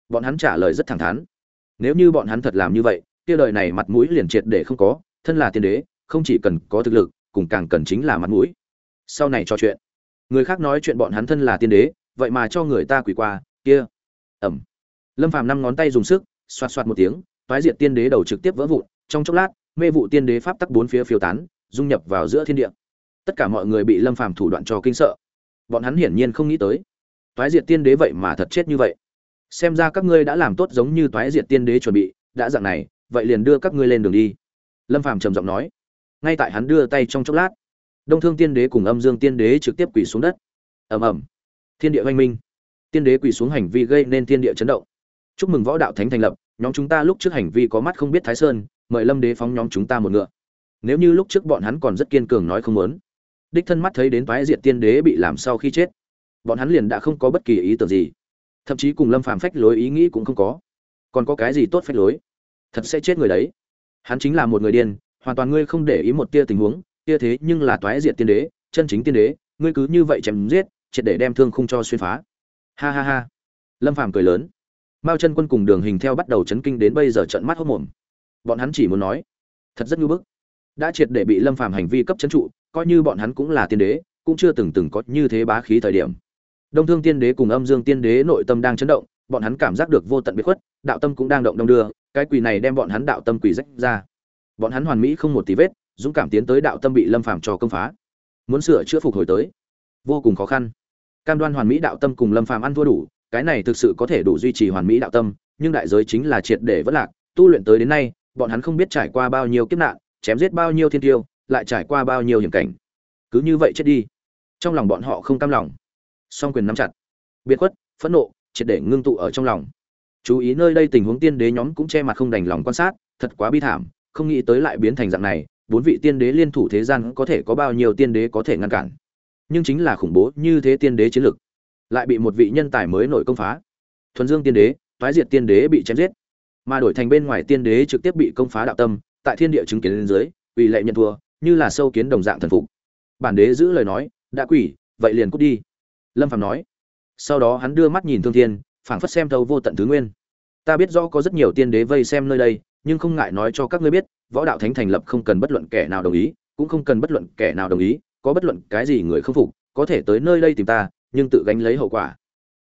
Bọn hắn trả lời rất thẳng thắn. Nếu như bọn hắn thật làm như vậy, kia đời này mặt mũi liền triệt để không có, thân là tiên đế, không chỉ cần có thực lực, cùng càng cần chính là mặt mũi. Sau này trò chuyện người khác nói chuyện bọn hắn thân là tiên đế, vậy mà cho người ta quỳ qua, kia. Ẩm. Lâm phàm năm ngón tay dùng sức, xoạt xoạt một tiếng, toái diệt tiên đế đầu trực tiếp vỡ vụn, trong chốc lát, mê vụ tiên đế pháp tắc bốn phía phiêu tán, dung nhập vào giữa thiên địa. Tất cả mọi người bị lâm phàm thủ đoạn cho kinh sợ. Bọn hắn hiển nhiên không nghĩ tới. Toái diệt tiên đế vậy mà thật chết như vậy. Xem ra các ngươi đã làm tốt giống như toái diệt tiên đế chuẩn bị, đã dạng này, vậy liền đưa các ngươi lên đường đi. Lâm phàm trầm giọng nói. Ngay tại hắn đưa tay trong chốc lát đông thương tiên đế cùng âm dương tiên đế trực tiếp quỳ xuống đất. Ầm ầm. Thiên địa oanh minh. Tiên đế quỳ xuống hành vi gây nên thiên địa chấn động. Chúc mừng võ đạo thánh thành lập, nhóm chúng ta lúc trước hành vi có mắt không biết thái sơn, mời lâm đế phóng nhóm chúng ta một ngựa. Nếu như lúc trước bọn hắn còn rất kiên cường nói không muốn, đích thân mắt thấy đến toái diệt tiên đế bị làm sau khi chết, bọn hắn liền đã không có bất kỳ ý tưởng gì. Thậm chí cùng lâm phàm phách lối ý nghĩ cũng không có. Còn có cái gì tốt phách lối? Thật sẽ chết người đấy. Hắn chính là một người điên, hoàn toàn ngươi không để ý một tia tình huống kia thế nhưng là toái diệt tiên đế, chân chính tiên đế, ngươi cứ như vậy chém giết, triệt để đem thương khung cho xuyên phá. Ha ha ha. Lâm phàm cười lớn. Mao chân quân cùng đường hình theo bắt đầu chấn kinh đến bây giờ trận mắt hốc mồm. Bọn hắn chỉ muốn nói, thật rất nhu bức. Đã triệt để bị lâm phàm hành vi cấp chấn trụ, coi như bọn hắn cũng là tiên đế, cũng chưa từng từng có như thế bá khí thời điểm. Đông thương tiên đế cùng âm dương tiên đế nội tâm đang chấn động, bọn hắn cảm giác được vô tận biệt khuất, đạo tâm cũng đang động đông đưa, cái quỷ này đem bọn hắn đạo tâm quỷ rách ra. Bọn hắn hoàn mỹ không một tí vết dũng cảm tiến tới đạo tâm bị lâm phàm cho công phá. Muốn sửa chữa phục hồi tới, vô cùng khó khăn. Cam đoan hoàn mỹ đạo tâm cùng lâm phàm ăn thua đủ, cái này thực sự có thể đủ duy trì hoàn mỹ đạo tâm, nhưng đại giới chính là triệt để vất lạc, tu luyện tới đến nay, bọn hắn không biết trải qua bao nhiêu kiếp nạn, chém giết bao nhiêu thiên tiêu, lại trải qua bao nhiêu hiểm cảnh. Cứ như vậy chết đi. Trong lòng bọn họ không cam lòng. Song quyền nắm chặt. Biệt khuất, phẫn nộ, triệt để ngưng tụ ở trong lòng. Chú ý nơi đây tình huống tiên đế nhóm cũng che mặt không đành lòng quan sát, thật quá bi thảm, không nghĩ tới lại biến thành dạng này bốn vị tiên đế liên thủ thế gian có thể có bao nhiêu tiên đế có thể ngăn cản. Nhưng chính là khủng bố như thế tiên đế chiến lực, lại bị một vị nhân tài mới nổi công phá. Thuần dương tiên đế thoái diệt tiên đế bị chém giết. Mà đổi thành bên ngoài tiên đế trực tiếp bị công phá đạo tâm, tại thiên địa chứng kiến lên dưới ủy lệ nhận thua, như là sâu kiến đồng dạng thần phục. Bản đế giữ lời nói, đã quỷ vậy liền cút đi. Lâm phạm nói. Sau đó hắn đưa mắt nhìn thương thiên, phảng phất xem thâu vô tận thứ nguyên. Ta biết rõ có rất nhiều tiên đế vây xem nơi đây, nhưng không ngại nói cho các ngươi biết võ đạo thánh thành lập không cần bất luận kẻ nào đồng ý, cũng không cần bất luận kẻ nào đồng ý, có bất luận cái gì người không phục, có thể tới nơi đây tìm ta, nhưng tự gánh lấy hậu quả.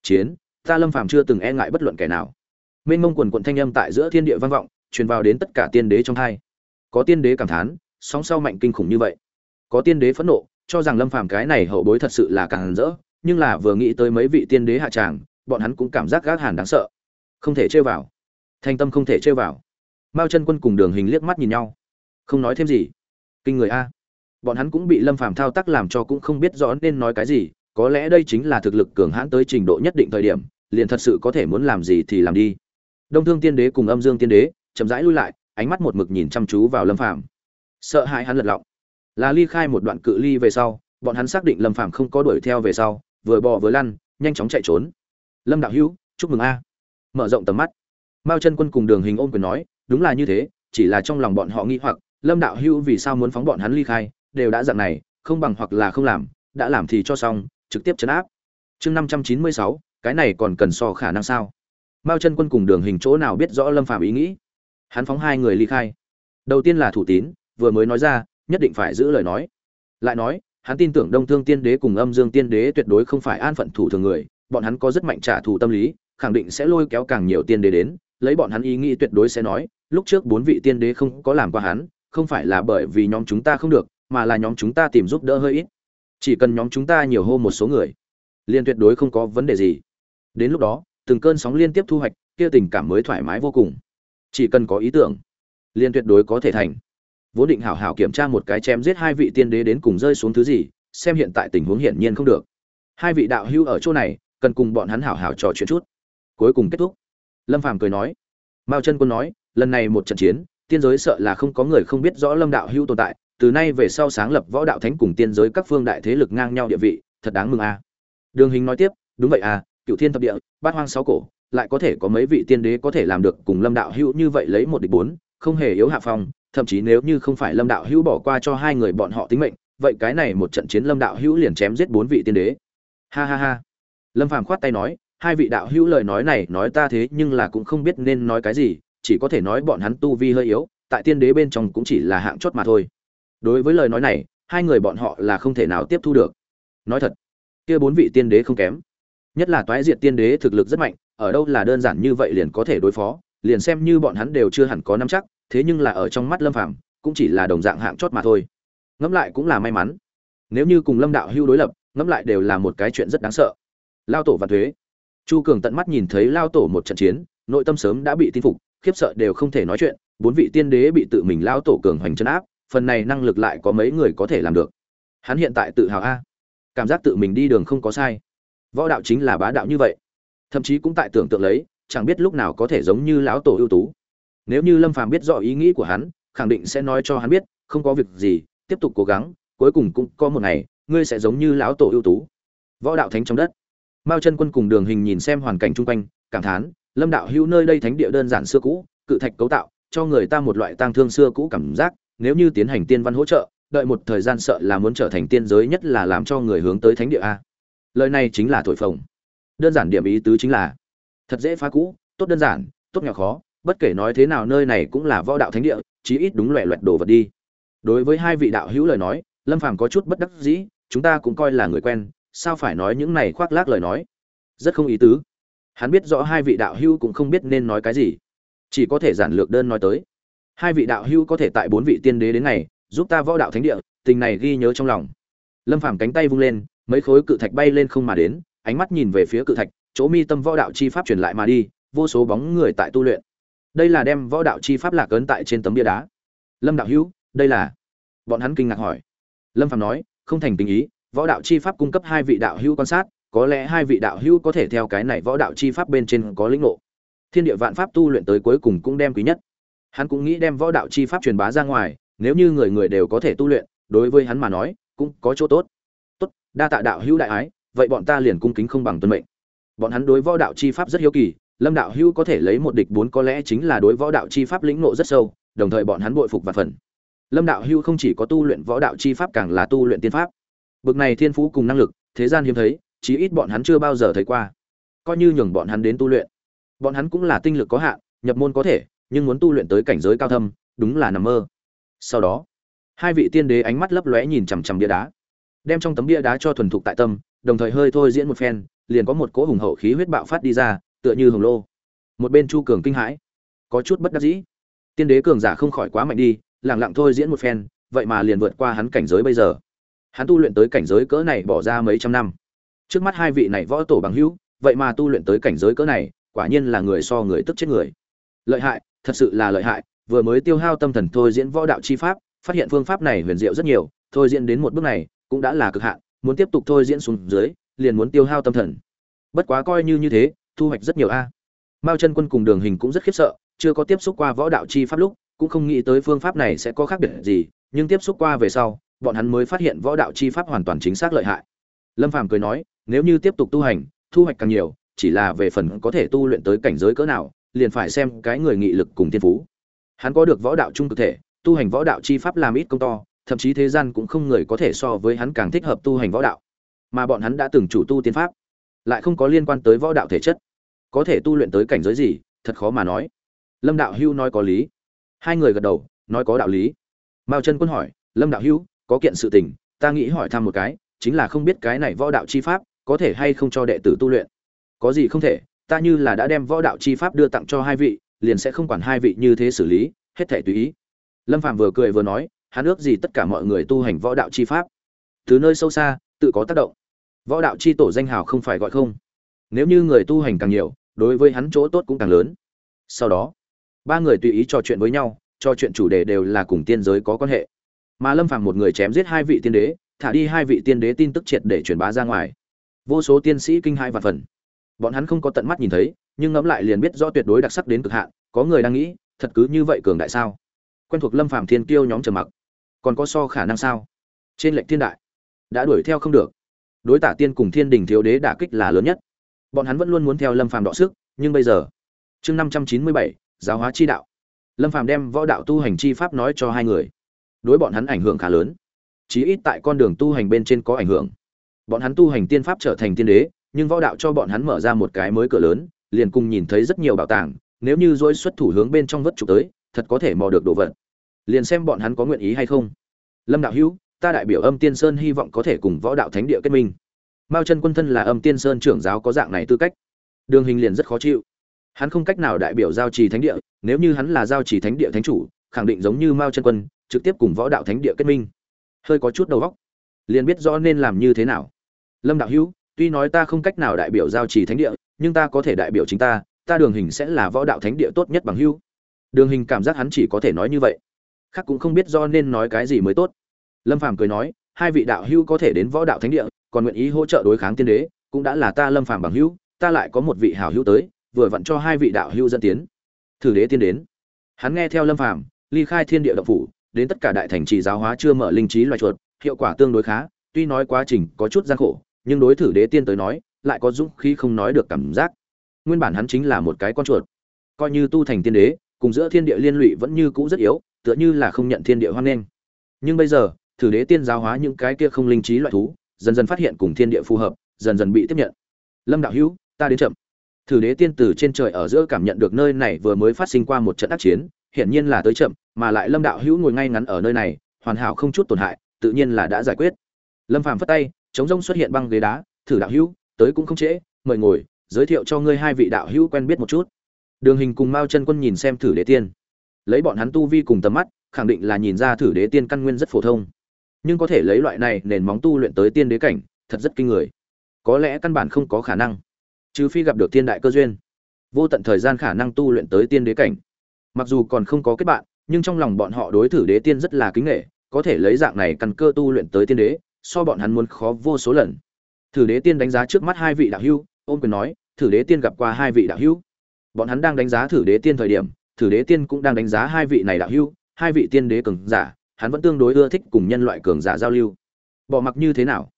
Chiến, ta lâm phàm chưa từng e ngại bất luận kẻ nào. Mênh mông quần quận thanh âm tại giữa thiên địa vang vọng, truyền vào đến tất cả tiên đế trong hai. Có tiên đế cảm thán sóng sau mạnh kinh khủng như vậy. Có tiên đế phẫn nộ, cho rằng lâm phàm cái này hậu bối thật sự là càng rỡ, nhưng là vừa nghĩ tới mấy vị tiên đế hạ tràng, bọn hắn cũng cảm giác gác hàn đáng sợ. Không thể chơi vào. Thanh tâm không thể chơi vào mao chân quân cùng đường hình liếc mắt nhìn nhau. Không nói thêm gì. Kinh người a. Bọn hắn cũng bị lâm phàm thao tác làm cho cũng không biết rõ nên nói cái gì, có lẽ đây chính là thực lực cường hãn tới trình độ nhất định thời điểm, liền thật sự có thể muốn làm gì thì làm đi. Đông thương tiên đế cùng âm dương tiên đế chậm rãi lui lại, ánh mắt một mực nhìn chăm chú vào lâm phàm. Sợ hãi hắn lật lọng. Là ly khai một đoạn cự ly về sau, bọn hắn xác định lâm phàm không có đuổi theo về sau, vừa bò vừa lăn, nhanh chóng chạy trốn. Lâm đạo hữu, chúc mừng a. Mở rộng tầm mắt. Mao chân quân cùng đường hình ôm quyền nói đúng là như thế, chỉ là trong lòng bọn họ nghĩ hoặc, lâm đạo hữu vì sao muốn phóng bọn hắn ly khai, đều đã dặn này, không bằng hoặc là không làm, đã làm thì cho xong, trực tiếp chấn áp. Chương năm trăm chín mươi sáu, cái này còn cần so khả năng sao? Mao chân quân cùng đường hình chỗ nào biết rõ lâm phạm ý nghĩ? Hắn phóng hai người ly khai. Đầu tiên là thủ tín, vừa mới nói ra, nhất định phải giữ lời nói. Lại nói, hắn tin tưởng đông thương tiên đế cùng âm dương tiên đế tuyệt đối không phải an phận thủ thường người, bọn hắn có rất mạnh trả thù tâm lý, khẳng định sẽ lôi kéo càng nhiều tiên đế đến, lấy bọn hắn ý nghĩ tuyệt đối sẽ nói lúc trước bốn vị tiên đế không có làm qua hắn, không phải là bởi vì nhóm chúng ta không được, mà là nhóm chúng ta tìm giúp đỡ hơi ít. Chỉ cần nhóm chúng ta nhiều hô một số người liên tuyệt đối không có vấn đề gì. Đến lúc đó, từng cơn sóng liên tiếp thu hoạch, kia tình cảm mới thoải mái vô cùng. Chỉ cần có ý tưởng liên tuyệt đối có thể thành. Vốn định hảo hảo kiểm tra một cái chém giết hai vị tiên đế đến cùng rơi xuống thứ gì, xem hiện tại tình huống hiển nhiên không được. Hai vị đạo hữu ở chỗ này, cần cùng bọn hắn hảo hảo trò chuyện chút. Cuối cùng kết thúc. Lâm phàm cười nói. Mao chân quân nói lần này một trận chiến, tiên giới sợ là không có người không biết rõ lâm đạo hữu tồn tại, từ nay về sau sáng lập võ đạo thánh cùng tiên giới các phương đại thế lực ngang nhau địa vị, thật đáng mừng a. Đường hình nói tiếp, đúng vậy à cựu thiên thập địa, bát hoang sáu cổ, lại có thể có mấy vị tiên đế có thể làm được cùng lâm đạo hữu như vậy lấy một địch bốn, không hề yếu hạ phong, thậm chí nếu như không phải lâm đạo hữu bỏ qua cho hai người bọn họ tính mệnh, vậy cái này một trận chiến lâm đạo hữu liền chém giết bốn vị tiên đế. Ha ha ha. Lâm phàm khoát tay nói, hai vị đạo hữu lời nói này nói ta thế nhưng là cũng không biết nên nói cái gì chỉ có thể nói bọn hắn tu vi hơi yếu, tại tiên đế bên trong cũng chỉ là hạng chót mà thôi. Đối với lời nói này, hai người bọn họ là không thể nào tiếp thu được. Nói thật, kia bốn vị tiên đế không kém. Nhất là toái diệt tiên đế thực lực rất mạnh, ở đâu là đơn giản như vậy liền có thể đối phó, liền xem như bọn hắn đều chưa hẳn có nắm chắc, thế nhưng là ở trong mắt lâm phàm, cũng chỉ là đồng dạng hạng chót mà thôi. Ngẫm lại cũng là may mắn. Nếu như cùng lâm đạo hưu đối lập, ngẫm lại đều là một cái chuyện rất đáng sợ. Lao tổ và thuế. Chu cường tận mắt nhìn thấy lao tổ một trận chiến, nội tâm sớm đã bị tin phục khiếp sợ đều không thể nói chuyện, bốn vị tiên đế bị tự mình lao tổ cường hoành chân áp, phần này năng lực lại có mấy người có thể làm được. Hắn hiện tại tự hào a. Cảm giác tự mình đi đường không có sai. Võ đạo chính là bá đạo như vậy. Thậm chí cũng tại tưởng tượng lấy, chẳng biết lúc nào có thể giống như lão tổ ưu tú. Nếu như lâm phàm biết rõ ý nghĩ của hắn, khẳng định sẽ nói cho hắn biết, không có việc gì, tiếp tục cố gắng, cuối cùng cũng có một ngày, ngươi sẽ giống như lão tổ ưu tú. Võ đạo thánh trong đất. Mao chân quân cùng đường hình nhìn xem hoàn cảnh chung quanh, cảm thán lâm đạo hữu nơi đây thánh địa đơn giản xưa cũ, cự thạch cấu tạo, cho người ta một loại tang thương xưa cũ cảm giác, nếu như tiến hành tiên văn hỗ trợ, đợi một thời gian sợ là muốn trở thành tiên giới nhất là làm cho người hướng tới thánh địa a. Lời này chính là thổi phồng. Đơn giản điểm ý tứ chính là, thật dễ phá cũ, tốt đơn giản, tốt nghèo khó, bất kể nói thế nào nơi này cũng là võ đạo thánh địa, chí ít đúng loẹ loẹt đồ vật đi. Đối với hai vị đạo hữu lời nói, lâm phàm có chút bất đắc dĩ, chúng ta cũng coi là người quen, sao phải nói những này khoác lác lời nói? Rất không ý tứ hắn biết rõ hai vị đạo hữu cũng không biết nên nói cái gì. Chỉ có thể giản lược đơn nói tới. Hai vị đạo hữu có thể tại bốn vị tiên đế đến ngày, giúp ta võ đạo thánh địa, tình này ghi nhớ trong lòng. Lâm phàm cánh tay vung lên, mấy khối cự thạch bay lên không mà đến, ánh mắt nhìn về phía cự thạch, chỗ mi tâm võ đạo chi pháp truyền lại mà đi, vô số bóng người tại tu luyện. Đây là đem võ đạo chi pháp lạc ấn tại trên tấm bia đá. Lâm đạo hữu, đây là? Bọn hắn kinh ngạc hỏi. Lâm phàm nói, không thành tình ý, võ đạo chi pháp cung cấp hai vị đạo hữu quan sát có lẽ hai vị đạo hữu có thể theo cái này võ đạo chi pháp bên trên có lĩnh ngộ. Thiên địa vạn pháp tu luyện tới cuối cùng cũng đem quý nhất. Hắn cũng nghĩ đem võ đạo chi pháp truyền bá ra ngoài, nếu như người người đều có thể tu luyện, đối với hắn mà nói, cũng có chỗ tốt. Tốt, đa tạ đạo hữu đại ái, vậy bọn ta liền cung kính không bằng tuân mệnh. Bọn hắn đối võ đạo chi pháp rất hiếu kỳ, lâm đạo hữu có thể lấy một địch bốn có lẽ chính là đối võ đạo chi pháp lĩnh ngộ rất sâu, đồng thời bọn hắn bội phục và phần. Lâm đạo hữu không chỉ có tu luyện võ đạo chi pháp càng là tu luyện tiên pháp. Bực này thiên phú cùng năng lực, thế gian hiếm thấy chí ít bọn hắn chưa bao giờ thấy qua. Coi như nhường bọn hắn đến tu luyện. Bọn hắn cũng là tinh lực có hạn, nhập môn có thể, nhưng muốn tu luyện tới cảnh giới cao thâm, đúng là nằm mơ. Sau đó, hai vị tiên đế ánh mắt lấp lóe nhìn chằm chằm bia đá. Đem trong tấm bia đá cho thuần thục tại tâm, đồng thời hơi thôi diễn một phen, liền có một cỗ hùng hậu khí huyết bạo phát đi ra, tựa như hồng lô. Một bên chu cường kinh hãi. Có chút bất đắc dĩ. Tiên đế cường giả không khỏi quá mạnh đi lẳng lặng thôi diễn một phen, vậy mà liền vượt qua hắn cảnh giới bây giờ. Hắn tu luyện tới cảnh giới cỡ này bỏ ra mấy trăm năm trước mắt hai vị này võ tổ bằng hữu, vậy mà tu luyện tới cảnh giới cỡ này, quả nhiên là người so người tức chết người. Lợi hại, thật sự là lợi hại, vừa mới tiêu hao tâm thần thôi diễn võ đạo chi pháp, phát hiện phương pháp này huyền diệu rất nhiều, thôi diễn đến một bước này, cũng đã là cực hạn, muốn tiếp tục thôi diễn xuống dưới, liền muốn tiêu hao tâm thần. Bất quá coi như như thế, thu hoạch rất nhiều a. Mao chân quân cùng đường hình cũng rất khiếp sợ, chưa có tiếp xúc qua võ đạo chi pháp lúc, cũng không nghĩ tới phương pháp này sẽ có khác biệt gì, nhưng tiếp xúc qua về sau, bọn hắn mới phát hiện võ đạo chi pháp hoàn toàn chính xác lợi hại lâm phàm cười nói, nếu như tiếp tục tu hành, thu hoạch càng nhiều, chỉ là về phần có thể tu luyện tới cảnh giới cỡ nào, liền phải xem cái người nghị lực cùng thiên phú. Hắn có được võ đạo trung cực thể, tu hành võ đạo chi pháp làm ít công to, thậm chí thế gian cũng không người có thể so với hắn càng thích hợp tu hành võ đạo. Mà bọn hắn đã từng chủ tu tiên pháp, lại không có liên quan tới võ đạo thể chất. Có thể tu luyện tới cảnh giới gì, thật khó mà nói. Lâm đạo hưu nói có lý. Hai người gật đầu, nói có đạo lý. Mao chân quân hỏi, lâm đạo hưu, có kiện sự tình, ta nghĩ hỏi thăm một cái chính là không biết cái này võ đạo chi pháp có thể hay không cho đệ tử tu luyện. Có gì không thể, ta như là đã đem võ đạo chi pháp đưa tặng cho hai vị, liền sẽ không quản hai vị như thế xử lý, hết thể tùy ý. Lâm phạm vừa cười vừa nói, hắn ước gì tất cả mọi người tu hành võ đạo chi pháp. Từ nơi sâu xa, tự có tác động. Võ đạo chi tổ danh hào không phải gọi không. Nếu như người tu hành càng nhiều, đối với hắn chỗ tốt cũng càng lớn. Sau đó, ba người tùy ý trò chuyện với nhau, trò chuyện chủ đề đều là cùng tiên giới có quan hệ. Mà lâm phàm một người chém giết hai vị tiên đế thả đi hai vị tiên đế tin tức triệt để truyền bá ra ngoài. Vô số tiên sĩ kinh hai và phần. Bọn hắn không có tận mắt nhìn thấy, nhưng ngẫm lại liền biết rõ tuyệt đối đặc sắc đến cực hạn, có người đang nghĩ, thật cứ như vậy cường đại sao? Quen thuộc lâm phàm thiên kiêu nhóm trầm mặc. Còn có so khả năng sao? Trên lệnh thiên đại, đã đuổi theo không được. Đối tả tiên cùng thiên đình thiếu đế đả kích là lớn nhất. Bọn hắn vẫn luôn muốn theo lâm phàm đọ sức, nhưng bây giờ, chương năm trăm chín mươi bảy, giáo hóa chi đạo. Lâm phàm đem võ đạo tu hành chi pháp nói cho hai người. Đối bọn hắn ảnh hưởng khá lớn chí ít tại con đường tu hành bên trên có ảnh hưởng. Bọn hắn tu hành tiên pháp trở thành tiên đế, nhưng võ đạo cho bọn hắn mở ra một cái mới cửa lớn, liền cùng nhìn thấy rất nhiều bảo tàng, nếu như dối xuất thủ hướng bên trong vất chụp tới, thật có thể mò được đồ vật. Liền xem bọn hắn có nguyện ý hay không. Lâm đạo hữu, ta đại biểu âm tiên sơn hy vọng có thể cùng võ đạo thánh địa kết minh. Mao chân quân thân là âm tiên sơn trưởng giáo có dạng này tư cách. Đường hình liền rất khó chịu. Hắn không cách nào đại biểu giao trì thánh địa, nếu như hắn là giao trì thánh địa thánh chủ, khẳng định giống như mao chân quân, trực tiếp cùng võ đạo thánh địa kết minh hơi có chút đầu óc. Liền biết rõ nên làm như thế nào. Lâm đạo hữu, tuy nói ta không cách nào đại biểu giao trì thánh địa, nhưng ta có thể đại biểu chính ta ta đường hình sẽ là võ đạo thánh địa tốt nhất bằng hữu. Đường hình cảm giác hắn chỉ có thể nói như vậy. Khác cũng không biết do nên nói cái gì mới tốt. Lâm phàm cười nói, hai vị đạo hữu có thể đến võ đạo thánh địa, còn nguyện ý hỗ trợ đối kháng tiên đế, cũng đã là ta lâm phàm bằng hữu, ta lại có một vị hảo hữu tới, vừa vặn cho hai vị đạo hữu dẫn tiến. Thử đế tiên đến. Hắn nghe theo lâm phàm, ly khai thiên địa động phủ đến tất cả đại thành trì giáo hóa chưa mở linh trí loài chuột, hiệu quả tương đối khá, tuy nói quá trình có chút gian khổ, nhưng đối thử đế tiên tới nói, lại có dũng khí không nói được cảm giác. Nguyên bản hắn chính là một cái con chuột, coi như tu thành tiên đế, cùng giữa thiên địa liên lụy vẫn như cũ rất yếu, tựa như là không nhận thiên địa hoan nghênh. Nhưng bây giờ, thử đế tiên giáo hóa những cái kia không linh trí loại thú, dần dần phát hiện cùng thiên địa phù hợp, dần dần bị tiếp nhận. Lâm đạo hữu, ta đến chậm. Thử đế tiên từ trên trời ở giữa cảm nhận được nơi này vừa mới phát sinh qua một trận ác chiến hiển nhiên là tới chậm, mà lại lâm đạo hữu ngồi ngay ngắn ở nơi này, hoàn hảo không chút tổn hại, tự nhiên là đã giải quyết. Lâm phàm phất tay, chống rông xuất hiện băng ghế đá, thử đạo hữu, tới cũng không trễ, mời ngồi, giới thiệu cho ngươi hai vị đạo hữu quen biết một chút. Đường hình cùng mao chân quân nhìn xem thử đế tiên. Lấy bọn hắn tu vi cùng tầm mắt, khẳng định là nhìn ra thử đế tiên căn nguyên rất phổ thông. Nhưng có thể lấy loại này nền móng tu luyện tới tiên đế cảnh, thật rất kinh người. Có lẽ căn bản không có khả năng. Trừ phi gặp được tiên đại cơ duyên. Vô tận thời gian khả năng tu luyện tới tiên đế cảnh mặc dù còn không có kết bạn, nhưng trong lòng bọn họ đối thử đế tiên rất là kính nghệ, có thể lấy dạng này căn cơ tu luyện tới tiên đế, so bọn hắn muốn khó vô số lần. Thử đế tiên đánh giá trước mắt hai vị đạo hưu ôm quyền nói, thử đế tiên gặp qua hai vị đạo hưu bọn hắn đang đánh giá thử đế tiên thời điểm, thử đế tiên cũng đang đánh giá hai vị này đạo hưu hai vị tiên đế cường giả, hắn vẫn tương đối ưa thích cùng nhân loại cường giả giao lưu. Bỏ mặc như thế nào?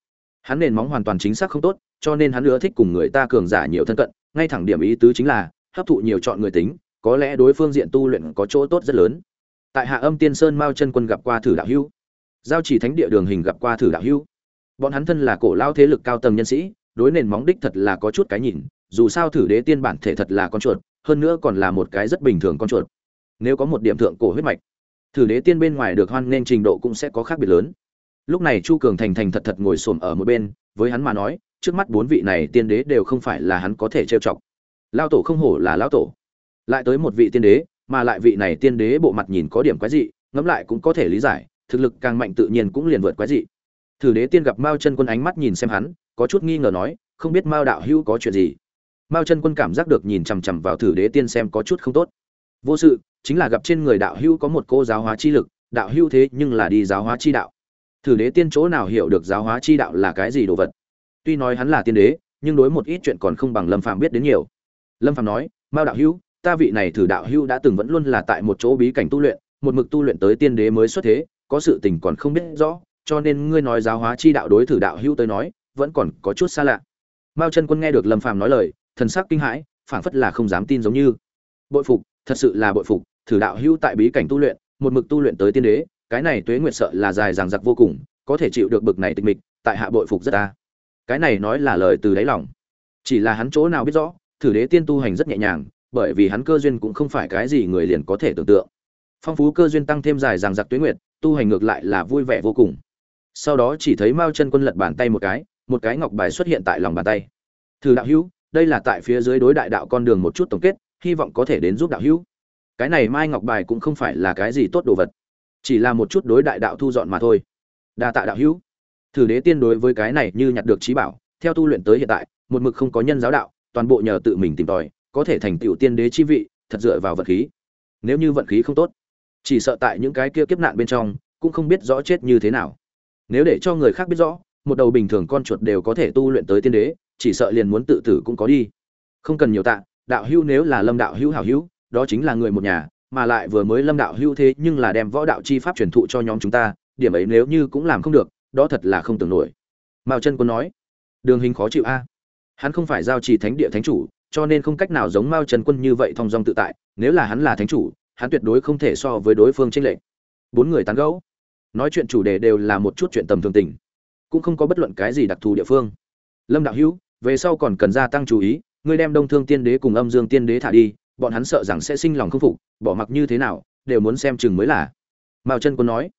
Hắn nền móng hoàn toàn chính xác không tốt, cho nên hắn ưa thích cùng người ta cường giả nhiều thân cận, ngay thẳng điểm ý tứ chính là, hấp thụ nhiều chọn người tính có lẽ đối phương diện tu luyện có chỗ tốt rất lớn. Tại hạ âm tiên sơn mao chân quân gặp qua thử đạo hữu. Giao chỉ thánh địa đường hình gặp qua thử đạo hữu. Bọn hắn thân là cổ lao thế lực cao tầng nhân sĩ, đối nền móng đích thật là có chút cái nhìn, dù sao thử đế tiên bản thể thật là con chuột, hơn nữa còn là một cái rất bình thường con chuột. Nếu có một điểm thượng cổ huyết mạch, thử đế tiên bên ngoài được hoan nên trình độ cũng sẽ có khác biệt lớn. Lúc này chu cường thành thành thật thật ngồi xổm ở một bên, với hắn mà nói, trước mắt bốn vị này tiên đế đều không phải là hắn có thể trêu chọc. Lao tổ không hổ là lao tổ lại tới một vị tiên đế, mà lại vị này tiên đế bộ mặt nhìn có điểm quái dị, ngẫm lại cũng có thể lý giải, thực lực càng mạnh tự nhiên cũng liền vượt quái dị. Thử đế tiên gặp mao chân quân ánh mắt nhìn xem hắn, có chút nghi ngờ nói, không biết mao đạo hữu có chuyện gì? Mao chân quân cảm giác được nhìn chằm chằm vào thử đế tiên xem có chút không tốt. Vô sự, chính là gặp trên người đạo hữu có một cô giáo hóa chi lực, đạo hữu thế nhưng là đi giáo hóa chi đạo. Thử đế tiên chỗ nào hiểu được giáo hóa chi đạo là cái gì đồ vật? Tuy nói hắn là tiên đế, nhưng đối một ít chuyện còn không bằng lâm phạm biết đến nhiều. Lâm phạm nói, mao đạo hữu ta vị này thử đạo Hưu đã từng vẫn luôn là tại một chỗ bí cảnh tu luyện, một mực tu luyện tới tiên đế mới xuất thế, có sự tình còn không biết rõ, cho nên ngươi nói giáo hóa chi đạo đối thử đạo Hưu tới nói, vẫn còn có chút xa lạ. Mao chân quân nghe được lâm phàm nói lời, thần sắc kinh hãi, phảng phất là không dám tin giống như. Bội phục, thật sự là bội phục, thử đạo Hưu tại bí cảnh tu luyện, một mực tu luyện tới tiên đế, cái này tuế nguyệt sợ là dài dằng dặc vô cùng, có thể chịu được bực này tịch mịch, tại hạ bội phục rất ta. Cái này nói là lời từ đáy lòng. Chỉ là hắn chỗ nào biết rõ, thử đế tiên tu hành rất nhẹ nhàng bởi vì hắn cơ duyên cũng không phải cái gì người liền có thể tưởng tượng. Phong phú cơ duyên tăng thêm dài dằng dặc tuyết nguyệt, tu hành ngược lại là vui vẻ vô cùng. Sau đó chỉ thấy mao chân quân lật bàn tay một cái một cái ngọc bài xuất hiện tại lòng bàn tay. Thử đạo hữu, đây là tại phía dưới đối đại đạo con đường một chút tổng kết, hy vọng có thể đến giúp đạo hữu. Cái này mai ngọc bài cũng không phải là cái gì tốt đồ vật, chỉ là một chút đối đại đạo thu dọn mà thôi. Đa tạ đạo hữu. Thử đế tiên đối với cái này như nhặt được trí bảo, theo tu luyện tới hiện tại, một mực không có nhân giáo đạo, toàn bộ nhờ tự mình tìm tòi có thể thành tựu tiên đế chi vị, thật dựa vào vận khí. Nếu như vận khí không tốt, chỉ sợ tại những cái kia kiếp nạn bên trong, cũng không biết rõ chết như thế nào. Nếu để cho người khác biết rõ, một đầu bình thường con chuột đều có thể tu luyện tới tiên đế, chỉ sợ liền muốn tự tử cũng có đi. Không cần nhiều tạ, đạo hữu nếu là lâm đạo hữu hảo hữu, đó chính là người một nhà, mà lại vừa mới lâm đạo hữu thế nhưng là đem võ đạo chi pháp truyền thụ cho nhóm chúng ta, điểm ấy nếu như cũng làm không được, đó thật là không tưởng nổi. Mao chân quân nói, đường hình khó chịu a. Hắn không phải giao trì thánh địa thánh chủ cho nên không cách nào giống mao trần quân như vậy thong dong tự tại nếu là hắn là thánh chủ hắn tuyệt đối không thể so với đối phương chênh lệch. Bốn người tán gẫu. Nói chuyện chủ đề đều là một chút chuyện tầm thường tình cũng không có bất luận cái gì đặc thù địa phương. Lâm đạo hữu về sau còn cần gia tăng chú ý ngươi đem đông thương tiên đế cùng âm dương tiên đế thả đi bọn hắn sợ rằng sẽ sinh lòng không phục bỏ mặc như thế nào đều muốn xem chừng mới là. Mao chân quân nói.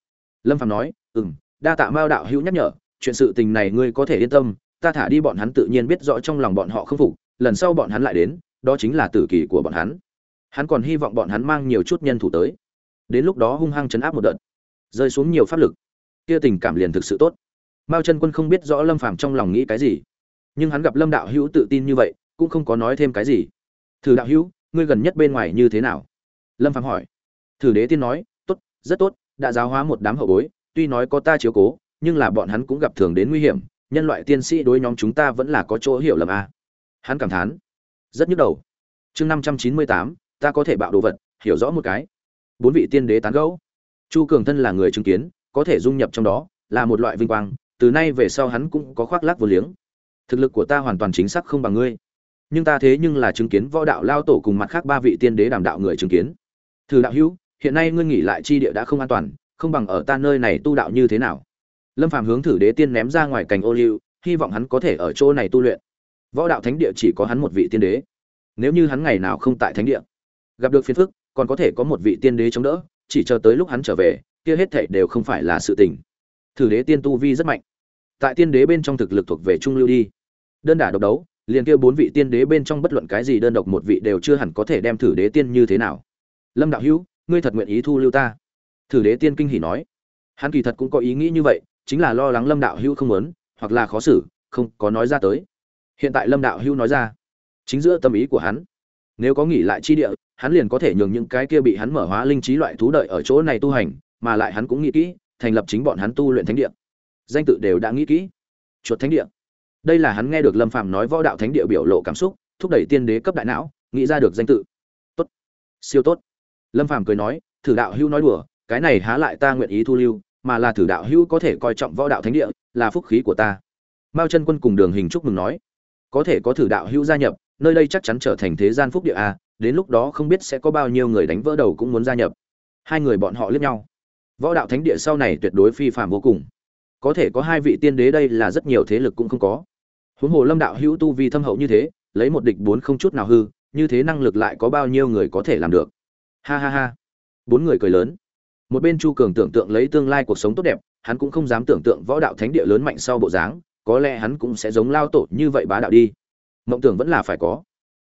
Lâm Phàm nói ừm, đa tạ mao đạo hữu nhắc nhở chuyện sự tình này ngươi có thể yên tâm ta thả đi bọn hắn tự nhiên biết rõ trong lòng bọn họ không phục lần sau bọn hắn lại đến, đó chính là tử kỳ của bọn hắn. Hắn còn hy vọng bọn hắn mang nhiều chút nhân thủ tới. Đến lúc đó hung hăng chấn áp một đợt. Rơi xuống nhiều pháp lực. Kia tình cảm liền thực sự tốt. Mao chân quân không biết rõ lâm phàm trong lòng nghĩ cái gì. Nhưng hắn gặp lâm đạo hữu tự tin như vậy, cũng không có nói thêm cái gì. Thử đạo hữu, ngươi gần nhất bên ngoài như thế nào? Lâm phàm hỏi. Thử đế tiên nói, tốt, rất tốt, đã giáo hóa một đám hậu bối, tuy nói có ta chiếu cố, nhưng là bọn hắn cũng gặp thường đến nguy hiểm, nhân loại tiên sĩ đối nhóm chúng ta vẫn là có chỗ hiểu lầm a à hắn cảm thán. Rất nhức đầu. Chương năm trăm chín mươi tám, ta có thể bạo đồ vật, hiểu rõ một cái. Bốn vị tiên đế tán gẫu. Chu cường thân là người chứng kiến, có thể dung nhập trong đó, là một loại vinh quang, từ nay về sau hắn cũng có khoác lác vô liếng. Thực lực của ta hoàn toàn chính xác không bằng ngươi. Nhưng ta thế nhưng là chứng kiến võ đạo lao tổ cùng mặt khác ba vị tiên đế đàm đạo người chứng kiến. Thử đạo hữu, hiện nay ngươi nghỉ lại chi địa đã không an toàn, không bằng ở ta nơi này tu đạo như thế nào? Lâm phàm hướng thử đế tiên ném ra ngoài cành ô liu, hy vọng hắn có thể ở chỗ này tu luyện võ đạo thánh địa chỉ có hắn một vị tiên đế. Nếu như hắn ngày nào không tại thánh địa, gặp được phiền phức, còn có thể có một vị tiên đế chống đỡ, chỉ chờ tới lúc hắn trở về, kia hết thảy đều không phải là sự tình. Thử đế tiên tu vi rất mạnh. Tại tiên đế bên trong thực lực thuộc về trung lưu đi. Đơn đả độc đấu, liền kia bốn vị tiên đế bên trong bất luận cái gì đơn độc một vị đều chưa hẳn có thể đem thử đế tiên như thế nào. Lâm đạo hữu, ngươi thật nguyện ý thu lưu ta? Thử đế tiên kinh hỉ nói. Hắn kỳ thật cũng có ý nghĩ như vậy, chính là lo lắng lâm đạo hữu không muốn, hoặc là khó xử, không có nói ra tới hiện tại lâm đạo hưu nói ra, chính giữa tâm ý của hắn, nếu có nghỉ lại chi địa, hắn liền có thể nhường những cái kia bị hắn mở hóa linh trí loại thú đợi ở chỗ này tu hành, mà lại hắn cũng nghĩ kỹ, thành lập chính bọn hắn tu luyện thánh địa. Danh tự đều đã nghĩ kỹ. Chuột thánh địa. Đây là hắn nghe được lâm phạm nói võ đạo thánh địa biểu lộ cảm xúc, thúc đẩy tiên đế cấp đại não, nghĩ ra được danh tự. Tốt. Siêu tốt. Lâm phạm cười nói, thử đạo hưu nói đùa, cái này há lại ta nguyện ý thu lưu, mà là thử đạo hưu có thể coi trọng võ đạo thánh địa, là phúc khí của ta. Mao chân quân cùng đường hình chúc mừng nói có thể có thử đạo hữu gia nhập, nơi đây chắc chắn trở thành thế gian phúc địa a đến lúc đó không biết sẽ có bao nhiêu người đánh vỡ đầu cũng muốn gia nhập. Hai người bọn họ liếc nhau. Võ đạo thánh địa sau này tuyệt đối phi phạm vô cùng. Có thể có hai vị tiên đế đây là rất nhiều thế lực cũng không có. Huống hồ lâm đạo hữu tu vi thâm hậu như thế, lấy một địch bốn không chút nào hư, như thế năng lực lại có bao nhiêu người có thể làm được? Ha ha ha. Bốn người cười lớn. Một bên chu cường tưởng tượng lấy tương lai cuộc sống tốt đẹp, hắn cũng không dám tưởng tượng võ đạo thánh địa lớn mạnh sau bộ dáng có lẽ hắn cũng sẽ giống lao tổ như vậy bá đạo đi. Mộng tưởng vẫn là phải có.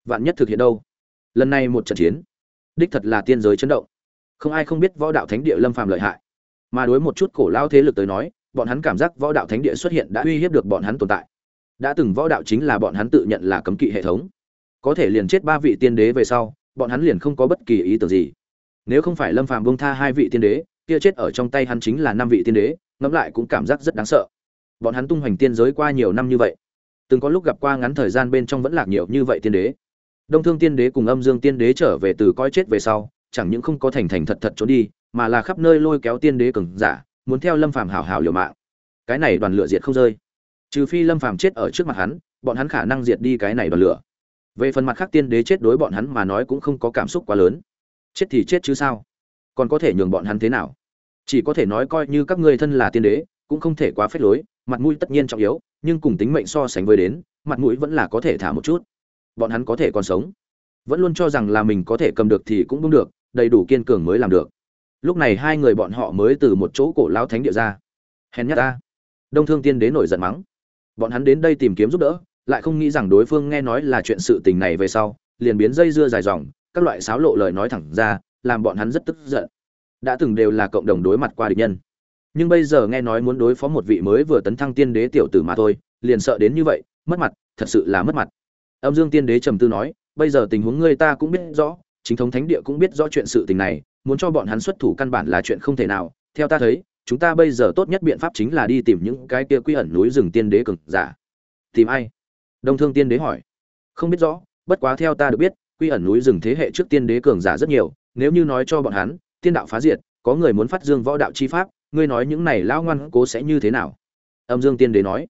Vạn nhất thực hiện đâu? Lần này một trận chiến, đích thật là tiên giới chấn động. Không ai không biết võ đạo thánh địa lâm phàm lợi hại. Mà đối một chút cổ lao thế lực tới nói, bọn hắn cảm giác võ đạo thánh địa xuất hiện đã uy hiếp được bọn hắn tồn tại. Đã từng võ đạo chính là bọn hắn tự nhận là cấm kỵ hệ thống. Có thể liền chết ba vị tiên đế về sau, bọn hắn liền không có bất kỳ ý tưởng gì. Nếu không phải lâm phàm bông tha hai vị tiên đế, kia chết ở trong tay hắn chính là năm vị tiên đế, ngẫm lại cũng cảm giác rất đáng sợ bọn hắn tung hoành tiên giới qua nhiều năm như vậy. Từng có lúc gặp qua ngắn thời gian bên trong vẫn lạc nhiều như vậy tiên đế. Đông thương tiên đế cùng âm dương tiên đế trở về từ coi chết về sau, chẳng những không có thành thành thật thật trốn đi, mà là khắp nơi lôi kéo tiên đế cường giả, muốn theo lâm phàm hảo hảo liều mạng. Cái này đoàn lửa diệt không rơi. Trừ phi lâm phàm chết ở trước mặt hắn, bọn hắn khả năng diệt đi cái này đoàn lửa. Về phần mặt khác tiên đế chết đối bọn hắn mà nói cũng không có cảm xúc quá lớn. Chết thì chết chứ sao? Còn có thể nhường bọn hắn thế nào? Chỉ có thể nói coi như các ngươi thân là tiên đế, cũng không thể quá phết lối mặt mũi tất nhiên trọng yếu, nhưng cùng tính mệnh so sánh với đến, mặt mũi vẫn là có thể thả một chút. Bọn hắn có thể còn sống. Vẫn luôn cho rằng là mình có thể cầm được thì cũng đúng được, đầy đủ kiên cường mới làm được. Lúc này hai người bọn họ mới từ một chỗ cổ lao thánh địa ra. Hèn nhát ta. Đông thương tiên đế nổi giận mắng. Bọn hắn đến đây tìm kiếm giúp đỡ, lại không nghĩ rằng đối phương nghe nói là chuyện sự tình này về sau, liền biến dây dưa dài dòng, các loại sáo lộ lời nói thẳng ra, làm bọn hắn rất tức giận. Đã từng đều là cộng đồng đối mặt qua địch nhân nhưng bây giờ nghe nói muốn đối phó một vị mới vừa tấn thăng tiên đế tiểu tử mà thôi, liền sợ đến như vậy, mất mặt, thật sự là mất mặt. Âm dương tiên đế trầm tư nói, bây giờ tình huống ngươi ta cũng biết rõ, chính thống thánh địa cũng biết rõ chuyện sự tình này, muốn cho bọn hắn xuất thủ căn bản là chuyện không thể nào. Theo ta thấy, chúng ta bây giờ tốt nhất biện pháp chính là đi tìm những cái kia quy ẩn núi rừng tiên đế cường giả. Tìm ai? Đông thương tiên đế hỏi. Không biết rõ, bất quá theo ta được biết, quy ẩn núi rừng thế hệ trước tiên đế cường giả rất nhiều, nếu như nói cho bọn hắn, tiên đạo phá diệt, có người muốn phát dương võ đạo chi pháp ngươi nói những này lão ngoan cố sẽ như thế nào? Âm dương tiên đế nói.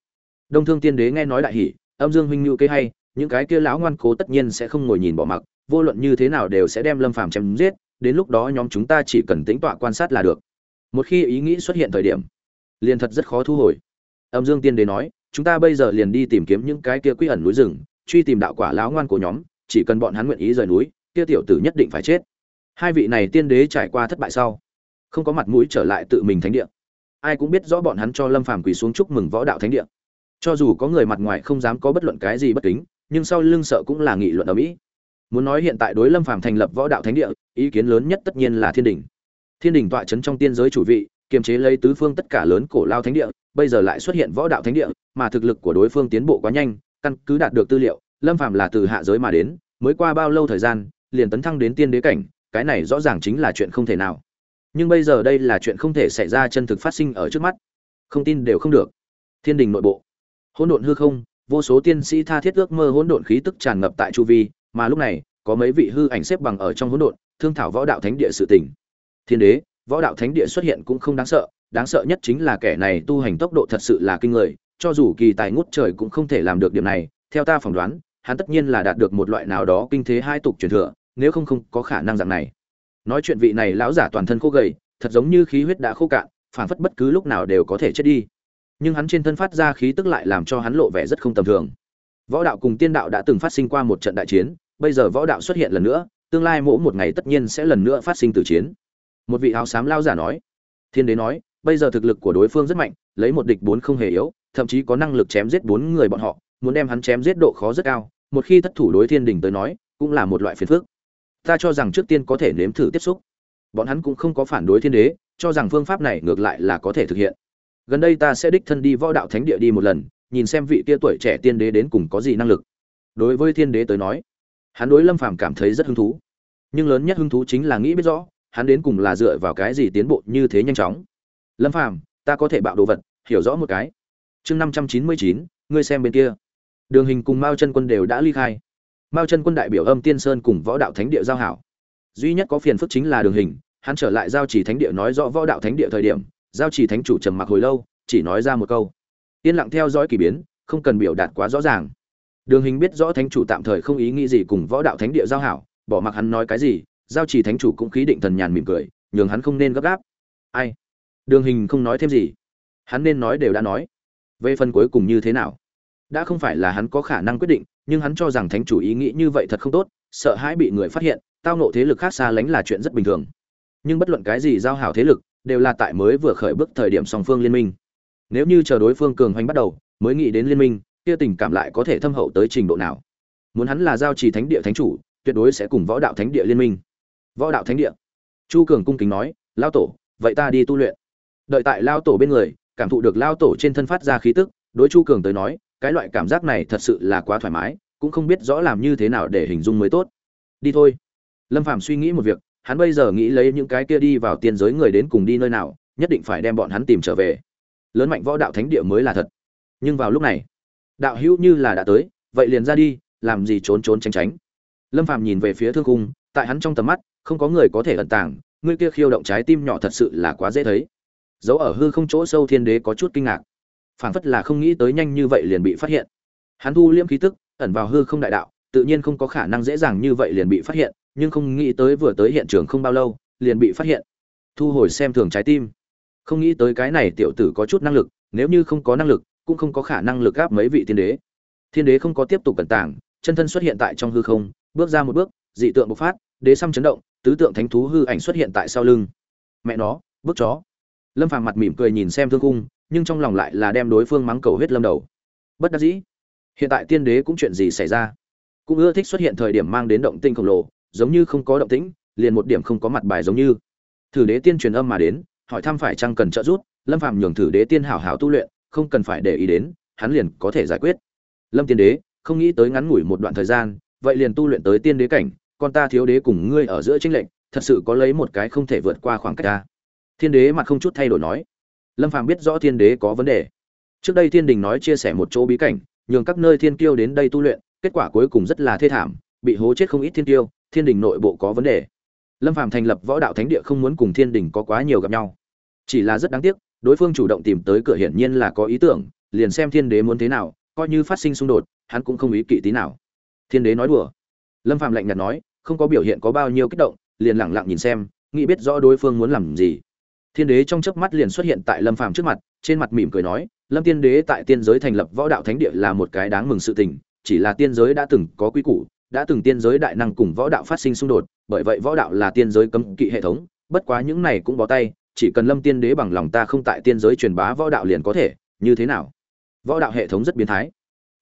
Đông thương tiên đế nghe nói đại hỉ, âm dương huynh ngưu kế hay, những cái kia lão ngoan cố tất nhiên sẽ không ngồi nhìn bỏ mặc, vô luận như thế nào đều sẽ đem lâm phàm chém giết, đến lúc đó nhóm chúng ta chỉ cần tính tọa quan sát là được. Một khi ý nghĩ xuất hiện thời điểm, liền thật rất khó thu hồi. Âm dương tiên đế nói, chúng ta bây giờ liền đi tìm kiếm những cái kia quy ẩn núi rừng, truy tìm đạo quả lão ngoan của nhóm, chỉ cần bọn hắn nguyện ý rời núi, kia tiểu tử nhất định phải chết. Hai vị này tiên đế trải qua thất bại sau không có mặt mũi trở lại tự mình thánh địa. Ai cũng biết rõ bọn hắn cho lâm phàm quỳ xuống chúc mừng võ đạo thánh địa. Cho dù có người mặt ngoài không dám có bất luận cái gì bất kính, nhưng sau lưng sợ cũng là nghị luận ở mỹ. Muốn nói hiện tại đối lâm phàm thành lập võ đạo thánh địa, ý kiến lớn nhất tất nhiên là thiên đình. Thiên đình tọa chấn trong tiên giới chủ vị, kiềm chế lấy tứ phương tất cả lớn cổ lao thánh địa, bây giờ lại xuất hiện võ đạo thánh địa, mà thực lực của đối phương tiến bộ quá nhanh, căn cứ đạt được tư liệu, lâm phàm là từ hạ giới mà đến, mới qua bao lâu thời gian, liền tấn thăng đến tiên đế cảnh, cái này rõ ràng chính là chuyện không thể nào nhưng bây giờ đây là chuyện không thể xảy ra chân thực phát sinh ở trước mắt. Không tin đều không được. Thiên đình nội bộ. Hỗn độn hư không, vô số tiên sĩ tha thiết ước mơ hỗn độn khí tức tràn ngập tại chu vi, mà lúc này, có mấy vị hư ảnh xếp bằng ở trong hỗn độn, thương thảo võ đạo thánh địa sự tình. Thiên đế, võ đạo thánh địa xuất hiện cũng không đáng sợ đáng sợ nhất chính là kẻ này tu hành tốc độ thật sự là kinh người, cho dù kỳ tài ngút trời cũng không thể làm được điểm này, theo ta phỏng đoán, hắn tất nhiên là đạt được một loại nào đó kinh thế hai tục truyền thừa, nếu không không có khả năng dạng này nói chuyện vị này lão giả toàn thân khô gầy, thật giống như khí huyết đã khô cạn phản phất bất cứ lúc nào đều có thể chết đi. Nhưng hắn trên thân phát ra khí tức lại làm cho hắn lộ vẻ rất không tầm thường. Võ đạo cùng tiên đạo đã từng phát sinh qua một trận đại chiến, bây giờ võ đạo xuất hiện lần nữa, tương lai mỗi một ngày tất nhiên sẽ lần nữa phát sinh từ chiến. Một vị áo xám lao giả nói, thiên đế nói, bây giờ thực lực của đối phương rất mạnh, lấy một địch bốn không hề yếu, thậm chí có năng lực chém giết bốn người bọn họ, muốn đem hắn chém giết độ khó rất cao, một khi thất thủ đối thiên đình tới nói, cũng là một loại phiền phức ta cho rằng trước tiên có thể nếm thử tiếp xúc. Bọn hắn cũng không có phản đối thiên đế, cho rằng phương pháp này ngược lại là có thể thực hiện. Gần đây ta sẽ đích thân đi võ đạo thánh địa đi một lần, nhìn xem vị kia tuổi trẻ tiên đế đến cùng có gì năng lực. Đối với thiên đế tới nói, hắn đối lâm phàm cảm thấy rất hứng thú. Nhưng lớn nhất hứng thú chính là nghĩ biết rõ, hắn đến cùng là dựa vào cái gì tiến bộ như thế nhanh chóng. Lâm phàm, ta có thể bạo đồ vật, hiểu rõ một cái. Chương năm trăm chín mươi chín, ngươi xem bên kia. Đường hình cùng mao chân quân đều đã ly khai mao chân quân đại biểu âm tiên sơn cùng võ đạo thánh địa giao hảo. Duy nhất có phiền phức chính là đường hình, hắn trở lại giao chỉ thánh địa nói rõ võ đạo thánh địa thời điểm, giao chỉ thánh chủ trầm mặc hồi lâu, chỉ nói ra một câu. Yên lặng theo dõi kỳ biến, không cần biểu đạt quá rõ ràng. Đường hình biết rõ thánh chủ tạm thời không ý nghĩ gì cùng võ đạo thánh địa giao hảo, bỏ mặc hắn nói cái gì, giao chỉ thánh chủ cũng khí định thần nhàn mỉm cười, nhường hắn không nên gấp gáp. Ai? Đường hình không nói thêm gì. Hắn nên nói đều đã nói. Về phần cuối cùng như thế nào? Đã không phải là hắn có khả năng quyết định nhưng hắn cho rằng thánh chủ ý nghĩ như vậy thật không tốt, sợ hãi bị người phát hiện, tao nộ thế lực khác xa lánh là chuyện rất bình thường. Nhưng bất luận cái gì giao hảo thế lực, đều là tại mới vừa khởi bước thời điểm song phương liên minh. Nếu như chờ đối phương cường hoành bắt đầu, mới nghĩ đến liên minh, kia tình cảm lại có thể thâm hậu tới trình độ nào? Muốn hắn là giao trì thánh địa thánh chủ, tuyệt đối sẽ cùng võ đạo thánh địa liên minh. Võ đạo thánh địa. Chu cường cung kính nói, lao tổ, vậy ta đi tu luyện. Đợi tại lao tổ bên người, cảm thụ được lao tổ trên thân phát ra khí tức, đối chu cường tới nói cái loại cảm giác này thật sự là quá thoải mái, cũng không biết rõ làm như thế nào để hình dung mới tốt. Đi thôi. Lâm phàm suy nghĩ một việc, hắn bây giờ nghĩ lấy những cái kia đi vào tiên giới người đến cùng đi nơi nào, nhất định phải đem bọn hắn tìm trở về. Lớn mạnh võ đạo thánh địa mới là thật. Nhưng vào lúc này, đạo hữu như là đã tới, vậy liền ra đi, làm gì trốn trốn tránh tránh. Lâm phàm nhìn về phía thương cung tại hắn trong tầm mắt, không có người có thể ẩn tàng, người kia khiêu động trái tim nhỏ thật sự là quá dễ thấy. Dấu ở hư không chỗ sâu thiên đế có chút kinh ngạc phảng phất là không nghĩ tới nhanh như vậy liền bị phát hiện. Hắn thu liễm khí tức, ẩn vào hư không đại đạo, tự nhiên không có khả năng dễ dàng như vậy liền bị phát hiện, nhưng không nghĩ tới vừa tới hiện trường không bao lâu, liền bị phát hiện. Thu hồi xem thường trái tim. Không nghĩ tới cái này tiểu tử có chút năng lực, nếu như không có năng lực, cũng không có khả năng lực gáp mấy vị thiên đế. Thiên đế không có tiếp tục cẩn tàng, chân thân xuất hiện tại trong hư không, bước ra một bước, dị tượng bộc phát, đế xăm chấn động, tứ tượng thánh thú hư ảnh xuất hiện tại sau lưng. Mẹ nó bước chó. Lâm phàm mặt mỉm cười nhìn xem thương cung nhưng trong lòng lại là đem đối phương mắng cầu huyết lâm đầu. Bất đắc dĩ. Hiện tại tiên đế cũng chuyện gì xảy ra? Cũng ưa thích xuất hiện thời điểm mang đến động tinh khổng lồ, giống như không có động tĩnh, liền một điểm không có mặt bài giống như. Thử đế tiên truyền âm mà đến, hỏi thăm phải chăng cần trợ giúp, lâm phàm nhường thử đế tiên hảo hảo tu luyện, không cần phải để ý đến, hắn liền có thể giải quyết. Lâm tiên đế, không nghĩ tới ngắn ngủi một đoạn thời gian, vậy liền tu luyện tới tiên đế cảnh, con ta thiếu đế cùng ngươi ở giữa tranh lệnh thật sự có lấy một cái không thể vượt qua khoảng cách ta. Thiên đế mặt không chút thay đổi nói lâm phàm biết rõ thiên đế có vấn đề. Trước đây thiên đình nói chia sẻ một chỗ bí cảnh, nhường các nơi thiên kiêu đến đây tu luyện, kết quả cuối cùng rất là thê thảm, bị hố chết không ít thiên kiêu, thiên đình nội bộ có vấn đề. Lâm phàm thành lập võ đạo thánh địa không muốn cùng thiên đình có quá nhiều gặp nhau. Chỉ là rất đáng tiếc, đối phương chủ động tìm tới cửa hiển nhiên là có ý tưởng, liền xem thiên đế muốn thế nào, coi như phát sinh xung đột, hắn cũng không ý kỵ tí nào. Thiên đế nói đùa. Lâm phàm lạnh nhạt nói, không có biểu hiện có bao nhiêu kích động, liền lẳng lặng nhìn xem, nghĩ biết rõ đối phương muốn làm gì thiên đế trong chớp mắt liền xuất hiện tại lâm phàm trước mặt, trên mặt mỉm cười nói, lâm tiên đế tại tiên giới thành lập võ đạo thánh địa là một cái đáng mừng sự tình, chỉ là tiên giới đã từng có quy củ, đã từng tiên giới đại năng cùng võ đạo phát sinh xung đột, bởi vậy võ đạo là tiên giới cấm kỵ hệ thống, bất quá những này cũng bó tay, chỉ cần lâm tiên đế bằng lòng ta không tại tiên giới truyền bá võ đạo liền có thể, như thế nào? Võ đạo hệ thống rất biến thái.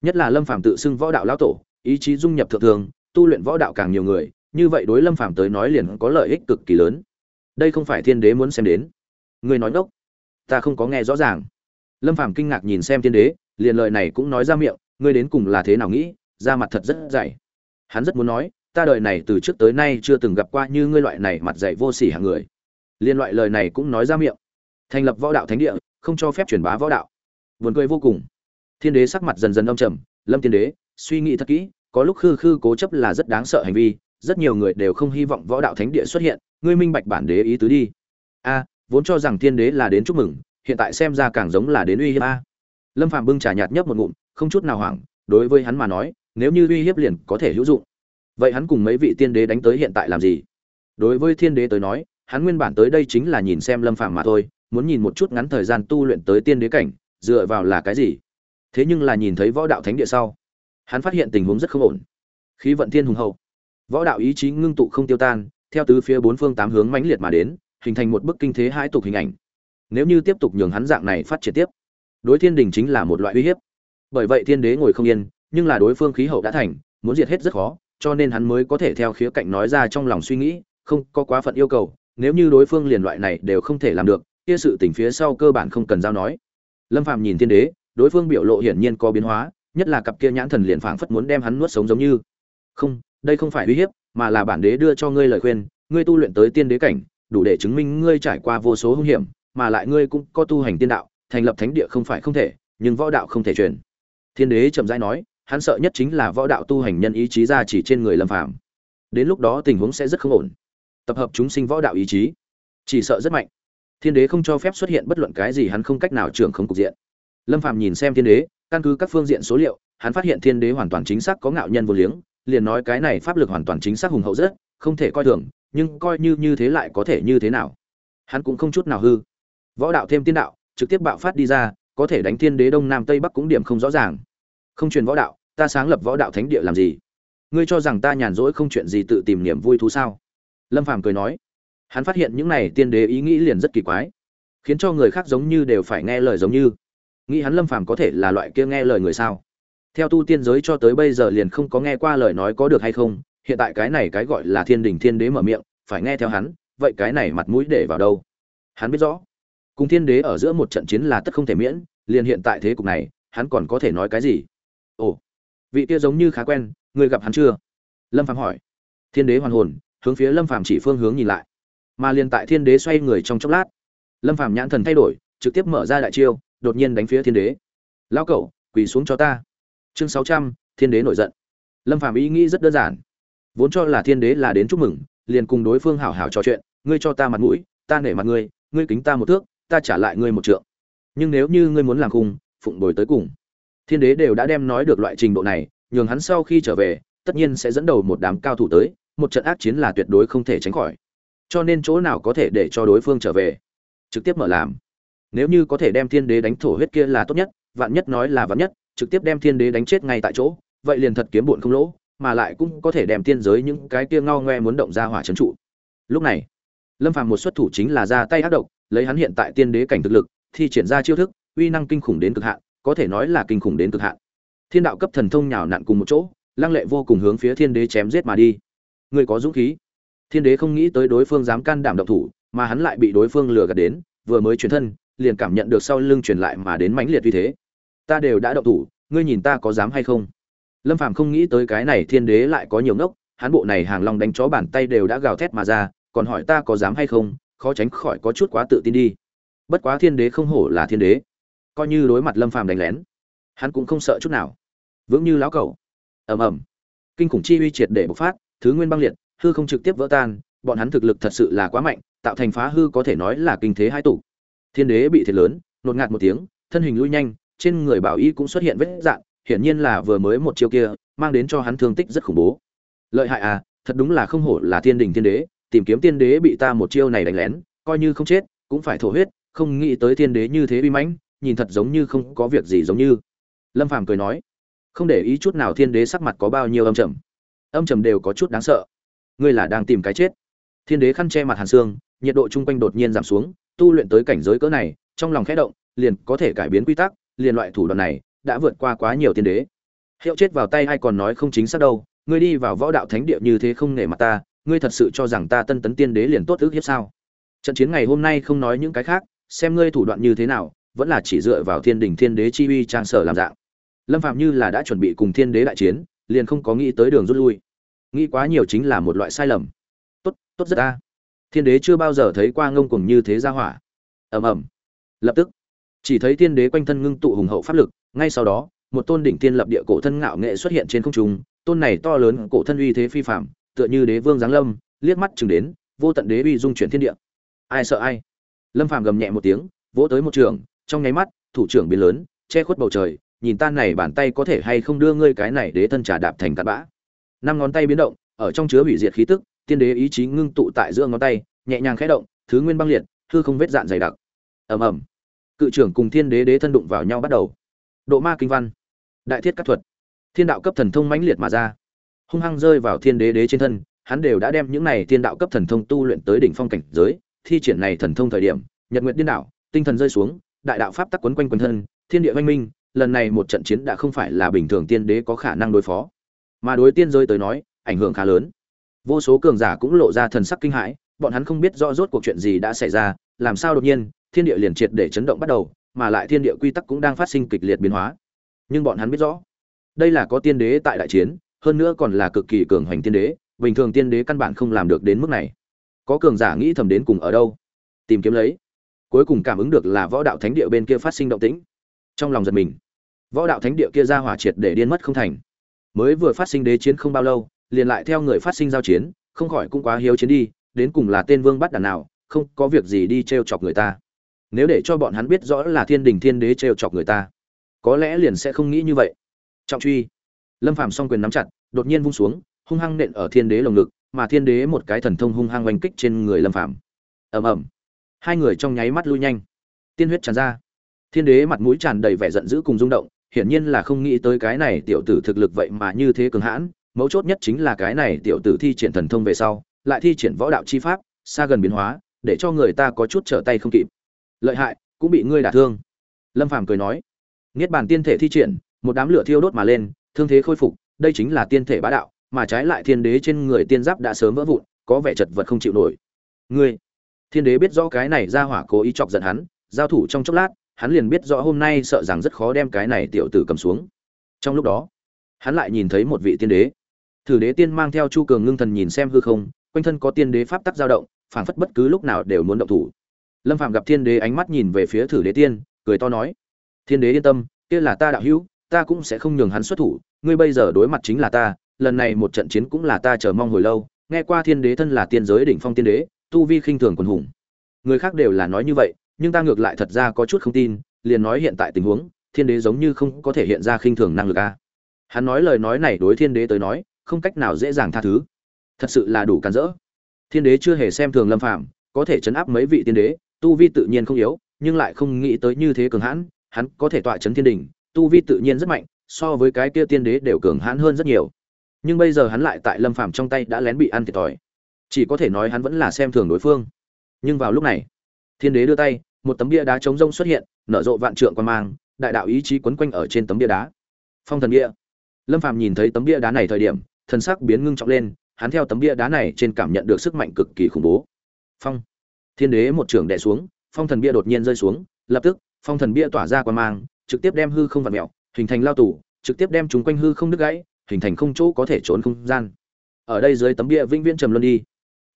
Nhất là lâm phàm tự xưng võ đạo lão tổ, ý chí dung nhập thượng thường, tu luyện võ đạo càng nhiều người, như vậy đối lâm phàm tới nói liền có lợi ích cực kỳ lớn. Đây không phải thiên đế muốn xem đến người nói ngốc. Ta không có nghe rõ ràng. Lâm phàm kinh ngạc nhìn xem thiên đế, liền lời này cũng nói ra miệng, ngươi đến cùng là thế nào nghĩ? Ra mặt thật rất dày. Hắn rất muốn nói, ta đời này từ trước tới nay chưa từng gặp qua như ngươi loại này mặt dày vô sỉ hạng người. Liên loại lời này cũng nói ra miệng. Thành lập võ đạo thánh địa, không cho phép truyền bá võ đạo. Vườn cười vô cùng. Thiên đế sắc mặt dần dần âm trầm, lâm thiên đế, suy nghĩ thật kỹ, có lúc khư khư cố chấp là rất đáng sợ hành vi, rất nhiều người đều không hy vọng võ đạo thánh địa xuất hiện, ngươi minh bạch bản đế ý tứ đi. A vốn cho rằng thiên đế là đến chúc mừng, hiện tại xem ra càng giống là đến uy hiếp a. Lâm phạm bưng trà nhạt nhấp một ngụm, không chút nào hoảng, đối với hắn mà nói, nếu như uy hiếp liền có thể hữu dụng. Vậy hắn cùng mấy vị tiên đế đánh tới hiện tại làm gì? Đối với thiên đế tới nói, hắn nguyên bản tới đây chính là nhìn xem lâm phàm mà thôi, muốn nhìn một chút ngắn thời gian tu luyện tới tiên đế cảnh, dựa vào là cái gì? Thế nhưng là nhìn thấy võ đạo thánh địa sau, hắn phát hiện tình huống rất không ổn. Khí vận thiên hùng hậu. Võ đạo ý chí ngưng tụ không tiêu tan, theo tứ phía bốn phương tám hướng mãnh liệt mà đến hình thành một bức kinh thế hai tục hình ảnh. Nếu như tiếp tục nhường hắn dạng này phát triển tiếp, đối thiên đình chính là một loại uy hiếp. Bởi vậy thiên đế ngồi không yên, nhưng là đối phương khí hậu đã thành, muốn diệt hết rất khó, cho nên hắn mới có thể theo khía cạnh nói ra trong lòng suy nghĩ, không có quá phận yêu cầu, nếu như đối phương liền loại này đều không thể làm được, kia sự tình phía sau cơ bản không cần giao nói. Lâm phàm nhìn thiên đế, đối phương biểu lộ hiển nhiên có biến hóa, nhất là cặp kia nhãn thần liền phảng phất muốn đem hắn nuốt sống giống như. Không, đây không phải uy hiếp, mà là bản đế đưa cho ngươi lời khuyên, ngươi tu luyện tới tiên đế cảnh đủ để chứng minh ngươi trải qua vô số hung hiểm, mà lại ngươi cũng có tu hành tiên đạo, thành lập thánh địa không phải không thể, nhưng võ đạo không thể truyền. Thiên đế chậm rãi nói, hắn sợ nhất chính là võ đạo tu hành nhân ý chí ra chỉ trên người lâm phàm. Đến lúc đó tình huống sẽ rất không ổn. Tập hợp chúng sinh võ đạo ý chí. Chỉ sợ rất mạnh. Thiên đế không cho phép xuất hiện bất luận cái gì, hắn không cách nào trưởng không cục diện. Lâm phàm nhìn xem thiên đế, căn cứ các phương diện số liệu, hắn phát hiện thiên đế hoàn toàn chính xác có ngạo nhân vô liếng, liền nói cái này pháp lực hoàn toàn chính xác hùng hậu rất, không thể coi thường nhưng coi như như thế lại có thể như thế nào? Hắn cũng không chút nào hư. Võ đạo thêm tiên đạo, trực tiếp bạo phát đi ra, có thể đánh thiên đế đông nam tây bắc cũng điểm không rõ ràng. Không truyền võ đạo, ta sáng lập võ đạo thánh địa làm gì? Ngươi cho rằng ta nhàn rỗi không chuyện gì tự tìm niềm vui thú sao? Lâm phàm cười nói. Hắn phát hiện những này tiên đế ý nghĩ liền rất kỳ quái, khiến cho người khác giống như đều phải nghe lời giống như. Nghĩ hắn lâm phàm có thể là loại kia nghe lời người sao? Theo tu tiên giới cho tới bây giờ liền không có nghe qua lời nói có được hay không hiện tại cái này cái gọi là thiên đình thiên đế mở miệng, phải nghe theo hắn, vậy cái này mặt mũi để vào đâu? Hắn biết rõ, cùng thiên đế ở giữa một trận chiến là tất không thể miễn, liền hiện tại thế cục này, hắn còn có thể nói cái gì? Ồ, vị kia giống như khá quen, người gặp hắn chưa? Lâm phạm hỏi. Thiên đế hoàn hồn, hướng phía lâm phạm chỉ phương hướng nhìn lại. Mà liền tại thiên đế xoay người trong chốc lát, lâm phạm nhãn thần thay đổi, trực tiếp mở ra đại chiêu, đột nhiên đánh phía thiên đế. Lao cẩu, quỳ xuống cho ta. Chương sáu trăm, thiên đế nổi giận. Lâm phạm ý nghĩ rất đơn giản vốn cho là thiên đế là đến chúc mừng, liền cùng đối phương hảo hảo trò chuyện, ngươi cho ta mặt mũi, ta nể mặt ngươi ngươi kính ta một thước, ta trả lại ngươi một trượng. Nhưng nếu như ngươi muốn làm cùng phụng bồi tới cùng. Thiên đế đều đã đem nói được loại trình độ này, nhường hắn sau khi trở về, tất nhiên sẽ dẫn đầu một đám cao thủ tới, một trận ác chiến là tuyệt đối không thể tránh khỏi. Cho nên chỗ nào có thể để cho đối phương trở về? Trực tiếp mở làm. Nếu như có thể đem thiên đế đánh thổ huyết kia là tốt nhất, vạn nhất nói là vạn nhất, trực tiếp đem thiên đế đánh chết ngay tại chỗ, vậy liền thật kiếm bụn không lỗ mà lại cũng có thể đem tiên giới những cái kia ngao ngoe muốn động ra hỏa trấn trụ. Lúc này, lâm phàm một xuất thủ chính là ra tay ác độc, lấy hắn hiện tại tiên đế cảnh thực lực, thi triển ra chiêu thức, uy năng kinh khủng đến cực hạn, có thể nói là kinh khủng đến cực hạn. Thiên đạo cấp thần thông nhào nặn cùng một chỗ, lăng lệ vô cùng hướng phía thiên đế chém giết mà đi. Người có dũng khí. Thiên đế không nghĩ tới đối phương dám can đảm động thủ, mà hắn lại bị đối phương lừa gạt đến, vừa mới chuyển thân, liền cảm nhận được sau lưng truyền lại mà đến mãnh liệt như thế. Ta đều đã động thủ, ngươi nhìn ta có dám hay không? Lâm phàm không nghĩ tới cái này thiên đế lại có nhiều ngốc, hắn bộ này hàng long đánh chó bàn tay đều đã gào thét mà ra, còn hỏi ta có dám hay không, khó tránh khỏi có chút quá tự tin đi. Bất quá thiên đế không hổ là thiên đế. Coi như đối mặt lâm phàm đánh lén, hắn cũng không sợ chút nào. Vững như lão cẩu. Ầm ầm. Kinh khủng chi uy triệt để bộc phát, thứ nguyên băng liệt, hư không trực tiếp vỡ tan, bọn hắn thực lực thật sự là quá mạnh, tạo thành phá hư có thể nói là kinh thế hai tụ. Thiên đế bị thiệt lớn, nột ngạt một tiếng, thân hình lui nhanh, trên người bảo y cũng xuất hiện vết dạn hiển nhiên là vừa mới một chiêu kia, mang đến cho hắn thương tích rất khủng bố. Lợi hại à thật đúng là không hổ là thiên đình thiên đế, tìm kiếm tiên đế bị ta một chiêu này đánh lén, coi như không chết, cũng phải thổ huyết, không nghĩ tới thiên đế như thế uy mãnh, nhìn thật giống như không có việc gì giống như. Lâm phàm cười nói, không để ý chút nào thiên đế sắc mặt có bao nhiêu âm trầm. Âm trầm đều có chút đáng sợ. Ngươi là đang tìm cái chết. Thiên đế khăn che mặt hàn xương nhiệt độ chung quanh đột nhiên giảm xuống, tu luyện tới cảnh giới cỡ này, trong lòng khẽ động, liền có thể cải biến quy tắc, liền loại thủ đoạn này đã vượt qua quá nhiều tiên đế. Hiệu chết vào tay hay còn nói không chính xác đâu, ngươi đi vào võ đạo thánh địa như thế không nể mặt ta, ngươi thật sự cho rằng ta tân tấn tiên đế liền tốt ước hiếp sao? Trận chiến ngày hôm nay không nói những cái khác, xem ngươi thủ đoạn như thế nào, vẫn là chỉ dựa vào thiên đình thiên đế chi uy trang sở làm dạng. Lâm phạm như là đã chuẩn bị cùng thiên đế đại chiến, liền không có nghĩ tới đường rút lui. Nghĩ quá nhiều chính là một loại sai lầm. Tốt tốt rất ta. Thiên đế chưa bao giờ thấy qua ngông cuồng như thế ra hỏa. Ầm ầm. Lập tức, chỉ thấy thiên đế quanh thân ngưng tụ hùng hậu pháp lực ngay sau đó, một tôn đỉnh tiên lập địa cổ thân ngạo nghệ xuất hiện trên không trung, tôn này to lớn cổ thân uy thế phi phạm tựa như đế vương giáng lâm, liếc mắt chừng đến, vô tận đế uy dung chuyển thiên địa. Ai sợ ai? Lâm phàm gầm nhẹ một tiếng, vỗ tới một trường, trong nháy mắt, thủ trưởng biến lớn, che khuất bầu trời, nhìn tan này bàn tay có thể hay không đưa ngươi cái này đế thân trà đạp thành cát bã. Năm ngón tay biến động, ở trong chứa hủy diệt khí tức, tiên đế ý chí ngưng tụ tại giữa ngón tay, nhẹ nhàng khẽ động, thứ nguyên băng liệt, hư không vết dạn dày đặc. Ầm ầm. Cự trưởng cùng thiên đế đế thân đụng vào nhau bắt đầu độ ma kinh văn, đại thiết các thuật, thiên đạo cấp thần thông mãnh liệt mà ra. Hung hăng rơi vào thiên đế đế trên thân, hắn đều đã đem những này thiên đạo cấp thần thông tu luyện tới đỉnh phong cảnh giới, thi triển này thần thông thời điểm, nhật nguyện điên đảo, tinh thần rơi xuống, đại đạo pháp tắc quấn quanh quần thân, thiên địa văn minh, lần này một trận chiến đã không phải là bình thường tiên đế có khả năng đối phó. Mà đối tiên rơi tới nói, ảnh hưởng khá lớn. Vô số cường giả cũng lộ ra thần sắc kinh hãi, bọn hắn không biết rõ rốt cuộc chuyện gì đã xảy ra, làm sao đột nhiên, thiên địa liền triệt để chấn động bắt đầu mà lại thiên địa quy tắc cũng đang phát sinh kịch liệt biến hóa. Nhưng bọn hắn biết rõ, đây là có tiên đế tại đại chiến, hơn nữa còn là cực kỳ cường hoành tiên đế, bình thường tiên đế căn bản không làm được đến mức này. Có cường giả nghĩ thầm đến cùng ở đâu? Tìm kiếm lấy. Cuối cùng cảm ứng được là võ đạo thánh địa bên kia phát sinh động tĩnh. Trong lòng giật mình. Võ đạo thánh địa kia ra hỏa triệt để điên mất không thành. Mới vừa phát sinh đế chiến không bao lâu, liền lại theo người phát sinh giao chiến, không khỏi cũng quá hiếu chiến đi, đến cùng là tên vương bắt đàn nào, không có việc gì đi t r e o chọc người ta nếu để cho bọn hắn biết rõ là thiên đình thiên đế trêu chọc người ta, có lẽ liền sẽ không nghĩ như vậy. Trọng truy. Lâm phàm song quyền nắm chặt, đột nhiên vung xuống, hung hăng nện ở thiên đế lồng ngực, mà thiên đế một cái thần thông hung hăng oanh kích trên người lâm phàm. Ầm ầm. Hai người trong nháy mắt lui nhanh. Tiên huyết tràn ra. Thiên đế mặt mũi tràn đầy vẻ giận dữ cùng rung động, hiển nhiên là không nghĩ tới cái này tiểu tử thực lực vậy mà như thế cường hãn, mấu chốt nhất chính là cái này tiểu tử thi triển thần thông về sau, lại thi triển võ đạo chi pháp, xa gần biến hóa, để cho người ta có chút trở tay không kịp lợi hại, cũng bị ngươi đả thương. Lâm phàm cười nói, niết bàn tiên thể thi triển, một đám lửa thiêu đốt mà lên, thương thế khôi phục, đây chính là tiên thể bá đạo, mà trái lại thiên đế trên người tiên giáp đã sớm vỡ vụn, có vẻ chật vật không chịu nổi. Ngươi, thiên đế biết rõ cái này ra hỏa cố ý chọc giận hắn, giao thủ trong chốc lát, hắn liền biết rõ hôm nay sợ rằng rất khó đem cái này tiểu tử cầm xuống. Trong lúc đó, hắn lại nhìn thấy một vị tiên đế. Thử đế tiên mang theo chu cường ngưng thần nhìn xem hư không, quanh thân có tiên đế pháp tắc dao động, phảng phất bất cứ lúc nào đều muốn động thủ lâm phạm gặp thiên đế ánh mắt nhìn về phía thử đế tiên cười to nói thiên đế yên tâm kia là ta đạo hữu ta cũng sẽ không nhường hắn xuất thủ ngươi bây giờ đối mặt chính là ta lần này một trận chiến cũng là ta chờ mong hồi lâu nghe qua thiên đế thân là tiên giới đỉnh phong tiên đế tu vi khinh thường quần hùng. Người khác đều là nói như vậy nhưng ta ngược lại thật ra có chút không tin liền nói hiện tại tình huống thiên đế giống như không có thể hiện ra khinh thường năng lực a. Hắn nói lời nói này đối thiên đế tới nói không cách nào dễ dàng tha thứ. Thật sự là đủ cản rỡ. Thiên đế chưa hề xem thường lâm Phạm, có thể chấn áp mấy vị tiên đế tu vi tự nhiên không yếu nhưng lại không nghĩ tới như thế cường hãn hắn có thể tọa chấn thiên đình tu vi tự nhiên rất mạnh so với cái kia tiên đế đều cường hãn hơn rất nhiều. Nhưng bây giờ hắn lại tại lâm phàm trong tay đã lén bị ăn thiệt thòi. Chỉ có thể nói hắn vẫn là xem thường đối phương. Nhưng vào lúc này thiên đế đưa tay một tấm bia đá chống rông xuất hiện nở rộ vạn trượng quan mang đại đạo ý chí quấn quanh ở trên tấm bia đá. Phong thần bia. Lâm phàm nhìn thấy tấm bia đá này thời điểm thần sắc biến ngưng trọng lên, hắn theo tấm bia đá này trên cảm nhận được sức mạnh cực kỳ khủng bố. Phong, Thiên Đế một trưởng đè xuống, phong thần bia đột nhiên rơi xuống, lập tức, phong thần bia tỏa ra quang mang, trực tiếp đem hư không vặn mèo, hình thành lao tủ, trực tiếp đem chúng quanh hư không đứt gãy, hình thành không chỗ có thể trốn không gian. Ở đây dưới tấm bia vĩnh viễn trầm luân đi.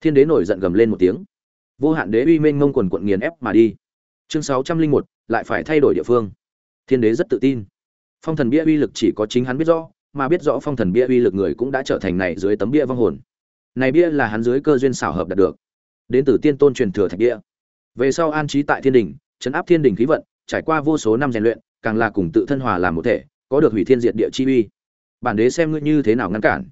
Thiên Đế nổi giận gầm lên một tiếng. Vô hạn đế uy mênh mông quần quận nghiền ép mà đi. chương sáu trăm linh một lại phải thay đổi địa phương thiên đế rất tự tin phong thần bia uy lực chỉ có chính hắn biết rõ mà biết rõ phong thần bia uy lực người cũng đã trở thành này dưới tấm bia vong hồn này bia là hắn dưới cơ duyên xảo hợp đạt được đến từ tiên tôn truyền thừa thạch địa. Về sau an trí tại thiên đình, chấn áp thiên đình khí vận, trải qua vô số năm rèn luyện, càng là cùng tự thân hòa làm một thể, có được hủy thiên diệt địa chi uy. Bản đế xem ngươi như thế nào ngăn cản?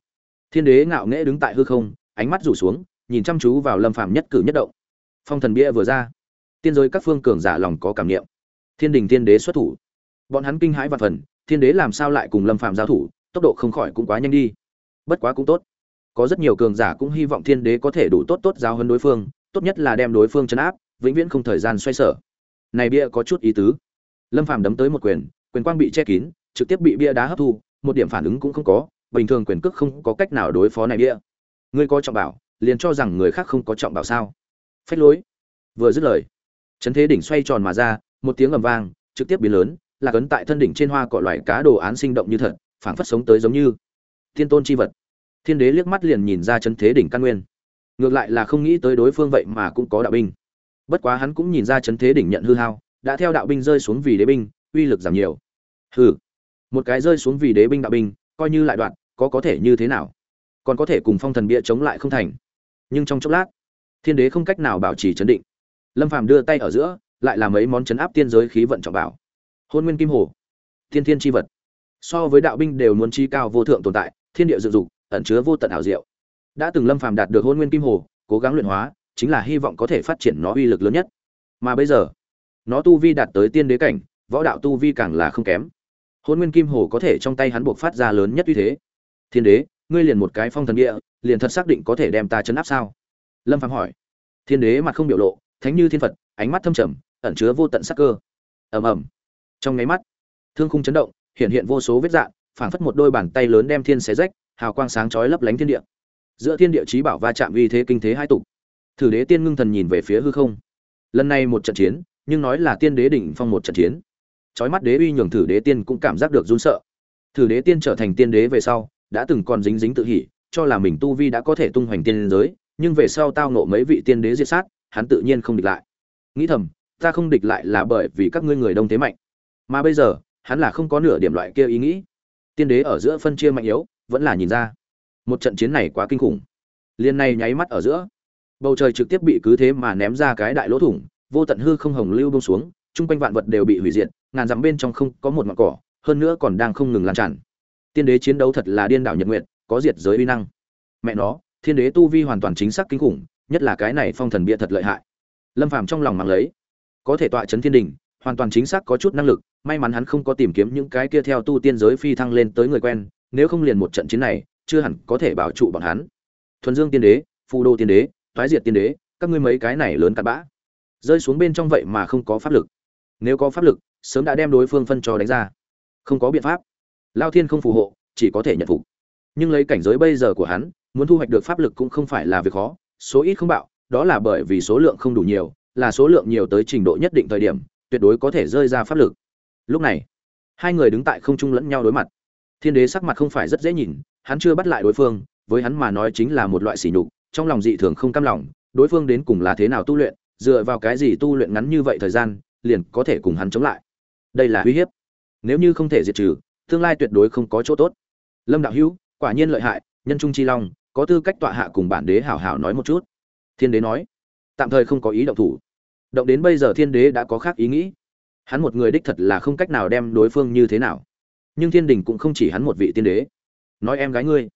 Thiên đế ngạo nghễ đứng tại hư không, ánh mắt rủ xuống, nhìn chăm chú vào lâm phàm nhất cử nhất động. Phong thần bia vừa ra, tiên giới các phương cường giả lòng có cảm niệm. Thiên đình tiên đế xuất thủ. Bọn hắn kinh hãi và phần, thiên đế làm sao lại cùng lâm phàm giao thủ, tốc độ không khỏi cũng quá nhanh đi. Bất quá cũng tốt có rất nhiều cường giả cũng hy vọng thiên đế có thể đủ tốt tốt giao hơn đối phương, tốt nhất là đem đối phương chấn áp, vĩnh viễn không thời gian xoay sở. Này bia có chút ý tứ. Lâm phàm đấm tới một quyền quyền quang bị che kín, trực tiếp bị bia đá hấp thu, một điểm phản ứng cũng không có, bình thường quyền cước không có cách nào đối phó này bia. Ngươi có trọng bảo, liền cho rằng người khác không có trọng bảo sao? Phách lối. Vừa dứt lời, chấn thế đỉnh xoay tròn mà ra, một tiếng ầm vang, trực tiếp biến lớn, là cấn tại thân đỉnh trên hoa cọ loại cá đồ án sinh động như thật, phảng phất sống tới giống như thiên tôn chi vật thiên đế liếc mắt liền nhìn ra chấn thế đỉnh căn nguyên. Ngược lại là không nghĩ tới đối phương vậy mà cũng có đạo binh. Bất quá hắn cũng nhìn ra chấn thế đỉnh nhận hư hao, đã theo đạo binh rơi xuống vì đế binh, uy lực giảm nhiều. Hừ, một cái rơi xuống vì đế binh đạo binh, coi như lại đoạn, có có thể như thế nào? Còn có thể cùng phong thần bia chống lại không thành. Nhưng trong chốc lát, thiên đế không cách nào bảo trì chấn định. Lâm phàm đưa tay ở giữa, lại làm mấy món chấn áp tiên giới khí vận trọng bảo. Hôn nguyên kim hồ, thiên thiên chi vật. So với đạo binh đều muốn chi cao vô thượng tồn tại, thiên địa dự dục ẩn chứa vô tận ảo diệu. Đã từng lâm phàm đạt được hôn nguyên kim hồ cố gắng luyện hóa chính là hy vọng có thể phát triển nó uy lực lớn nhất. Mà bây giờ nó tu vi đạt tới tiên đế cảnh võ đạo tu vi càng là không kém. Hôn nguyên kim hồ có thể trong tay hắn buộc phát ra lớn nhất uy thế. Thiên đế ngươi liền một cái phong thần địa liền thật xác định có thể đem ta chấn áp sao? Lâm phàm hỏi. Thiên đế mặt không biểu lộ thánh như thiên phật ánh mắt thâm trầm ẩn chứa vô tận sắc cơ. Ầm ầm. Trong ngáy mắt thương khung chấn động hiện hiện vô số vết rạn, phảng phất một đôi bàn tay lớn đem thiên xé rách hào quang sáng chói lấp lánh thiên địa. Giữa thiên địa chí bảo va chạm uy thế kinh thế hai tục. Thử đế tiên ngưng thần nhìn về phía hư không. Lần này một trận chiến, nhưng nói là tiên đế đỉnh phong một trận chiến. Chói mắt đế uy nhường thử đế tiên cũng cảm giác được run sợ. Thử đế tiên trở thành tiên đế về sau, đã từng còn dính dính tự hỉ, cho là mình tu vi đã có thể tung hoành tiên giới, nhưng về sau tao nộ mấy vị tiên đế diệt sát, hắn tự nhiên không địch lại. Nghĩ thầm, ta không địch lại là bởi vì các ngươi người đông thế mạnh. Mà bây giờ, hắn là không có nửa điểm loại kia ý nghĩ. Tiên đế ở giữa phân chia mạnh yếu vẫn là nhìn ra. Một trận chiến này quá kinh khủng. Liên này nháy mắt ở giữa. Bầu trời trực tiếp bị cứ thế mà ném ra cái đại lỗ thủng, vô tận hư không hồng lưu bông xuống, chung quanh vạn vật đều bị hủy diệt, ngàn dặm bên trong không có một mặt cỏ, hơn nữa còn đang không ngừng lan tràn. Tiên đế chiến đấu thật là điên đảo nhật nguyện có diệt giới uy năng. Mẹ nó, thiên đế tu vi hoàn toàn chính xác kinh khủng, nhất là cái này phong thần bia thật lợi hại. Lâm phàm trong lòng mang lấy. Có thể tọa chấn thiên đình, hoàn toàn chính xác có chút năng lực, may mắn hắn không có tìm kiếm những cái kia theo tu tiên giới phi thăng lên tới người quen nếu không liền một trận chiến này, chưa hẳn có thể bảo trụ bọn hắn. Thuần dương tiên đế phù đô tiên đế thoái diệt tiên đế, các ngươi mấy cái này lớn cặn bã. Rơi xuống bên trong vậy mà không có pháp lực. Nếu có pháp lực, sớm đã đem đối phương phân cho đánh ra. Không có biện pháp. Lao thiên không phù hộ, chỉ có thể nhận phục. Nhưng lấy cảnh giới bây giờ của hắn, muốn thu hoạch được pháp lực cũng không phải là việc khó, số ít không bạo, đó là bởi vì số lượng không đủ nhiều, là số lượng nhiều tới trình độ nhất định thời điểm, tuyệt đối có thể rơi ra pháp lực. Lúc này, hai người đứng tại không trung lẫn nhau đối mặt thiên đế sắc mặt không phải rất dễ nhìn, hắn chưa bắt lại đối phương, với hắn mà nói chính là một loại sỉ nhục, trong lòng dị thường không cam lòng, đối phương đến cùng là thế nào tu luyện, dựa vào cái gì tu luyện ngắn như vậy thời gian, liền có thể cùng hắn chống lại. Đây là uy hiếp. Nếu như không thể diệt trừ, tương lai tuyệt đối không có chỗ tốt. Lâm đạo hữu, quả nhiên lợi hại, nhân trung chi long, có tư cách tọa hạ cùng bản đế hảo hảo nói một chút. Thiên đế nói, tạm thời không có ý động thủ. Động đến bây giờ thiên đế đã có khác ý nghĩ. Hắn một người đích thật là không cách nào đem đối phương như thế nào nhưng thiên đình cũng không chỉ hắn một vị tiên đế. Nói em gái ngươi.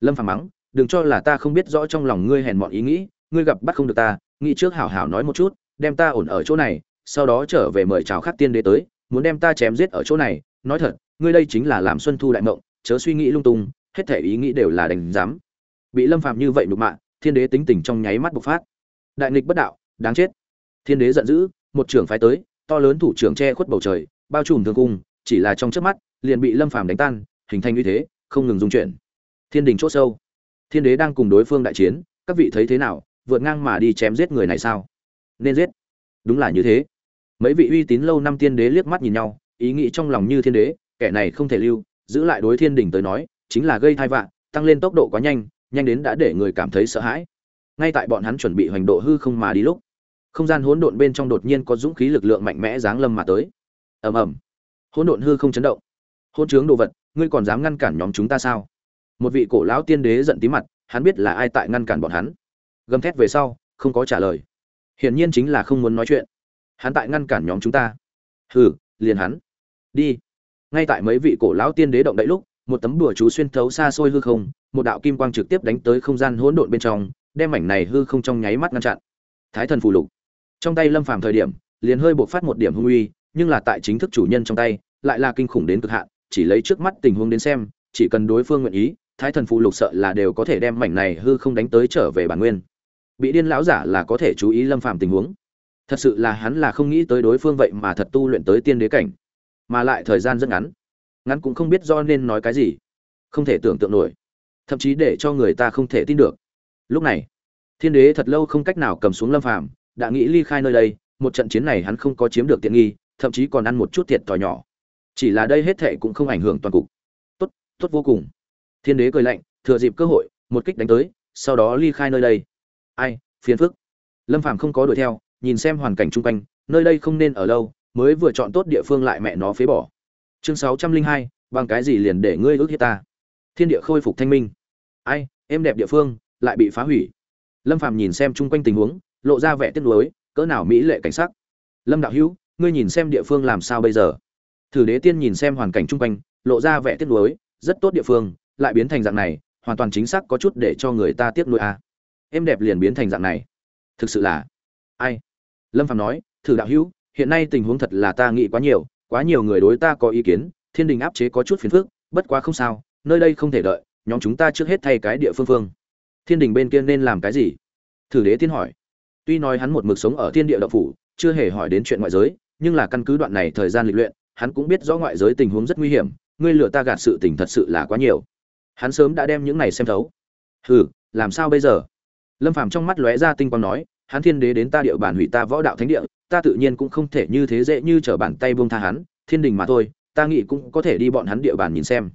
Lâm phàm mắng, đừng cho là ta không biết rõ trong lòng ngươi hèn mọn ý nghĩ, ngươi gặp bắt không được ta, nghĩ trước hảo hảo nói một chút, đem ta ổn ở chỗ này, sau đó trở về mời chào khắc tiên đế tới, muốn đem ta chém giết ở chỗ này. Nói thật, ngươi đây chính là làm xuân thu đại mộng, chớ suy nghĩ lung tung, hết thể ý nghĩ đều là đành dám. Bị lâm phàm như vậy nhục mạ, thiên đế tính tình trong nháy mắt bộc phát. Đại nghịch bất đạo, đáng chết. Thiên đế giận dữ, một trưởng phái tới, to lớn thủ trưởng che khuất bầu trời, bao trùm thương cung, chỉ là trong chớp mắt liền bị lâm phàm đánh tan, hình thành uy thế, không ngừng dung chuyển. Thiên đình chốt sâu. Thiên đế đang cùng đối phương đại chiến, các vị thấy thế nào, vượt ngang mà đi chém giết người này sao? Nên giết. Đúng là như thế. Mấy vị uy tín lâu năm tiên đế liếc mắt nhìn nhau, ý nghĩ trong lòng như thiên đế, kẻ này không thể lưu, giữ lại đối thiên đình tới nói, chính là gây thai vạn tăng lên tốc độ quá nhanh nhanh đến đã để người cảm thấy sợ hãi. Ngay tại bọn hắn chuẩn bị hoành độ hư không mà đi lúc, không gian hỗn độn bên trong đột nhiên có dũng khí lực lượng mạnh mẽ giáng lâm mà tới. Ầm ầm. Hỗn độn hư không chấn động. Hôn trướng đồ vật, ngươi còn dám ngăn cản nhóm chúng ta sao? Một vị cổ lão tiên đế giận tí mặt, hắn biết là ai tại ngăn cản bọn hắn. Gầm thét về sau, không có trả lời. Hiển nhiên chính là không muốn nói chuyện. Hắn tại ngăn cản nhóm chúng ta. Hừ, liền hắn. Đi. Ngay tại mấy vị cổ lão tiên đế động đậy lúc, một tấm đùa chú xuyên thấu xa xôi hư không, một đạo kim quang trực tiếp đánh tới không gian hỗn độn bên trong, đem mảnh này hư không trong nháy mắt ngăn chặn. Thái thần phù lục. Trong tay lâm phàm thời điểm, liền hơi buộc phát một điểm hung uy, nhưng là tại chính thức chủ nhân trong tay, lại là kinh khủng đến cực hạn chỉ lấy trước mắt tình huống đến xem, chỉ cần đối phương nguyện ý, thái thần phù lục sợ là đều có thể đem mảnh này hư không đánh tới trở về bản nguyên. Bị điên lão giả là có thể chú ý lâm phàm tình huống. Thật sự là hắn là không nghĩ tới đối phương vậy mà thật tu luyện tới tiên đế cảnh. Mà lại thời gian rất ngắn. Ngắn cũng không biết do nên nói cái gì. Không thể tưởng tượng nổi. Thậm chí để cho người ta không thể tin được. Lúc này, thiên đế thật lâu không cách nào cầm xuống lâm phàm, đã nghĩ ly khai nơi đây, một trận chiến này hắn không có chiếm được tiện nghi, thậm chí còn ăn một chút thiệt thòi nhỏ chỉ là đây hết thệ cũng không ảnh hưởng toàn cục. Tốt tốt vô cùng. Thiên đế cười lạnh, thừa dịp cơ hội, một kích đánh tới, sau đó ly khai nơi đây. Ai, phiền phức. Lâm phàm không có đuổi theo, nhìn xem hoàn cảnh chung quanh, nơi đây không nên ở lâu, mới vừa chọn tốt địa phương lại mẹ nó phế bỏ. Chương sáu trăm linh hai, bằng cái gì liền để ngươi ước hiếp ta? Thiên địa khôi phục thanh minh. Ai em đẹp địa phương, lại bị phá hủy. Lâm phàm nhìn xem chung quanh tình huống, lộ ra vẻ tiếc nuối, cỡ nào mỹ lệ cảnh sắc. Lâm đạo hữu, ngươi nhìn xem địa phương làm sao bây giờ? Thử đế tiên nhìn xem hoàn cảnh chung quanh, lộ ra vẻ tiếc nuối, rất tốt địa phương, lại biến thành dạng này, hoàn toàn chính xác có chút để cho người ta tiếc nuối à. em đẹp liền biến thành dạng này. Thực sự là, ai? Lâm phàm nói, thử đạo hữu, hiện nay tình huống thật là ta nghĩ quá nhiều quá nhiều người đối ta có ý kiến, thiên đình áp chế có chút phiền phức, bất quá không sao, nơi đây không thể đợi, nhóm chúng ta trước hết thay cái địa phương phương. Thiên đình bên kia nên làm cái gì? Thử đế tiên hỏi. Tuy nói hắn một mực sống ở thiên địa đậu phủ, chưa hề hỏi đến chuyện ngoại giới, nhưng là căn cứ đoạn này thời gian lịch luyện hắn cũng biết rõ ngoại giới tình huống rất nguy hiểm, ngươi lừa ta gạt sự tình thật sự là quá nhiều. Hắn sớm đã đem những này xem thấu. Hừ, làm sao bây giờ? Lâm phàm trong mắt lóe ra tinh quang nói, hắn thiên đế đến ta địa bàn hủy ta võ đạo thánh địa, ta tự nhiên cũng không thể như thế dễ như trở bàn tay buông tha hắn, thiên đình mà thôi, ta nghĩ cũng có thể đi bọn hắn địa bàn nhìn xem.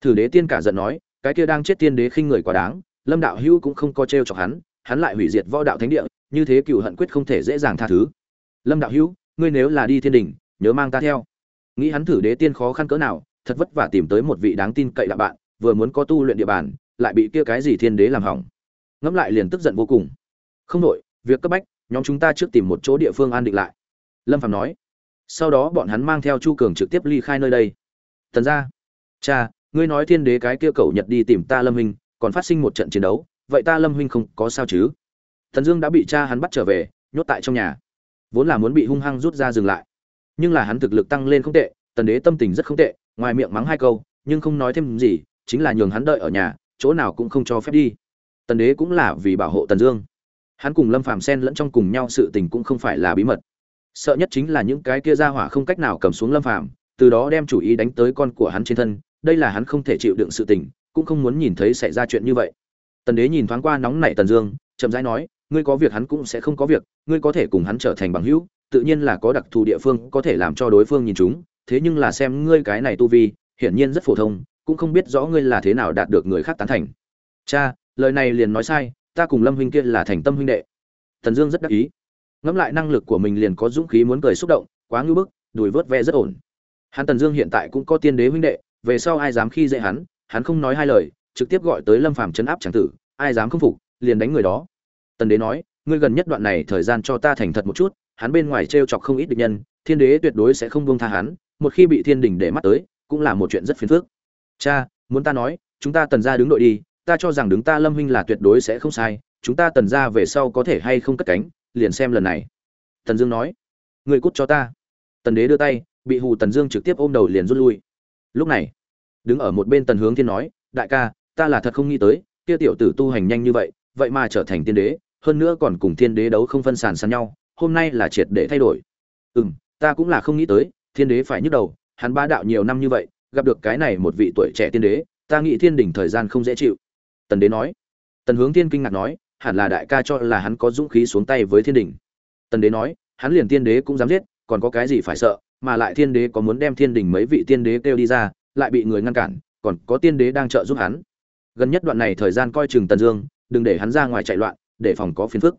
Thử đế tiên cả giận nói, cái kia đang chết tiên đế khinh người quá đáng, lâm đạo hữu cũng không có trêu chọc hắn hắn lại hủy diệt võ đạo thánh địa, như thế cựu hận quyết không thể dễ dàng tha thứ. Lâm đạo hữu, ngươi nếu là đi thiên đình, nhớ mang ta theo nghĩ hắn thử đế tiên khó khăn cỡ nào, thật vất vả tìm tới một vị đáng tin cậy là bạn, vừa muốn có tu luyện địa bàn, lại bị kia cái gì thiên đế làm hỏng. Ngẫm lại liền tức giận vô cùng. Không đội việc cấp bách, nhóm chúng ta trước tìm một chỗ địa phương an định lại. Lâm phạm nói. Sau đó bọn hắn mang theo chu cường trực tiếp ly khai nơi đây. Tần ra cha, ngươi nói thiên đế cái kia cầu nhật đi tìm ta lâm huynh, còn phát sinh một trận chiến đấu, vậy ta lâm huynh không có sao chứ? Thần dương đã bị cha hắn bắt trở về, nhốt tại trong nhà. Vốn là muốn bị hung hăng rút ra dừng lại nhưng là hắn thực lực tăng lên không tệ, tần đế tâm tình rất không tệ, ngoài miệng mắng hai câu, nhưng không nói thêm gì, chính là nhường hắn đợi ở nhà, chỗ nào cũng không cho phép đi. Tần đế cũng là vì bảo hộ tần dương. Hắn cùng lâm phàm xen lẫn trong cùng nhau sự tình cũng không phải là bí mật. Sợ nhất chính là những cái kia ra hỏa không cách nào cầm xuống lâm phàm, từ đó đem chủ ý đánh tới con của hắn trên thân, đây là hắn không thể chịu đựng sự tình, cũng không muốn nhìn thấy xảy ra chuyện như vậy. Tần đế nhìn thoáng qua nóng nảy tần dương, chậm rãi nói, ngươi có việc hắn cũng sẽ không có việc, ngươi có thể cùng hắn trở thành bằng hữu tự nhiên là có đặc thù địa phương có thể làm cho đối phương nhìn chúng, thế nhưng là xem ngươi cái này tu vi, hiển nhiên rất phổ thông, cũng không biết rõ ngươi là thế nào đạt được người khác tán thành. Cha, lời này liền nói sai, ta cùng lâm huynh kia là thành tâm huynh đệ. Tần dương rất đắc ý. Ngẫm lại năng lực của mình liền có dũng khí muốn cười xúc động, quá ngưỡng bức, đùi vớt ve rất ổn. Hắn tần dương hiện tại cũng có tiên đế huynh đệ, về sau ai dám khi dễ hắn hắn không nói hai lời, trực tiếp gọi tới lâm phàm chấn áp chẳng tử, ai dám không phục, liền đánh người đó. Tần đế nói, ngươi gần nhất đoạn này thời gian cho ta thành thật một chút hắn bên ngoài trêu chọc không ít địch nhân, thiên đế tuyệt đối sẽ không buông tha hắn, một khi bị thiên đình để mắt tới, cũng là một chuyện rất phiền phức. Cha, muốn ta nói, chúng ta tần gia đứng đội đi, ta cho rằng đứng ta lâm huynh là tuyệt đối sẽ không sai, chúng ta tần gia về sau có thể hay không cất cánh, liền xem lần này. Tần dương nói. Người cút cho ta. Tần đế đưa tay, bị hù tần dương trực tiếp ôm đầu liền rút lui. Lúc này, đứng ở một bên tần hướng thiên nói, đại ca, ta là thật không nghĩ tới, kia tiểu tử tu hành nhanh như vậy vậy mà trở thành tiên đế, hơn nữa còn cùng thiên đế đấu không phân sàn sàn nhau hôm nay là triệt để thay đổi. Ừ m ta cũng là không nghĩ tới, thiên đế phải nhức đầu, hắn ba đạo nhiều năm như vậy, gặp được cái này một vị tuổi trẻ tiên đế, ta nghĩ thiên đình thời gian không dễ chịu. Tần đế nói. Tần hướng thiên kinh ngạc nói, hẳn là đại ca cho là hắn có dũng khí xuống tay với thiên đình tần đế nói, hắn liền tiên đế cũng dám giết, còn có cái gì phải sợ, mà lại thiên đế có muốn đem thiên đình mấy vị tiên đế kêu đi ra, lại bị người ngăn cản, còn có tiên đế đang trợ giúp hắn. Gần nhất đoạn này thời gian coi chừng tần dương, đừng để hắn ra ngoài chạy loạn, để phòng có phiền phức.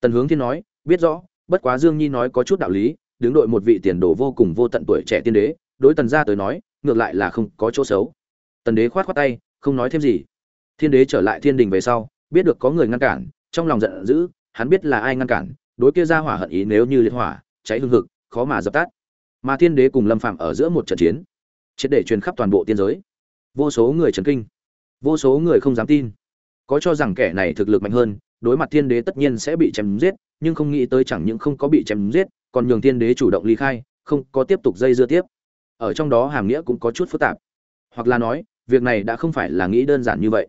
Tần hướng thiên nói, biết rõ bất quá dương nhi nói có chút đạo lý, đứng đội một vị tiền đồ vô cùng vô tận tuổi trẻ tiên đế, đối tần gia tới nói, ngược lại là không có chỗ xấu. Tần đế khoát khoát tay, không nói thêm gì. Thiên đế trở lại thiên đình về sau, biết được có người ngăn cản, trong lòng giận dữ, hắn biết là ai ngăn cản, đối kia ra hỏa hận ý nếu như liệt hỏa, cháy hương hực, khó mà dập tắt. Mà thiên đế cùng lâm phạm ở giữa một trận chiến, triệt để truyền khắp toàn bộ tiên giới. Vô số người chấn kinh, vô số người không dám tin. Có cho rằng kẻ này thực lực mạnh hơn đối mặt thiên đế tất nhiên sẽ bị chém giết, nhưng không nghĩ tới chẳng những không có bị chém giết, còn nhường thiên đế chủ động ly khai, không có tiếp tục dây dưa tiếp. Ở trong đó hàm nghĩa cũng có chút phức tạp. Hoặc là nói, việc này đã không phải là nghĩ đơn giản như vậy.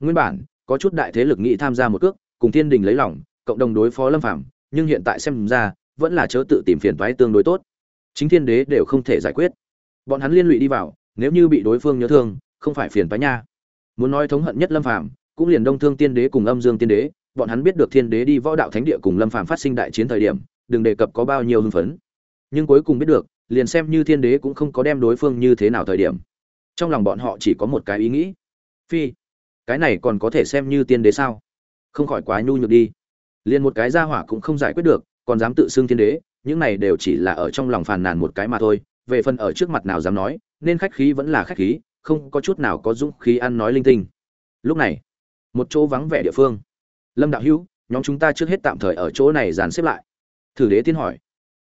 Nguyên bản, có chút đại thế lực nghĩ tham gia một cước, cùng thiên đình lấy lòng, cộng đồng đối phó lâm phạm nhưng hiện tại xem ra, vẫn là chớ tự tìm phiền toái tương đối tốt. Chính thiên đế đều không thể giải quyết. Bọn hắn liên lụy đi vào, nếu như bị đối phương nhớ thương, không phải phiền toái nha. Muốn nói thống hận nhất lâm phạm cũng liền đông thương tiên đế cùng âm dương tiên đế bọn hắn biết được thiên đế đi võ đạo thánh địa cùng lâm phạm phát sinh đại chiến thời điểm, đừng đề cập có bao nhiêu hưng phấn. Nhưng cuối cùng biết được, liền xem như thiên đế cũng không có đem đối phương như thế nào thời điểm. Trong lòng bọn họ chỉ có một cái ý nghĩ. Phi, cái này còn có thể xem như tiên đế sao? Không khỏi quá nhu nhược đi. Liền một cái gia hỏa cũng không giải quyết được, còn dám tự xưng thiên đế, những này đều chỉ là ở trong lòng phàn nàn một cái mà thôi. Về phần ở trước mặt nào dám nói, nên khách khí vẫn là khách khí, không có chút nào có dũng khí ăn nói linh tinh. Lúc này, một chỗ vắng vẻ địa phương lâm đạo hữu, nhóm chúng ta trước hết tạm thời ở chỗ này dàn xếp lại. Thử đế tiên hỏi.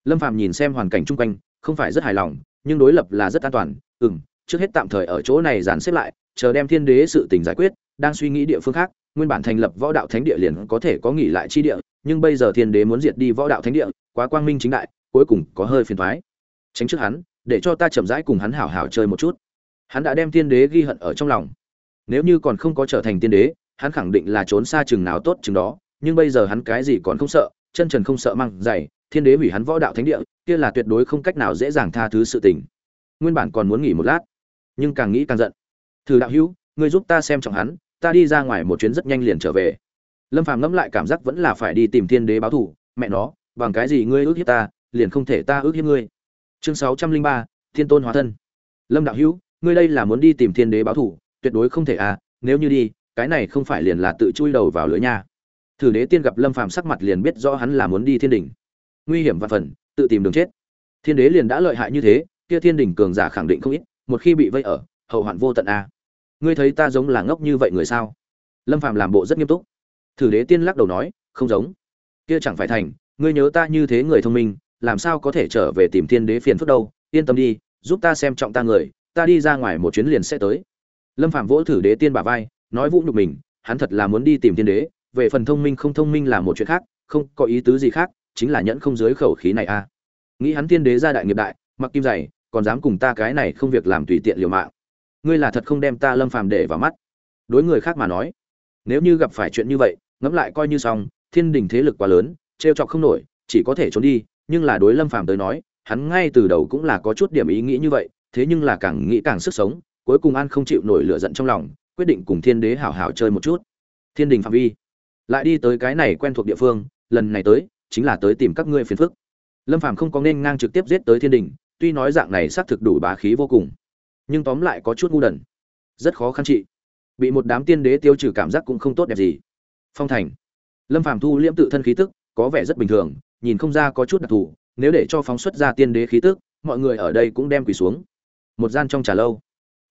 Lâm phạm nhìn xem hoàn cảnh chung quanh, không phải rất hài lòng, nhưng đối lập là rất an toàn. Ừ m trước hết tạm thời ở chỗ này dàn xếp lại, chờ đem thiên đế sự tình giải quyết, đang suy nghĩ địa phương khác, nguyên bản thành lập võ đạo thánh địa liền có thể có nghỉ lại chi địa, nhưng bây giờ thiên đế muốn diệt đi võ đạo thánh địa, quá quang minh chính đại, cuối cùng có hơi phiền thoái tránh trước hắn, để cho ta chậm rãi cùng hắn hảo hảo chơi một chút. Hắn đã đem thiên đế ghi hận ở trong lòng. Nếu như còn không có trở thành tiên đế hắn khẳng định là trốn xa chừng nào tốt chừng đó, nhưng bây giờ hắn cái gì còn không sợ, chân trần không sợ mang dày, thiên đế hủy hắn võ đạo thánh địa, kia là tuyệt đối không cách nào dễ dàng tha thứ sự tình. Nguyên bản còn muốn nghỉ một lát, nhưng càng nghĩ càng giận. Thử đạo hữu, ngươi giúp ta xem trọng hắn, ta đi ra ngoài một chuyến rất nhanh liền trở về. Lâm phàm ngẫm lại cảm giác vẫn là phải đi tìm thiên đế báo thù, mẹ nó, bằng cái gì ngươi ước hiếp ta, liền không thể ta ước hiếp ngươi. Chương sáu trăm linh ba, thiên tôn hóa thân. Lâm đạo hữu, ngươi đây là muốn đi tìm thiên đế báo thù, tuyệt đối không thể à nếu như đi cái này không phải liền là tự chui đầu vào lưới nha. Thử đế tiên gặp lâm phàm sắc mặt liền biết rõ hắn là muốn đi thiên đình nguy hiểm và phần, tự tìm đường chết. Thiên đế liền đã lợi hại như thế, kia thiên đình cường giả khẳng định không ít, một khi bị vây ở, hậu hoạn vô tận a. Ngươi thấy ta giống là ngốc như vậy người sao? Lâm phàm làm bộ rất nghiêm túc. Thử đế tiên lắc đầu nói, không giống. Kia chẳng phải thành, ngươi nhớ ta như thế người thông minh, làm sao có thể trở về tìm thiên đế phiền phức đâu? Yên tâm đi, giúp ta xem trọng ta người, ta đi ra ngoài một chuyến liền sẽ tới. Lâm phàm vỗ thử đế tiên bả vai nói vũ nhục mình, hắn thật là muốn đi tìm thiên đế, về phần thông minh không thông minh là một chuyện khác, không có ý tứ gì khác, chính là nhẫn không dưới khẩu khí này a à. nghĩ hắn thiên đế ra đại nghiệp đại, mặc kim dày, còn dám cùng ta cái này không việc làm tùy tiện liều mạng ngươi là thật không đem ta lâm phàm để vào mắt đối người khác mà nói, nếu như gặp phải chuyện như vậy, ngẫm lại coi như xong, thiên đình thế lực quá lớn, trêu chọc không nổi, chỉ có thể trốn đi, nhưng là đối lâm phàm tới nói, hắn ngay từ đầu cũng là có chút điểm ý nghĩ như vậy, thế nhưng là càng nghĩ càng sức sống, cuối cùng an không chịu nổi lửa giận trong lòng quyết định cùng thiên đế hảo hảo chơi một chút. Thiên đình phạm vi. Lại đi tới cái này quen thuộc địa phương, lần này tới, chính là tới tìm các ngươi phiền phức. Lâm phàm không có nên ngang trực tiếp giết tới thiên đình, tuy nói dạng này xác thực đủ bá khí vô cùng. Nhưng tóm lại có chút ngu đần. Rất khó khăn trị bị một đám tiên đế tiêu trừ cảm giác cũng không tốt đẹp gì. Phong thành. Lâm phàm thu liễm tự thân khí tức, có vẻ rất bình thường, nhìn không ra có chút đặc thù, nếu để cho phóng xuất ra tiên đế khí tức, mọi người ở đây cũng đem quỳ xuống. Một gian trong trà lâu.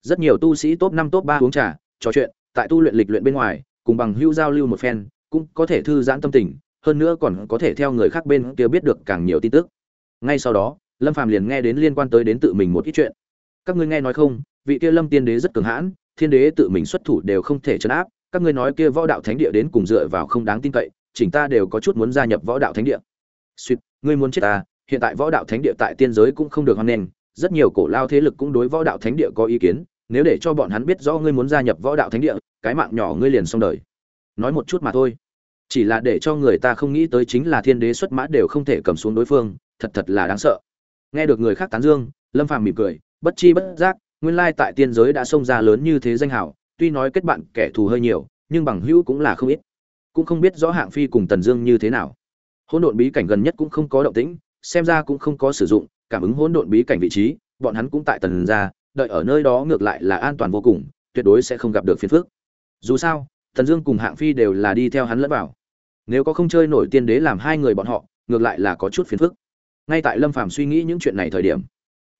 Rất nhiều tu sĩ top năm top ba uống trà trò chuyện tại tu luyện lịch luyện bên ngoài cùng bằng hữu giao lưu một phen cũng có thể thư giãn tâm tình hơn nữa còn có thể theo người khác bên kia biết được càng nhiều tin tức. Ngay sau đó lâm phàm liền nghe đến liên quan tới đến tự mình một ít chuyện. Các ngươi nghe nói không vị kia lâm tiên đế rất cường hãn thiên đế tự mình xuất thủ đều không thể trấn áp các ngươi nói kia võ đạo thánh địa đến cùng dựa vào không đáng tin cậy chỉnh ta đều có chút muốn gia nhập võ đạo thánh địa. Xuyệt, ngươi muốn chết ta hiện tại võ đạo thánh địa tại tiên giới cũng không được hoan nghênh rất nhiều cổ lao thế lực cũng đối võ đạo thánh địa có ý kiến nếu để cho bọn hắn biết rõ ngươi muốn gia nhập võ đạo thánh địa, cái mạng nhỏ ngươi liền xong đời. Nói một chút mà thôi. Chỉ là để cho người ta không nghĩ tới chính là thiên đế xuất mã đều không thể cầm xuống đối phương, thật thật là đáng sợ. Nghe được người khác tán dương, lâm phàm mỉm cười, bất chi bất giác, nguyên lai tại tiên giới đã xông ra lớn như thế danh hảo tuy nói kết bạn kẻ thù hơi nhiều, nhưng bằng hữu cũng là không ít. Cũng không biết rõ hạng phi cùng tần dương như thế nào. Hỗn độn bí cảnh gần nhất cũng không có động tĩnh, xem ra cũng không có sử dụng, cảm ứng hỗn độn bí cảnh vị trí, bọn hắn cũng tại tần gia đợi ở nơi đó ngược lại là an toàn vô cùng, tuyệt đối sẽ không gặp được phiền phức. Dù sao, thần dương cùng hạng phi đều là đi theo hắn lẫn vào. Nếu có không chơi nổi tiên đế làm hai người bọn họ, ngược lại là có chút phiền phức. Ngay tại lâm phàm suy nghĩ những chuyện này thời điểm,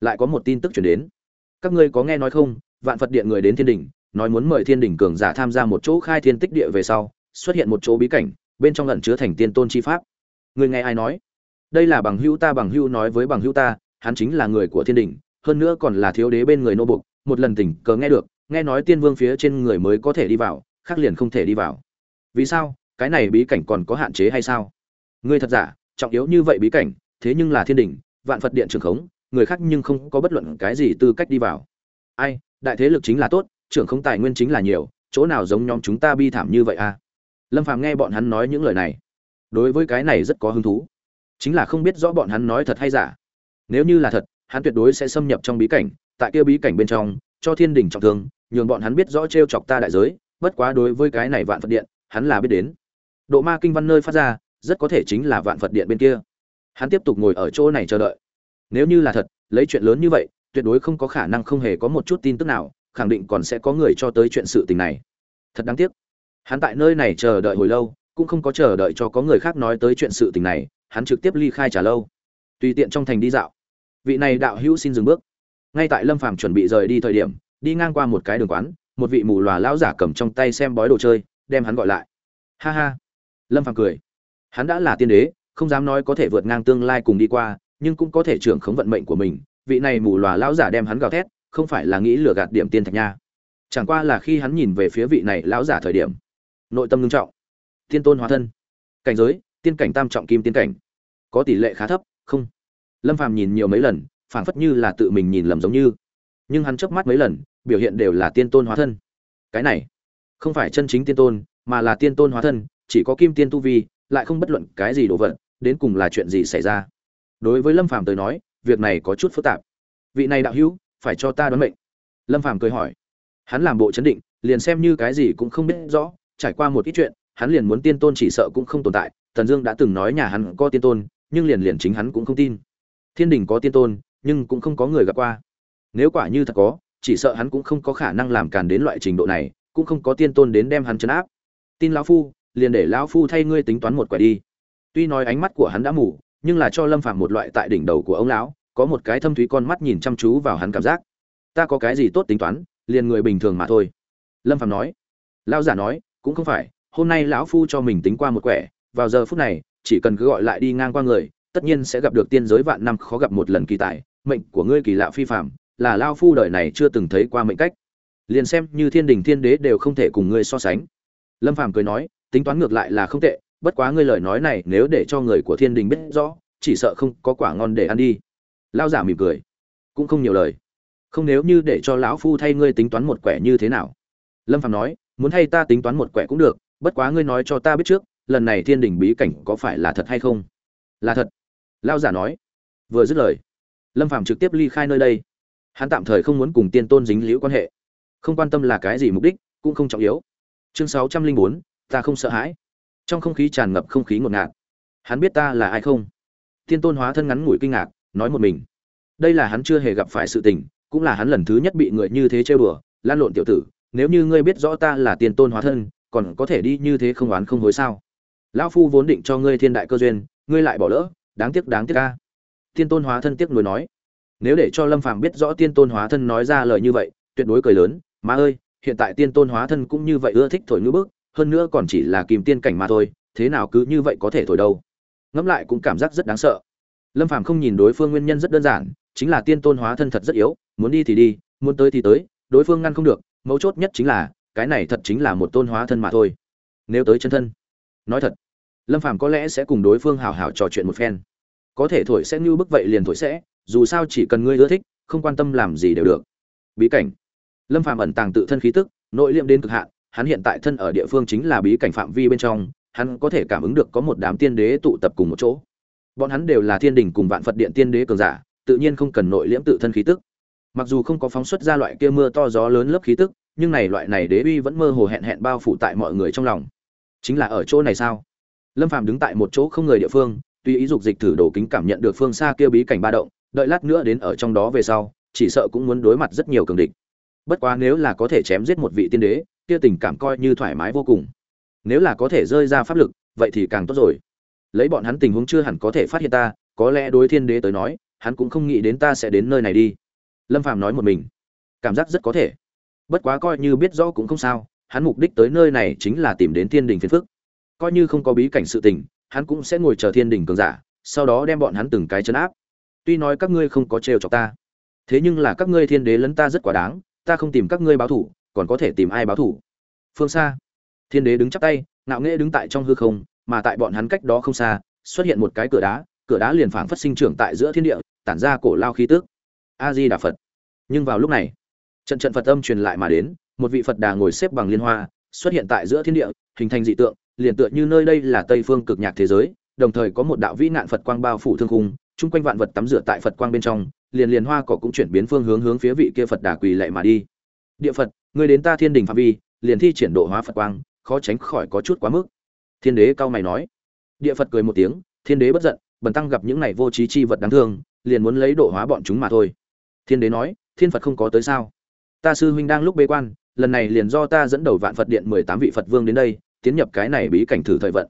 lại có một tin tức chuyển đến. Các ngươi có nghe nói không? Vạn phật điện người đến thiên đình, nói muốn mời thiên đình cường giả tham gia một chỗ khai thiên tích địa về sau, xuất hiện một chỗ bí cảnh, bên trong lẩn chứa thành tiên tôn chi pháp. Người nghe ai nói? Đây là bằng hữu ta, bằng hữu nói với bằng hữu ta, hắn chính là người của thiên đình hơn nữa còn là thiếu đế bên người nô buộc một lần tình cờ nghe được, nghe nói tiên vương phía trên người mới có thể đi vào, khác liền không thể đi vào. Vì sao? Cái này bí cảnh còn có hạn chế hay sao? Ngươi thật giả, trọng yếu như vậy bí cảnh, thế nhưng là thiên đình vạn phật điện trường khống, người khác nhưng không có bất luận cái gì tư cách đi vào. Ai, đại thế lực chính là tốt, trưởng không tài nguyên chính là nhiều, chỗ nào giống nhóm chúng ta bi thảm như vậy à? Lâm phàm nghe bọn hắn nói những lời này, đối với cái này rất có hứng thú. Chính là không biết rõ bọn hắn nói thật hay giả. Nếu như là thật hắn tuyệt đối sẽ xâm nhập trong bí cảnh, tại kia bí cảnh bên trong, cho thiên đình trọng thương, nhường bọn hắn biết rõ trêu chọc ta đại giới, bất quá đối với cái này vạn phật điện, hắn là biết đến. Độ ma kinh văn nơi phát ra, rất có thể chính là vạn phật điện bên kia. Hắn tiếp tục ngồi ở chỗ này chờ đợi. Nếu như là thật, lấy chuyện lớn như vậy, tuyệt đối không có khả năng không hề có một chút tin tức nào, khẳng định còn sẽ có người cho tới chuyện sự tình này. Thật đáng tiếc. Hắn tại nơi này chờ đợi hồi lâu, cũng không có chờ đợi cho có người khác nói tới chuyện sự tình này, hắn trực tiếp ly khai trả lâu. Tùy tiện trong thành đi dạo vị này đạo hữu xin dừng bước. Ngay tại lâm phàm chuẩn bị rời đi thời điểm, đi ngang qua một cái đường quán, một vị mù lòa lão giả cầm trong tay xem bói đồ chơi, đem hắn gọi lại. Ha ha. Lâm phàm cười. Hắn đã là tiên đế, không dám nói có thể vượt ngang tương lai cùng đi qua, nhưng cũng có thể trưởng khống vận mệnh của mình. Vị này mù lòa lão giả đem hắn gào thét, không phải là nghĩ lừa gạt điểm tiên thạch nha. Chẳng qua là khi hắn nhìn về phía vị này lão giả thời điểm, nội tâm ngưng trọng. Tiên tôn hóa thân. Cảnh giới, tiên cảnh tam trọng kim tiên cảnh. Có tỷ lệ khá thấp, không lâm phàm nhìn nhiều mấy lần phảng phất như là tự mình nhìn lầm giống như. Nhưng hắn chớp mắt mấy lần biểu hiện đều là tiên tôn hóa thân. Cái này không phải chân chính tiên tôn mà là tiên tôn hóa thân chỉ có kim tiên tu vi lại không bất luận cái gì đồ vật đến cùng là chuyện gì xảy ra. Đối với lâm phàm tới nói việc này có chút phức tạp. Vị này đạo hữu phải cho ta đoán mệnh. Lâm phàm cười hỏi. Hắn làm bộ chấn định liền xem như cái gì cũng không biết rõ trải qua một ít chuyện, hắn liền muốn tiên tôn chỉ sợ cũng không tồn tại, Tần Dương đã từng nói nhà hắn có tiên tôn, nhưng liền liền chính hắn cũng không tin. Thiên đình có tiên tôn, nhưng cũng không có người gặp qua. Nếu quả như thật có, chỉ sợ hắn cũng không có khả năng làm càn đến loại trình độ này, cũng không có tiên tôn đến đem hắn trấn áp. Tin lão phu, liền để lão phu thay ngươi tính toán một quẻ đi. Tuy nói ánh mắt của hắn đã mù, nhưng là cho Lâm Phàm một loại tại đỉnh đầu của ông lão, có một cái thâm thúy con mắt nhìn chăm chú vào hắn cảm giác. Ta có cái gì tốt tính toán, liền người bình thường mà thôi. Lâm Phàm nói. Lão giả nói, cũng không phải hôm nay lão phu cho mình tính qua một quẻ vào giờ phút này chỉ cần cứ gọi lại đi ngang qua người tất nhiên sẽ gặp được tiên giới vạn năm khó gặp một lần kỳ tài, mệnh của ngươi kỳ lạ phi phạm là lao phu đời này chưa từng thấy qua mệnh cách. Liền xem như thiên đình thiên đế đều không thể cùng ngươi so sánh. Lâm phàm cười nói, tính toán ngược lại là không tệ, bất quá ngươi lời nói này nếu để cho người của thiên đình biết rõ, chỉ sợ không có quả ngon để ăn đi. Lao giả mỉm cười, cũng không nhiều lời. Không nếu như để cho lão phu thay ngươi tính toán một quẻ như thế nào. Lâm phàm nói, muốn hay ta tính toán một quẻ cũng được, bất quá ngươi nói cho ta biết trước, lần này thiên đình bí cảnh có phải là thật hay không? Là thật lao giả nói, vừa dứt lời, lâm phàm trực tiếp ly khai nơi đây. Hắn tạm thời không muốn cùng tiên tôn dính liễu quan hệ. Không quan tâm là cái gì mục đích, cũng không trọng yếu. Chương sáu trăm linh bốn, ta không sợ hãi. Trong không khí tràn ngập không khí ngột ngạt. Hắn biết ta là ai không? Tiên tôn hóa thân ngắn ngủi kinh ngạc, nói một mình. Đây là hắn chưa hề gặp phải sự tình, cũng là hắn lần thứ nhất bị người như thế trêu đùa, lan lộn tiểu tử. Nếu như ngươi biết rõ ta là Tiên tôn hóa thân, còn có thể đi như thế không oán không hối sao? Lão phu vốn định cho ngươi thiên đại cơ duyên, ngươi lại bỏ lỡ đáng tiếc đáng tiếc ca tiên tôn hóa thân tiếc nuối nói. Nếu để cho lâm phàm biết rõ tiên tôn hóa thân nói ra lời như vậy, tuyệt đối cười lớn, má ơi, hiện tại tiên tôn hóa thân cũng như vậy ưa thích thổi ngữ bức, hơn nữa còn chỉ là kìm tiên cảnh mà thôi, thế nào cứ như vậy có thể thổi đâu? Ngẫm lại cũng cảm giác rất đáng sợ. Lâm phàm không nhìn đối phương nguyên nhân rất đơn giản, chính là tiên tôn hóa thân thật rất yếu, muốn đi thì đi, muốn tới thì tới, đối phương ngăn không được, mấu chốt nhất chính là, cái này thật chính là một tôn hóa thân mà thôi. Nếu tới chân thân, nói thật lâm phàm có lẽ sẽ cùng đối phương hào hào trò chuyện một phen. Có thể thổi sẽ như bức vậy liền thổi sẽ, dù sao chỉ cần ngươi ưa thích, không quan tâm làm gì đều được. Bí cảnh. Lâm phàm ẩn tàng tự thân khí tức, nội liệm đến cực hạn, hắn hiện tại thân ở địa phương chính là bí cảnh phạm vi bên trong, hắn có thể cảm ứng được có một đám tiên đế tụ tập cùng một chỗ. Bọn hắn đều là thiên đình cùng vạn phật điện tiên đế cường giả, tự nhiên không cần nội liễm tự thân khí tức. Mặc dù không có phóng xuất ra loại kia mưa to gió lớn lớp khí tức, nhưng này loại này đế uy vẫn mơ hồ hẹn hẹn bao phủ tại mọi người trong lòng. Chính là ở chỗ này sao? Lâm phàm đứng tại một chỗ không người địa phương tuy ý dục dịch thử đổ kính cảm nhận được phương xa kia bí cảnh ba động, đợi lát nữa đến ở trong đó về sau, chỉ sợ cũng muốn đối mặt rất nhiều cường địch. Bất quá nếu là có thể chém giết một vị tiên đế, kia tình cảm coi như thoải mái vô cùng. Nếu là có thể rơi ra pháp lực, vậy thì càng tốt rồi. Lấy bọn hắn tình huống chưa hẳn có thể phát hiện ta, có lẽ đối thiên đế tới nói, hắn cũng không nghĩ đến ta sẽ đến nơi này đi. Lâm phàm nói một mình. Cảm giác rất có thể. Bất quá coi như biết rõ cũng không sao, hắn mục đích tới nơi này chính là tìm đến thiên đình phiền phức coi như không có bí cảnh sự tình, hắn cũng sẽ ngồi chờ thiên đình cường giả, sau đó đem bọn hắn từng cái chấn áp. Tuy nói các ngươi không có trêu chọc ta, thế nhưng là các ngươi thiên đế lấn ta rất quá đáng, ta không tìm các ngươi báo thủ, còn có thể tìm ai báo thủ? Phương xa thiên đế đứng chắp tay, ngạo nghễ đứng tại trong hư không, mà tại bọn hắn cách đó không xa, xuất hiện một cái cửa đá cửa đá liền phảng phất sinh trưởng tại giữa thiên địa, tản ra cổ lao khí tức. A di đà phật. Nhưng vào lúc này, trận trận phật âm truyền lại mà đến, một vị phật đà ngồi xếp bằng liên hoa, xuất hiện tại giữa thiên địa, hình thành dị tượng liền tựa như nơi đây là tây phương cực nhạc thế giới, đồng thời có một đạo vĩ nạn phật quang bao phủ thương khung, chung quanh vạn vật tắm rửa tại phật quang bên trong, liền liền hoa cỏ cũng chuyển biến phương hướng hướng phía vị kia phật đà quỳ lệ mà đi. Địa phật người đến ta thiên đình phạm vi, liền thi triển độ hóa phật quang, khó tránh khỏi có chút quá mức. Thiên đế cao mày nói. Địa phật cười một tiếng, thiên đế bất giận, bần tăng gặp những này vô trí chi vật đáng thương, liền muốn lấy độ hóa bọn chúng mà thôi. Thiên đế nói, thiên phật không có tới sao? Ta sư huynh đang lúc bế quan, lần này liền do ta dẫn đầu vạn phật điện mười tám vị phật vương đến đây tiến nhập cái này bí cảnh thử thời vận.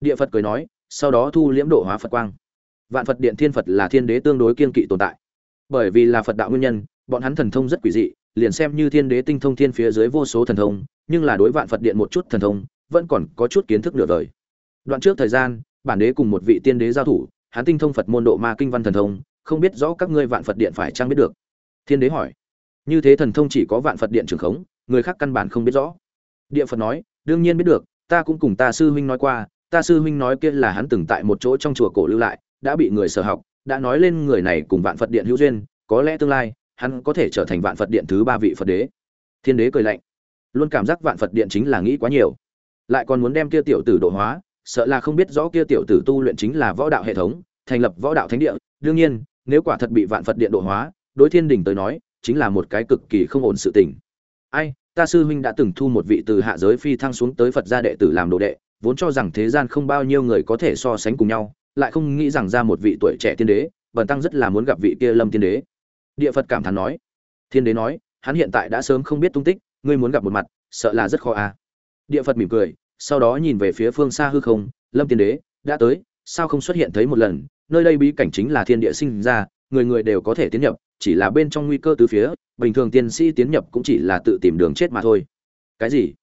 Địa phật cười nói, sau đó thu liễm độ hóa phật quang. Vạn phật điện thiên phật là thiên đế tương đối kiên kỵ tồn tại. Bởi vì là phật đạo nguyên nhân, bọn hắn thần thông rất quỷ dị, liền xem như thiên đế tinh thông thiên phía dưới vô số thần thông, nhưng là đối vạn phật điện một chút thần thông, vẫn còn có chút kiến thức nửa vời đoạn trước thời gian, bản đế cùng một vị tiên đế giao thủ, hắn tinh thông phật môn độ ma kinh văn thần thông, không biết rõ các ngươi vạn phật điện phải trang biết được. Thiên đế hỏi, như thế thần thông chỉ có vạn phật điện trường khống, người khác căn bản không biết rõ. Địa phật nói, đương nhiên biết được ta cũng cùng ta sư huynh nói qua, ta sư huynh nói kia là hắn từng tại một chỗ trong chùa cổ lưu lại, đã bị người sở học, đã nói lên người này cùng vạn phật điện hữu duyên, có lẽ tương lai, hắn có thể trở thành vạn phật điện thứ ba vị phật đế. Thiên đế cười lạnh. Luôn cảm giác vạn phật điện chính là nghĩ quá nhiều. Lại còn muốn đem kia tiểu tử độ hóa, sợ là không biết rõ kia tiểu tử tu luyện chính là võ đạo hệ thống, thành lập võ đạo thánh địa. Đương nhiên, nếu quả thật bị vạn phật điện độ hóa, đối thiên đình tới nói, chính là một cái cực kỳ không ổn sự tình. Ai ta sư huynh đã từng thu một vị từ hạ giới phi thăng xuống tới phật gia đệ tử làm đồ đệ, vốn cho rằng thế gian không bao nhiêu người có thể so sánh cùng nhau, lại không nghĩ rằng ra một vị tuổi trẻ tiên đế, bần tăng rất là muốn gặp vị kia lâm tiên đế. Địa phật cảm thán nói. Thiên đế nói, hắn hiện tại đã sớm không biết tung tích, ngươi muốn gặp một mặt, sợ là rất khó à. Địa phật mỉm cười, sau đó nhìn về phía phương xa hư không, lâm tiên đế, đã tới, sao không xuất hiện thấy một lần, nơi đây bí cảnh chính là thiên địa sinh ra người người đều có thể tiến nhập, chỉ là bên trong nguy cơ từ phía, bình thường tiên sĩ tiến nhập cũng chỉ là tự tìm đường chết mà thôi. Cái gì?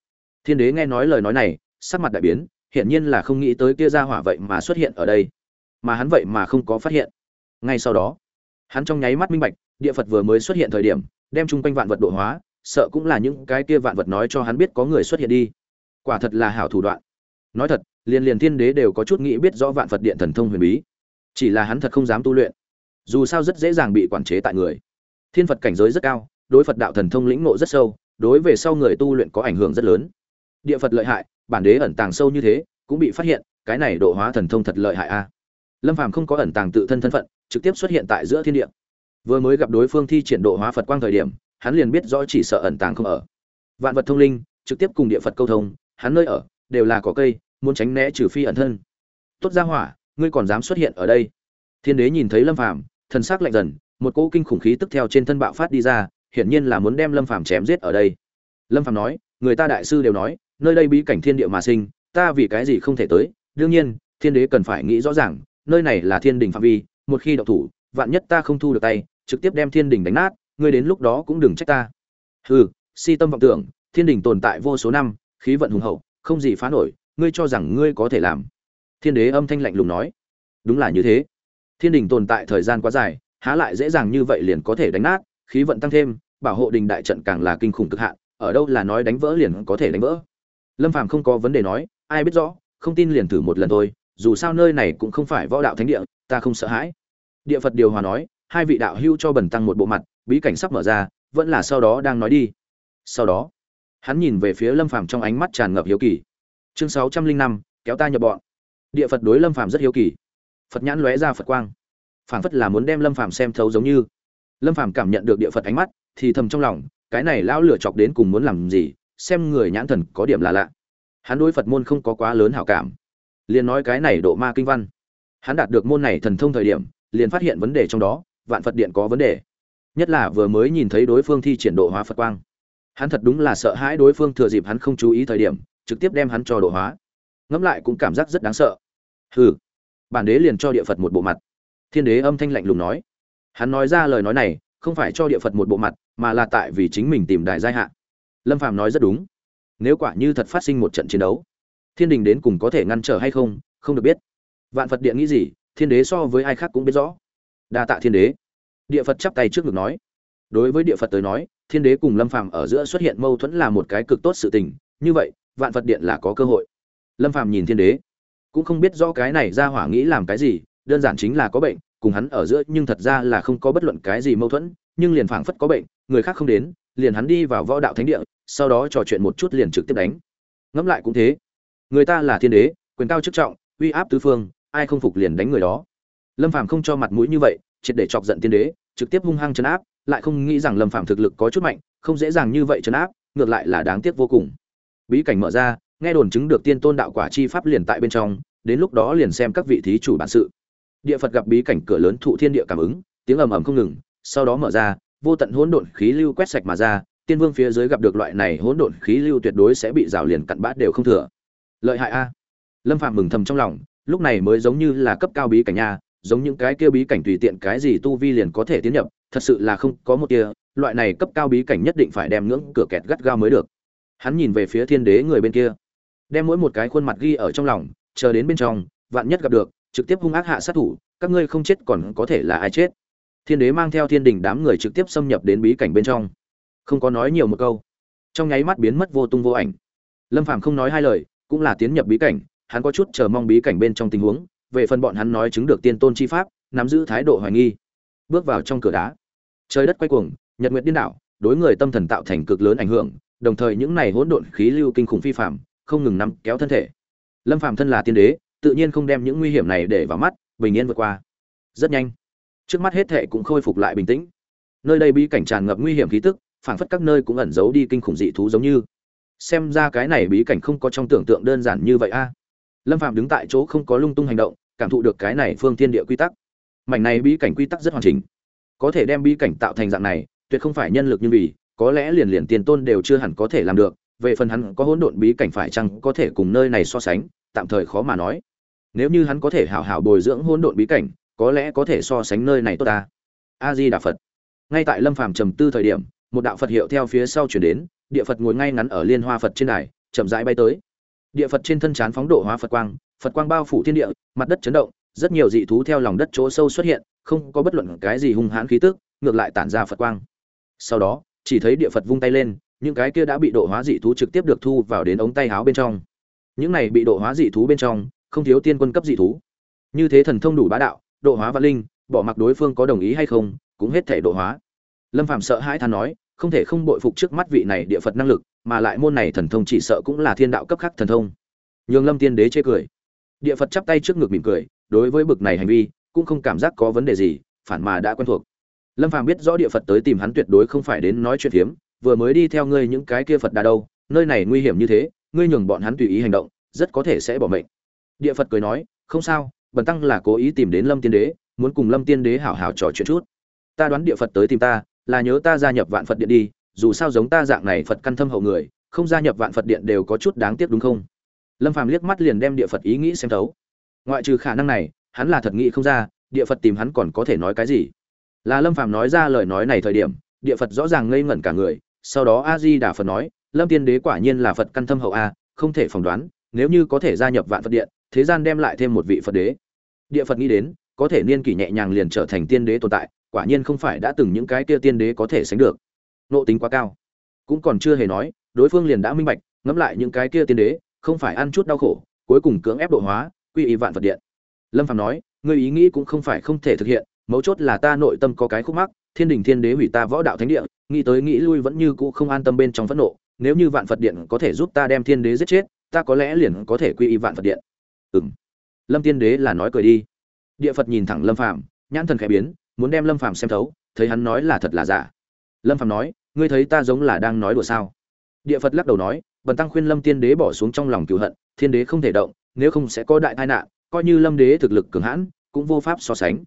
Thiên đế nghe nói lời nói này, sắc mặt đại biến, hiển nhiên là không nghĩ tới kia ra hỏa vậy mà xuất hiện ở đây. Mà hắn vậy mà không có phát hiện. Ngay sau đó, hắn trong nháy mắt minh bạch, địa phật vừa mới xuất hiện thời điểm, đem chung quanh vạn vật độ hóa, sợ cũng là những cái kia vạn vật nói cho hắn biết có người xuất hiện đi. Quả thật là hảo thủ đoạn. Nói thật, liền liền thiên đế đều có chút nghĩ biết rõ vạn phật điện thần thông huyền bí. Chỉ là hắn thật không dám tu luyện dù sao rất dễ dàng bị quản chế tại người. Thiên phật cảnh giới rất cao, đối phật đạo thần thông lĩnh ngộ rất sâu, đối về sau người tu luyện có ảnh hưởng rất lớn. Địa phật lợi hại, bản đế ẩn tàng sâu như thế, cũng bị phát hiện, cái này độ hóa thần thông thật lợi hại a. Lâm phàm không có ẩn tàng tự thân thân phận, trực tiếp xuất hiện tại giữa thiên địa. Vừa mới gặp đối phương thi triển độ hóa phật quang thời điểm, hắn liền biết rõ chỉ sợ ẩn tàng không ở. Vạn vật thông linh, trực tiếp cùng địa phật câu thông, hắn nơi ở, đều là có cây, muốn tránh né trừ phi ẩn thân. Tốt ra hỏa, ngươi còn dám xuất hiện ở đây? Thiên đế nhìn thấy lâm phàm thần sắc lạnh dần, một cỗ kinh khủng khí tức theo trên thân bạo phát đi ra, hiển nhiên là muốn đem lâm phàm chém giết ở đây. Lâm phàm nói, người ta đại sư đều nói, nơi đây bí cảnh thiên địa mà sinh, ta vì cái gì không thể tới? Đương nhiên, thiên đế cần phải nghĩ rõ ràng, nơi này là thiên đình phạm vi, một khi động thủ, vạn nhất ta không thu được tay, trực tiếp đem thiên đình đánh nát, ngươi đến lúc đó cũng đừng trách ta. Hừ, si tâm vọng tưởng, thiên đình tồn tại vô số năm, khí vận hùng hậu, không gì phá nổi, ngươi cho rằng ngươi có thể làm. Thiên đế âm thanh lạnh lùng nói. Đúng là như thế thiên đình tồn tại thời gian quá dài, há lại dễ dàng như vậy liền có thể đánh nát, khí vận tăng thêm, bảo hộ đình đại trận càng là kinh khủng cực hạn, ở đâu là nói đánh vỡ liền có thể đánh vỡ. Lâm phàm không có vấn đề nói, ai biết rõ, không tin liền thử một lần thôi, dù sao nơi này cũng không phải võ đạo thánh địa, ta không sợ hãi. Địa phật điều hòa nói, hai vị đạo hưu cho bần tăng một bộ mặt, bí cảnh sắp mở ra, vẫn là sau đó đang nói đi. Sau đó, hắn nhìn về phía lâm phàm trong ánh mắt tràn ngập hiếu kỳ. Chương sáu trăm linh năm, kéo ta nhập bọn. Địa phật đối lâm phàm rất hiếu kỳ phật nhãn lóe ra phật quang. Phảng phất là muốn đem lâm phàm xem thấu giống như. Lâm phàm cảm nhận được địa phật ánh mắt, thì thầm trong lòng, cái này lão lửa chọc đến cùng muốn làm gì, xem người nhãn thần có điểm là lạ. Hắn đối phật môn không có quá lớn hảo cảm. Liền nói cái này độ ma kinh văn. Hắn đạt được môn này thần thông thời điểm, liền phát hiện vấn đề trong đó, vạn phật điện có vấn đề. Nhất là vừa mới nhìn thấy đối phương thi triển độ hóa phật quang. Hắn thật đúng là sợ hãi đối phương thừa dịp hắn không chú ý thời điểm, trực tiếp đem hắn cho độ hóa. Ngẫm lại cũng cảm giác rất đáng sợ. Hừ bản đế liền cho địa phật một bộ mặt. Thiên đế âm thanh lạnh lùng nói. Hắn nói ra lời nói này, không phải cho địa phật một bộ mặt, mà là tại vì chính mình tìm đại giai hạ. Lâm phàm nói rất đúng. Nếu quả như thật phát sinh một trận chiến đấu, thiên đình đến cùng có thể ngăn trở hay không không được biết. Vạn phật điện nghĩ gì, thiên đế so với ai khác cũng biết rõ. Đa tạ thiên đế. Địa phật chắp tay trước ngực nói. Đối với địa phật tới nói, thiên đế cùng lâm phàm ở giữa xuất hiện mâu thuẫn là một cái cực tốt sự tình, như vậy, vạn phật điện là có cơ hội. Lâm phàm nhìn thiên đế cũng không biết rõ cái này ra hỏa nghĩ làm cái gì, đơn giản chính là có bệnh, cùng hắn ở giữa nhưng thật ra là không có bất luận cái gì mâu thuẫn, nhưng liền phảng phất có bệnh, người khác không đến, liền hắn đi vào võ đạo thánh địa, sau đó trò chuyện một chút liền trực tiếp đánh. Ngẫm lại cũng thế. Người ta là thiên đế, quyền cao chức trọng, uy áp tứ phương, ai không phục liền đánh người đó. Lâm phàm không cho mặt mũi như vậy, triệt để chọc giận thiên đế, trực tiếp hung hăng chấn áp, lại không nghĩ rằng lâm phàm thực lực có chút mạnh, không dễ dàng như vậy chấn áp, ngược lại là đáng tiếc vô cùng. Bí cảnh mở ra nghe đồn chứng được tiên tôn đạo quả chi pháp liền tại bên trong, đến lúc đó liền xem các vị thí chủ bản sự. Địa phật gặp bí cảnh cửa lớn thụ thiên địa cảm ứng, tiếng ầm ầm không ngừng, sau đó mở ra, vô tận hỗn độn khí lưu quét sạch mà ra, tiên vương phía dưới gặp được loại này hỗn độn khí lưu tuyệt đối sẽ bị rào liền cặn bát đều không thừa. Lợi hại a. Lâm phạm mừng thầm trong lòng, lúc này mới giống như là cấp cao bí cảnh nha, giống những cái kia bí cảnh tùy tiện cái gì tu vi liền có thể tiến nhập, thật sự là không có một kia loại này cấp cao bí cảnh nhất định phải đem ngưỡng cửa kẹt gắt gao mới được. Hắn nhìn về phía thiên đế người bên kia đem mỗi một cái khuôn mặt ghi ở trong lòng, chờ đến bên trong, vạn nhất gặp được, trực tiếp hung ác hạ sát thủ, các ngươi không chết còn có thể là ai chết? Thiên đế mang theo thiên đình đám người trực tiếp xâm nhập đến bí cảnh bên trong. Không có nói nhiều một câu. Trong nháy mắt biến mất vô tung vô ảnh. Lâm phàm không nói hai lời, cũng là tiến nhập bí cảnh, hắn có chút chờ mong bí cảnh bên trong tình huống, về phần bọn hắn nói chứng được tiên tôn chi pháp, nắm giữ thái độ hoài nghi. Bước vào trong cửa đá. Trời đất quay cuồng, nhật nguyệt điên đảo, đối người tâm thần tạo thành cực lớn ảnh hưởng, đồng thời những này hỗn độn khí lưu kinh khủng phi phạm không ngừng nắm kéo thân thể. Lâm phàm thân là tiên đế, tự nhiên không đem những nguy hiểm này để vào mắt, bình yên vượt qua. Rất nhanh, trước mắt hết thệ cũng khôi phục lại bình tĩnh. Nơi đây bí cảnh tràn ngập nguy hiểm khí tức, phảng phất các nơi cũng ẩn giấu đi kinh khủng dị thú giống như. Xem ra cái này bí cảnh không có trong tưởng tượng đơn giản như vậy a. Lâm phàm đứng tại chỗ không có lung tung hành động, cảm thụ được cái này phương thiên địa quy tắc. Mảnh này bí cảnh quy tắc rất hoàn chỉnh. Có thể đem bí cảnh tạo thành dạng này, tuyệt không phải nhân lực như vì, có lẽ liền liền tiền tôn đều chưa hẳn có thể làm được về phần hắn có hỗn độn bí cảnh phải chăng có thể cùng nơi này so sánh, tạm thời khó mà nói. Nếu như hắn có thể hảo hảo bồi dưỡng hỗn độn bí cảnh, có lẽ có thể so sánh nơi này tốt ta. A di đà phật. Ngay tại lâm phàm trầm tư thời điểm, một đạo phật hiệu theo phía sau chuyển đến, địa phật ngồi ngay ngắn ở liên hoa phật trên đài, chậm rãi bay tới. Địa phật trên thân chán phóng độ hóa phật quang phật quang bao phủ thiên địa, mặt đất chấn động, rất nhiều dị thú theo lòng đất chỗ sâu xuất hiện, không có bất luận cái gì hung hãn khí tức, ngược lại tản ra phật quang. Sau đó, chỉ thấy địa phật vung tay lên những cái kia đã bị độ hóa dị thú trực tiếp được thu vào đến ống tay áo bên trong. Những này bị độ hóa dị thú bên trong, không thiếu tiên quân cấp dị thú. Như thế thần thông đủ bá đạo, độ hóa văn linh, bỏ mặc đối phương có đồng ý hay không, cũng hết thể độ hóa. Lâm phạm sợ hãi than nói, không thể không bội phục trước mắt vị này địa phật năng lực, mà lại môn này thần thông chỉ sợ cũng là thiên đạo cấp khác thần thông. Nhường lâm tiên đế chê cười. Địa phật chắp tay trước ngực mỉm cười, đối với bực này hành vi, cũng không cảm giác có vấn đề gì, phản mà đã quen thuộc. Lâm phàm biết rõ địa phật tới tìm hắn tuyệt đối không phải đến nói chuyện hiếm vừa mới đi theo ngươi những cái kia phật đà đâu, nơi này nguy hiểm như thế, ngươi nhường bọn hắn tùy ý hành động, rất có thể sẽ bỏ mệnh. Địa phật cười nói, không sao, bần tăng là cố ý tìm đến lâm tiên đế, muốn cùng lâm tiên đế hảo hảo trò chuyện chút. Ta đoán địa phật tới tìm ta, là nhớ ta gia nhập vạn phật điện đi, dù sao giống ta dạng này phật căn thâm hậu người, không gia nhập vạn phật điện đều có chút đáng tiếc đúng không? Lâm phàm liếc mắt liền đem địa phật ý nghĩ xem thấu. Ngoại trừ khả năng này, hắn là thật nghĩ không ra, địa phật tìm hắn còn có thể nói cái gì. Là lâm phàm nói ra lời nói này thời điểm, địa phật rõ ràng ngây ngẩn cả người sau đó a di đà phật nói, lâm tiên đế quả nhiên là phật căn thâm hậu a, không thể phỏng đoán, nếu như có thể gia nhập vạn phật điện, thế gian đem lại thêm một vị phật đế. Địa phật nghĩ đến, có thể niên kỷ nhẹ nhàng liền trở thành tiên đế tồn tại, quả nhiên không phải đã từng những cái kia tiên đế có thể sánh được. Nộ tính quá cao. Cũng còn chưa hề nói, đối phương liền đã minh bạch, ngẫm lại những cái kia tiên đế, không phải ăn chút đau khổ, cuối cùng cưỡng ép độ hóa, quy y vạn phật điện. Lâm phạm nói, ngươi ý nghĩ cũng không phải không thể thực hiện, mấu chốt là ta nội tâm có cái khúc mắc, thiên đình thiên đế hủy ta võ đạo thánh địa nghĩ tới nghĩ lui vẫn như cũ không an tâm bên trong phẫn nộ, nếu như vạn phật điện có thể giúp ta đem thiên đế giết chết, ta có lẽ liền có thể quy y vạn phật điện. Ừng lâm tiên đế là nói cười đi. Địa phật nhìn thẳng lâm phạm nhãn thần khẽ biến, muốn đem lâm phạm xem thấu, thấy hắn nói là thật là giả. Lâm phạm nói, ngươi thấy ta giống là đang nói đùa sao? Địa phật lắc đầu nói, bần tăng khuyên lâm tiên đế bỏ xuống trong lòng cựu hận, thiên đế không thể động, nếu không sẽ có đại tai nạn, coi như lâm đế thực lực cường hãn, cũng vô pháp so sánh.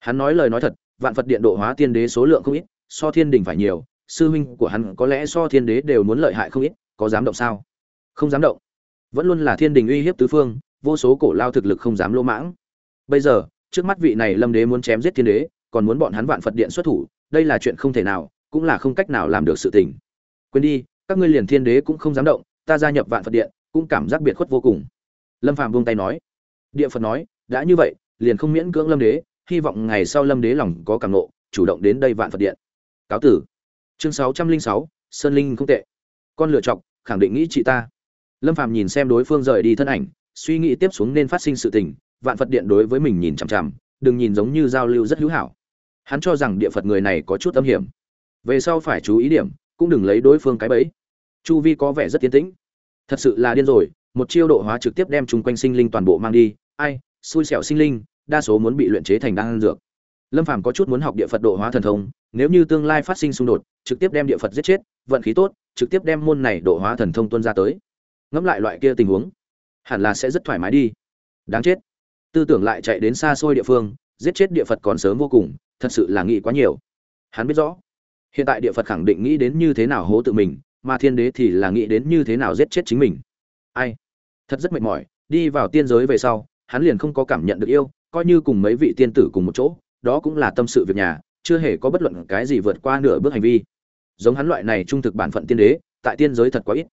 Hắn nói lời nói thật, vạn phật điện độ hóa tiên đế số lượng không ít so thiên đình phải nhiều, sư huynh của hắn có lẽ so thiên đế đều muốn lợi hại không ít, có dám động sao? Không dám động. Vẫn luôn là thiên đình uy hiếp tứ phương, vô số cổ lao thực lực không dám lỗ mãng. Bây giờ, trước mắt vị này lâm đế muốn chém giết thiên đế, còn muốn bọn hắn vạn phật điện xuất thủ, đây là chuyện không thể nào, cũng là không cách nào làm được sự tình. Quên đi, các ngươi liền thiên đế cũng không dám động, ta gia nhập vạn phật điện, cũng cảm giác biệt khuất vô cùng. Lâm phàm buông tay nói. Địa phật nói, đã như vậy, liền không miễn cưỡng lâm đế, hy vọng ngày sau lâm đế lòng có cảm nộ, chủ động đến đây vạn phật điện cáo tử. Chương sáu trăm linh sáu, sơn linh không tệ. Con lựa chọc, khẳng định nghĩ chị ta. Lâm phàm nhìn xem đối phương rời đi thân ảnh, suy nghĩ tiếp xuống nên phát sinh sự tình, vạn phật điện đối với mình nhìn chằm chằm, đừng nhìn giống như giao lưu rất hữu hảo. Hắn cho rằng địa phật người này có chút âm hiểm. Về sau phải chú ý điểm, cũng đừng lấy đối phương cái bẫy. Chu vi có vẻ rất tiến tĩnh. Thật sự là điên rồi, một chiêu độ hóa trực tiếp đem chung quanh sinh linh toàn bộ mang đi. Ai, xui xẻo sinh linh, đa số muốn bị luyện chế thành đan dược lâm phàm có chút muốn học địa phật độ hóa thần thông, nếu như tương lai phát sinh xung đột, trực tiếp đem địa phật giết chết, vận khí tốt, trực tiếp đem môn này độ hóa thần thông tuân ra tới. Ngẫm lại loại kia tình huống, hẳn là sẽ rất thoải mái đi. Đáng chết. Tư tưởng lại chạy đến xa xôi địa phương, giết chết địa phật còn sớm vô cùng, thật sự là nghĩ quá nhiều. Hắn biết rõ, hiện tại địa phật khẳng định nghĩ đến như thế nào hố tự mình, mà thiên đế thì là nghĩ đến như thế nào giết chết chính mình. Ai? Thật rất mệt mỏi, đi vào tiên giới về sau, hắn liền không có cảm nhận được yêu, coi như cùng mấy vị tiên tử cùng một chỗ đó cũng là tâm sự việc nhà, chưa hề có bất luận cái gì vượt qua nửa bước hành vi. Giống hắn loại này trung thực bản phận tiên đế, tại tiên giới thật quá ít.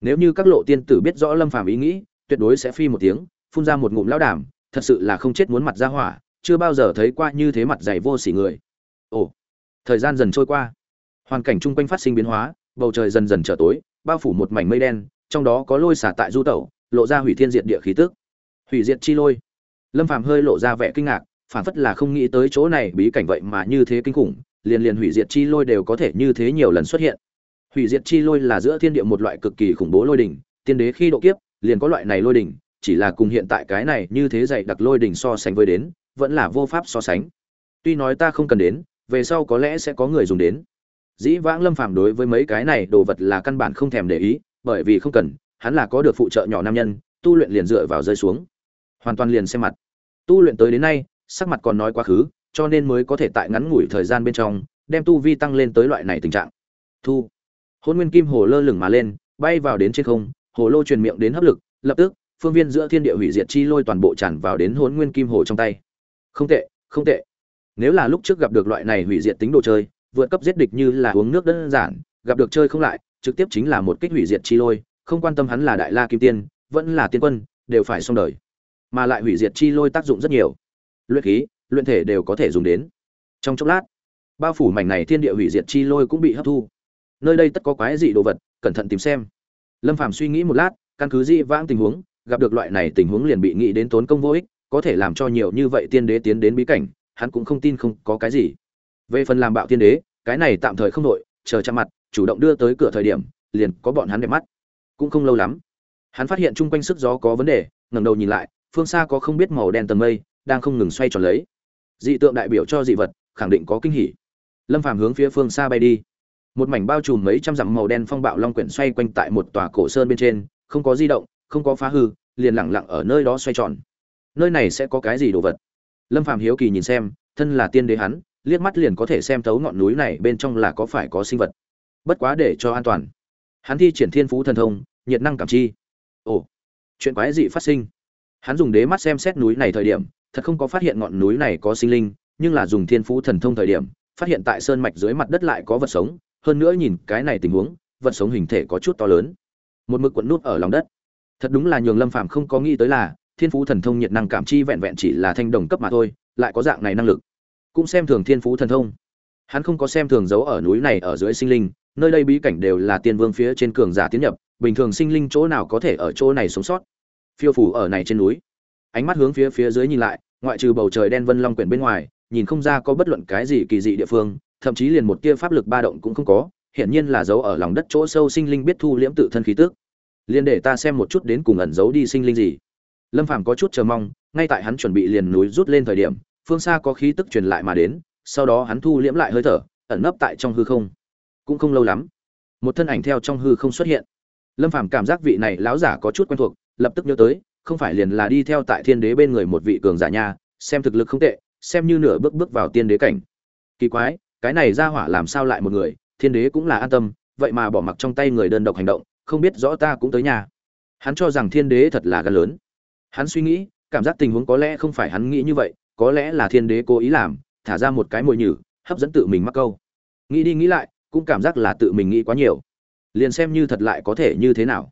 Nếu như các lộ tiên tử biết rõ lâm phàm ý nghĩ, tuyệt đối sẽ phi một tiếng, phun ra một ngụm lão đảm thật sự là không chết muốn mặt ra hỏa, chưa bao giờ thấy qua như thế mặt dày vô sỉ người. Ồ, thời gian dần trôi qua. Hoàn cảnh chung quanh phát sinh biến hóa, bầu trời dần dần trở tối, bao phủ một mảnh mây đen, trong đó có lôi xả tại du tẩu, lộ ra hủy thiên diệt địa khí tức. Hủy diệt chi lôi. Lâm phàm hơi lộ ra vẻ kinh ngạc phản phất là không nghĩ tới chỗ này bí cảnh vậy mà như thế kinh khủng, liền liền hủy diệt chi lôi đều có thể như thế nhiều lần xuất hiện. Hủy diệt chi lôi là giữa thiên địa một loại cực kỳ khủng bố lôi đỉnh, tiên đế khi độ kiếp, liền có loại này lôi đỉnh, chỉ là cùng hiện tại cái này như thế dạy đặc lôi đỉnh so sánh với đến, vẫn là vô pháp so sánh. Tuy nói ta không cần đến, về sau có lẽ sẽ có người dùng đến. Dĩ vãng lâm phàm đối với mấy cái này đồ vật là căn bản không thèm để ý, bởi vì không cần, hắn là có được phụ trợ nhỏ nam nhân, tu luyện liền dựa vào rơi xuống. Hoàn toàn liền xem mặt. Tu luyện tới đến nay sắc mặt còn nói quá khứ, cho nên mới có thể tại ngắn ngủi thời gian bên trong, đem tu vi tăng lên tới loại này tình trạng. Thu. Hỗn nguyên kim hồ lơ lửng mà lên, bay vào đến trên không, hồ lô truyền miệng đến hấp lực, lập tức, phương viên giữa thiên địa hủy diệt chi lôi toàn bộ tràn vào đến Hỗn nguyên kim hồ trong tay. Không tệ không tệ. Nếu là lúc trước gặp được loại này hủy diệt tính đồ chơi, vượt cấp giết địch như là uống nước đơn giản, gặp được chơi không lại, trực tiếp chính là một kích hủy diệt chi lôi, không quan tâm hắn là đại la kim tiên, vẫn là tiên quân, đều phải xong đời. Mà lại hủy diệt chi lôi tác dụng rất nhiều luyện khí, luyện thể đều có thể dùng đến. Trong chốc lát, bao phủ mảnh này thiên địa hủy diệt chi lôi cũng bị hấp thu. Nơi đây tất có quái dị đồ vật, cẩn thận tìm xem. Lâm phàm suy nghĩ một lát, căn cứ dị vãng tình huống, gặp được loại này tình huống liền bị nghĩ đến tốn công vô ích, có thể làm cho nhiều như vậy tiên đế tiến đến bí cảnh, hắn cũng không tin không có cái gì. Về phần làm bạo tiên đế, cái này tạm thời không nội chờ chạm mặt, chủ động đưa tới cửa thời điểm, liền có bọn hắn đẹp mắt. Cũng không lâu lắm, hắn phát hiện chung quanh sức gió có vấn đề, ngẩng đầu nhìn lại, phương xa có không biết màu đen tầng mây đang không ngừng xoay tròn lấy. Dị tượng đại biểu cho dị vật, khẳng định có kinh hỉ. Lâm phàm hướng phía phương xa bay đi. Một mảnh bao trùm mấy trăm dặm màu đen phong bạo long quyển xoay quanh tại một tòa cổ sơn bên trên, không có di động, không có phá hư, liền lặng lặng ở nơi đó xoay tròn. Nơi này sẽ có cái gì đồ vật? Lâm phàm hiếu kỳ nhìn xem, thân là tiên đế hắn, liếc mắt liền có thể xem thấu ngọn núi này bên trong là có phải có sinh vật. Bất quá để cho an toàn. Hắn thi triển thiên phú thần thông, nhiệt năng cảm chi. Ồ, chuyện quái dị phát sinh. Hắn dùng đế mắt xem xét núi này thời điểm thật không có phát hiện ngọn núi này có sinh linh, nhưng là dùng thiên phú thần thông thời điểm, phát hiện tại sơn mạch dưới mặt đất lại có vật sống, hơn nữa nhìn cái này tình huống, vật sống hình thể có chút to lớn. Một mực quận nút ở lòng đất. Thật đúng là nhường lâm phàm không có nghĩ tới là, thiên phú thần thông nhiệt năng cảm chi vẹn vẹn chỉ là thanh đồng cấp mà thôi, lại có dạng này năng lực. Cũng xem thường thiên phú thần thông. Hắn không có xem thường giấu ở núi này ở dưới sinh linh, nơi đây bí cảnh đều là tiên vương phía trên cường giả tiến nhập, bình thường sinh linh chỗ nào có thể ở chỗ này sống sót. Phiêu phủ ở này trên núi. Ánh mắt hướng phía phía dưới nhìn lại ngoại trừ bầu trời đen vân long quyển bên ngoài, nhìn không ra có bất luận cái gì kỳ dị địa phương, thậm chí liền một tia pháp lực ba động cũng không có, hiển nhiên là giấu ở lòng đất chỗ sâu sinh linh biết thu liễm tự thân khí tức. Liền để ta xem một chút đến cùng ẩn giấu đi sinh linh gì. Lâm phàm có chút chờ mong, ngay tại hắn chuẩn bị liền núi rút lên thời điểm, phương xa có khí tức truyền lại mà đến, sau đó hắn thu liễm lại hơi thở, ẩn nấp tại trong hư không. Cũng không lâu lắm, một thân ảnh theo trong hư không xuất hiện. Lâm phàm cảm giác vị này lão giả có chút quen thuộc, lập tức nhớ tới không phải liền là đi theo tại thiên đế bên người một vị cường giả nha, xem thực lực không tệ, xem như nửa bước bước vào tiên đế cảnh. Kỳ quái, cái này ra hỏa làm sao lại một người, thiên đế cũng là an tâm, vậy mà bỏ mặc trong tay người đơn độc hành động, không biết rõ ta cũng tới nhà. Hắn cho rằng thiên đế thật là gan lớn. Hắn suy nghĩ, cảm giác tình huống có lẽ không phải hắn nghĩ như vậy, có lẽ là thiên đế cố ý làm, thả ra một cái mồi nhử, hấp dẫn tự mình mắc câu. Nghĩ đi nghĩ lại, cũng cảm giác là tự mình nghĩ quá nhiều. Liền xem như thật lại có thể như thế nào.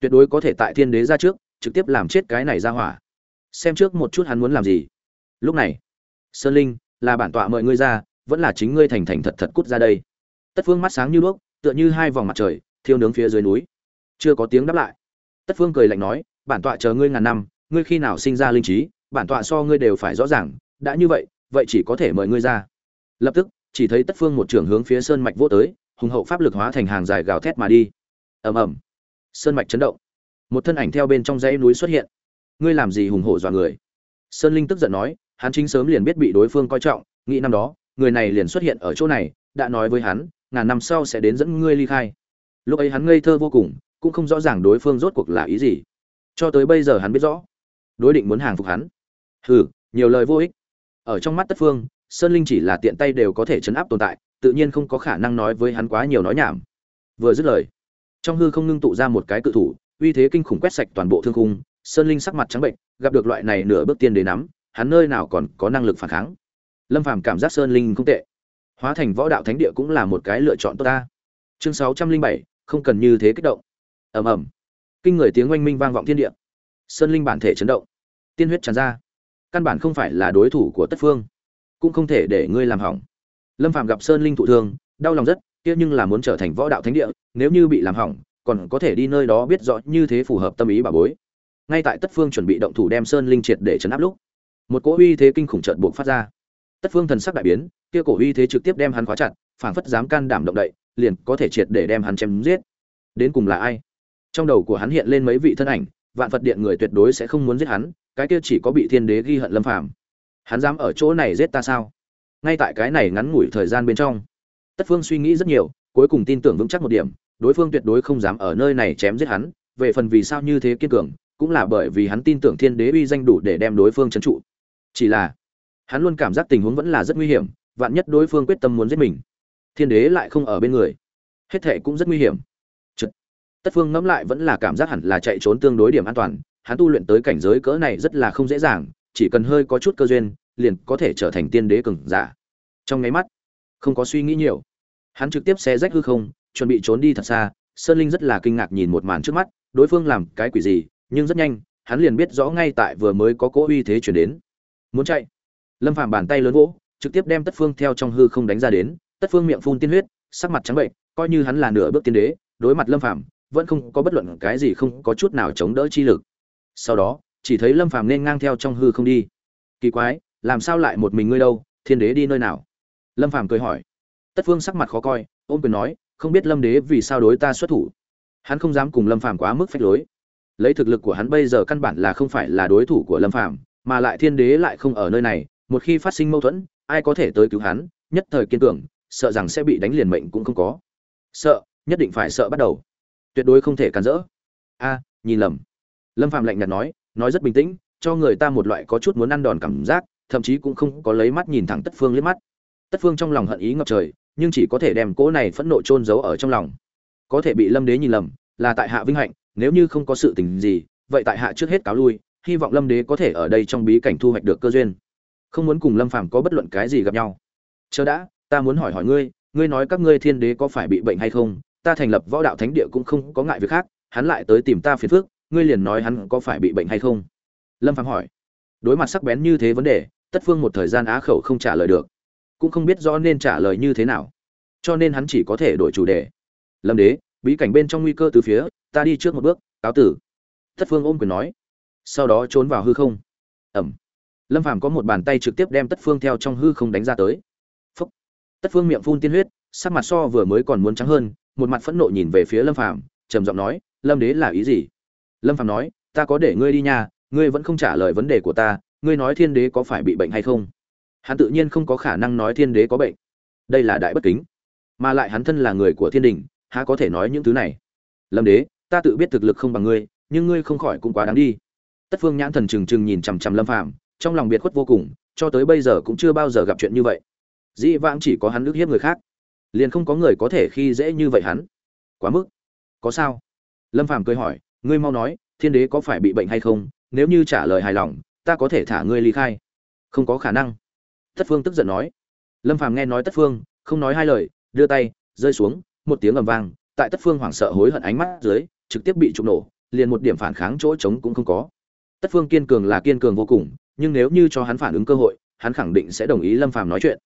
Tuyệt đối có thể tại thiên đế ra trước trực tiếp làm chết cái này ra hỏa. Xem trước một chút hắn muốn làm gì. Lúc này, sơn linh, là bản tọa mời ngươi ra, vẫn là chính ngươi thành thành thật thật cút ra đây. Tất phương mắt sáng như đuốc, tựa như hai vòng mặt trời, thiêu nướng phía dưới núi. Chưa có tiếng đáp lại. Tất phương cười lạnh nói, bản tọa chờ ngươi ngàn năm, ngươi khi nào sinh ra linh trí, bản tọa so ngươi đều phải rõ ràng, đã như vậy vậy chỉ có thể mời ngươi ra. Lập tức, chỉ thấy tất phương một trưởng hướng phía sơn mạch vô tới, hùng hậu pháp lực hóa thành hàng dài gào thét mà đi. Ầm ầm. Sơn mạch chấn động một thân ảnh theo bên trong dãy núi xuất hiện. Ngươi làm gì hùng hổ dọa người? Sơn linh tức giận nói, hắn chính sớm liền biết bị đối phương coi trọng, nghĩ năm đó, người này liền xuất hiện ở chỗ này, đã nói với hắn, ngàn năm sau sẽ đến dẫn ngươi ly khai. Lúc ấy hắn ngây thơ vô cùng, cũng không rõ ràng đối phương rốt cuộc là ý gì. Cho tới bây giờ hắn biết rõ, đối định muốn hàng phục hắn. Hừ, nhiều lời vô ích. Ở trong mắt tất phương, sơn linh chỉ là tiện tay đều có thể chấn áp tồn tại, tự nhiên không có khả năng nói với hắn quá nhiều nói nhảm. Vừa dứt lời, trong hư không ngưng tụ ra một cái cự thủ uy thế kinh khủng quét sạch toàn bộ thương khung, sơn linh sắc mặt trắng bệnh, gặp được loại này nửa bước tiên đến nắm, hắn nơi nào còn có năng lực phản kháng. Lâm phàm cảm giác sơn linh không tệ. Hóa thành võ đạo thánh địa cũng là một cái lựa chọn tốt ta. Chương sáu trăm linh bảy, không cần như thế kích động. Ầm ầm. Kinh người tiếng oanh minh vang vọng thiên địa. Sơn linh bản thể chấn động. Tiên huyết tràn ra. Căn bản không phải là đối thủ của tất phương. Cũng không thể để ngươi làm hỏng. Lâm phạm gặp sơn linh thụ thương, đau lòng rất, kia nhưng là muốn trở thành võ đạo thánh địa, nếu như bị làm hỏng còn có thể đi nơi đó biết rõ như thế phù hợp tâm ý bà bối. Ngay tại tất phương chuẩn bị động thủ đem sơn linh triệt để chấn áp lúc, một cỗ uy thế kinh khủng trợn buộc phát ra. Tất phương thần sắc đại biến, kia cổ uy thế trực tiếp đem hắn khóa chặt, phảng phất dám can đảm động đậy, liền có thể triệt để đem hắn chém giết. Đến cùng là ai? Trong đầu của hắn hiện lên mấy vị thân ảnh, vạn phật điện người tuyệt đối sẽ không muốn giết hắn, cái kia chỉ có bị thiên đế ghi hận lâm phàm. Hắn dám ở chỗ này giết ta sao? Ngay tại cái này ngắn ngủi thời gian bên trong, tất phương suy nghĩ rất nhiều, cuối cùng tin tưởng vững chắc một điểm đối phương tuyệt đối không dám ở nơi này chém giết hắn, về phần vì sao như thế kiên cường, cũng là bởi vì hắn tin tưởng thiên đế uy danh đủ để đem đối phương trấn trụ. Chỉ là, hắn luôn cảm giác tình huống vẫn là rất nguy hiểm, vạn nhất đối phương quyết tâm muốn giết mình, thiên đế lại không ở bên người. Hết thệ cũng rất nguy hiểm. Chật. tất phương ngẫm lại vẫn là cảm giác hẳn là chạy trốn tương đối điểm an toàn, hắn tu luyện tới cảnh giới cỡ này rất là không dễ dàng, chỉ cần hơi có chút cơ duyên, liền có thể trở thành tiên đế cường giả. Trong nháy mắt, không có suy nghĩ nhiều. Hắn trực tiếp xé rách hư không chuẩn bị trốn đi thật xa, sơn linh rất là kinh ngạc nhìn một màn trước mắt, đối phương làm cái quỷ gì, nhưng rất nhanh, hắn liền biết rõ ngay tại vừa mới có cỗ uy thế chuyển đến. Muốn chạy. Lâm phàm bàn tay lớn vỗ, trực tiếp đem tất phương theo trong hư không đánh ra đến, tất phương miệng phun tiên huyết, sắc mặt trắng bệnh, coi như hắn là nửa bước tiên đế, đối mặt lâm phàm, vẫn không có bất luận cái gì không có chút nào chống đỡ chi lực. Sau đó, chỉ thấy lâm phàm nên ngang theo trong hư không đi. Kỳ quái, làm sao lại một mình ngươi đâu, thiên đế đi nơi nào? Lâm phàm cười hỏi. Tất phương sắc mặt khó coi, ôm quyền nói không biết lâm đế vì sao đối ta xuất thủ. Hắn không dám cùng lâm phàm quá mức phách lối. Lấy thực lực của hắn bây giờ căn bản là không phải là đối thủ của lâm phàm, mà lại thiên đế lại không ở nơi này, một khi phát sinh mâu thuẫn, ai có thể tới cứu hắn, nhất thời kiên cường, sợ rằng sẽ bị đánh liền mệnh cũng không có. Sợ, nhất định phải sợ bắt đầu. Tuyệt đối không thể cản rỡ. A, nhìn lầm. Lâm phạm lạnh nhạt nói nói rất bình tĩnh, cho người ta một loại có chút muốn ăn đòn cảm giác, thậm chí cũng không có lấy mắt nhìn thẳng tất phương liếc mắt. Tất phương trong lòng hận ý ngập trời nhưng chỉ có thể đem cỗ này phẫn nộ chôn giấu ở trong lòng. Có thể bị lâm đế nhìn lầm là tại hạ vinh hạnh nếu như không có sự tình gì vậy tại hạ trước hết cáo lui hy vọng lâm đế có thể ở đây trong bí cảnh thu hoạch được cơ duyên. Không muốn cùng lâm phàm có bất luận cái gì gặp nhau. Chờ đã ta muốn hỏi hỏi ngươi ngươi nói các ngươi thiên đế có phải bị bệnh hay không? Ta thành lập võ đạo thánh địa cũng không có ngại việc khác hắn lại tới tìm ta phiền phức, ngươi liền nói hắn có phải bị bệnh hay không? Lâm phàm hỏi. Đối mặt sắc bén như thế vấn đề tất phương một thời gian á khẩu không trả lời được cũng không biết rõ nên trả lời như thế nào. Cho nên hắn chỉ có thể đổi chủ đề. Lâm đế bí cảnh bên trong nguy cơ từ phía ta đi trước một bước cáo tử. Tất phương ôm quyền nói. Sau đó trốn vào hư không. Ẩm. Lâm phàm có một bàn tay trực tiếp đem tất phương theo trong hư không đánh ra tới. Phúc. tất phương miệng phun tiên huyết sắc mặt so vừa mới còn muốn trắng hơn một mặt phẫn nộ nhìn về phía lâm phàm trầm giọng nói lâm đế là ý gì? Lâm phàm nói ta có để ngươi đi nhà, ngươi vẫn không trả lời vấn đề của ta ngươi nói thiên đế có phải bị bệnh hay không? Hắn tự nhiên không có khả năng nói thiên đế có bệnh. Đây là đại bất kính. Mà lại hắn thân là người của thiên đình, há có thể nói những thứ này? Lâm đế, ta tự biết thực lực không bằng ngươi, nhưng ngươi không khỏi cũng quá đáng đi. Tất phương nhãn thần trừng trừng nhìn chằm chằm lâm phàm, trong lòng biệt khuất vô cùng, cho tới bây giờ cũng chưa bao giờ gặp chuyện như vậy. Dĩ vãng chỉ có hắn ức hiếp người khác. Liền không có người có thể khi dễ như vậy hắn. Quá mức. Có sao? Lâm phàm cười hỏi, ngươi mau nói, thiên đế có phải bị bệnh hay không? Nếu như trả lời hài lòng, ta có thể thả ngươi ly khai. Không có khả năng tất phương tức giận nói. Lâm phàm nghe nói tất phương, không nói hai lời, đưa tay, rơi xuống, một tiếng ầm vang, tại tất phương hoảng sợ hối hận ánh mắt dưới, trực tiếp bị trục nổ, liền một điểm phản kháng chỗ trống cũng không có. Tất phương kiên cường là kiên cường vô cùng, nhưng nếu như cho hắn phản ứng cơ hội, hắn khẳng định sẽ đồng ý lâm phàm nói chuyện.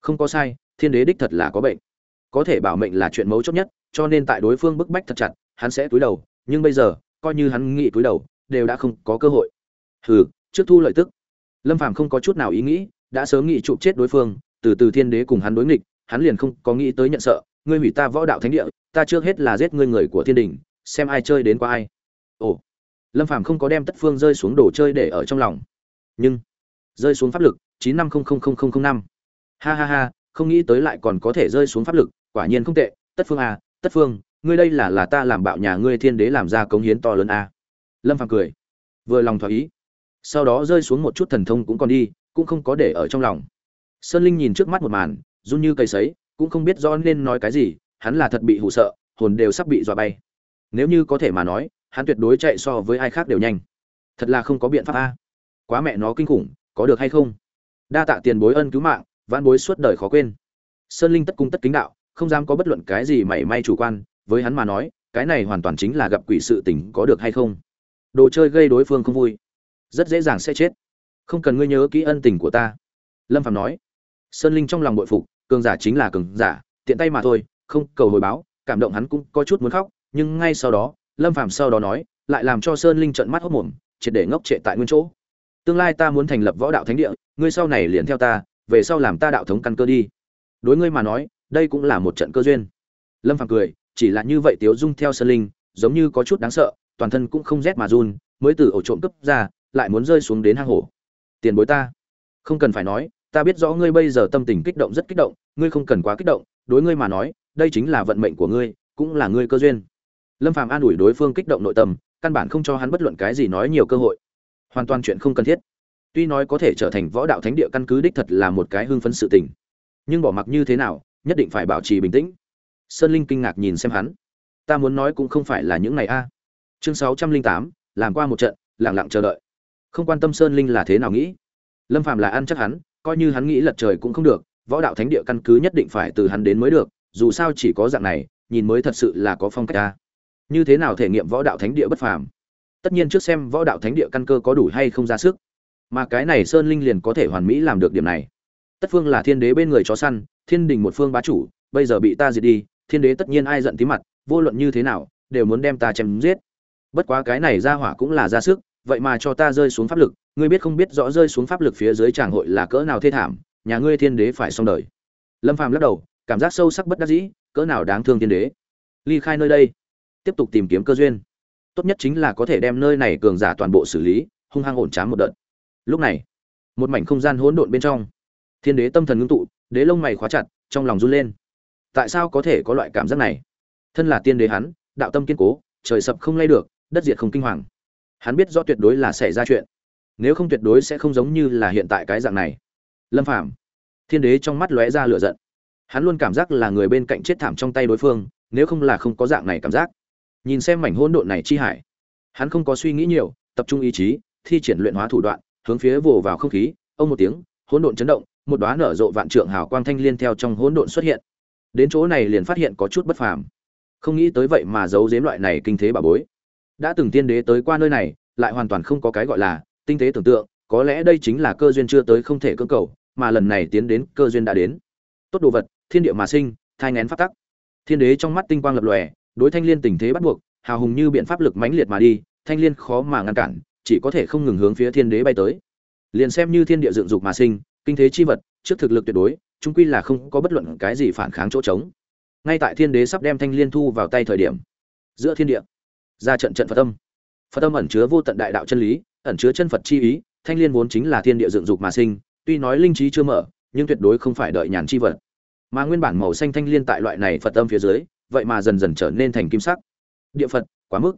Không có sai, thiên đế đích thật là có bệnh. Có thể bảo mệnh là chuyện mấu chốt nhất, cho nên tại đối phương bức bách thật chặt, hắn sẽ túi đầu, nhưng bây giờ, coi như hắn nghĩ túi đầu, đều đã không có cơ hội. Hừ, trước thu lợi tức. Lâm phàm không có chút nào ý nghĩ đã sớm nghĩ chụp chết đối phương, từ từ thiên đế cùng hắn đối nghịch, hắn liền không có nghĩ tới nhận sợ, ngươi hủy ta võ đạo thánh địa, ta trước hết là giết ngươi người của thiên đình, xem ai chơi đến qua ai. Ồ, lâm phàm không có đem tất phương rơi xuống đồ chơi để ở trong lòng. Nhưng, rơi xuống pháp lực, chín năm không không không không không năm. Ha ha ha, không nghĩ tới lại còn có thể rơi xuống pháp lực, quả nhiên không tệ, tất phương à tất phương, ngươi đây là là ta làm bạo nhà ngươi thiên đế làm ra cống hiến to lớn à. lâm phàm cười, vừa lòng thỏa ý. Sau đó rơi xuống một chút thần thông cũng còn đi cũng không có để ở trong lòng. Sơn linh nhìn trước mắt một màn, run như cây sấy, cũng không biết rõ nên nói cái gì, hắn là thật bị hụ sợ, hồn đều sắp bị dọa bay. Nếu như có thể mà nói, hắn tuyệt đối chạy so với ai khác đều nhanh. Thật là không có biện pháp a. Quá mẹ nó kinh khủng, có được hay không? Đa tạ tiền bối ân cứu mạng, vãn bối suốt đời khó quên. Sơn linh tất cung tất kính đạo, không dám có bất luận cái gì mảy may chủ quan, với hắn mà nói, cái này hoàn toàn chính là gặp quỷ sự tình có được hay không? Đồ chơi gây đối phương không vui, rất dễ dàng sẽ chết không cần ngươi nhớ kỹ ân tình của ta. Lâm phạm nói. Sơn linh trong lòng bội phục, cường giả chính là cường giả, tiện tay mà thôi, không cầu hồi báo, cảm động hắn cũng có chút muốn khóc, nhưng ngay sau đó, lâm phạm sau đó nói, lại làm cho sơn linh trợn mắt hốt mồm, triệt để ngốc trệ tại nguyên chỗ. Tương lai ta muốn thành lập võ đạo thánh địa, ngươi sau này liền theo ta, về sau làm ta đạo thống căn cơ đi. Đối ngươi mà nói, đây cũng là một trận cơ duyên. Lâm Phạm cười, chỉ là như vậy tiếu dung theo sơn linh, giống như có chút đáng sợ, toàn thân cũng không rét mà run, mới từ ổ trộm cấp ra, lại muốn rơi xuống đến hang hổ tiền bối ta. Không cần phải nói, ta biết rõ ngươi bây giờ tâm tình kích động rất kích động, ngươi không cần quá kích động, đối ngươi mà nói, đây chính là vận mệnh của ngươi, cũng là ngươi cơ duyên. Lâm phàm an ủi đối phương kích động nội tâm, căn bản không cho hắn bất luận cái gì nói nhiều cơ hội. Hoàn toàn chuyện không cần thiết. Tuy nói có thể trở thành võ đạo thánh địa căn cứ đích thật là một cái hưng phấn sự tình, nhưng bỏ mặc như thế nào, nhất định phải bảo trì bình tĩnh. Sơn linh kinh ngạc nhìn xem hắn. Ta muốn nói cũng không phải là những ngày a. Chương sáu trăm linh tám, làm qua một trận lẳng lặng chờ đợi không quan tâm sơn linh là thế nào nghĩ. Lâm phạm là ăn chắc hắn, coi như hắn nghĩ lật trời cũng không được, võ đạo thánh địa căn cứ nhất định phải từ hắn đến mới được, dù sao chỉ có dạng này, nhìn mới thật sự là có phong cách ta. Như thế nào thể nghiệm võ đạo thánh địa bất phàm? Tất nhiên trước xem võ đạo thánh địa căn cơ có đủ hay không ra sức. Mà cái này sơn linh liền có thể hoàn mỹ làm được điểm này. Tất phương là thiên đế bên người chó săn, thiên đình một phương bá chủ, bây giờ bị ta diệt đi, thiên đế tất nhiên ai giận tí mặt, vô luận như thế nào, đều muốn đem ta chém giết. Bất quá cái này ra hỏa cũng là ra sức vậy mà cho ta rơi xuống pháp lực, ngươi biết không biết rõ rơi xuống pháp lực phía dưới tràng hội là cỡ nào thê thảm, nhà ngươi thiên đế phải xong đời. Lâm phàm lắc đầu, cảm giác sâu sắc bất đắc dĩ, cỡ nào đáng thương thiên đế. Ly khai nơi đây, tiếp tục tìm kiếm cơ duyên. Tốt nhất chính là có thể đem nơi này cường giả toàn bộ xử lý, hung hăng ổn trám một đợt. Lúc này, một mảnh không gian hỗn độn bên trong, thiên đế tâm thần ngưng tụ, đế lông mày khóa chặt, trong lòng run lên. Tại sao có thể có loại cảm giác này? Thân là tiên đế hắn, đạo tâm kiên cố, trời sập không lay được, đất diệt không kinh hoàng hắn biết rõ tuyệt đối là xảy ra chuyện. Nếu không tuyệt đối sẽ không giống như là hiện tại cái dạng này. Lâm phàm, thiên đế trong mắt lóe ra lửa giận. Hắn luôn cảm giác là người bên cạnh chết thảm trong tay đối phương, nếu không là không có dạng này cảm giác. Nhìn xem mảnh hỗn độn này chi hải, hắn không có suy nghĩ nhiều, tập trung ý chí, thi triển luyện hóa thủ đoạn, hướng phía vồ vào không khí, ông một tiếng, hỗn độn chấn động, một đóa nở rộ vạn trượng hào quang thanh liên theo trong hỗn độn xuất hiện. Đến chỗ này liền phát hiện có chút bất phàm. Không nghĩ tới vậy mà giấu giếm loại này kinh thế bà bối đã từng tiên đế tới qua nơi này, lại hoàn toàn không có cái gọi là tinh tế tưởng tượng, có lẽ đây chính là cơ duyên chưa tới không thể cưỡng cầu, mà lần này tiến đến cơ duyên đã đến. Tốt đồ vật, thiên địa mà sinh, thai ngén phát tắc. Thiên đế trong mắt tinh quang lập lòe, đối thanh liên tình thế bắt buộc, hào hùng như biện pháp lực mãnh liệt mà đi, thanh liên khó mà ngăn cản, chỉ có thể không ngừng hướng phía thiên đế bay tới. Liền xem như thiên địa dựng dục mà sinh, kinh thế chi vật, trước thực lực tuyệt đối trung quy là không có bất luận cái gì phản kháng chỗ trống. Ngay tại thiên đế sắp đem thanh liên thu vào tay thời điểm, giữa thiên địa ra trận trận phật âm. Phật âm ẩn chứa vô tận đại đạo chân lý, ẩn chứa chân phật chi ý, thanh liên vốn chính là thiên địa dựng dục mà sinh, tuy nói linh trí chưa mở, nhưng tuyệt đối không phải đợi nhàn chi vật. Mà nguyên bản màu xanh thanh liên tại loại này phật âm phía dưới, vậy mà dần dần trở nên thành kim sắc. Địa phật, quá mức.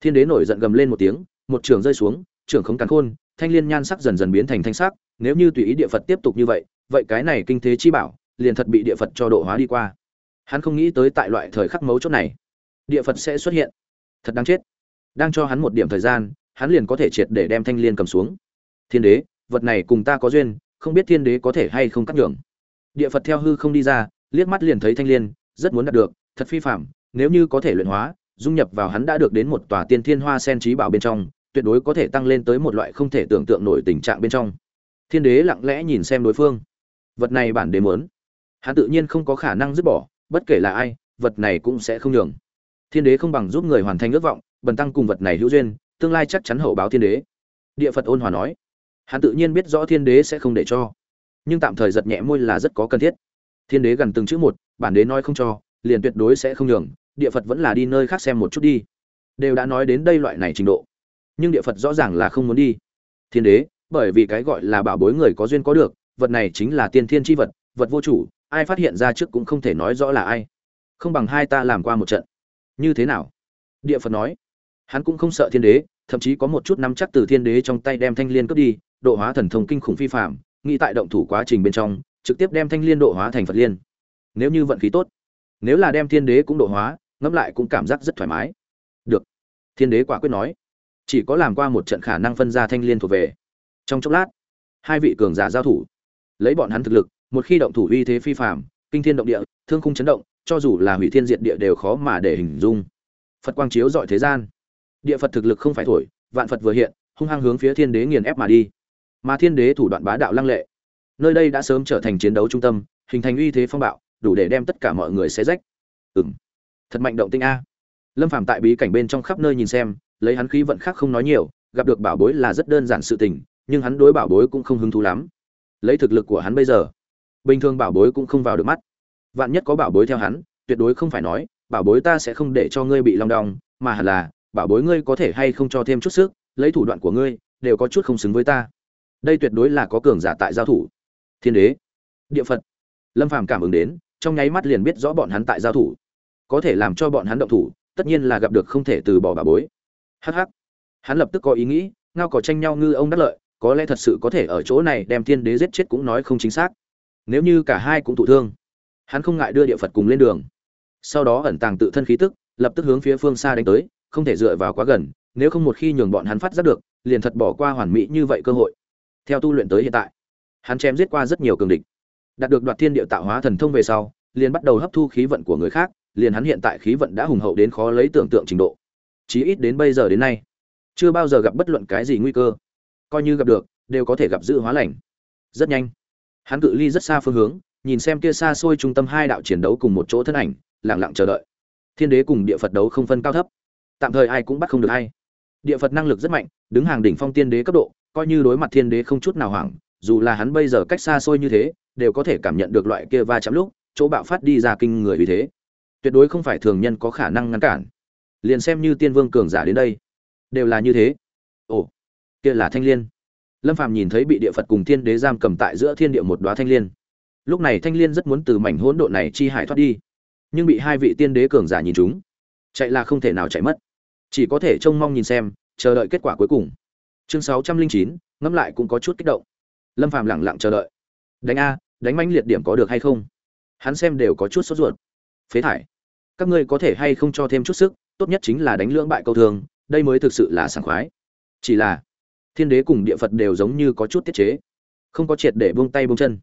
Thiên đế nổi giận gầm lên một tiếng, một trường rơi xuống, trường không cắn khôn, thanh liên nhan sắc dần dần biến thành thanh sắc, nếu như tùy ý địa phật tiếp tục như vậy vậy cái này kinh thế chi bảo, liền thật bị địa phật cho độ hóa đi qua. Hắn không nghĩ tới tại loại thời khắc mấu chốt này, địa phật sẽ xuất hiện thật đáng chết. Đang cho hắn một điểm thời gian, hắn liền có thể triệt để đem thanh liên cầm xuống. Thiên đế, vật này cùng ta có duyên, không biết thiên đế có thể hay không cắt nhường địa phật theo hư không đi ra, liếc mắt liền thấy thanh liên, rất muốn đạt được, thật phi phạm nếu như có thể luyện hóa, dung nhập vào hắn đã được đến một tòa tiên thiên hoa sen trí bảo bên trong, tuyệt đối có thể tăng lên tới một loại không thể tưởng tượng nổi tình trạng bên trong. Thiên đế lặng lẽ nhìn xem đối phương. Vật này bản đế muốn. Hắn tự nhiên không có khả năng dứt bỏ, bất kể là ai, vật này cũng sẽ không nhường thiên đế không bằng giúp người hoàn thành ước vọng, bần tăng cùng vật này hữu duyên, tương lai chắc chắn hậu báo thiên đế. Địa phật ôn hòa nói. Hắn tự nhiên biết rõ thiên đế sẽ không để cho, nhưng tạm thời giật nhẹ môi là rất có cần thiết. Thiên đế gần từng chữ một, bản đế nói không cho, liền tuyệt đối sẽ không nhường, địa phật vẫn là đi nơi khác xem một chút đi. Đều đã nói đến đây loại này trình độ, nhưng địa phật rõ ràng là không muốn đi. Thiên đế, bởi vì cái gọi là bảo bối người có duyên có được, vật này chính là tiên thiên tri vật vật vô chủ, ai phát hiện ra trước cũng không thể nói rõ là ai. Không bằng hai ta làm qua một trận như thế nào? Địa phật nói. Hắn cũng không sợ thiên đế, thậm chí có một chút nắm chắc từ thiên đế trong tay đem thanh liên cướp đi, độ hóa thần thông kinh khủng phi phạm nghĩ tại động thủ quá trình bên trong, trực tiếp đem thanh liên độ hóa thành phật liên. Nếu như vận khí tốt, nếu là đem thiên đế cũng độ hóa, ngẫm lại cũng cảm giác rất thoải mái. Được. Thiên đế quả quyết nói. Chỉ có làm qua một trận khả năng phân ra thanh liên thuộc về. Trong chốc lát, hai vị cường giả giao thủ. Lấy bọn hắn thực lực, một khi động thủ uy thế phi phạm kinh thiên động địa, thương khung chấn động cho dù là hủy thiên diệt địa đều khó mà để hình dung. Phật quang chiếu dọi thế gian. Địa phật thực lực không phải thổi, vạn phật vừa hiện, hung hăng hướng phía thiên đế nghiền ép mà đi. Mà thiên đế thủ đoạn bá đạo lăng lệ. Nơi đây đã sớm trở thành chiến đấu trung tâm, hình thành uy thế phong bạo, đủ để đem tất cả mọi người xé rách. Ừng thật mạnh động tinh a. Lâm phàm tại bí cảnh bên trong khắp nơi nhìn xem, lấy hắn khí vận khác không nói nhiều, gặp được bảo bối là rất đơn giản sự tình, nhưng hắn đối bảo bối cũng không hứng thú lắm. Lấy thực lực của hắn bây giờ, bình thường bảo bối cũng không vào được mắt vạn nhất có bảo bối theo hắn, tuyệt đối không phải nói, bảo bối ta sẽ không để cho ngươi bị long đong, mà hẳn là, bảo bối ngươi có thể hay không cho thêm chút sức, lấy thủ đoạn của ngươi, đều có chút không xứng với ta. Đây tuyệt đối là có cường giả tại giao thủ. Thiên đế, địa phật. Lâm phàm cảm ứng đến, trong nháy mắt liền biết rõ bọn hắn tại giao thủ. Có thể làm cho bọn hắn động thủ, tất nhiên là gặp được không thể từ bỏ bà bối. Hh hắn lập tức có ý nghĩ, ngao cỏ tranh nhau ngư ông đắc lợi, có lẽ thật sự có thể ở chỗ này đem thiên đế giết chết cũng nói không chính xác. Nếu như cả hai cũng thụ thương hắn không ngại đưa địa phật cùng lên đường. Sau đó ẩn tàng tự thân khí tức, lập tức hướng phía phương xa đánh tới, không thể dựa vào quá gần, nếu không một khi nhường bọn hắn phát giác được, liền thật bỏ qua hoàn mỹ như vậy cơ hội. Theo tu luyện tới hiện tại, hắn chém giết qua rất nhiều cường địch. Đạt được đoạt thiên địa tạo hóa thần thông về sau, liền bắt đầu hấp thu khí vận của người khác, liền hắn hiện tại khí vận đã hùng hậu đến khó lấy tưởng tượng trình độ. Chí ít đến bây giờ đến nay, chưa bao giờ gặp bất luận cái gì nguy cơ. Coi như gặp được, đều có thể gặp dự hóa lành. Rất nhanh, hắn cự ly rất xa phương hướng nhìn xem kia xa xôi trung tâm hai đạo chiến đấu cùng một chỗ thân ảnh, lặng lặng chờ đợi. Thiên đế cùng địa phật đấu không phân cao thấp. Tạm thời ai cũng bắt không được ai. Địa phật năng lực rất mạnh, đứng hàng đỉnh phong tiên đế cấp độ, coi như đối mặt thiên đế không chút nào hoảng, dù là hắn bây giờ cách xa xôi như thế, đều có thể cảm nhận được loại kia va chạm lúc, chỗ bạo phát đi ra kinh người vì thế. Tuyệt đối không phải thường nhân có khả năng ngăn cản. Liền xem như tiên vương cường giả đến đây, đều là như thế. Ồ, kia là thanh liên. Lâm phàm nhìn thấy bị địa phật cùng thiên đế giam cầm tại giữa thiên địa một đóa thanh liên lúc này thanh liên rất muốn từ mảnh hỗn độn này chi hải thoát đi, nhưng bị hai vị tiên đế cường giả nhìn chúng chạy là không thể nào chạy mất. Chỉ có thể trông mong nhìn xem, chờ đợi kết quả cuối cùng. Chương sáu trăm linh chín, ngẫm lại cũng có chút kích động. Lâm phàm lẳng lặng chờ đợi. Đánh a, đánh mãnh liệt điểm có được hay không? Hắn xem đều có chút sốt ruột. Phế thải. Các ngươi có thể hay không cho thêm chút sức, tốt nhất chính là đánh lưỡng bại câu thường, đây mới thực sự là sảng khoái. Chỉ là, thiên đế cùng địa phật đều giống như có chút tiết chế, không có triệt để buông tay buông chân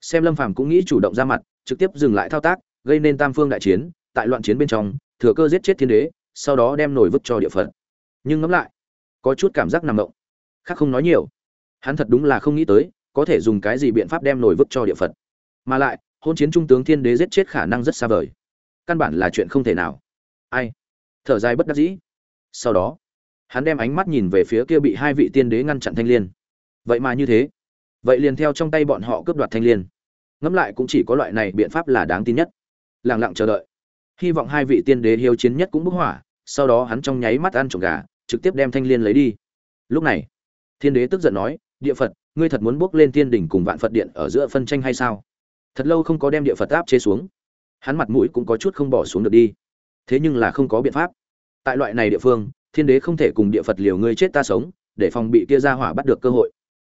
xem lâm phàm cũng nghĩ chủ động ra mặt, trực tiếp dừng lại thao tác, gây nên tam phương đại chiến, tại loạn chiến bên trong, thừa cơ giết chết thiên đế, sau đó đem nổi vứt cho địa phật nhưng ngẫm lại, có chút cảm giác nằm động. Khác không nói nhiều. Hắn thật đúng là không nghĩ tới, có thể dùng cái gì biện pháp đem nổi vứt cho địa phật mà lại, hôn chiến trung tướng thiên đế giết chết khả năng rất xa vời. Căn bản là chuyện không thể nào. Ai? Thở dài bất đắc dĩ. Sau đó, hắn đem ánh mắt nhìn về phía kia bị hai vị tiên đế ngăn chặn thanh liên. Vậy mà như thế vậy liền theo trong tay bọn họ cướp đoạt thanh liên. Ngẫm lại cũng chỉ có loại này biện pháp là đáng tin nhất. Lẳng lặng chờ đợi. Hy vọng hai vị tiên đế hiếu chiến nhất cũng bức hỏa sau đó hắn trong nháy mắt ăn trộm gà, trực tiếp đem thanh liên lấy đi. Lúc này, thiên đế tức giận nói, địa phật, ngươi thật muốn bước lên tiên đỉnh cùng vạn phật điện ở giữa phân tranh hay sao? Thật lâu không có đem địa phật áp chế xuống. Hắn mặt mũi cũng có chút không bỏ xuống được đi. Thế nhưng là không có biện pháp. Tại loại này địa phương, thiên đế không thể cùng địa phật liều ngươi chết ta sống, để phòng bị kia ra hỏa bắt được cơ hội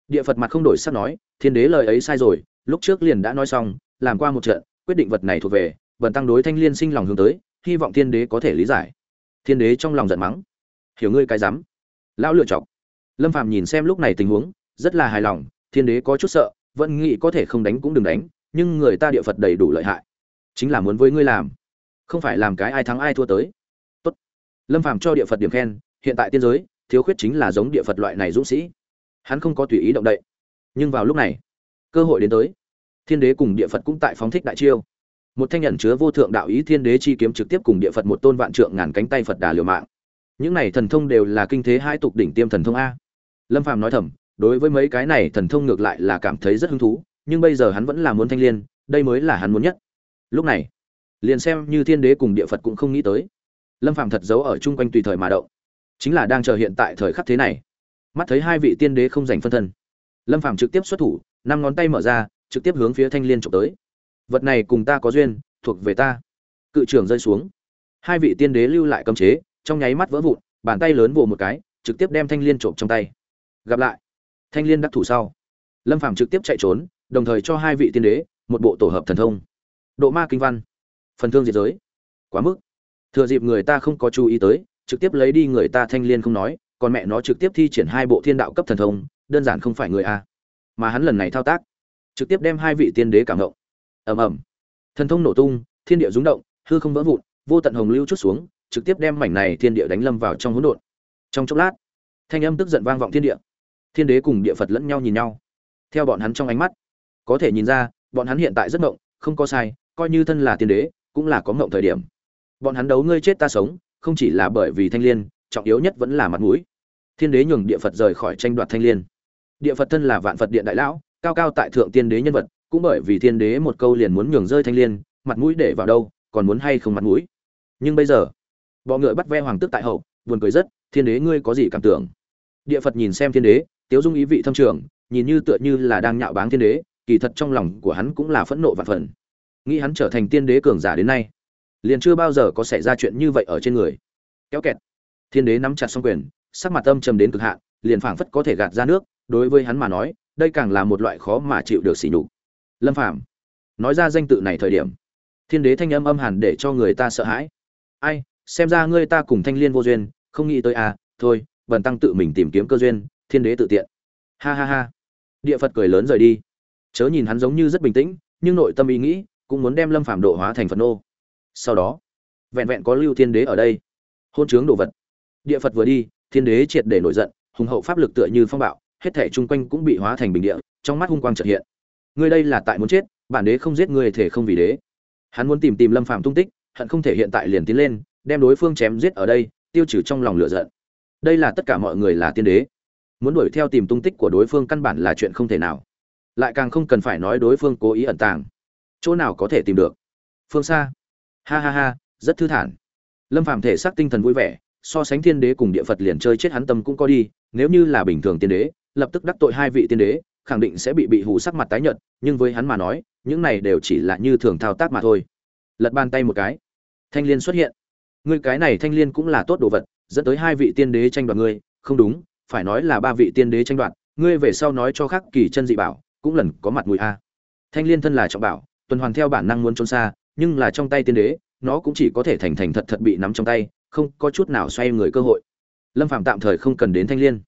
địa phật mặt không đổi sắc nói, thiên đế lời ấy sai rồi, lúc trước liền đã nói xong, làm qua một trận, quyết định vật này thuộc về, bần tăng đối thanh liên sinh lòng hướng tới, hy vọng thiên đế có thể lý giải. Thiên đế trong lòng giận mắng, hiểu ngươi cái rắm, lão lựa chọc. Lâm phàm nhìn xem lúc này tình huống, rất là hài lòng, thiên đế có chút sợ, vẫn nghĩ có thể không đánh cũng đừng đánh, nhưng người ta địa phật đầy đủ lợi hại, chính là muốn với ngươi làm, không phải làm cái ai thắng ai thua tới. Tốt. lâm phàm cho địa phật điểm khen, hiện tại tiên giới, thiếu khuyết chính là giống địa phật loại này dũng sĩ hắn không có tùy ý động đậy. Nhưng vào lúc này, cơ hội đến tới. Thiên đế cùng địa phật cũng tại phóng thích đại chiêu. Một thanh nhận chứa vô thượng đạo ý thiên đế chi kiếm trực tiếp cùng địa phật một tôn vạn trượng ngàn cánh tay phật đà liều mạng. Những này thần thông đều là kinh thế hai tục đỉnh tiêm thần thông a. Lâm phàm nói thầm, đối với mấy cái này thần thông ngược lại là cảm thấy rất hứng thú, nhưng bây giờ hắn vẫn là muốn thanh liên, đây mới là hắn muốn nhất. Lúc này, liền xem như thiên đế cùng địa phật cũng không nghĩ tới. Lâm phàm thật giấu ở chung quanh tùy thời mà động. Chính là đang chờ hiện tại thời khắc thế này mắt thấy hai vị tiên đế không giành phân thân. Lâm phàm trực tiếp xuất thủ, năm ngón tay mở ra, trực tiếp hướng phía thanh liên trộm tới. Vật này cùng ta có duyên, thuộc về ta. Cự trưởng rơi xuống. Hai vị tiên đế lưu lại cấm chế, trong nháy mắt vỡ vụn, bàn tay lớn vồ một cái, trực tiếp đem thanh liên trộm trong tay. Gặp lại. Thanh liên đắc thủ sau. Lâm phàm trực tiếp chạy trốn, đồng thời cho hai vị tiên đế một bộ tổ hợp thần thông. Độ ma kinh văn. Phần thương diệt giới. Quá mức. Thừa dịp người ta không có chú ý tới, trực tiếp lấy đi người ta thanh liên không nói còn mẹ nó trực tiếp thi triển hai bộ thiên đạo cấp thần thông, đơn giản không phải người a. Mà hắn lần này thao tác, trực tiếp đem hai vị tiên đế cảm động. Ầm ầm. Thần thông nổ tung, thiên địa rung động, hư không vỡ vụn, vô tận hồng lưu chút xuống, trực tiếp đem mảnh này thiên địa đánh lâm vào trong hỗn độn. Trong chốc lát, thanh âm tức giận vang vọng thiên địa. Thiên đế cùng địa phật lẫn nhau nhìn nhau. Theo bọn hắn trong ánh mắt, có thể nhìn ra, bọn hắn hiện tại rất ngộng, không có sai, coi như thân là tiên đế, cũng là có ngộng thời điểm. Bọn hắn đấu ngươi chết ta sống, không chỉ là bởi vì thanh liên trọng yếu nhất vẫn là mặt mũi. Thiên đế nhường địa phật rời khỏi tranh đoạt thanh liên. Địa phật thân là vạn phật điện đại lão, cao cao tại thượng tiên đế nhân vật, cũng bởi vì thiên đế một câu liền muốn nhường rơi thanh liên, mặt mũi để vào đâu, còn muốn hay không mặt mũi. Nhưng bây giờ, bọ ngựa bắt ve hoàng tước tại hậu, buồn cười rất, thiên đế ngươi có gì cảm tưởng? Địa phật nhìn xem thiên đế, tiếu dung ý vị thâm trường, nhìn như tựa như là đang nhạo báng thiên đế, kỳ thật trong lòng của hắn cũng là phẫn nộ vạn phần. Nghĩ hắn trở thành tiên đế cường giả đến nay, liền chưa bao giờ có xảy ra chuyện như vậy ở trên người. Kéo kẹt thiên đế nắm chặt song quyền, sắc mặt âm trầm đến cực hạn, liền phảng phất có thể gạt ra nước, đối với hắn mà nói, đây càng là một loại khó mà chịu được sỉ nhục. Lâm phàm, nói ra danh tự này thời điểm, thiên đế thanh âm âm hàn để cho người ta sợ hãi. Ai, xem ra ngươi ta cùng thanh liên vô duyên, không nghĩ tới à thôi, bần tăng tự mình tìm kiếm cơ duyên, thiên đế tự tiện. Ha ha ha. Địa phật cười lớn rời đi. Chớ nhìn hắn giống như rất bình tĩnh, nhưng nội tâm ý nghĩ cũng muốn đem lâm phàm độ hóa thành phật nô. Sau đó, vẹn vẹn có lưu thiên đế ở đây. Hôn chướng đồ vật địa phật vừa đi, thiên đế triệt để nổi giận, hùng hậu pháp lực tựa như phong bạo, hết thể chung quanh cũng bị hóa thành bình địa, trong mắt hung quang chợt hiện. Ngươi đây là tại muốn chết, bản đế không giết ngươi thể không vì đế. Hắn muốn tìm tìm lâm phàm tung tích, hận không thể hiện tại liền tiến lên, đem đối phương chém giết ở đây, tiêu trừ trong lòng lửa giận. Đây là tất cả mọi người là tiên đế. Muốn đuổi theo tìm tung tích của đối phương căn bản là chuyện không thể nào. Lại càng không cần phải nói đối phương cố ý ẩn tàng. Chỗ nào có thể tìm được? Phương xa. Ha ha ha, rất thư thản. Lâm phàm thể xác tinh thần vui vẻ so sánh thiên đế cùng địa phật liền chơi chết hắn tâm cũng có đi, nếu như là bình thường tiên đế, lập tức đắc tội hai vị tiên đế, khẳng định sẽ bị bị hù sắc mặt tái nhợt, nhưng với hắn mà nói, những này đều chỉ là như thường thao tác mà thôi. Lật bàn tay một cái. Thanh liên xuất hiện. Ngươi cái này thanh liên cũng là tốt đồ vật, dẫn tới hai vị tiên đế tranh đoạt ngươi. Không đúng, phải nói là ba vị tiên đế tranh đoạt, ngươi về sau nói cho khắc kỳ chân dị bảo, cũng lần có mặt mùi a. Thanh liên thân là trọng bảo, tuần hoàn theo bản năng muốn trốn xa, nhưng là trong tay tiên đế, nó cũng chỉ có thể thành thành thật thật bị nắm trong tay không có chút nào xoay người cơ hội. Lâm phạm tạm thời không cần đến thanh liên.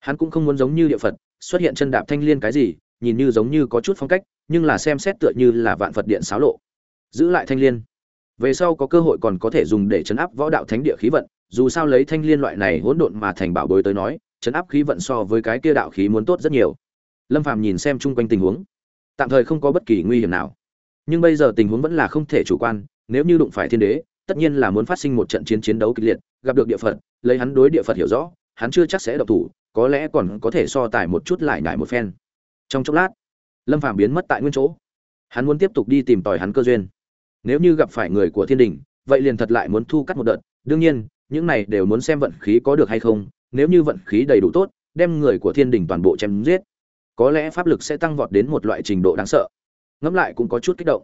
Hắn cũng không muốn giống như địa phật, xuất hiện chân đạp thanh liên cái gì, nhìn như giống như có chút phong cách, nhưng là xem xét tựa như là vạn phật điện xáo lộ. Giữ lại thanh liên. Về sau có cơ hội còn có thể dùng để chấn áp võ đạo thánh địa khí vận, dù sao lấy thanh liên loại này hỗn độn mà thành bảo bối tới nói, chấn áp khí vận so với cái kia đạo khí muốn tốt rất nhiều. Lâm phàm nhìn xem chung quanh tình huống. Tạm thời không có bất kỳ nguy hiểm nào. Nhưng bây giờ tình huống vẫn là không thể chủ quan, nếu như đụng phải thiên đế tất nhiên là muốn phát sinh một trận chiến chiến đấu kịch liệt, gặp được địa phật, lấy hắn đối địa phật hiểu rõ, hắn chưa chắc sẽ độc thủ, có lẽ còn có thể so tài một chút lại nhải một phen. Trong chốc lát, lâm phàm biến mất tại nguyên chỗ. Hắn muốn tiếp tục đi tìm tòi hắn cơ duyên. Nếu như gặp phải người của thiên đình, vậy liền thật lại muốn thu cắt một đợt. Đương nhiên, những này đều muốn xem vận khí có được hay không, nếu như vận khí đầy đủ tốt, đem người của thiên đình toàn bộ chém giết, có lẽ pháp lực sẽ tăng vọt đến một loại trình độ đáng sợ. Ngẫm lại cũng có chút kích động.